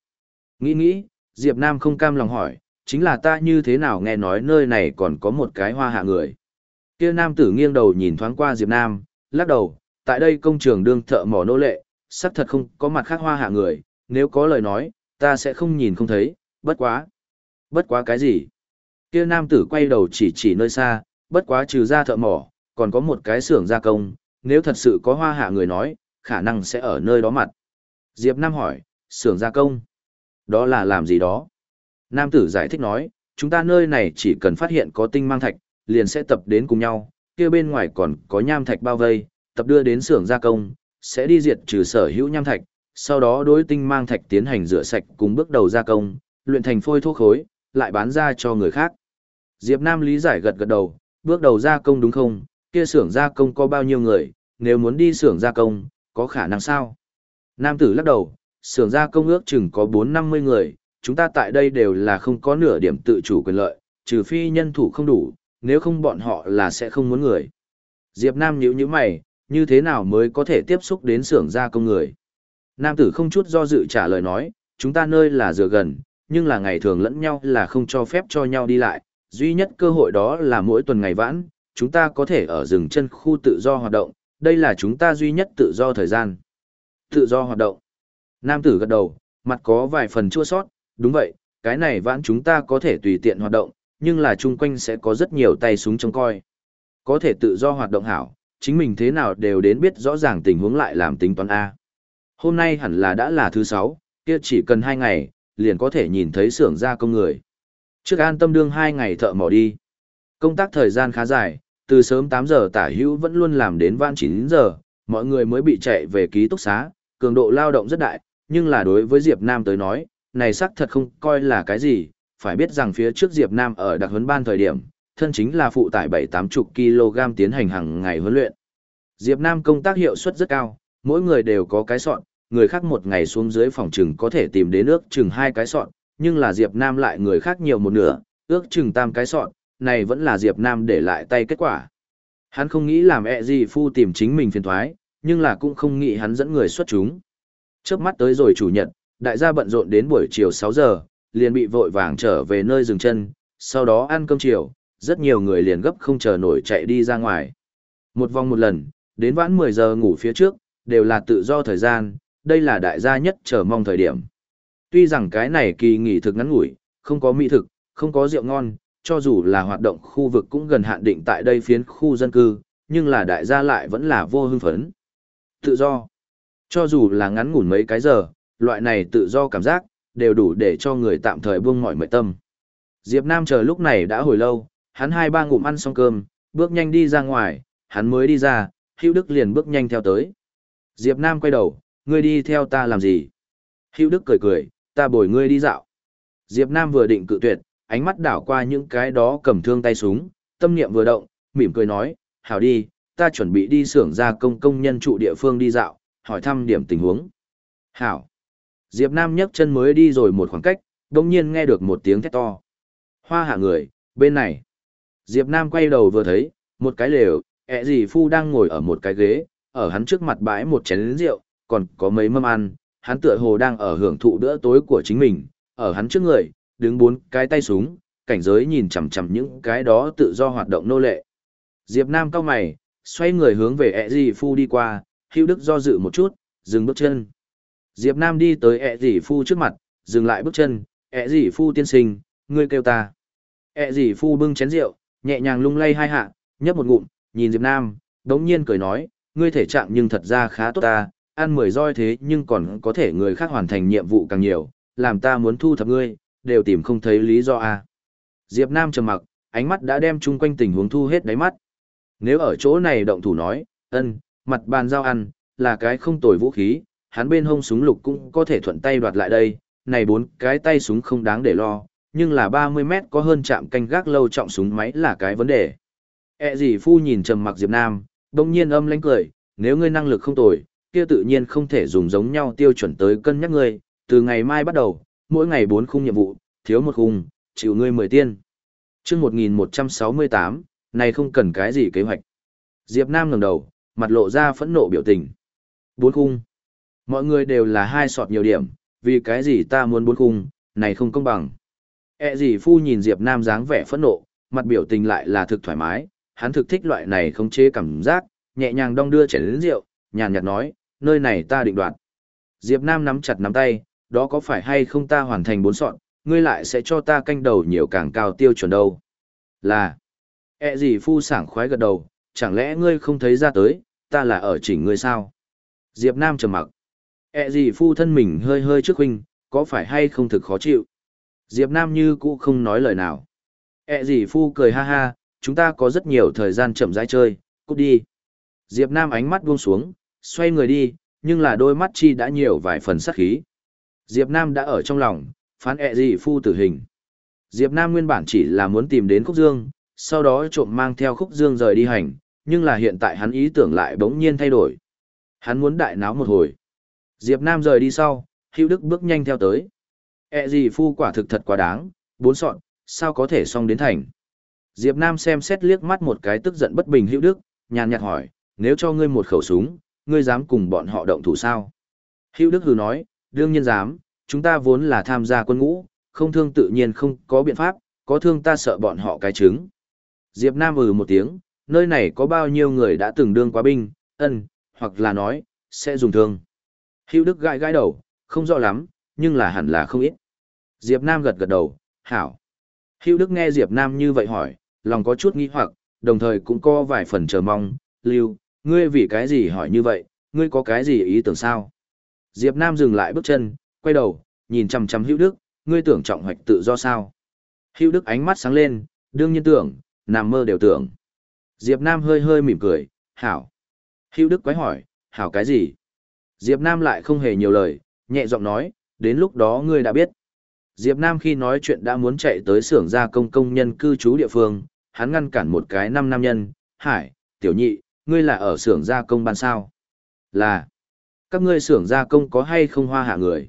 Nghĩ nghĩ, Diệp Nam không cam lòng hỏi, chính là ta như thế nào nghe nói nơi này còn có một cái hoa hạ người. Kia nam tử nghiêng đầu nhìn thoáng qua Diệp Nam, lắc đầu, tại đây công trường đương thợ mỏ nô lệ, xác thật không có mặt khác hoa hạ người, nếu có lời nói, ta sẽ không nhìn không thấy, bất quá. Bất quá cái gì? Kia nam tử quay đầu chỉ chỉ nơi xa, bất quá trừ ra thợ mỏ, còn có một cái xưởng gia công, nếu thật sự có hoa hạ người nói, khả năng sẽ ở nơi đó mặt. Diệp Nam hỏi, xưởng gia công, đó là làm gì đó? Nam tử giải thích nói, chúng ta nơi này chỉ cần phát hiện có tinh mang thạch, liền sẽ tập đến cùng nhau, kia bên ngoài còn có nham thạch bao vây, tập đưa đến xưởng gia công, sẽ đi diệt trừ sở hữu nham thạch, sau đó đối tinh mang thạch tiến hành rửa sạch cùng bước đầu gia công, luyện thành phôi thuốc khối, lại bán ra cho người khác. Diệp Nam lý giải gật gật đầu, bước đầu gia công đúng không, kia xưởng gia công có bao nhiêu người, nếu muốn đi xưởng gia công, có khả năng sao? Nam tử lắc đầu, xưởng gia công ước chừng có 4-50 người, chúng ta tại đây đều là không có nửa điểm tự chủ quyền lợi, trừ phi nhân thủ không đủ, nếu không bọn họ là sẽ không muốn người. Diệp Nam nhíu nhíu mày, như thế nào mới có thể tiếp xúc đến xưởng gia công người? Nam tử không chút do dự trả lời nói, chúng ta nơi là dựa gần, nhưng là ngày thường lẫn nhau là không cho phép cho nhau đi lại, duy nhất cơ hội đó là mỗi tuần ngày vãn, chúng ta có thể ở rừng chân khu tự do hoạt động, đây là chúng ta duy nhất tự do thời gian. Tự do hoạt động. Nam tử gật đầu, mặt có vài phần chua sót, đúng vậy, cái này vãn chúng ta có thể tùy tiện hoạt động, nhưng là chung quanh sẽ có rất nhiều tay súng trông coi. Có thể tự do hoạt động hảo, chính mình thế nào đều đến biết rõ ràng tình huống lại làm tính toán A. Hôm nay hẳn là đã là thứ sáu, kia chỉ cần hai ngày, liền có thể nhìn thấy xưởng gia công người. Trước an tâm đương hai ngày thợ mỏ đi. Công tác thời gian khá dài, từ sớm 8 giờ tả hữu vẫn luôn làm đến vãn 9 giờ, mọi người mới bị chạy về ký túc xá, cường độ lao động rất đại, nhưng là đối với Diệp Nam tới nói, này xác thật không coi là cái gì, phải biết rằng phía trước Diệp Nam ở đặc huấn ban thời điểm, thân chính là phụ tải 7-80 kg tiến hành hàng ngày huấn luyện. Diệp Nam công tác hiệu suất rất cao, mỗi người đều có cái sọn, người khác một ngày xuống dưới phòng trừng có thể tìm đến ước chừng hai cái sọn, nhưng là Diệp Nam lại người khác nhiều một nửa, ước chừng tam cái sọn, này vẫn là Diệp Nam để lại tay kết quả. Hắn không nghĩ làm ẹ gì phu tìm chính mình phiền thoái, nhưng là cũng không nghĩ hắn dẫn người xuất chúng. Chớp mắt tới rồi chủ nhật, đại gia bận rộn đến buổi chiều 6 giờ, liền bị vội vàng trở về nơi dừng chân, sau đó ăn cơm chiều, rất nhiều người liền gấp không chờ nổi chạy đi ra ngoài. Một vòng một lần, đến vãn 10 giờ ngủ phía trước, đều là tự do thời gian, đây là đại gia nhất chờ mong thời điểm. Tuy rằng cái này kỳ nghỉ thực ngắn ngủi, không có mỹ thực, không có rượu ngon, cho dù là hoạt động khu vực cũng gần hạn định tại đây phiến khu dân cư, nhưng là đại gia lại vẫn là vô hưng phấn. Tự do. Cho dù là ngắn ngủn mấy cái giờ, loại này tự do cảm giác, đều đủ để cho người tạm thời buông mọi mệt tâm. Diệp Nam chờ lúc này đã hồi lâu, hắn hai ba ngụm ăn xong cơm, bước nhanh đi ra ngoài, hắn mới đi ra, Hữu Đức liền bước nhanh theo tới. Diệp Nam quay đầu, ngươi đi theo ta làm gì? Hữu Đức cười cười, ta bồi ngươi đi dạo. Diệp Nam vừa định cự tuyệt, ánh mắt đảo qua những cái đó cầm thương tay súng, tâm niệm vừa động, mỉm cười nói, hảo đi, ta chuẩn bị đi xưởng gia công công nhân trụ địa phương đi dạo, hỏi thăm điểm tình huống. Hảo. Diệp Nam nhấc chân mới đi rồi một khoảng cách, đồng nhiên nghe được một tiếng thét to. Hoa hạ người, bên này. Diệp Nam quay đầu vừa thấy, một cái lều, ẹ gì phu đang ngồi ở một cái ghế, ở hắn trước mặt bãi một chén rượu, còn có mấy mâm ăn, hắn tựa hồ đang ở hưởng thụ bữa tối của chính mình, ở hắn trước người, đứng bốn cái tay súng, cảnh giới nhìn chằm chằm những cái đó tự do hoạt động nô lệ. Diệp Nam cao mày, xoay người hướng về e ẹ dì phu đi qua, hữu đức do dự một chút, dừng bước chân. Diệp Nam đi tới e ẹ dì phu trước mặt, dừng lại bước chân, e ẹ dì phu tiên sinh, ngươi kêu ta. ẹ dì phu bưng chén rượu, nhẹ nhàng lung lay hai hạ, nhấp một ngụm, nhìn Diệp Nam, đống nhiên cười nói, ngươi thể trạng nhưng thật ra khá tốt ta, ăn mười roi thế nhưng còn có thể người khác hoàn thành nhiệm vụ càng nhiều, làm ta muốn thu thập ngươi, đều tìm không thấy lý do a. À. Diệp Nam trầm mặc, ánh mắt đã đem chung quanh tình huống thu hết đáy mắt. Nếu ở chỗ này động thủ nói, ân, mặt bàn giao ăn, là cái không tồi vũ khí, hắn bên hông súng lục cũng có thể thuận tay đoạt lại đây, này bốn cái tay súng không đáng để lo, nhưng là 30 mét có hơn chạm canh gác lâu trọng súng máy là cái vấn đề. E gì phu nhìn trầm mặc Diệp Nam, đồng nhiên âm lãnh cười, nếu ngươi năng lực không tồi, kia tự nhiên không thể dùng giống nhau tiêu chuẩn tới cân nhắc ngươi, từ ngày mai bắt đầu, mỗi ngày bốn khung nhiệm vụ, thiếu một khung, chịu ngươi mười tiên. Trước 1168, này không cần cái gì kế hoạch. Diệp Nam ngẩng đầu, mặt lộ ra phẫn nộ biểu tình. Bốn khung. Mọi người đều là hai sọt nhiều điểm, vì cái gì ta muốn bốn khung, này không công bằng. E gì phu nhìn Diệp Nam dáng vẻ phẫn nộ, mặt biểu tình lại là thực thoải mái, hắn thực thích loại này không chế cảm giác, nhẹ nhàng đong đưa chén rượu, nhàn nhạt nói, nơi này ta định đoạt. Diệp Nam nắm chặt nắm tay, đó có phải hay không ta hoàn thành bốn sọn, ngươi lại sẽ cho ta canh đầu nhiều càng cao tiêu chuẩn đâu. Là, e gì phu sảng khoái gật đầu, chẳng lẽ ngươi không thấy ra tới, ta là ở chỉnh ngươi sao? Diệp Nam trầm mặc. E gì phu thân mình hơi hơi trước huynh, có phải hay không thực khó chịu? Diệp Nam như cũ không nói lời nào. E gì phu cười ha ha, chúng ta có rất nhiều thời gian chậm rãi chơi, cút đi. Diệp Nam ánh mắt buông xuống, xoay người đi, nhưng là đôi mắt chi đã nhiều vài phần sát khí. Diệp Nam đã ở trong lòng, phán ẹ gì phu tử hình. Diệp Nam nguyên bản chỉ là muốn tìm đến Khúc Dương, sau đó trộm mang theo Khúc Dương rời đi hành, nhưng là hiện tại hắn ý tưởng lại bỗng nhiên thay đổi. Hắn muốn đại náo một hồi. Diệp Nam rời đi sau, Hữu Đức bước nhanh theo tới. ẹ gì phu quả thực thật quá đáng, bốn sọn, sao có thể xong đến thành. Diệp Nam xem xét liếc mắt một cái tức giận bất bình Hữu Đức, nhàn nhạt hỏi, nếu cho ngươi một khẩu súng, ngươi dám cùng bọn họ động thủ sao? Hữu Đức hừ nói, đương nhiên dám, chúng ta vốn là tham gia quân ngũ, không thương tự nhiên không có biện pháp, có thương ta sợ bọn họ cái trứng. Diệp Nam ừ một tiếng, nơi này có bao nhiêu người đã từng đương quá binh, ân, hoặc là nói, sẽ dùng thương. Hữu Đức gãi gãi đầu, không rõ lắm, nhưng là hẳn là không ít. Diệp Nam gật gật đầu, hảo. Hữu Đức nghe Diệp Nam như vậy hỏi, lòng có chút nghi hoặc, đồng thời cũng có vài phần chờ mong, lưu, ngươi vì cái gì hỏi như vậy, ngươi có cái gì ý tưởng sao? Diệp Nam dừng lại bước chân, quay đầu, nhìn chăm chăm Hữu Đức, ngươi tưởng trọng hoạch tự do sao? Hữu Đức ánh mắt sáng lên, đương nhiên tưởng, nằm mơ đều tưởng. Diệp Nam hơi hơi mỉm cười, hảo. Hữu Đức quái hỏi, hảo cái gì? Diệp Nam lại không hề nhiều lời, nhẹ giọng nói, đến lúc đó ngươi đã biết. Diệp Nam khi nói chuyện đã muốn chạy tới xưởng gia công công nhân cư trú địa phương, hắn ngăn cản một cái năm nam nhân, hải, tiểu nhị, ngươi là ở xưởng gia công ban sao? Là. Các ngươi xưởng gia công có hay không hoa hạ người?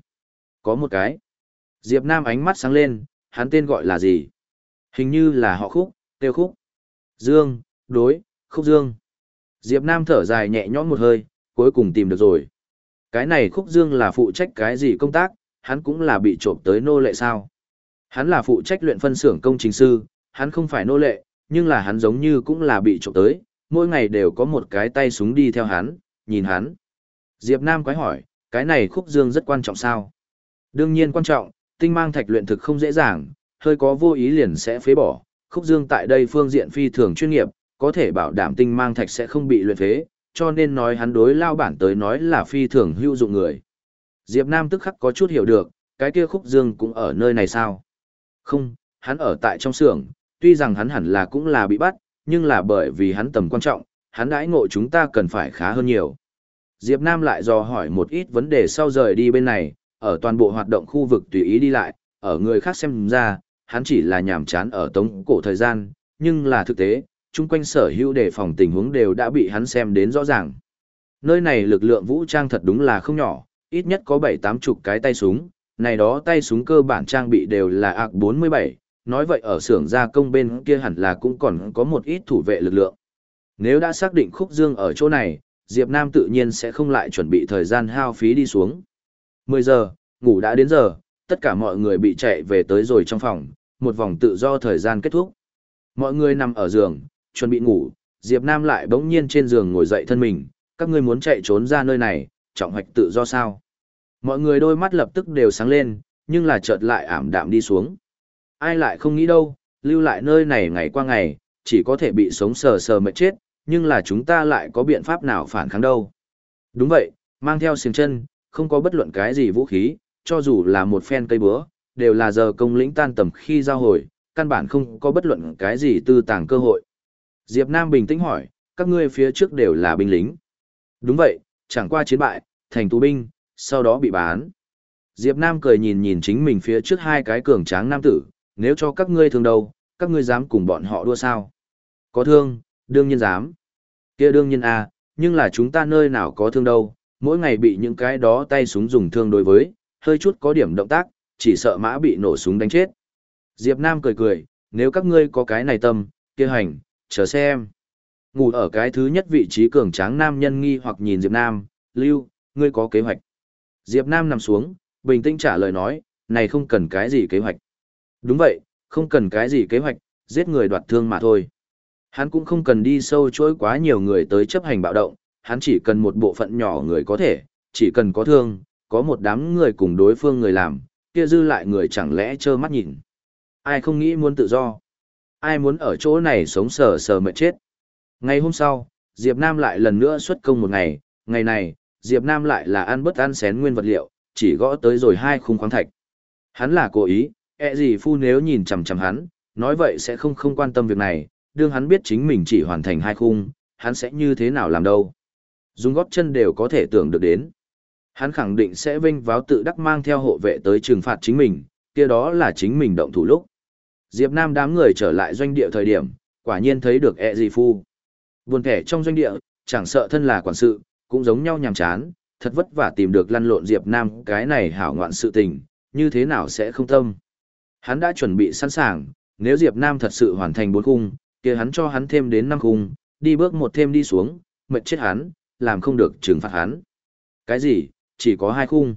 Có một cái. Diệp Nam ánh mắt sáng lên, hắn tên gọi là gì? Hình như là họ khúc, tiêu khúc. Dương, đối, khúc dương. Diệp Nam thở dài nhẹ nhõm một hơi, cuối cùng tìm được rồi. Cái này khúc dương là phụ trách cái gì công tác, hắn cũng là bị trộm tới nô lệ sao. Hắn là phụ trách luyện phân xưởng công trình sư, hắn không phải nô lệ, nhưng là hắn giống như cũng là bị trộm tới, mỗi ngày đều có một cái tay súng đi theo hắn, nhìn hắn. Diệp Nam quái hỏi, cái này khúc dương rất quan trọng sao? Đương nhiên quan trọng, tinh mang thạch luyện thực không dễ dàng, hơi có vô ý liền sẽ phế bỏ. Khúc dương tại đây phương diện phi thường chuyên nghiệp, có thể bảo đảm tinh mang thạch sẽ không bị luyện phế, cho nên nói hắn đối lao bản tới nói là phi thường hữu dụng người. Diệp Nam tức khắc có chút hiểu được, cái kia khúc dương cũng ở nơi này sao? Không, hắn ở tại trong xưởng, tuy rằng hắn hẳn là cũng là bị bắt, nhưng là bởi vì hắn tầm quan trọng, hắn đãi ngộ chúng ta cần phải khá hơn nhiều. Diệp Nam lại dò hỏi một ít vấn đề sau rời đi bên này, ở toàn bộ hoạt động khu vực tùy ý đi lại, ở người khác xem ra, hắn chỉ là nhàm chán ở tống cổ thời gian, nhưng là thực tế, chung quanh sở hữu đề phòng tình huống đều đã bị hắn xem đến rõ ràng. Nơi này lực lượng vũ trang thật đúng là không nhỏ, ít nhất có 7-8 chục cái tay súng, này đó tay súng cơ bản trang bị đều là AK-47, nói vậy ở xưởng gia công bên kia hẳn là cũng còn có một ít thủ vệ lực lượng. Nếu đã xác định khúc dương ở chỗ này, Diệp Nam tự nhiên sẽ không lại chuẩn bị thời gian hao phí đi xuống. 10 giờ, ngủ đã đến giờ, tất cả mọi người bị chạy về tới rồi trong phòng, một vòng tự do thời gian kết thúc. Mọi người nằm ở giường, chuẩn bị ngủ, Diệp Nam lại bỗng nhiên trên giường ngồi dậy thân mình, các ngươi muốn chạy trốn ra nơi này, trọng hoạch tự do sao? Mọi người đôi mắt lập tức đều sáng lên, nhưng là chợt lại ảm đạm đi xuống. Ai lại không nghĩ đâu, lưu lại nơi này ngày qua ngày, chỉ có thể bị sống sờ sờ mệt chết, nhưng là chúng ta lại có biện pháp nào phản kháng đâu. Đúng vậy, mang theo xiềng chân, không có bất luận cái gì vũ khí, cho dù là một phen cây búa, đều là giờ công lĩnh tan tầm khi giao hồi, căn bản không có bất luận cái gì tư tàng cơ hội. Diệp Nam bình tĩnh hỏi, các ngươi phía trước đều là binh lính. Đúng vậy, chẳng qua chiến bại, thành tù binh, sau đó bị bán. Diệp Nam cười nhìn nhìn chính mình phía trước hai cái cường tráng nam tử, nếu cho các ngươi thương đâu, các ngươi dám cùng bọn họ đua sao? Có thương, đương nhiên dám. kia đương nhiên à, nhưng là chúng ta nơi nào có thương đâu, mỗi ngày bị những cái đó tay súng dùng thương đối với, hơi chút có điểm động tác, chỉ sợ mã bị nổ súng đánh chết. Diệp Nam cười cười, nếu các ngươi có cái này tâm, kia hành, chờ xem. Ngủ ở cái thứ nhất vị trí cường tráng nam nhân nghi hoặc nhìn Diệp Nam, Lưu, ngươi có kế hoạch. Diệp Nam nằm xuống, bình tĩnh trả lời nói, này không cần cái gì kế hoạch. Đúng vậy, không cần cái gì kế hoạch, giết người đoạt thương mà thôi. Hắn cũng không cần đi sâu chối quá nhiều người tới chấp hành bạo động, hắn chỉ cần một bộ phận nhỏ người có thể, chỉ cần có thương, có một đám người cùng đối phương người làm, kia dư lại người chẳng lẽ trơ mắt nhìn. Ai không nghĩ muốn tự do? Ai muốn ở chỗ này sống sờ sờ mệt chết? Ngày hôm sau, Diệp Nam lại lần nữa xuất công một ngày, ngày này, Diệp Nam lại là ăn bất ăn xén nguyên vật liệu, chỉ gõ tới rồi hai khung khoáng thạch. Hắn là cố ý, ẹ gì phu nếu nhìn chằm chằm hắn, nói vậy sẽ không không quan tâm việc này, đương hắn biết chính mình chỉ hoàn thành hai khung, hắn sẽ như thế nào làm đâu. Dùng góp chân đều có thể tưởng được đến. Hắn khẳng định sẽ vinh váo tự đắc mang theo hộ vệ tới trừng phạt chính mình, kia đó là chính mình động thủ lúc. Diệp Nam đám người trở lại doanh địa thời điểm, quả nhiên thấy được e ẹ gì phu. Buồn thẻ trong doanh địa, chẳng sợ thân là quản sự, cũng giống nhau nhàm chán, thật vất vả tìm được lăn lộn Diệp Nam cái này hảo ngoạn sự tình, như thế nào sẽ không tâm. Hắn đã chuẩn bị sẵn sàng, nếu Diệp Nam thật sự hoàn thành bốn khung, kia hắn cho hắn thêm đến năm khung, đi bước một thêm đi xuống, mệt chết hắn, làm không được trừng phạt hắn. Cái gì, chỉ có hai khung.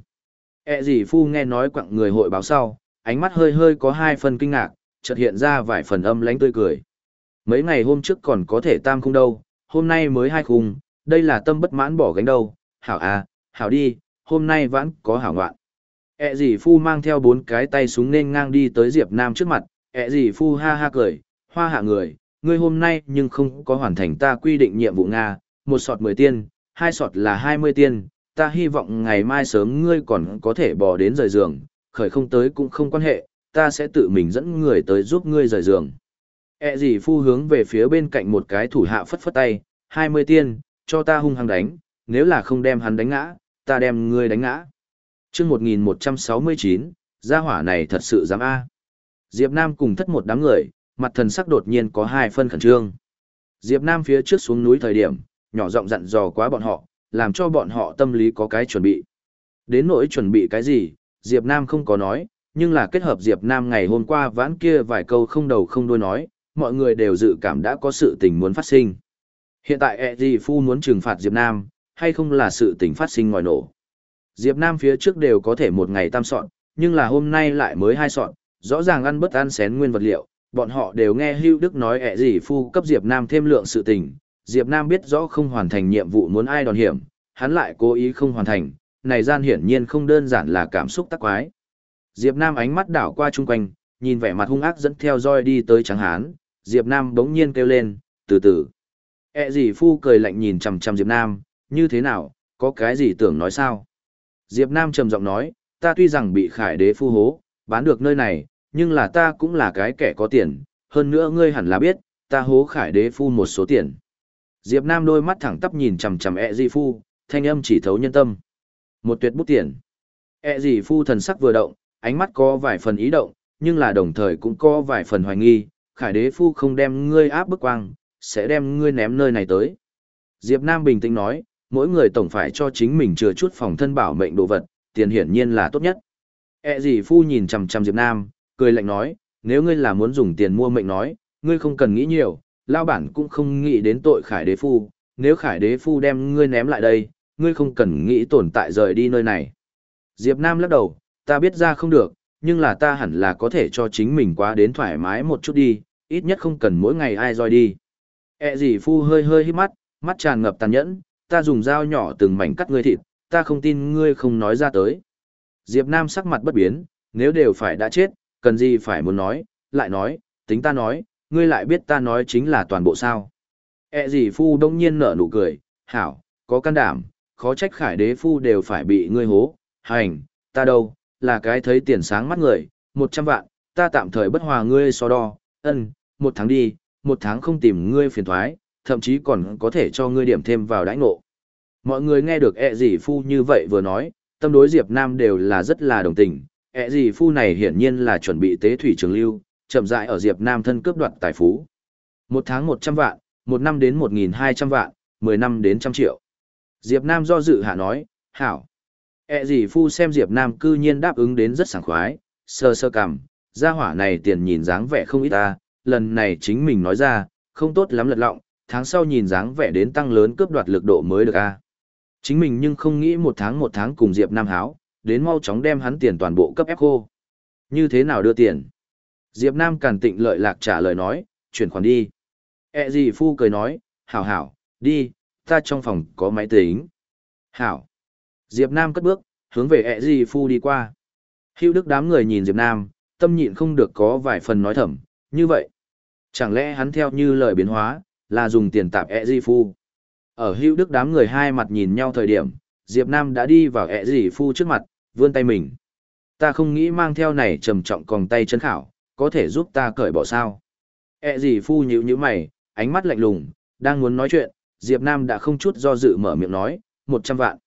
E gì phu nghe nói quặng người hội báo sau, ánh mắt hơi hơi có hai phần kinh ngạc, chợt hiện ra vài phần âm lánh tươi cười. Mấy ngày hôm trước còn có thể tam khung đâu, hôm nay mới hai khung, đây là tâm bất mãn bỏ gánh đâu, hảo à, hảo đi, hôm nay vẫn có hảo ngoạn. E gì phu mang theo bốn cái tay súng nên ngang đi tới Diệp Nam trước mặt, E gì phu ha ha cười, hoa hạ người, ngươi hôm nay nhưng không có hoàn thành ta quy định nhiệm vụ Nga, một sọt 10 tiên, hai sọt là 20 tiên, ta hy vọng ngày mai sớm ngươi còn có thể bỏ đến rời giường, khởi không tới cũng không quan hệ, ta sẽ tự mình dẫn người tới giúp ngươi rời giường. E gì phu hướng về phía bên cạnh một cái thủ hạ phất phất tay, 20 tiên, cho ta hung hăng đánh, nếu là không đem hắn đánh ngã, ta đem ngươi đánh ngã. chương 1169, gia hỏa này thật sự dám A. Diệp Nam cùng thất một đám người, mặt thần sắc đột nhiên có hai phân khẩn trương. Diệp Nam phía trước xuống núi thời điểm, nhỏ giọng dặn dò quá bọn họ, làm cho bọn họ tâm lý có cái chuẩn bị. Đến nỗi chuẩn bị cái gì, Diệp Nam không có nói, nhưng là kết hợp Diệp Nam ngày hôm qua vãn kia vài câu không đầu không đuôi nói, mọi người đều dự cảm đã có sự tình muốn phát sinh. Hiện tại e gì phu muốn trừng phạt Diệp Nam, hay không là sự tình phát sinh ngoài nổ. Diệp Nam phía trước đều có thể một ngày tam soạn, nhưng là hôm nay lại mới hai soạn, rõ ràng ăn bất ăn xén nguyên vật liệu, bọn họ đều nghe Hưu Đức nói ẹ gì phu cấp Diệp Nam thêm lượng sự tình, Diệp Nam biết rõ không hoàn thành nhiệm vụ muốn ai đòn hiểm, hắn lại cố ý không hoàn thành, này gian hiển nhiên không đơn giản là cảm xúc tắc quái. Diệp Nam ánh mắt đảo qua chung quanh, nhìn vẻ mặt hung ác dẫn theo roi đi tới trắng hán, Diệp Nam bỗng nhiên kêu lên, từ từ. ẹ gì phu cười lạnh nhìn chằm chằm Diệp Nam, như thế nào, có cái gì tưởng nói sao? Diệp Nam trầm giọng nói, ta tuy rằng bị khải đế phu hố, bán được nơi này, nhưng là ta cũng là cái kẻ có tiền, hơn nữa ngươi hẳn là biết, ta hố khải đế phu một số tiền. Diệp Nam đôi mắt thẳng tắp nhìn chằm chằm e ẹ gì phu, thanh âm chỉ thấu nhân tâm. Một tuyệt bút tiền. E ẹ gì phu thần sắc vừa động, ánh mắt có vài phần ý động, nhưng là đồng thời cũng có vài phần hoài nghi, khải đế phu không đem ngươi áp bức quang, sẽ đem ngươi ném nơi này tới. Diệp Nam bình tĩnh nói, mỗi người tổng phải cho chính mình chừa chút phòng thân bảo mệnh đồ vật, tiền hiển nhiên là tốt nhất. E gì phu nhìn chằm chằm Diệp Nam, cười lạnh nói, nếu ngươi là muốn dùng tiền mua mệnh nói, ngươi không cần nghĩ nhiều, lao bản cũng không nghĩ đến tội khải đế phu, nếu khải đế phu đem ngươi ném lại đây, ngươi không cần nghĩ tồn tại rời đi nơi này. Diệp Nam lắc đầu, ta biết ra không được, nhưng là ta hẳn là có thể cho chính mình quá đến thoải mái một chút đi, ít nhất không cần mỗi ngày ai roi đi. E gì phu hơi hơi hít mắt, mắt tràn ngập tàn nhẫn, ta dùng dao nhỏ từng mảnh cắt ngươi thịt, ta không tin ngươi không nói ra tới. Diệp Nam sắc mặt bất biến, nếu đều phải đã chết, cần gì phải muốn nói, lại nói, tính ta nói, ngươi lại biết ta nói chính là toàn bộ sao. E gì phu đông nhiên nở nụ cười, hảo, có can đảm, khó trách khải đế phu đều phải bị ngươi hố, hành, ta đâu, là cái thấy tiền sáng mắt người, một trăm vạn, ta tạm thời bất hòa ngươi so đo, ân, một tháng đi, một tháng không tìm ngươi phiền thoái, thậm chí còn có thể cho ngươi điểm thêm vào đãi ngộ. Mọi người nghe được e ẹ gì phu như vậy vừa nói, tâm đối Diệp Nam đều là rất là đồng tình, ẹ gì phu này hiển nhiên là chuẩn bị tế thủy trường lưu, chậm rãi ở Diệp Nam thân cướp đoạt tài phú. Một tháng 100 vạn, một năm đến 1.200 vạn, 10 năm đến trăm triệu. Diệp Nam do dự hạ nói, hảo. ẹ gì phu xem Diệp Nam cư nhiên đáp ứng đến rất sảng khoái, sơ sơ cằm, gia hỏa này tiền nhìn dáng vẻ không ít ta, lần này chính mình nói ra, không tốt lắm lật lọng, tháng sau nhìn dáng vẻ đến tăng lớn cướp đoạt lực độ mới được a. Chính mình nhưng không nghĩ một tháng một tháng cùng Diệp Nam háo, đến mau chóng đem hắn tiền toàn bộ cấp ép khô. Như thế nào đưa tiền? Diệp Nam càn tịnh lợi lạc trả lời nói, chuyển khoản đi. E gì phu cười nói, hảo hảo, đi, ta trong phòng có máy tính. Hảo. Diệp Nam cất bước, hướng về E gì phu đi qua. Hưu đức đám người nhìn Diệp Nam, tâm nhịn không được có vài phần nói thầm, như vậy. Chẳng lẽ hắn theo như lời biến hóa, là dùng tiền tạp E gì phu. Ở Hưu đức đám người hai mặt nhìn nhau thời điểm, Diệp Nam đã đi vào E dì phu trước mặt, vươn tay mình. Ta không nghĩ mang theo này trầm trọng còng tay chân khảo, có thể giúp ta cởi bỏ sao. e gì phu nhữ như mày, ánh mắt lạnh lùng, đang muốn nói chuyện, Diệp Nam đã không chút do dự mở miệng nói, 100 vạn.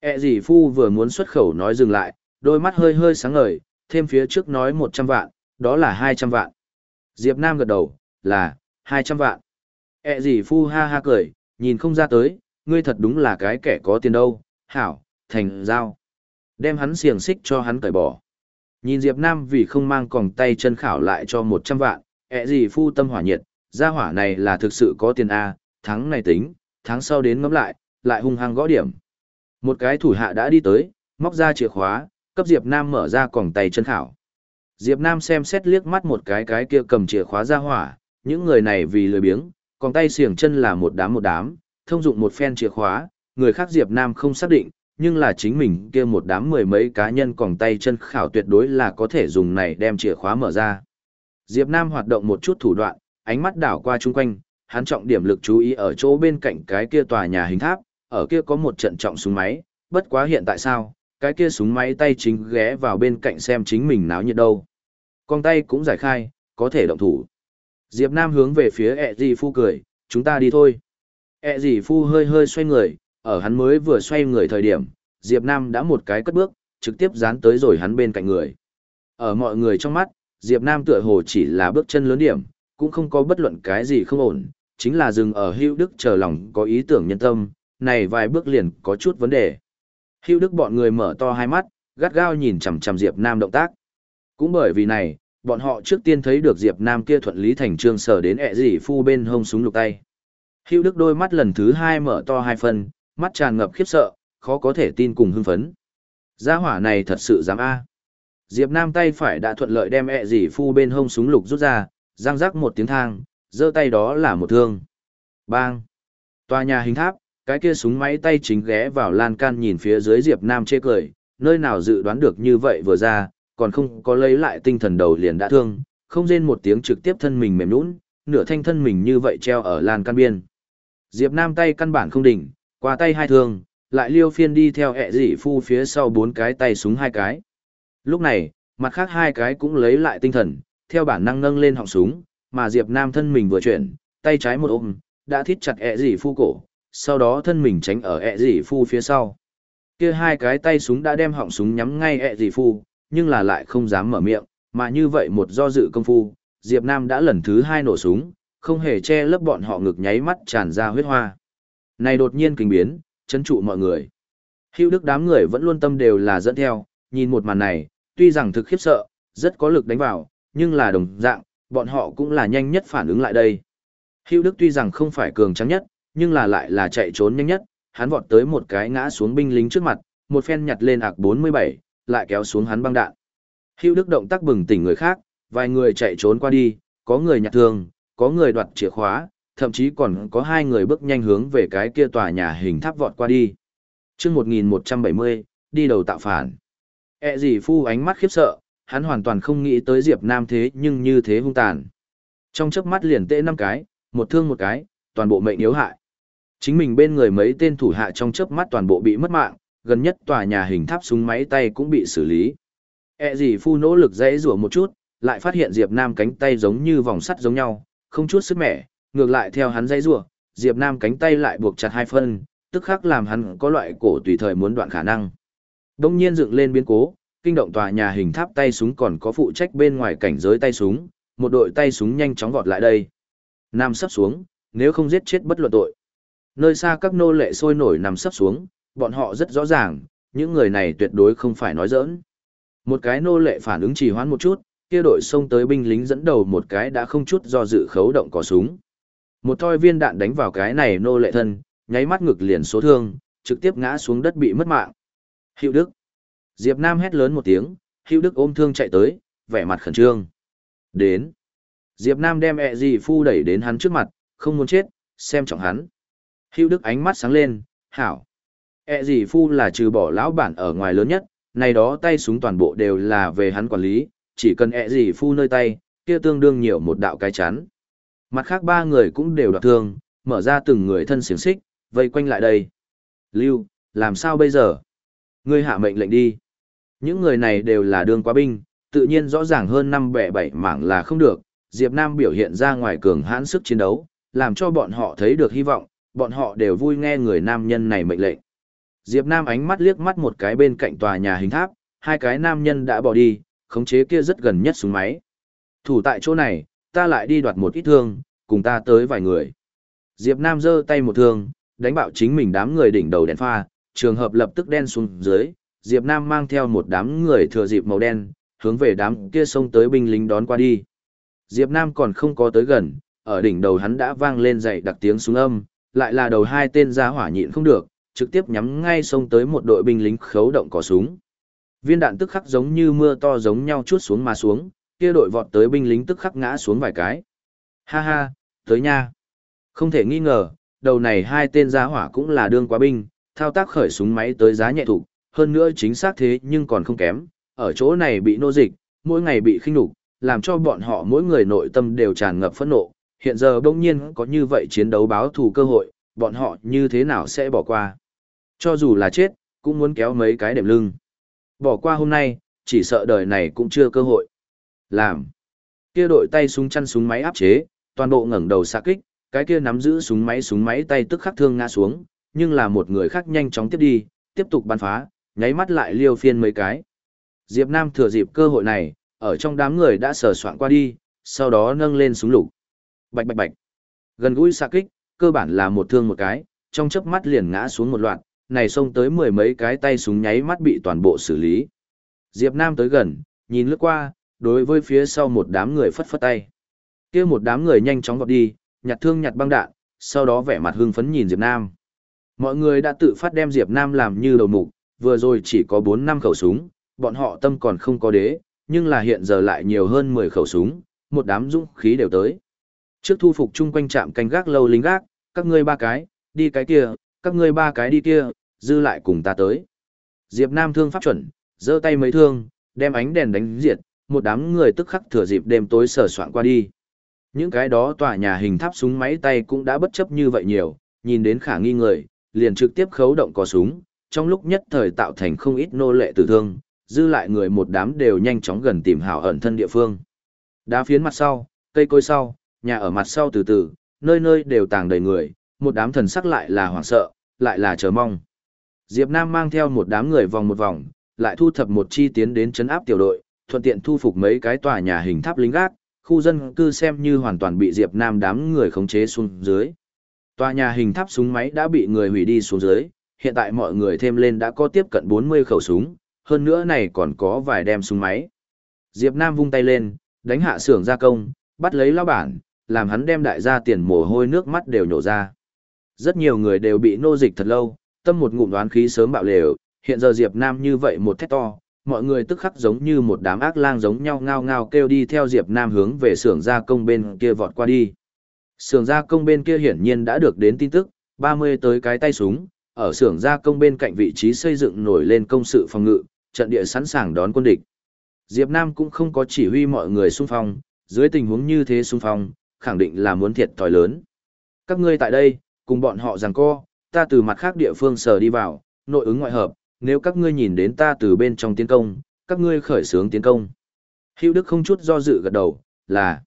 e gì phu vừa muốn xuất khẩu nói dừng lại, đôi mắt hơi hơi sáng ngời, thêm phía trước nói 100 vạn, đó là 200 vạn. Diệp Nam gật đầu, là, 200 vạn. e gì phu ha ha cười, nhìn không ra tới, ngươi thật đúng là cái kẻ có tiền đâu, hảo, thành giao. Đem hắn xiềng xích cho hắn cởi bỏ. Nhìn Diệp Nam vì không mang còng tay chân khảo lại cho 100 vạn, ẹ gì phu tâm hỏa nhiệt, gia hỏa này là thực sự có tiền A, tháng này tính, tháng sau đến ngắm lại, lại hung hăng gõ điểm. Một cái thủ hạ đã đi tới, móc ra chìa khóa, cấp Diệp Nam mở ra còng tay chân khảo. Diệp Nam xem xét liếc mắt một cái cái kia cầm chìa khóa ra hỏa, những người này vì lười biếng, còn tay xiềng chân là một đám một đám, thông dụng một phen chìa khóa, người khác Diệp Nam không xác định, nhưng là chính mình kia một đám mười mấy cá nhân còn tay chân khảo tuyệt đối là có thể dùng này đem chìa khóa mở ra. Diệp Nam hoạt động một chút thủ đoạn, ánh mắt đảo qua chung quanh, hắn trọng điểm lực chú ý ở chỗ bên cạnh cái kia tòa nhà hình tháp, ở kia có một trận trọng súng máy, bất quá hiện tại sao, cái kia súng máy tay chính ghé vào bên cạnh xem chính mình náo nhiệt đâu. Con tay cũng giải khai, có thể động thủ. Diệp Nam hướng về phía e ẹ gì phu cười, chúng ta đi thôi. E ẹ gì phu hơi hơi xoay người, ở hắn mới vừa xoay người thời điểm, Diệp Nam đã một cái cất bước, trực tiếp dán tới rồi hắn bên cạnh người. Ở mọi người trong mắt, Diệp Nam tựa hồ chỉ là bước chân lớn điểm, cũng không có bất luận cái gì không ổn, chính là dừng ở Hưu đức chờ lòng có ý tưởng nhân tâm, này vài bước liền có chút vấn đề. Hưu đức bọn người mở to hai mắt, gắt gao nhìn chằm chằm Diệp Nam động tác. Cũng bởi vì này, bọn họ trước tiên thấy được Diệp Nam kia thuận lý thành trương sở đến ẹ gì phu bên hông súng lục tay. Hưu Đức đôi mắt lần thứ hai mở to hai phần, mắt tràn ngập khiếp sợ, khó có thể tin cùng hưng phấn. Gia hỏa này thật sự dám a. Diệp Nam tay phải đã thuận lợi đem ẹ gì phu bên hông súng lục rút ra, răng rắc một tiếng thang, giơ tay đó là một thương. Bang! Tòa nhà hình tháp, cái kia súng máy tay chính ghé vào lan can nhìn phía dưới Diệp Nam chê cười, nơi nào dự đoán được như vậy vừa ra, còn không có lấy lại tinh thần đầu liền đã thương, không rên một tiếng trực tiếp thân mình mềm nũng, nửa thanh thân mình như vậy treo ở lan can biên. Diệp Nam tay căn bản không đỉnh, qua tay hai thương, lại liêu phiên đi theo ẹ dị phu phía sau bốn cái tay súng hai cái. Lúc này, mặt khác hai cái cũng lấy lại tinh thần, theo bản năng nâng lên họng súng, mà Diệp Nam thân mình vừa chuyển, tay trái một ôm, đã thít chặt ẹ dị phu cổ, sau đó thân mình tránh ở ẹ dị phu phía sau. Kia hai cái tay súng đã đem họng súng nhắm ngay ẹ dị phu, nhưng là lại không dám mở miệng, mà như vậy một do dự công phu, Diệp Nam đã lần thứ hai nổ súng, không hề che lấp bọn họ ngực nháy mắt tràn ra huyết hoa. Này đột nhiên kinh biến, chấn trụ mọi người. Hữu Đức đám người vẫn luôn tâm đều là dẫn theo, nhìn một màn này, tuy rằng thực khiếp sợ, rất có lực đánh vào, nhưng là đồng dạng, bọn họ cũng là nhanh nhất phản ứng lại đây. Hữu Đức tuy rằng không phải cường trắng nhất, nhưng là lại là chạy trốn nhanh nhất, hắn vọt tới một cái ngã xuống binh lính trước mặt, một phen nhặt lên ạc 47, lại kéo xuống hắn băng đạn. Hữu Đức động tác bừng tỉnh người khác, vài người chạy trốn qua đi, có người nhặt thương, có người đoạt chìa khóa, thậm chí còn có hai người bước nhanh hướng về cái kia tòa nhà hình tháp vọt qua đi. Trước 1170, đi đầu tạo phản. E gì phu ánh mắt khiếp sợ, hắn hoàn toàn không nghĩ tới Diệp Nam thế nhưng như thế hung tàn. Trong chớp mắt liền tệ năm cái, một thương một cái, toàn bộ mệnh yếu hại. Chính mình bên người mấy tên thủ hạ trong chớp mắt toàn bộ bị mất mạng, gần nhất tòa nhà hình tháp súng máy tay cũng bị xử lý. E gì phu nỗ lực dãy rủa một chút, lại phát hiện Diệp Nam cánh tay giống như vòng sắt giống nhau, không chút sức mẻ, ngược lại theo hắn dãy rủa, Diệp Nam cánh tay lại buộc chặt hai phân, tức khắc làm hắn có loại cổ tùy thời muốn đoạn khả năng. Đông nhiên dựng lên biến cố, kinh động tòa nhà hình tháp tay súng còn có phụ trách bên ngoài cảnh giới tay súng, một đội tay súng nhanh chóng vọt lại đây. Nam sắp xuống, nếu không giết chết bất luận tội. Nơi xa các nô lệ sôi nổi nằm sắp xuống, bọn họ rất rõ ràng, những người này tuyệt đối không phải nói giỡn. Một cái nô lệ phản ứng trì hoãn một chút, kia đội xông tới binh lính dẫn đầu một cái đã không chút do dự khấu động cò súng. Một thoi viên đạn đánh vào cái này nô lệ thân, nháy mắt ngực liền số thương, trực tiếp ngã xuống đất bị mất mạng. Hiệu Đức. Diệp Nam hét lớn một tiếng, Hiệu Đức ôm thương chạy tới, vẻ mặt khẩn trương. Đến. Diệp Nam đem e ẹ gì phu đẩy đến hắn trước mặt, không muốn chết, xem trọng hắn. Hiệu Đức ánh mắt sáng lên, hảo. E gì phu là trừ bỏ lão bản ở ngoài lớn nhất, này đó tay súng toàn bộ đều là về hắn quản lý, chỉ cần e gì phu nơi tay, kia tương đương nhiều một đạo cái chắn. Mặt khác ba người cũng đều đoạt thương, mở ra từng người thân xiềng xích, vây quanh lại đây. Lưu, làm sao bây giờ? Ngươi hạ mệnh lệnh đi. Những người này đều là đương quá binh, tự nhiên rõ ràng hơn năm bẻ bảy mảng là không được. Diệp Nam biểu hiện ra ngoài cường hãn sức chiến đấu, làm cho bọn họ thấy được hy vọng, bọn họ đều vui nghe người nam nhân này mệnh lệnh. Diệp Nam ánh mắt liếc mắt một cái bên cạnh tòa nhà hình tháp, hai cái nam nhân đã bỏ đi, khống chế kia rất gần nhất súng máy. Thủ tại chỗ này, ta lại đi đoạt một ít thương, cùng ta tới vài người. Diệp Nam giơ tay một thương, đánh bạo chính mình đám người đỉnh đầu đèn pha, trường hợp lập tức đen xuống dưới, Diệp Nam mang theo một đám người thừa dịp màu đen, hướng về đám kia xông tới binh lính đón qua đi. Diệp Nam còn không có tới gần, ở đỉnh đầu hắn đã vang lên dậy đặc tiếng súng âm, lại là đầu hai tên ra hỏa nhịn không được, trực tiếp nhắm ngay xông tới một đội binh lính khấu động cò súng. Viên đạn tức khắc giống như mưa to giống nhau chút xuống mà xuống, kia đội vọt tới binh lính tức khắc ngã xuống vài cái. Ha ha, tới nha. Không thể nghi ngờ, đầu này hai tên giá hỏa cũng là đương quá binh, thao tác khởi súng máy tới giá nhẹ thủ, hơn nữa chính xác thế nhưng còn không kém, ở chỗ này bị nô dịch, mỗi ngày bị khinh nhục, làm cho bọn họ mỗi người nội tâm đều tràn ngập phẫn nộ, hiện giờ bỗng nhiên có như vậy chiến đấu báo thù cơ hội, bọn họ như thế nào sẽ bỏ qua. Cho dù là chết, cũng muốn kéo mấy cái đệm lưng. Bỏ qua hôm nay, chỉ sợ đời này cũng chưa cơ hội. Làm. Kia đội tay súng chăn súng máy áp chế, toàn bộ ngẩng đầu xạ kích, cái kia nắm giữ súng máy súng máy tay tức khắc thương ngã xuống, nhưng là một người khác nhanh chóng tiếp đi, tiếp tục bắn phá, nháy mắt lại liêu phiên mấy cái. Diệp Nam thừa dịp cơ hội này, ở trong đám người đã sờ soạn qua đi, sau đó nâng lên súng lục. Bạch bạch bạch. Gần gũi xạ kích, cơ bản là một thương một cái, trong chớp mắt liền ngã xuống một loạt, này xông tới mười mấy cái tay súng nháy mắt bị toàn bộ xử lý. Diệp Nam tới gần, nhìn lướt qua, đối với phía sau một đám người phất phất tay. kia một đám người nhanh chóng vọt đi, nhặt thương nhặt băng đạn, sau đó vẻ mặt hưng phấn nhìn Diệp Nam. Mọi người đã tự phát đem Diệp Nam làm như đầu mục, vừa rồi chỉ có 4 năm khẩu súng, bọn họ tâm còn không có đế, nhưng là hiện giờ lại nhiều hơn 10 khẩu súng, một đám dũng khí đều tới. Trước thu phục chung quanh trạm canh gác lâu lính gác, các ngươi ba cái, đi cái kia, các ngươi ba cái đi kia, dư lại cùng ta tới. Diệp Nam thương pháp chuẩn, giơ tay mấy thương, đem ánh đèn đánh diệt, một đám người tức khắc thừa dịp đêm tối sờ soạn qua đi. Những cái đó tòa nhà hình tháp súng máy tay cũng đã bất chấp như vậy nhiều, nhìn đến khả nghi người, liền trực tiếp khấu động có súng, trong lúc nhất thời tạo thành không ít nô lệ tử thương, dư lại người một đám đều nhanh chóng gần tìm hảo ẩn thân địa phương. Đá phiến mặt sau, cây cối sau, nhà ở mặt sau từ từ, nơi nơi đều tàng đầy người, một đám thần sắc lại là hoảng sợ, lại là chờ mong. Diệp Nam mang theo một đám người vòng một vòng, lại thu thập một chi tiến đến chấn áp tiểu đội, thuận tiện thu phục mấy cái tòa nhà hình tháp lính gác, khu dân cư xem như hoàn toàn bị Diệp Nam đám người khống chế xuống dưới. Tòa nhà hình tháp súng máy đã bị người hủy đi xuống dưới, hiện tại mọi người thêm lên đã có tiếp cận 40 khẩu súng, hơn nữa này còn có vài đem súng máy. Diệp Nam vung tay lên, đánh hạ xưởng gia công, bắt lấy lao bản, làm hắn đem đại gia tiền mồ hôi nước mắt đều nhổ ra. Rất nhiều người đều bị nô dịch thật lâu, tâm một ngụm đoán khí sớm bạo lều, hiện giờ Diệp Nam như vậy một thét to, mọi người tức khắc giống như một đám ác lang giống nhau ngao ngao kêu đi theo Diệp Nam hướng về xưởng gia công bên kia vọt qua đi. Xưởng gia công bên kia hiển nhiên đã được đến tin tức, 30 tới cái tay súng, ở xưởng gia công bên cạnh vị trí xây dựng nổi lên công sự phòng ngự, trận địa sẵn sàng đón quân địch. Diệp Nam cũng không có chỉ huy mọi người xung phong, dưới tình huống như thế xung phong, khẳng định là muốn thiệt thòi lớn. Các ngươi tại đây, cùng bọn họ giằng co, ta từ mặt khác địa phương sờ đi vào, nội ứng ngoại hợp, nếu các ngươi nhìn đến ta từ bên trong tiến công, các ngươi khởi xướng tiến công. Hữu Đức không chút do dự gật đầu, là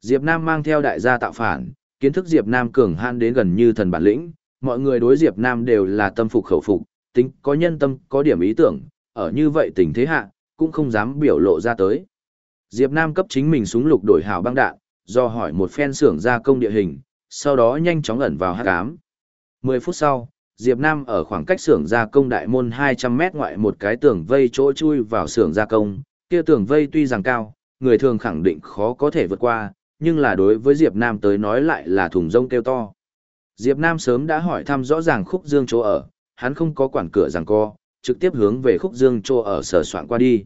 Diệp Nam mang theo đại gia tạo phản, kiến thức Diệp Nam cường han đến gần như thần bản lĩnh, mọi người đối Diệp Nam đều là tâm phục khẩu phục, tính có nhân tâm, có điểm ý tưởng, ở như vậy tình thế hạ, cũng không dám biểu lộ ra tới. Diệp Nam cấp chính mình súng lục đổi hào băng đạn, do hỏi một phen xưởng gia công địa hình, sau đó nhanh chóng ẩn vào hắc ám. 10 phút sau, Diệp Nam ở khoảng cách xưởng gia công đại môn 200 mét ngoại một cái tường vây chỗ chui vào xưởng gia công, kia tường vây tuy rằng cao, người thường khẳng định khó có thể vượt qua, nhưng là đối với Diệp Nam tới nói lại là thùng rông kêu to. Diệp Nam sớm đã hỏi thăm rõ ràng khúc dương chỗ ở, hắn không có quản cửa rằng co, trực tiếp hướng về khúc dương chỗ ở sở soạn qua đi.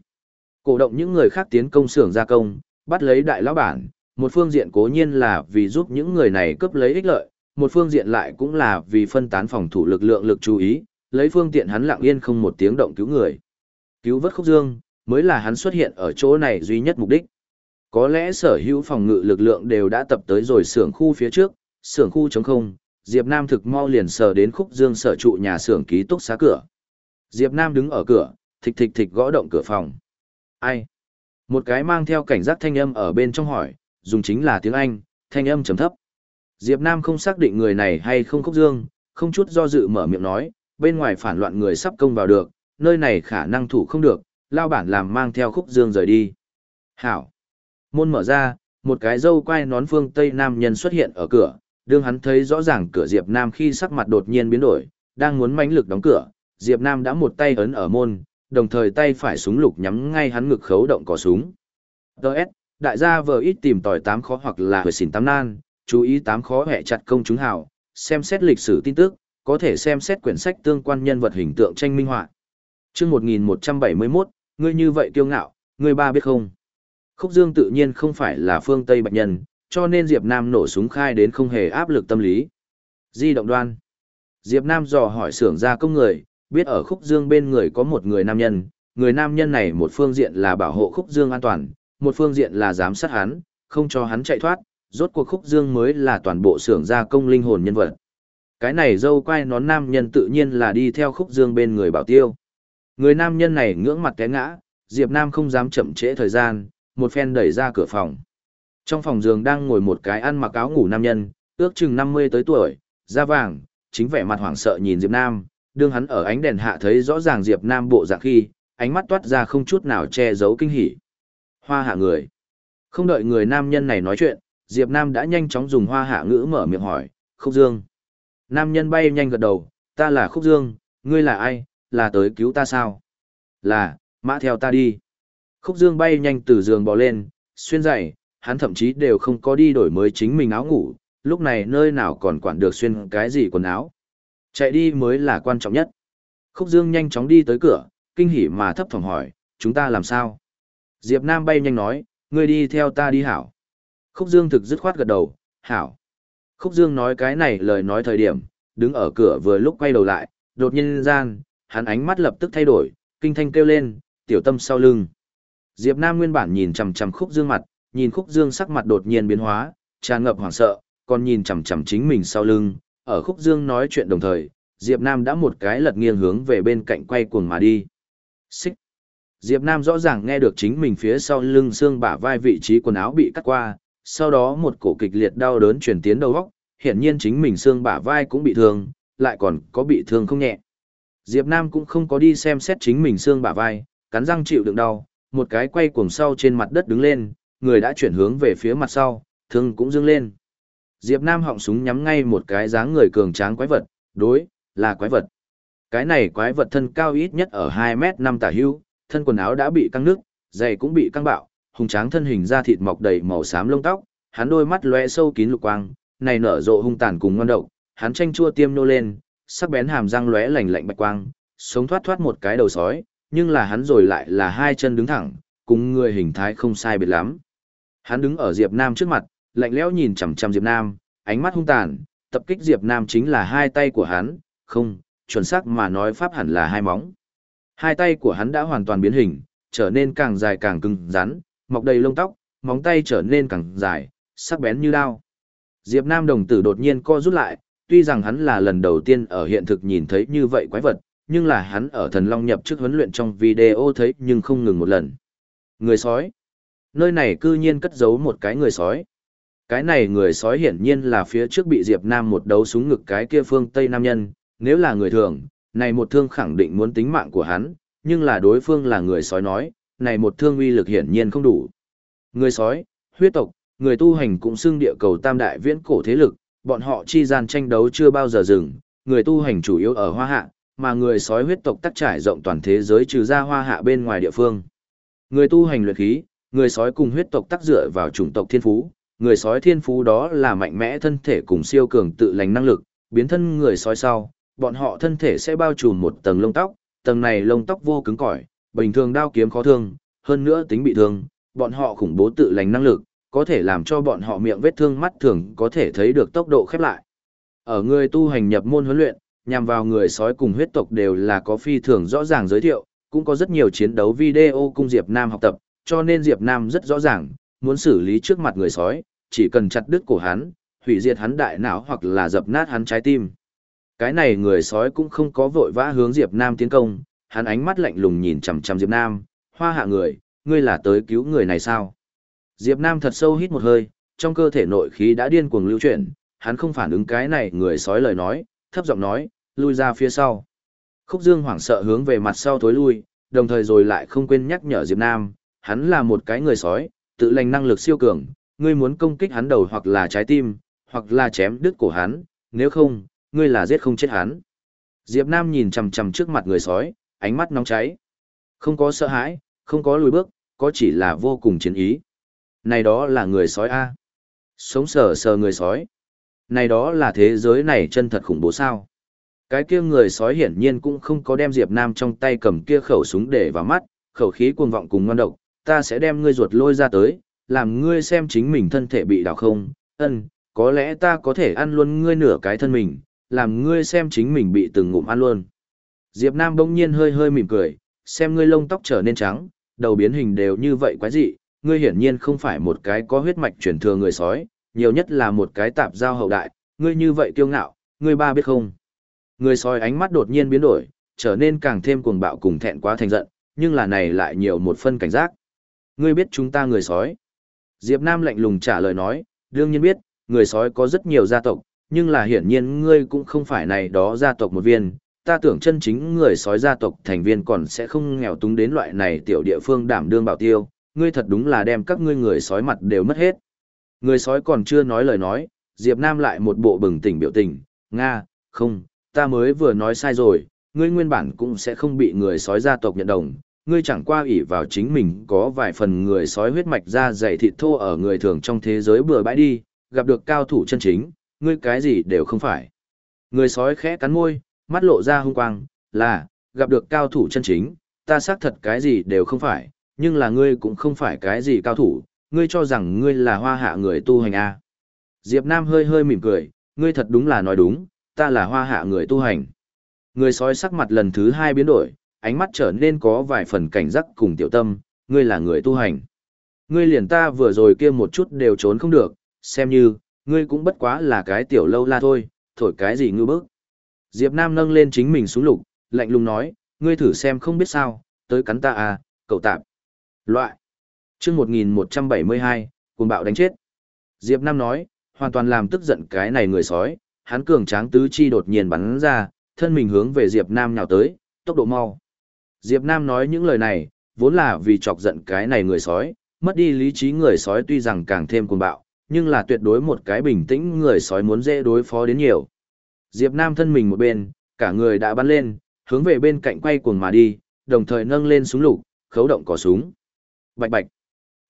Cổ động những người khác tiến công xưởng gia công, bắt lấy đại lão bản, một phương diện cố nhiên là vì giúp những người này cướp lấy ích lợi, một phương diện lại cũng là vì phân tán phòng thủ lực lượng lực chú ý, lấy phương tiện hắn lặng yên không một tiếng động cứu người. Cứu vớt khúc dương, mới là hắn xuất hiện ở chỗ này duy nhất mục đích. Có lẽ sở hữu phòng ngự lực lượng đều đã tập tới rồi xưởng khu phía trước, xưởng khu chống không, Diệp Nam thực mau liền sờ đến khúc dương sở trụ nhà xưởng ký túc xá cửa. Diệp Nam đứng ở cửa, thịch thịch thịch gõ động cửa phòng. Ai? Một cái mang theo cảnh giác thanh âm ở bên trong hỏi, dùng chính là tiếng Anh, thanh âm trầm thấp. Diệp Nam không xác định người này hay không khúc dương, không chút do dự mở miệng nói, bên ngoài phản loạn người sắp công vào được, nơi này khả năng thủ không được, lao bản làm mang theo khúc dương rời đi. Hảo. Môn mở ra, một cái dâu quai nón phương Tây Nam nhân xuất hiện ở cửa, đương hắn thấy rõ ràng cửa Diệp Nam khi sắc mặt đột nhiên biến đổi, đang muốn mãnh lực đóng cửa, Diệp Nam đã một tay ấn ở môn, đồng thời tay phải súng lục nhắm ngay hắn ngực khấu động cò súng. Đợt, đại gia vừa ít tìm tòi tám khó hoặc là hồi xỉn tám nan, chú ý tám khó hẹ chặt công chúng hảo. xem xét lịch sử tin tức, có thể xem xét quyển sách tương quan nhân vật hình tượng tranh minh họa. Chương 1171, ngươi như vậy kiêu ngạo, ngươi ba biết không? Khúc Dương tự nhiên không phải là phương Tây bạch nhân, cho nên Diệp Nam nổ súng khai đến không hề áp lực tâm lý. Di động đoan. Diệp Nam dò hỏi xưởng gia công người, biết ở Khúc Dương bên người có một người nam nhân, người nam nhân này một phương diện là bảo hộ Khúc Dương an toàn, một phương diện là giám sát hắn, không cho hắn chạy thoát, rốt cuộc Khúc Dương mới là toàn bộ xưởng gia công linh hồn nhân vật. Cái này dâu quay nón nam nhân tự nhiên là đi theo Khúc Dương bên người bảo tiêu. Người nam nhân này ngưỡng mặt té ngã, Diệp Nam không dám chậm trễ thời gian, một phen đẩy ra cửa phòng. Trong phòng giường đang ngồi một cái ăn mặc áo ngủ nam nhân, ước chừng 50 tới tuổi, da vàng, chính vẻ mặt hoảng sợ nhìn Diệp Nam, đương hắn ở ánh đèn hạ thấy rõ ràng Diệp Nam bộ dạng khi, ánh mắt toát ra không chút nào che giấu kinh hỉ. Hoa hạ người. Không đợi người nam nhân này nói chuyện, Diệp Nam đã nhanh chóng dùng hoa hạ ngữ mở miệng hỏi, Khúc Dương. Nam nhân bay nhanh gật đầu, ta là Khúc Dương, ngươi là ai, là tới cứu ta sao? Là, mã theo ta đi. Khúc Dương bay nhanh từ giường bò lên, xuyên dậy, hắn thậm chí đều không có đi đổi mới chính mình áo ngủ, lúc này nơi nào còn quản được xuyên cái gì quần áo. Chạy đi mới là quan trọng nhất. Khúc Dương nhanh chóng đi tới cửa, kinh hỉ mà thấp thỏm hỏi, chúng ta làm sao? Diệp Nam bay nhanh nói, ngươi đi theo ta đi hảo. Khúc Dương thực dứt khoát gật đầu, hảo. Khúc Dương nói cái này lời nói thời điểm, đứng ở cửa vừa lúc quay đầu lại, đột nhiên gian, hắn ánh mắt lập tức thay đổi, kinh thanh kêu lên, tiểu tâm sau lưng. Diệp Nam nguyên bản nhìn chằm chằm Khúc Dương mặt, nhìn Khúc Dương sắc mặt đột nhiên biến hóa, tràn ngập hoảng sợ, còn nhìn chằm chằm chính mình sau lưng, ở Khúc Dương nói chuyện đồng thời, Diệp Nam đã một cái lật nghiêng hướng về bên cạnh quay cuồng mà đi. Xích. Diệp Nam rõ ràng nghe được chính mình phía sau lưng xương bả vai vị trí quần áo bị cắt qua, sau đó một cổ kịch liệt đau đớn truyền tiến đầu góc, hiển nhiên chính mình xương bả vai cũng bị thương, lại còn có bị thương không nhẹ. Diệp Nam cũng không có đi xem xét chính mình xương bả vai, cắn răng chịu đựng đau, một cái quay cuồng sau trên mặt đất đứng lên, người đã chuyển hướng về phía mặt sau, thương cũng dương lên. Diệp Nam họng súng nhắm ngay một cái dáng người cường tráng quái vật, đối, là quái vật. Cái này quái vật thân cao ít nhất ở 2 mét 5 tả hưu, thân quần áo đã bị căng nước, giày cũng bị căng bạo, hùng tráng thân hình da thịt mọc đầy màu xám lông tóc, hắn đôi mắt lóe sâu kín lục quang, này nở rộ hung tàn cùng ngon độc, hắn tranh chua tiêm nô lên, sắc bén hàm răng lóe lạnh lạnh bạch quang, sống thoát thoát một cái đầu sói, nhưng là hắn rồi lại là hai chân đứng thẳng, cùng người hình thái không sai biệt lắm. Hắn đứng ở Diệp Nam trước mặt, lạnh lẽo nhìn chằm chằm Diệp Nam, ánh mắt hung tàn, tập kích Diệp Nam chính là hai tay của hắn, không, chuẩn xác mà nói pháp hẳn là hai móng. Hai tay của hắn đã hoàn toàn biến hình, trở nên càng dài càng cứng rắn, mọc đầy lông tóc, móng tay trở nên càng dài, sắc bén như đao. Diệp Nam đồng tử đột nhiên co rút lại, tuy rằng hắn là lần đầu tiên ở hiện thực nhìn thấy như vậy quái vật, nhưng là hắn ở thần long nhập trước huấn luyện trong video thấy nhưng không ngừng một lần. Người sói. Nơi này cư nhiên cất giấu một cái người sói. Cái này người sói hiển nhiên là phía trước bị Diệp Nam một đấu súng ngực cái kia phương Tây Nam nhân, nếu là người thường, này một thương khẳng định muốn tính mạng của hắn, nhưng là đối phương là người sói nói, này một thương uy lực hiển nhiên không đủ. Người sói, huyết tộc, người tu hành cũng xưng địa cầu tam đại viễn cổ thế lực, bọn họ chi gian tranh đấu chưa bao giờ dừng, người tu hành chủ yếu ở hoa hạ, mà người sói huyết tộc tắc trải rộng toàn thế giới trừ ra hoa hạ bên ngoài địa phương. Người tu hành luyện khí, người sói cùng huyết tộc tắc dựa vào chủng tộc thiên phú, người sói thiên phú đó là mạnh mẽ thân thể cùng siêu cường tự lành năng lực, biến thân người sói sau, bọn họ thân thể sẽ bao trùm một tầng lông tóc, tầng này lông tóc vô cứng cỏi, bình thường đao kiếm khó thương, hơn nữa tính bị thương, bọn họ khủng bố tự lành năng lực, có thể làm cho bọn họ miệng vết thương mắt thường có thể thấy được tốc độ khép lại. Ở người tu hành nhập môn huấn luyện, nhằm vào người sói cùng huyết tộc đều là có phi thường rõ ràng giới thiệu, cũng có rất nhiều chiến đấu video cung Diệp Nam học tập, cho nên Diệp Nam rất rõ ràng, muốn xử lý trước mặt người sói, chỉ cần chặt đứt cổ hắn, hủy diệt hắn đại não hoặc là dập nát hắn trái tim. Cái này người sói cũng không có vội vã hướng Diệp Nam tiến công, hắn ánh mắt lạnh lùng nhìn chằm chằm Diệp Nam, hoa hạ người, ngươi là tới cứu người này sao? Diệp Nam thật sâu hít một hơi, trong cơ thể nội khí đã điên cuồng lưu chuyển, hắn không phản ứng cái này người sói lời nói, thấp giọng nói, lui ra phía sau. Khúc Dương hoảng sợ hướng về mặt sau thối lui, đồng thời rồi lại không quên nhắc nhở Diệp Nam, hắn là một cái người sói, tự lành năng lực siêu cường, ngươi muốn công kích hắn đầu hoặc là trái tim, hoặc là chém đứt cổ hắn, nếu không, ngươi là giết không chết hắn. Diệp Nam nhìn chằm chằm trước mặt người sói, ánh mắt nóng cháy. Không có sợ hãi, không có lùi bước, có chỉ là vô cùng chiến ý. Này đó là người sói A. Sống sờ sờ người sói. Này đó là thế giới này chân thật khủng bố sao. Cái kia người sói hiển nhiên cũng không có đem Diệp Nam trong tay cầm kia khẩu súng để vào mắt, khẩu khí cuồng vọng cùng ngon độc, ta sẽ đem ngươi ruột lôi ra tới, làm ngươi xem chính mình thân thể bị đào không, ân, có lẽ ta có thể ăn luôn ngươi nửa cái thân mình, làm ngươi xem chính mình bị từng ngụm ăn luôn. Diệp Nam bỗng nhiên hơi hơi mỉm cười, xem ngươi lông tóc trở nên trắng, đầu biến hình đều như vậy quái dị, ngươi hiển nhiên không phải một cái có huyết mạch truyền thừa người sói, nhiều nhất là một cái tạp giao hậu đại, ngươi như vậy kiêu ngạo, ngươi ba biết không? Người sói ánh mắt đột nhiên biến đổi, trở nên càng thêm cuồng bạo cùng thẹn quá thành giận, nhưng là này lại nhiều một phân cảnh giác. Ngươi biết chúng ta người sói. Diệp Nam lạnh lùng trả lời nói, đương nhiên biết, người sói có rất nhiều gia tộc, nhưng là hiển nhiên ngươi cũng không phải này đó gia tộc một viên, ta tưởng chân chính người sói gia tộc thành viên còn sẽ không nghèo túng đến loại này tiểu địa phương đảm đương bảo tiêu, ngươi thật đúng là đem các ngươi người sói mặt đều mất hết. Người sói còn chưa nói lời nói, Diệp Nam lại một bộ bừng tỉnh biểu tình, Nga, không, ta mới vừa nói sai rồi, ngươi nguyên bản cũng sẽ không bị người sói gia tộc nhận đồng, ngươi chẳng qua ủy vào chính mình có vài phần người sói huyết mạch ra dày thịt thô ở người thường trong thế giới bừa bãi đi, gặp được cao thủ chân chính, ngươi cái gì đều không phải. Người sói khẽ cắn môi, mắt lộ ra hung quang, là, gặp được cao thủ chân chính, ta xác thật cái gì đều không phải, nhưng là ngươi cũng không phải cái gì cao thủ, ngươi cho rằng ngươi là hoa hạ người tu hành à. Diệp Nam hơi hơi mỉm cười, ngươi thật đúng là nói đúng, ta là hoa hạ người tu hành. Người sói sắc mặt lần thứ hai biến đổi, ánh mắt trở nên có vài phần cảnh giác cùng tiểu tâm, ngươi là người tu hành. Ngươi liền ta vừa rồi kia một chút đều trốn không được, xem như, ngươi cũng bất quá là cái tiểu lâu la thôi, thổi cái gì ngư bức. Diệp Nam nâng lên chính mình xuống lục, lạnh lùng nói, ngươi thử xem không biết sao, tới cắn ta à, cậu tạp. Loại. Trước 1172, cuồng bạo đánh chết. Diệp Nam nói, hoàn toàn làm tức giận cái này người sói, hắn cường tráng tứ chi đột nhiên bắn ra, thân mình hướng về Diệp Nam nhào tới, tốc độ mau. Diệp Nam nói những lời này, vốn là vì chọc giận cái này người sói, mất đi lý trí người sói tuy rằng càng thêm cuồng bạo, nhưng là tuyệt đối một cái bình tĩnh người sói muốn dễ đối phó đến nhiều. Diệp Nam thân mình một bên, cả người đã bắn lên, hướng về bên cạnh quay cuồng mà đi, đồng thời nâng lên súng lục, khấu động cò súng. Bạch bạch.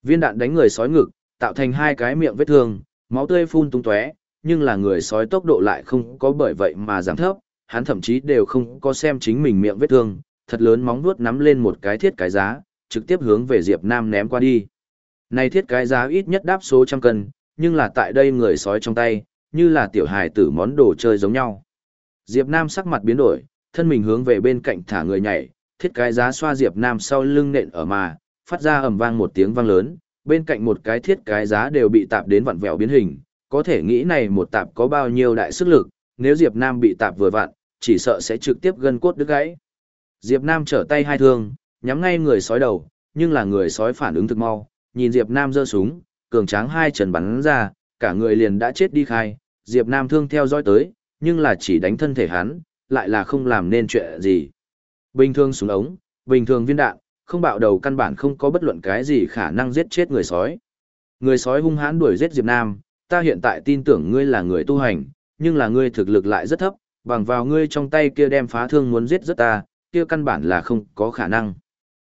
Viên đạn đánh người sói ngực, tạo thành hai cái miệng vết thương, máu tươi phun tung tóe, nhưng là người sói tốc độ lại không có bởi vậy mà giảm thấp, hắn thậm chí đều không có xem chính mình miệng vết thương, thật lớn móng vuốt nắm lên một cái thiết cái giá, trực tiếp hướng về Diệp Nam ném qua đi. Này thiết cái giá ít nhất đáp số trăm cân, nhưng là tại đây người sói trong tay, như là tiểu hài tử món đồ chơi giống nhau. Diệp Nam sắc mặt biến đổi, thân mình hướng về bên cạnh thả người nhảy, thiết cái giá xoa Diệp Nam sau lưng nện ở mà, phát ra ầm vang một tiếng vang lớn, bên cạnh một cái thiết cái giá đều bị tạp đến vặn vẹo biến hình, có thể nghĩ này một tạp có bao nhiêu đại sức lực, nếu Diệp Nam bị tạp vừa vặn, chỉ sợ sẽ trực tiếp gân cốt đứt gãy. Diệp Nam trở tay hai thương, nhắm ngay người sói đầu, nhưng là người sói phản ứng thực mau, nhìn Diệp Nam giơ súng, cường tráng hai chân bắn ra, cả người liền đã chết đi khai, Diệp Nam thương theo dõi tới, nhưng là chỉ đánh thân thể hắn, lại là không làm nên chuyện gì. Bình thường súng ống, bình thường viên đạn, không bạo đầu căn bản không có bất luận cái gì khả năng giết chết người sói. Người sói hung hãn đuổi giết Diệp Nam, ta hiện tại tin tưởng ngươi là người tu hành, nhưng là ngươi thực lực lại rất thấp, bằng vào ngươi trong tay kia đem phá thương muốn giết rất ta, kia căn bản là không có khả năng.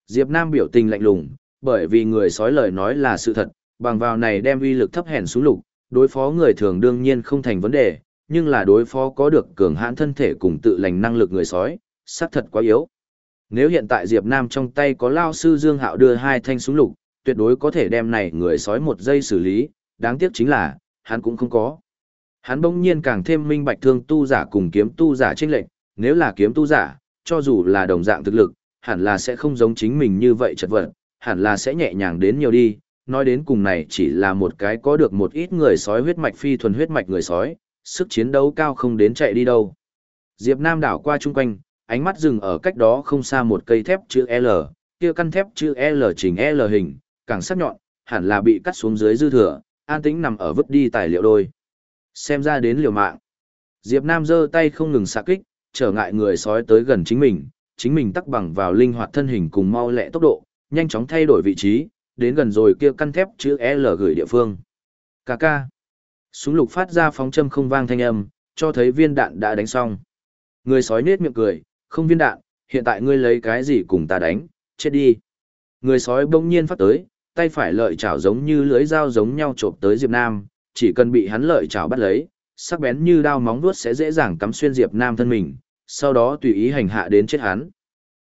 Diệp Nam biểu tình lạnh lùng, bởi vì người sói lời nói là sự thật, bằng vào này đem uy lực thấp hèn xuống lục, đối phó người thường đương nhiên không thành vấn đề, nhưng là đối phó có được cường hãn thân thể cùng tự lành năng lực người sói, xác thật quá yếu. Nếu hiện tại Diệp Nam trong tay có lao sư Dương Hạo đưa hai thanh súng lục, tuyệt đối có thể đem này người sói một giây xử lý, đáng tiếc chính là, hắn cũng không có. Hắn bỗng nhiên càng thêm minh bạch thương tu giả cùng kiếm tu giả chênh lệnh, nếu là kiếm tu giả, cho dù là đồng dạng thực lực, hẳn là sẽ không giống chính mình như vậy chật vật, hẳn là sẽ nhẹ nhàng đến nhiều đi, nói đến cùng này chỉ là một cái có được một ít người sói huyết mạch phi thuần huyết mạch người sói, sức chiến đấu cao không đến chạy đi đâu. Diệp Nam đảo qua chung quanh, ánh mắt dừng ở cách đó không xa một cây thép chữ L, kia căn thép chữ L chỉnh L hình, càng sắc nhọn, hẳn là bị cắt xuống dưới dư thừa, an tĩnh nằm ở vứt đi tài liệu đôi. Xem ra đến liều mạng. Diệp Nam giơ tay không ngừng xạ kích, trở ngại người sói tới gần chính mình, chính mình tắc bằng vào linh hoạt thân hình cùng mau lẹ tốc độ, nhanh chóng thay đổi vị trí, đến gần rồi kia căn thép chữ L gửi địa phương. Cà ca. Súng lục phát ra phóng châm không vang thanh âm, cho thấy viên đạn đã đánh xong. Người sói nết miệng cười, không viên đạn, hiện tại ngươi lấy cái gì cùng ta đánh, chết đi. Người sói bỗng nhiên phát tới, tay phải lợi chảo giống như lưới dao giống nhau chộp tới Diệp Nam, chỉ cần bị hắn lợi chảo bắt lấy, sắc bén như đao móng vuốt sẽ dễ dàng cắm xuyên Diệp Nam thân mình, sau đó tùy ý hành hạ đến chết hắn.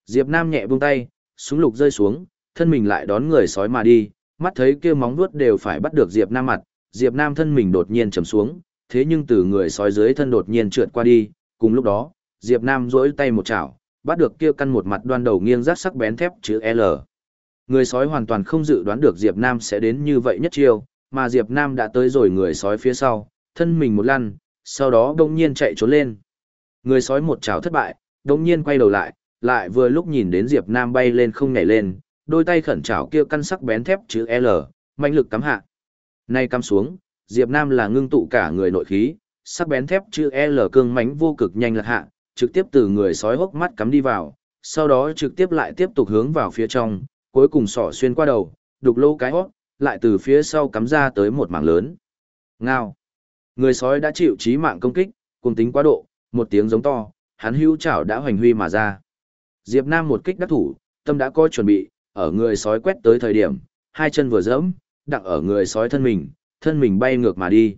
Diệp Nam nhẹ buông tay, súng lục rơi xuống, thân mình lại đón người sói mà đi, mắt thấy kia móng vuốt đều phải bắt được Diệp Nam mặt, Diệp Nam thân mình đột nhiên trầm xuống, thế nhưng từ người sói dưới thân đột nhiên trượt qua đi, cùng lúc đó, Diệp Nam duỗi tay một chảo, bắt được kia căn một mặt đoan đầu nghiêng rác sắc bén thép chữ L. Người sói hoàn toàn không dự đoán được Diệp Nam sẽ đến như vậy nhất chiêu, mà Diệp Nam đã tới rồi người sói phía sau, thân mình một lăn, sau đó đông nhiên chạy trốn lên. Người sói một chảo thất bại, đông nhiên quay đầu lại, lại vừa lúc nhìn đến Diệp Nam bay lên không nhảy lên, đôi tay khẩn trảo kia căn sắc bén thép chữ L, mạnh lực cắm hạ. Nay cắm xuống, Diệp Nam là ngưng tụ cả người nội khí, sắc bén thép chữ L cương mãnh vô cực nhanh lật hạ, trực tiếp từ người sói hốc mắt cắm đi vào, sau đó trực tiếp lại tiếp tục hướng vào phía trong, cuối cùng sỏ xuyên qua đầu, đục lỗ cái hót, lại từ phía sau cắm ra tới một mảng lớn. Ngao. Người sói đã chịu chí mạng công kích, cùng tính quá độ, một tiếng giống to, hắn hưu chảo đã hoành huy mà ra. Diệp Nam một kích đắc thủ, tâm đã coi chuẩn bị, ở người sói quét tới thời điểm, hai chân vừa dẫm, đặng ở người sói thân mình, thân mình bay ngược mà đi.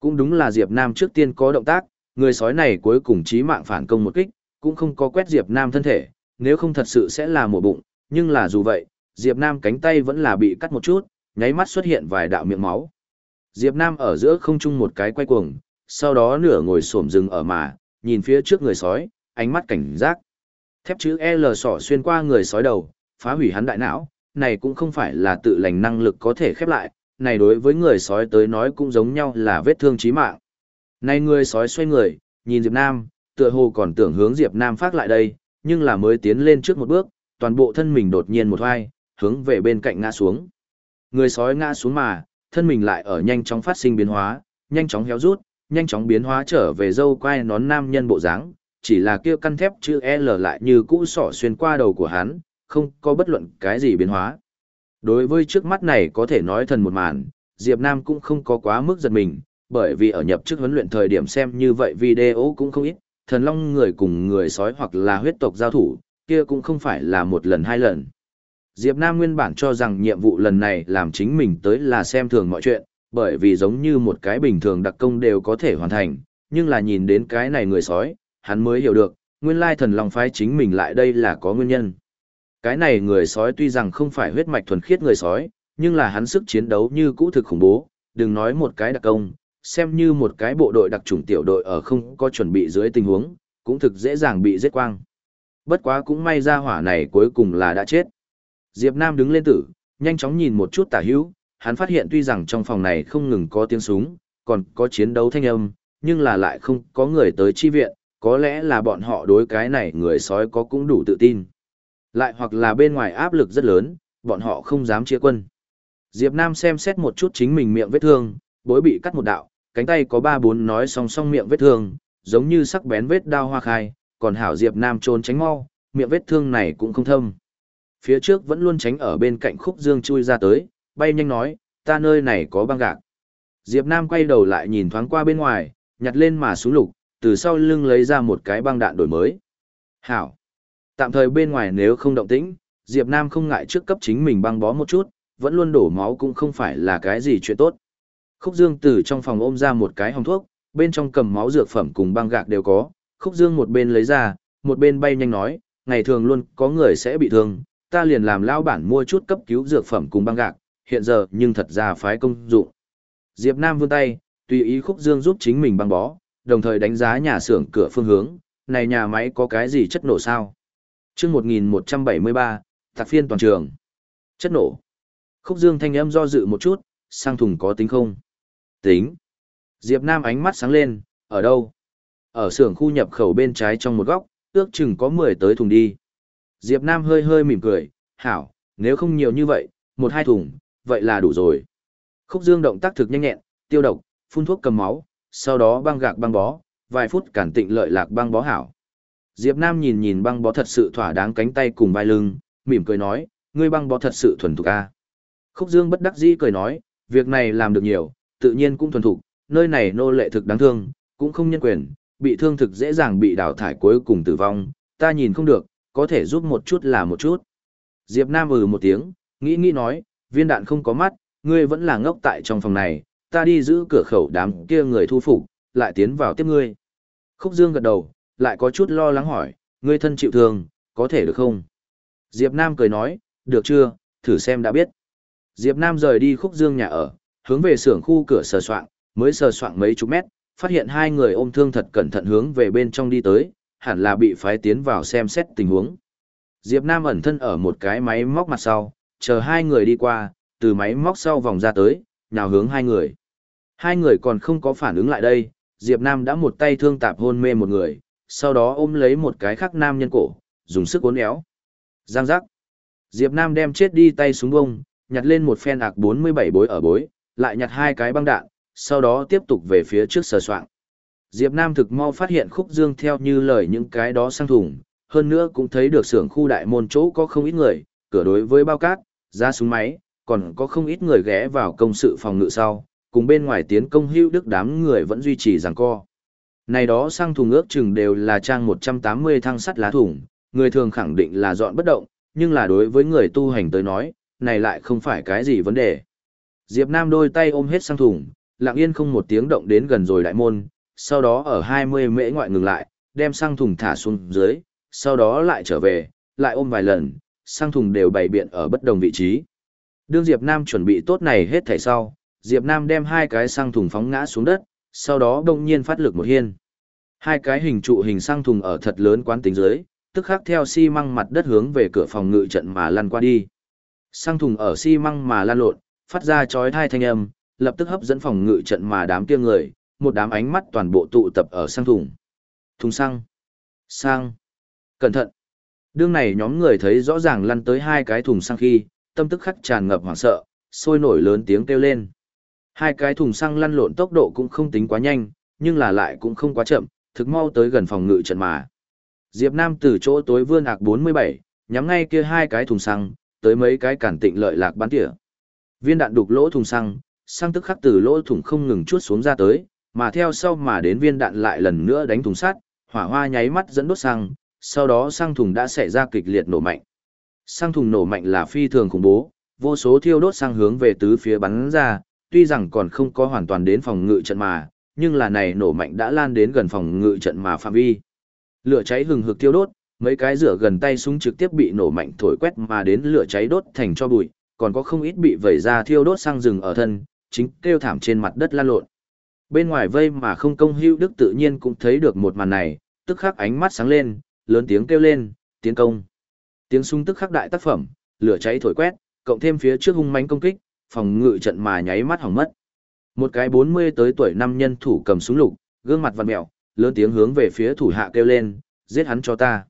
Cũng đúng là Diệp Nam trước tiên có động tác, người sói này cuối cùng chí mạng phản công một kích, cũng không có quét Diệp Nam thân thể, nếu không thật sự sẽ là một bụng, nhưng là dù vậy, Diệp Nam cánh tay vẫn là bị cắt một chút, nháy mắt xuất hiện vài đạo miệng máu. Diệp Nam ở giữa không trung một cái quay cuồng, sau đó nửa ngồi xổm dừng ở mà, nhìn phía trước người sói, ánh mắt cảnh giác. Thép chữ L sỏ xuyên qua người sói đầu, phá hủy hắn đại não, này cũng không phải là tự lành năng lực có thể khép lại, này đối với người sói tới nói cũng giống nhau là vết thương chí mạng. Này người sói xoay người, nhìn Diệp Nam, tựa hồ còn tưởng hướng Diệp Nam phát lại đây, nhưng là mới tiến lên trước một bước, toàn bộ thân mình đột nhiên một hoai, hướng về bên cạnh ngã xuống. Người sói ngã xuống mà, thân mình lại ở nhanh chóng phát sinh biến hóa, nhanh chóng héo rút, nhanh chóng biến hóa trở về dâu quai nón nam nhân bộ dáng, chỉ là kia căn thép chữ L lại như cũ sỏ xuyên qua đầu của hắn, không có bất luận cái gì biến hóa. Đối với trước mắt này có thể nói thần một màn, Diệp Nam cũng không có quá mức giật mình, bởi vì ở nhập chức huấn luyện thời điểm xem như vậy video cũng không ít, thần long người cùng người sói hoặc là huyết tộc giao thủ, kia cũng không phải là một lần hai lần. Diệp Nam nguyên bản cho rằng nhiệm vụ lần này làm chính mình tới là xem thường mọi chuyện, bởi vì giống như một cái bình thường đặc công đều có thể hoàn thành, nhưng là nhìn đến cái này người sói, hắn mới hiểu được, nguyên lai thần long phái chính mình lại đây là có nguyên nhân. Cái này người sói tuy rằng không phải huyết mạch thuần khiết người sói, nhưng là hắn sức chiến đấu như cũ thực khủng bố, đừng nói một cái đặc công, xem như một cái bộ đội đặc chủng tiểu đội ở không có chuẩn bị dưới tình huống, cũng thực dễ dàng bị giết quang. Bất quá cũng may ra hỏa này cuối cùng là đã chết. Diệp Nam đứng lên tử, nhanh chóng nhìn một chút tả hữu, hắn phát hiện tuy rằng trong phòng này không ngừng có tiếng súng, còn có chiến đấu thanh âm, nhưng là lại không có người tới chi viện, có lẽ là bọn họ đối cái này người sói có cũng đủ tự tin. Lại hoặc là bên ngoài áp lực rất lớn, bọn họ không dám chia quân. Diệp Nam xem xét một chút chính mình miệng vết thương, bối bị cắt một đạo, cánh tay có ba bốn nói song song miệng vết thương, giống như sắc bén vết đao hoa khai, còn hảo Diệp Nam trốn tránh mau, miệng vết thương này cũng không thâm. Phía trước vẫn luôn tránh ở bên cạnh khúc dương chui ra tới, bay nhanh nói, ta nơi này có băng gạc. Diệp Nam quay đầu lại nhìn thoáng qua bên ngoài, nhặt lên mà xuống lục, từ sau lưng lấy ra một cái băng đạn đổi mới. Hảo. Tạm thời bên ngoài nếu không động tĩnh, Diệp Nam không ngại trước cấp chính mình băng bó một chút, vẫn luôn đổ máu cũng không phải là cái gì chuyện tốt. Khúc Dương từ trong phòng ôm ra một cái hồng thuốc, bên trong cầm máu dược phẩm cùng băng gạc đều có. Khúc Dương một bên lấy ra, một bên bay nhanh nói, ngày thường luôn có người sẽ bị thương, ta liền làm lao bản mua chút cấp cứu dược phẩm cùng băng gạc, hiện giờ nhưng thật ra phái công dụng. Diệp Nam vươn tay, tùy ý Khúc Dương giúp chính mình băng bó, đồng thời đánh giá nhà xưởng cửa phương hướng, này nhà máy có cái gì chất nổ sao? Chương 1173, Tạc phiên toàn trường. Chất nổ. Khúc Dương thanh âm do dự một chút, sang thùng có tính không? Tính. Diệp Nam ánh mắt sáng lên, ở đâu? Ở xưởng khu nhập khẩu bên trái trong một góc, ước chừng có 10 tới thùng đi. Diệp Nam hơi hơi mỉm cười, hảo, nếu không nhiều như vậy, một hai thùng, vậy là đủ rồi. Khúc Dương động tác thực nhanh nhẹn, tiêu độc, phun thuốc cầm máu, sau đó băng gạc băng bó, vài phút cản tịnh lợi lạc băng bó hảo. Diệp Nam nhìn nhìn băng bó thật sự thỏa đáng cánh tay cùng vai lưng, mỉm cười nói, ngươi băng bó thật sự thuần thục a. Khúc Dương bất đắc dĩ cười nói, việc này làm được nhiều, tự nhiên cũng thuần thục, nơi này nô lệ thực đáng thương, cũng không nhân quyền, bị thương thực dễ dàng bị đào thải cuối cùng tử vong, ta nhìn không được, có thể giúp một chút là một chút. Diệp Nam ừ một tiếng, nghĩ nghĩ nói, viên đạn không có mắt, ngươi vẫn là ngốc tại trong phòng này, ta đi giữ cửa khẩu đám kia người thu phục, lại tiến vào tiếp ngươi. Khúc Dương gật đầu, lại có chút lo lắng hỏi, ngươi thân chịu thương, có thể được không? Diệp Nam cười nói, được chưa, thử xem đã biết. Diệp Nam rời đi Khúc Dương nhà ở, hướng về xưởng khu cửa sờ soạn, mới sờ soạn mấy chục mét, phát hiện hai người ôm thương thật cẩn thận hướng về bên trong đi tới, hẳn là bị phái tiến vào xem xét tình huống. Diệp Nam ẩn thân ở một cái máy móc mặt sau, chờ hai người đi qua, từ máy móc sau vòng ra tới, nhào hướng hai người. Hai người còn không có phản ứng lại đây, Diệp Nam đã một tay thương tạp hôn mê một người, sau đó ôm lấy một cái khác nam nhân cổ, dùng sức uốn éo. Giang giác. Diệp Nam đem chết đi tay xuống bông, nhặt lên một phen ạc 47 bối ở bối, lại nhặt hai cái băng đạn, sau đó tiếp tục về phía trước sờ soạn. Diệp Nam thực mau phát hiện khúc dương theo như lời những cái đó sang thùng, hơn nữa cũng thấy được xưởng khu đại môn chỗ có không ít người, cửa đối với bao cát, ra súng máy, còn có không ít người ghé vào công sự phòng ngự sau, cùng bên ngoài tiến công Hưu đức đám người vẫn duy trì giằng co. Này đó sang thùng ước chừng đều là trang 180 thăng sắt lá thùng, người thường khẳng định là dọn bất động, nhưng là đối với người tu hành tới nói, này lại không phải cái gì vấn đề. Diệp Nam đôi tay ôm hết sang thùng, lặng yên không một tiếng động đến gần rồi đại môn, sau đó ở 20 mễ ngoại ngừng lại, đem sang thùng thả xuống dưới, sau đó lại trở về, lại ôm vài lần, sang thùng đều bày biện ở bất đồng vị trí. Đương Diệp Nam chuẩn bị tốt này hết thảy sau, Diệp Nam đem hai cái sang thùng phóng ngã xuống đất, sau đó đông nhiên phát lực một hiên. Hai cái hình trụ hình sang thùng ở thật lớn quán tính dưới, tức khắc theo xi măng mặt đất hướng về cửa phòng ngự trận mà lăn qua đi. Sang thùng ở xi măng mà lan lộn, phát ra chói thai thanh âm, lập tức hấp dẫn phòng ngự trận mà đám kia người, một đám ánh mắt toàn bộ tụ tập ở sang thùng. Thùng xăng. Sang. Cẩn thận. Đương này nhóm người thấy rõ ràng lăn tới hai cái thùng xăng khi, tâm tức khắc tràn ngập hoảng sợ, sôi nổi lớn tiếng kêu lên. Hai cái thùng xăng lăn lộn tốc độ cũng không tính quá nhanh, nhưng là lại cũng không quá chậm, thực mau tới gần phòng ngự trận mà. Diệp Nam từ chỗ tối vươn ạc 47, nhắm ngay kia hai cái thùng xăng, tới mấy cái cản tịnh lợi lạc bắn tỉa. Viên đạn đục lỗ thùng xăng, xăng tức khắc từ lỗ thùng không ngừng chuốt xuống ra tới, mà theo sau mà đến viên đạn lại lần nữa đánh thùng sắt, hỏa hoa nháy mắt dẫn đốt xăng, sau đó xăng thùng đã xảy ra kịch liệt nổ mạnh. Xăng thùng nổ mạnh là phi thường khủng bố, vô số thiêu đốt xăng hướng về tứ phía bắn ra, tuy rằng còn không có hoàn toàn đến phòng ngự trận mà, nhưng là này nổ mạnh đã lan đến gần phòng ngự trận mà phạm vi. Lửa cháy hừng hực thiêu đốt, mấy cái rửa gần tay súng trực tiếp bị nổ mạnh thổi quét mà đến lửa cháy đốt thành cho bụi, còn có không ít bị vẩy ra thiêu đốt sang rừng ở thân, chính kêu thảm trên mặt đất lan lộn. Bên ngoài vây mà không công hưu đức tự nhiên cũng thấy được một màn này, tức khắc ánh mắt sáng lên, lớn tiếng kêu lên, tiến công. Tiếng súng tức khắc đại tác phẩm, lửa cháy thổi quét, cộng thêm phía trước hung mãnh công kích, phòng ngự trận mà nháy mắt hỏng mất. Một cái 40 tới tuổi năm nhân thủ cầm súng lục, gương mặt vặn mèo, lớn tiếng hướng về phía thủ hạ kêu lên, giết hắn cho ta.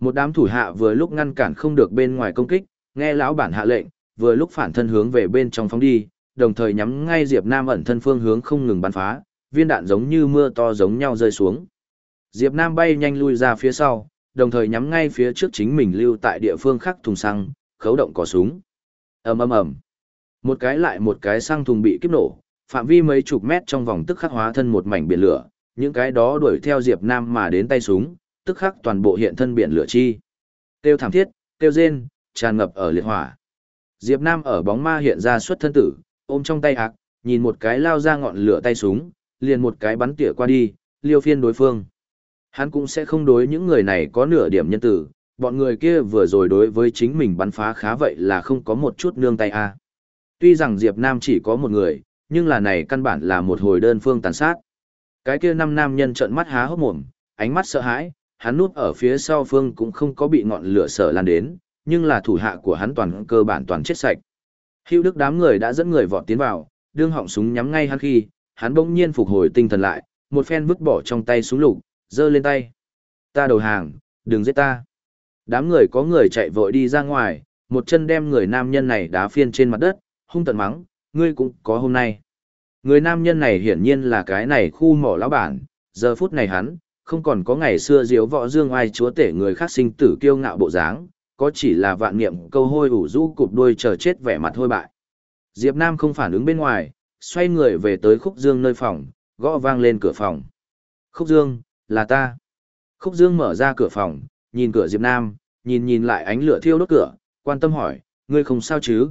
Một đám thủ hạ vừa lúc ngăn cản không được bên ngoài công kích, nghe lão bản hạ lệnh, vừa lúc phản thân hướng về bên trong phóng đi, đồng thời nhắm ngay Diệp Nam ẩn thân phương hướng không ngừng bắn phá, viên đạn giống như mưa to giống nhau rơi xuống. Diệp Nam bay nhanh lui ra phía sau, đồng thời nhắm ngay phía trước chính mình lưu tại địa phương khác thùng xăng, khấu động cò súng. ầm ầm ầm, một cái lại một cái xăng thùng bị kiếp nổ, phạm vi mấy chục mét trong vòng tức khắc hóa thân một mảnh biển lửa, những cái đó đuổi theo Diệp Nam mà đến tay súng, tức khắc toàn bộ hiện thân biển lửa chi. Tiêu thảm thiết, tiêu rên, tràn ngập ở liệt hỏa. Diệp Nam ở bóng ma hiện ra xuất thân tử, ôm trong tay ác, nhìn một cái lao ra ngọn lửa tay súng, liền một cái bắn tỉa qua đi, liêu phiên đối phương. Hắn cũng sẽ không đối những người này có nửa điểm nhân tử, bọn người kia vừa rồi đối với chính mình bắn phá khá vậy là không có một chút nương tay a. Tuy rằng Diệp Nam chỉ có một người, nhưng là này căn bản là một hồi đơn phương tàn sát. Cái kia năm nam nhân trợn mắt há hốc mồm, ánh mắt sợ hãi, hắn núp ở phía sau phương cũng không có bị ngọn lửa sở lan đến, nhưng là thủ hạ của hắn toàn cơ bản toàn chết sạch. Hữu Đức đám người đã dẫn người vọt tiến vào, đương họng súng nhắm ngay hắn khi, hắn bỗng nhiên phục hồi tinh thần lại, một phen vứt bỏ trong tay súng lục, giơ lên tay. Ta đầu hàng, đừng giết ta. Đám người có người chạy vội đi ra ngoài, một chân đem người nam nhân này đá phiên trên mặt đất, hung tận mắng, ngươi cũng có hôm nay. Người nam nhân này hiển nhiên là cái này khu mỏ lão bản, giờ phút này hắn, không còn có ngày xưa diếu võ dương ai chúa tể người khác sinh tử kiêu ngạo bộ dáng, có chỉ là vạn niệm câu hôi ủ rũ cụp đuôi chờ chết vẻ mặt hôi bại. Diệp Nam không phản ứng bên ngoài, xoay người về tới Khúc Dương nơi phòng, gõ vang lên cửa phòng. Khúc Dương, là ta. Khúc Dương mở ra cửa phòng, nhìn cửa Diệp Nam, nhìn nhìn lại ánh lửa thiêu đốt cửa, quan tâm hỏi, ngươi không sao chứ?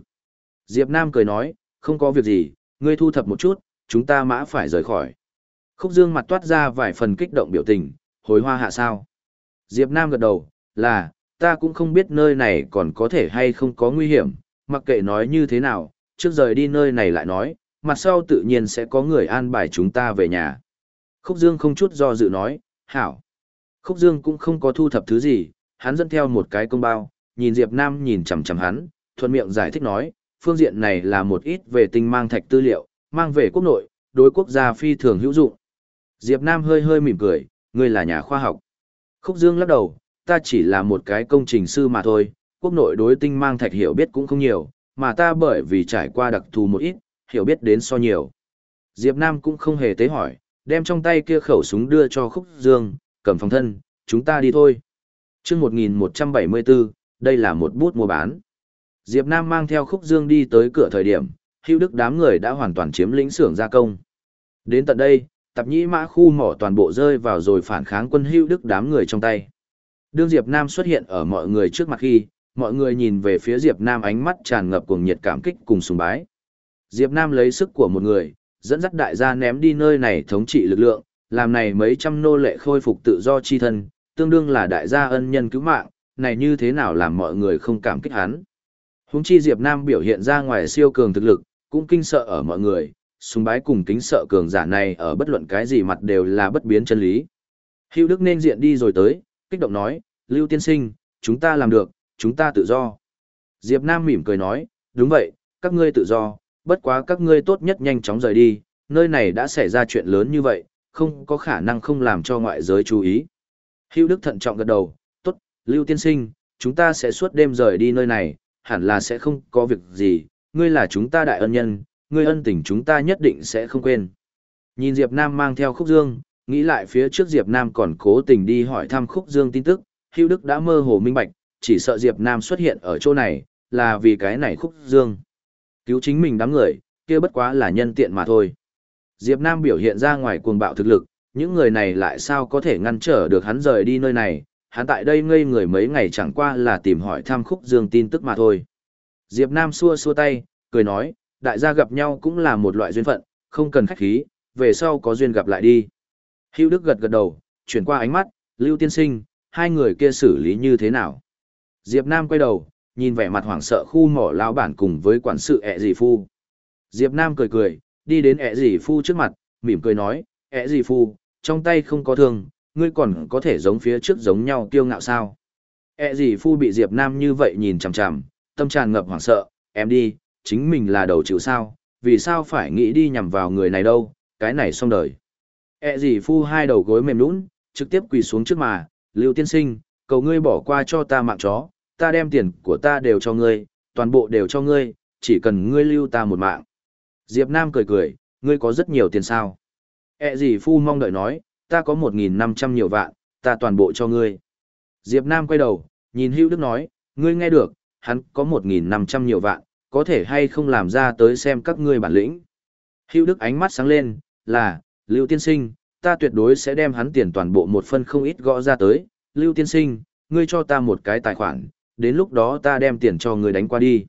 Diệp Nam cười nói, không có việc gì, ngươi thu thập một chút, chúng ta mã phải rời khỏi. Khúc Dương mặt toát ra vài phần kích động biểu tình, hồi hoa hạ sao? Diệp Nam gật đầu, là, ta cũng không biết nơi này còn có thể hay không có nguy hiểm, mặc kệ nói như thế nào, trước rời đi nơi này lại nói, mặt sau tự nhiên sẽ có người an bài chúng ta về nhà. Khúc Dương không chút do dự nói, hảo. Khúc Dương cũng không có thu thập thứ gì, hắn dẫn theo một cái công bao, nhìn Diệp Nam nhìn chằm chằm hắn, thuận miệng giải thích nói, phương diện này là một ít về tinh mang thạch tư liệu, mang về quốc nội, đối quốc gia phi thường hữu dụng. Diệp Nam hơi hơi mỉm cười, ngươi là nhà khoa học. Khúc Dương lắc đầu, ta chỉ là một cái công trình sư mà thôi, quốc nội đối tinh mang thạch hiểu biết cũng không nhiều, mà ta bởi vì trải qua đặc thù một ít, hiểu biết đến so nhiều. Diệp Nam cũng không hề tế hỏi, đem trong tay kia khẩu súng đưa cho Khúc Dương, cầm phòng thân, chúng ta đi thôi. Trước 1174, đây là một bút mua bán. Diệp Nam mang theo khúc dương đi tới cửa thời điểm, hữu đức đám người đã hoàn toàn chiếm lĩnh xưởng gia công. Đến tận đây, tập nhĩ mã khu mỏ toàn bộ rơi vào rồi phản kháng quân hữu đức đám người trong tay. Đương Diệp Nam xuất hiện ở mọi người trước mặt khi, mọi người nhìn về phía Diệp Nam ánh mắt tràn ngập cuồng nhiệt cảm kích cùng sùng bái. Diệp Nam lấy sức của một người, dẫn dắt đại gia ném đi nơi này thống trị lực lượng, làm này mấy trăm nô lệ khôi phục tự do chi thân, tương đương là đại gia ân nhân cứu mạng, này như thế nào làm mọi người không cảm kích hắn. Húng chi Diệp Nam biểu hiện ra ngoài siêu cường thực lực, cũng kinh sợ ở mọi người, sùng bái cùng kính sợ cường giả này ở bất luận cái gì mặt đều là bất biến chân lý. Hữu Đức nên diện đi rồi tới, kích động nói, Lưu Tiên Sinh, chúng ta làm được, chúng ta tự do. Diệp Nam mỉm cười nói, đúng vậy, các ngươi tự do, bất quá các ngươi tốt nhất nhanh chóng rời đi, nơi này đã xảy ra chuyện lớn như vậy, không có khả năng không làm cho ngoại giới chú ý. Hữu Đức thận trọng gật đầu, tốt, Lưu Tiên Sinh, chúng ta sẽ suốt đêm rời đi nơi này, hẳn là sẽ không có việc gì, ngươi là chúng ta đại ân nhân, ngươi ân tình chúng ta nhất định sẽ không quên. Nhìn Diệp Nam mang theo khúc dương, nghĩ lại phía trước Diệp Nam còn cố tình đi hỏi thăm khúc dương tin tức, Hưu Đức đã mơ hồ minh bạch, chỉ sợ Diệp Nam xuất hiện ở chỗ này, là vì cái này khúc dương. Cứu chính mình đám người, kia bất quá là nhân tiện mà thôi. Diệp Nam biểu hiện ra ngoài cuồng bạo thực lực, những người này lại sao có thể ngăn trở được hắn rời đi nơi này, hắn tại đây ngây người mấy ngày chẳng qua là tìm hỏi thăm khúc dương tin tức mà thôi. Diệp Nam xua xua tay, cười nói, đại gia gặp nhau cũng là một loại duyên phận, không cần khách khí, về sau có duyên gặp lại đi. Hữu Đức gật gật đầu, chuyển qua ánh mắt, Lưu Tiên Sinh, hai người kia xử lý như thế nào? Diệp Nam quay đầu, nhìn vẻ mặt hoảng sợ khu mỏ lão bản cùng với quản sự ẹ dì phu. Diệp Nam cười cười, đi đến ẹ dì phu trước mặt, mỉm cười nói, ẹ dì phu, trong tay không có thương, ngươi còn có thể giống phía trước giống nhau kiêu ngạo sao? E gì phu bị Diệp Nam như vậy nhìn chằm chằm, tâm tràn ngập hoảng sợ, em đi, chính mình là đầu chịu sao, vì sao phải nghĩ đi nhằm vào người này đâu, cái này xong đời. E gì phu hai đầu gối mềm nũng, trực tiếp quỳ xuống trước mà, Lưu tiên sinh, cầu ngươi bỏ qua cho ta mạng chó, ta đem tiền của ta đều cho ngươi, toàn bộ đều cho ngươi, chỉ cần ngươi lưu ta một mạng. Diệp Nam cười cười, ngươi có rất nhiều tiền sao? E gì phu mong đợi nói, ta có 1.500 nhiều vạn, ta toàn bộ cho ngươi. Diệp Nam quay đầu, nhìn Hữu Đức nói, ngươi nghe được, hắn có 1.500 nhiều vạn, có thể hay không làm ra tới xem các ngươi bản lĩnh. Hữu Đức ánh mắt sáng lên, là, Lưu Tiên Sinh, ta tuyệt đối sẽ đem hắn tiền toàn bộ một phân không ít gõ ra tới, Lưu Tiên Sinh, ngươi cho ta một cái tài khoản, đến lúc đó ta đem tiền cho ngươi đánh qua đi.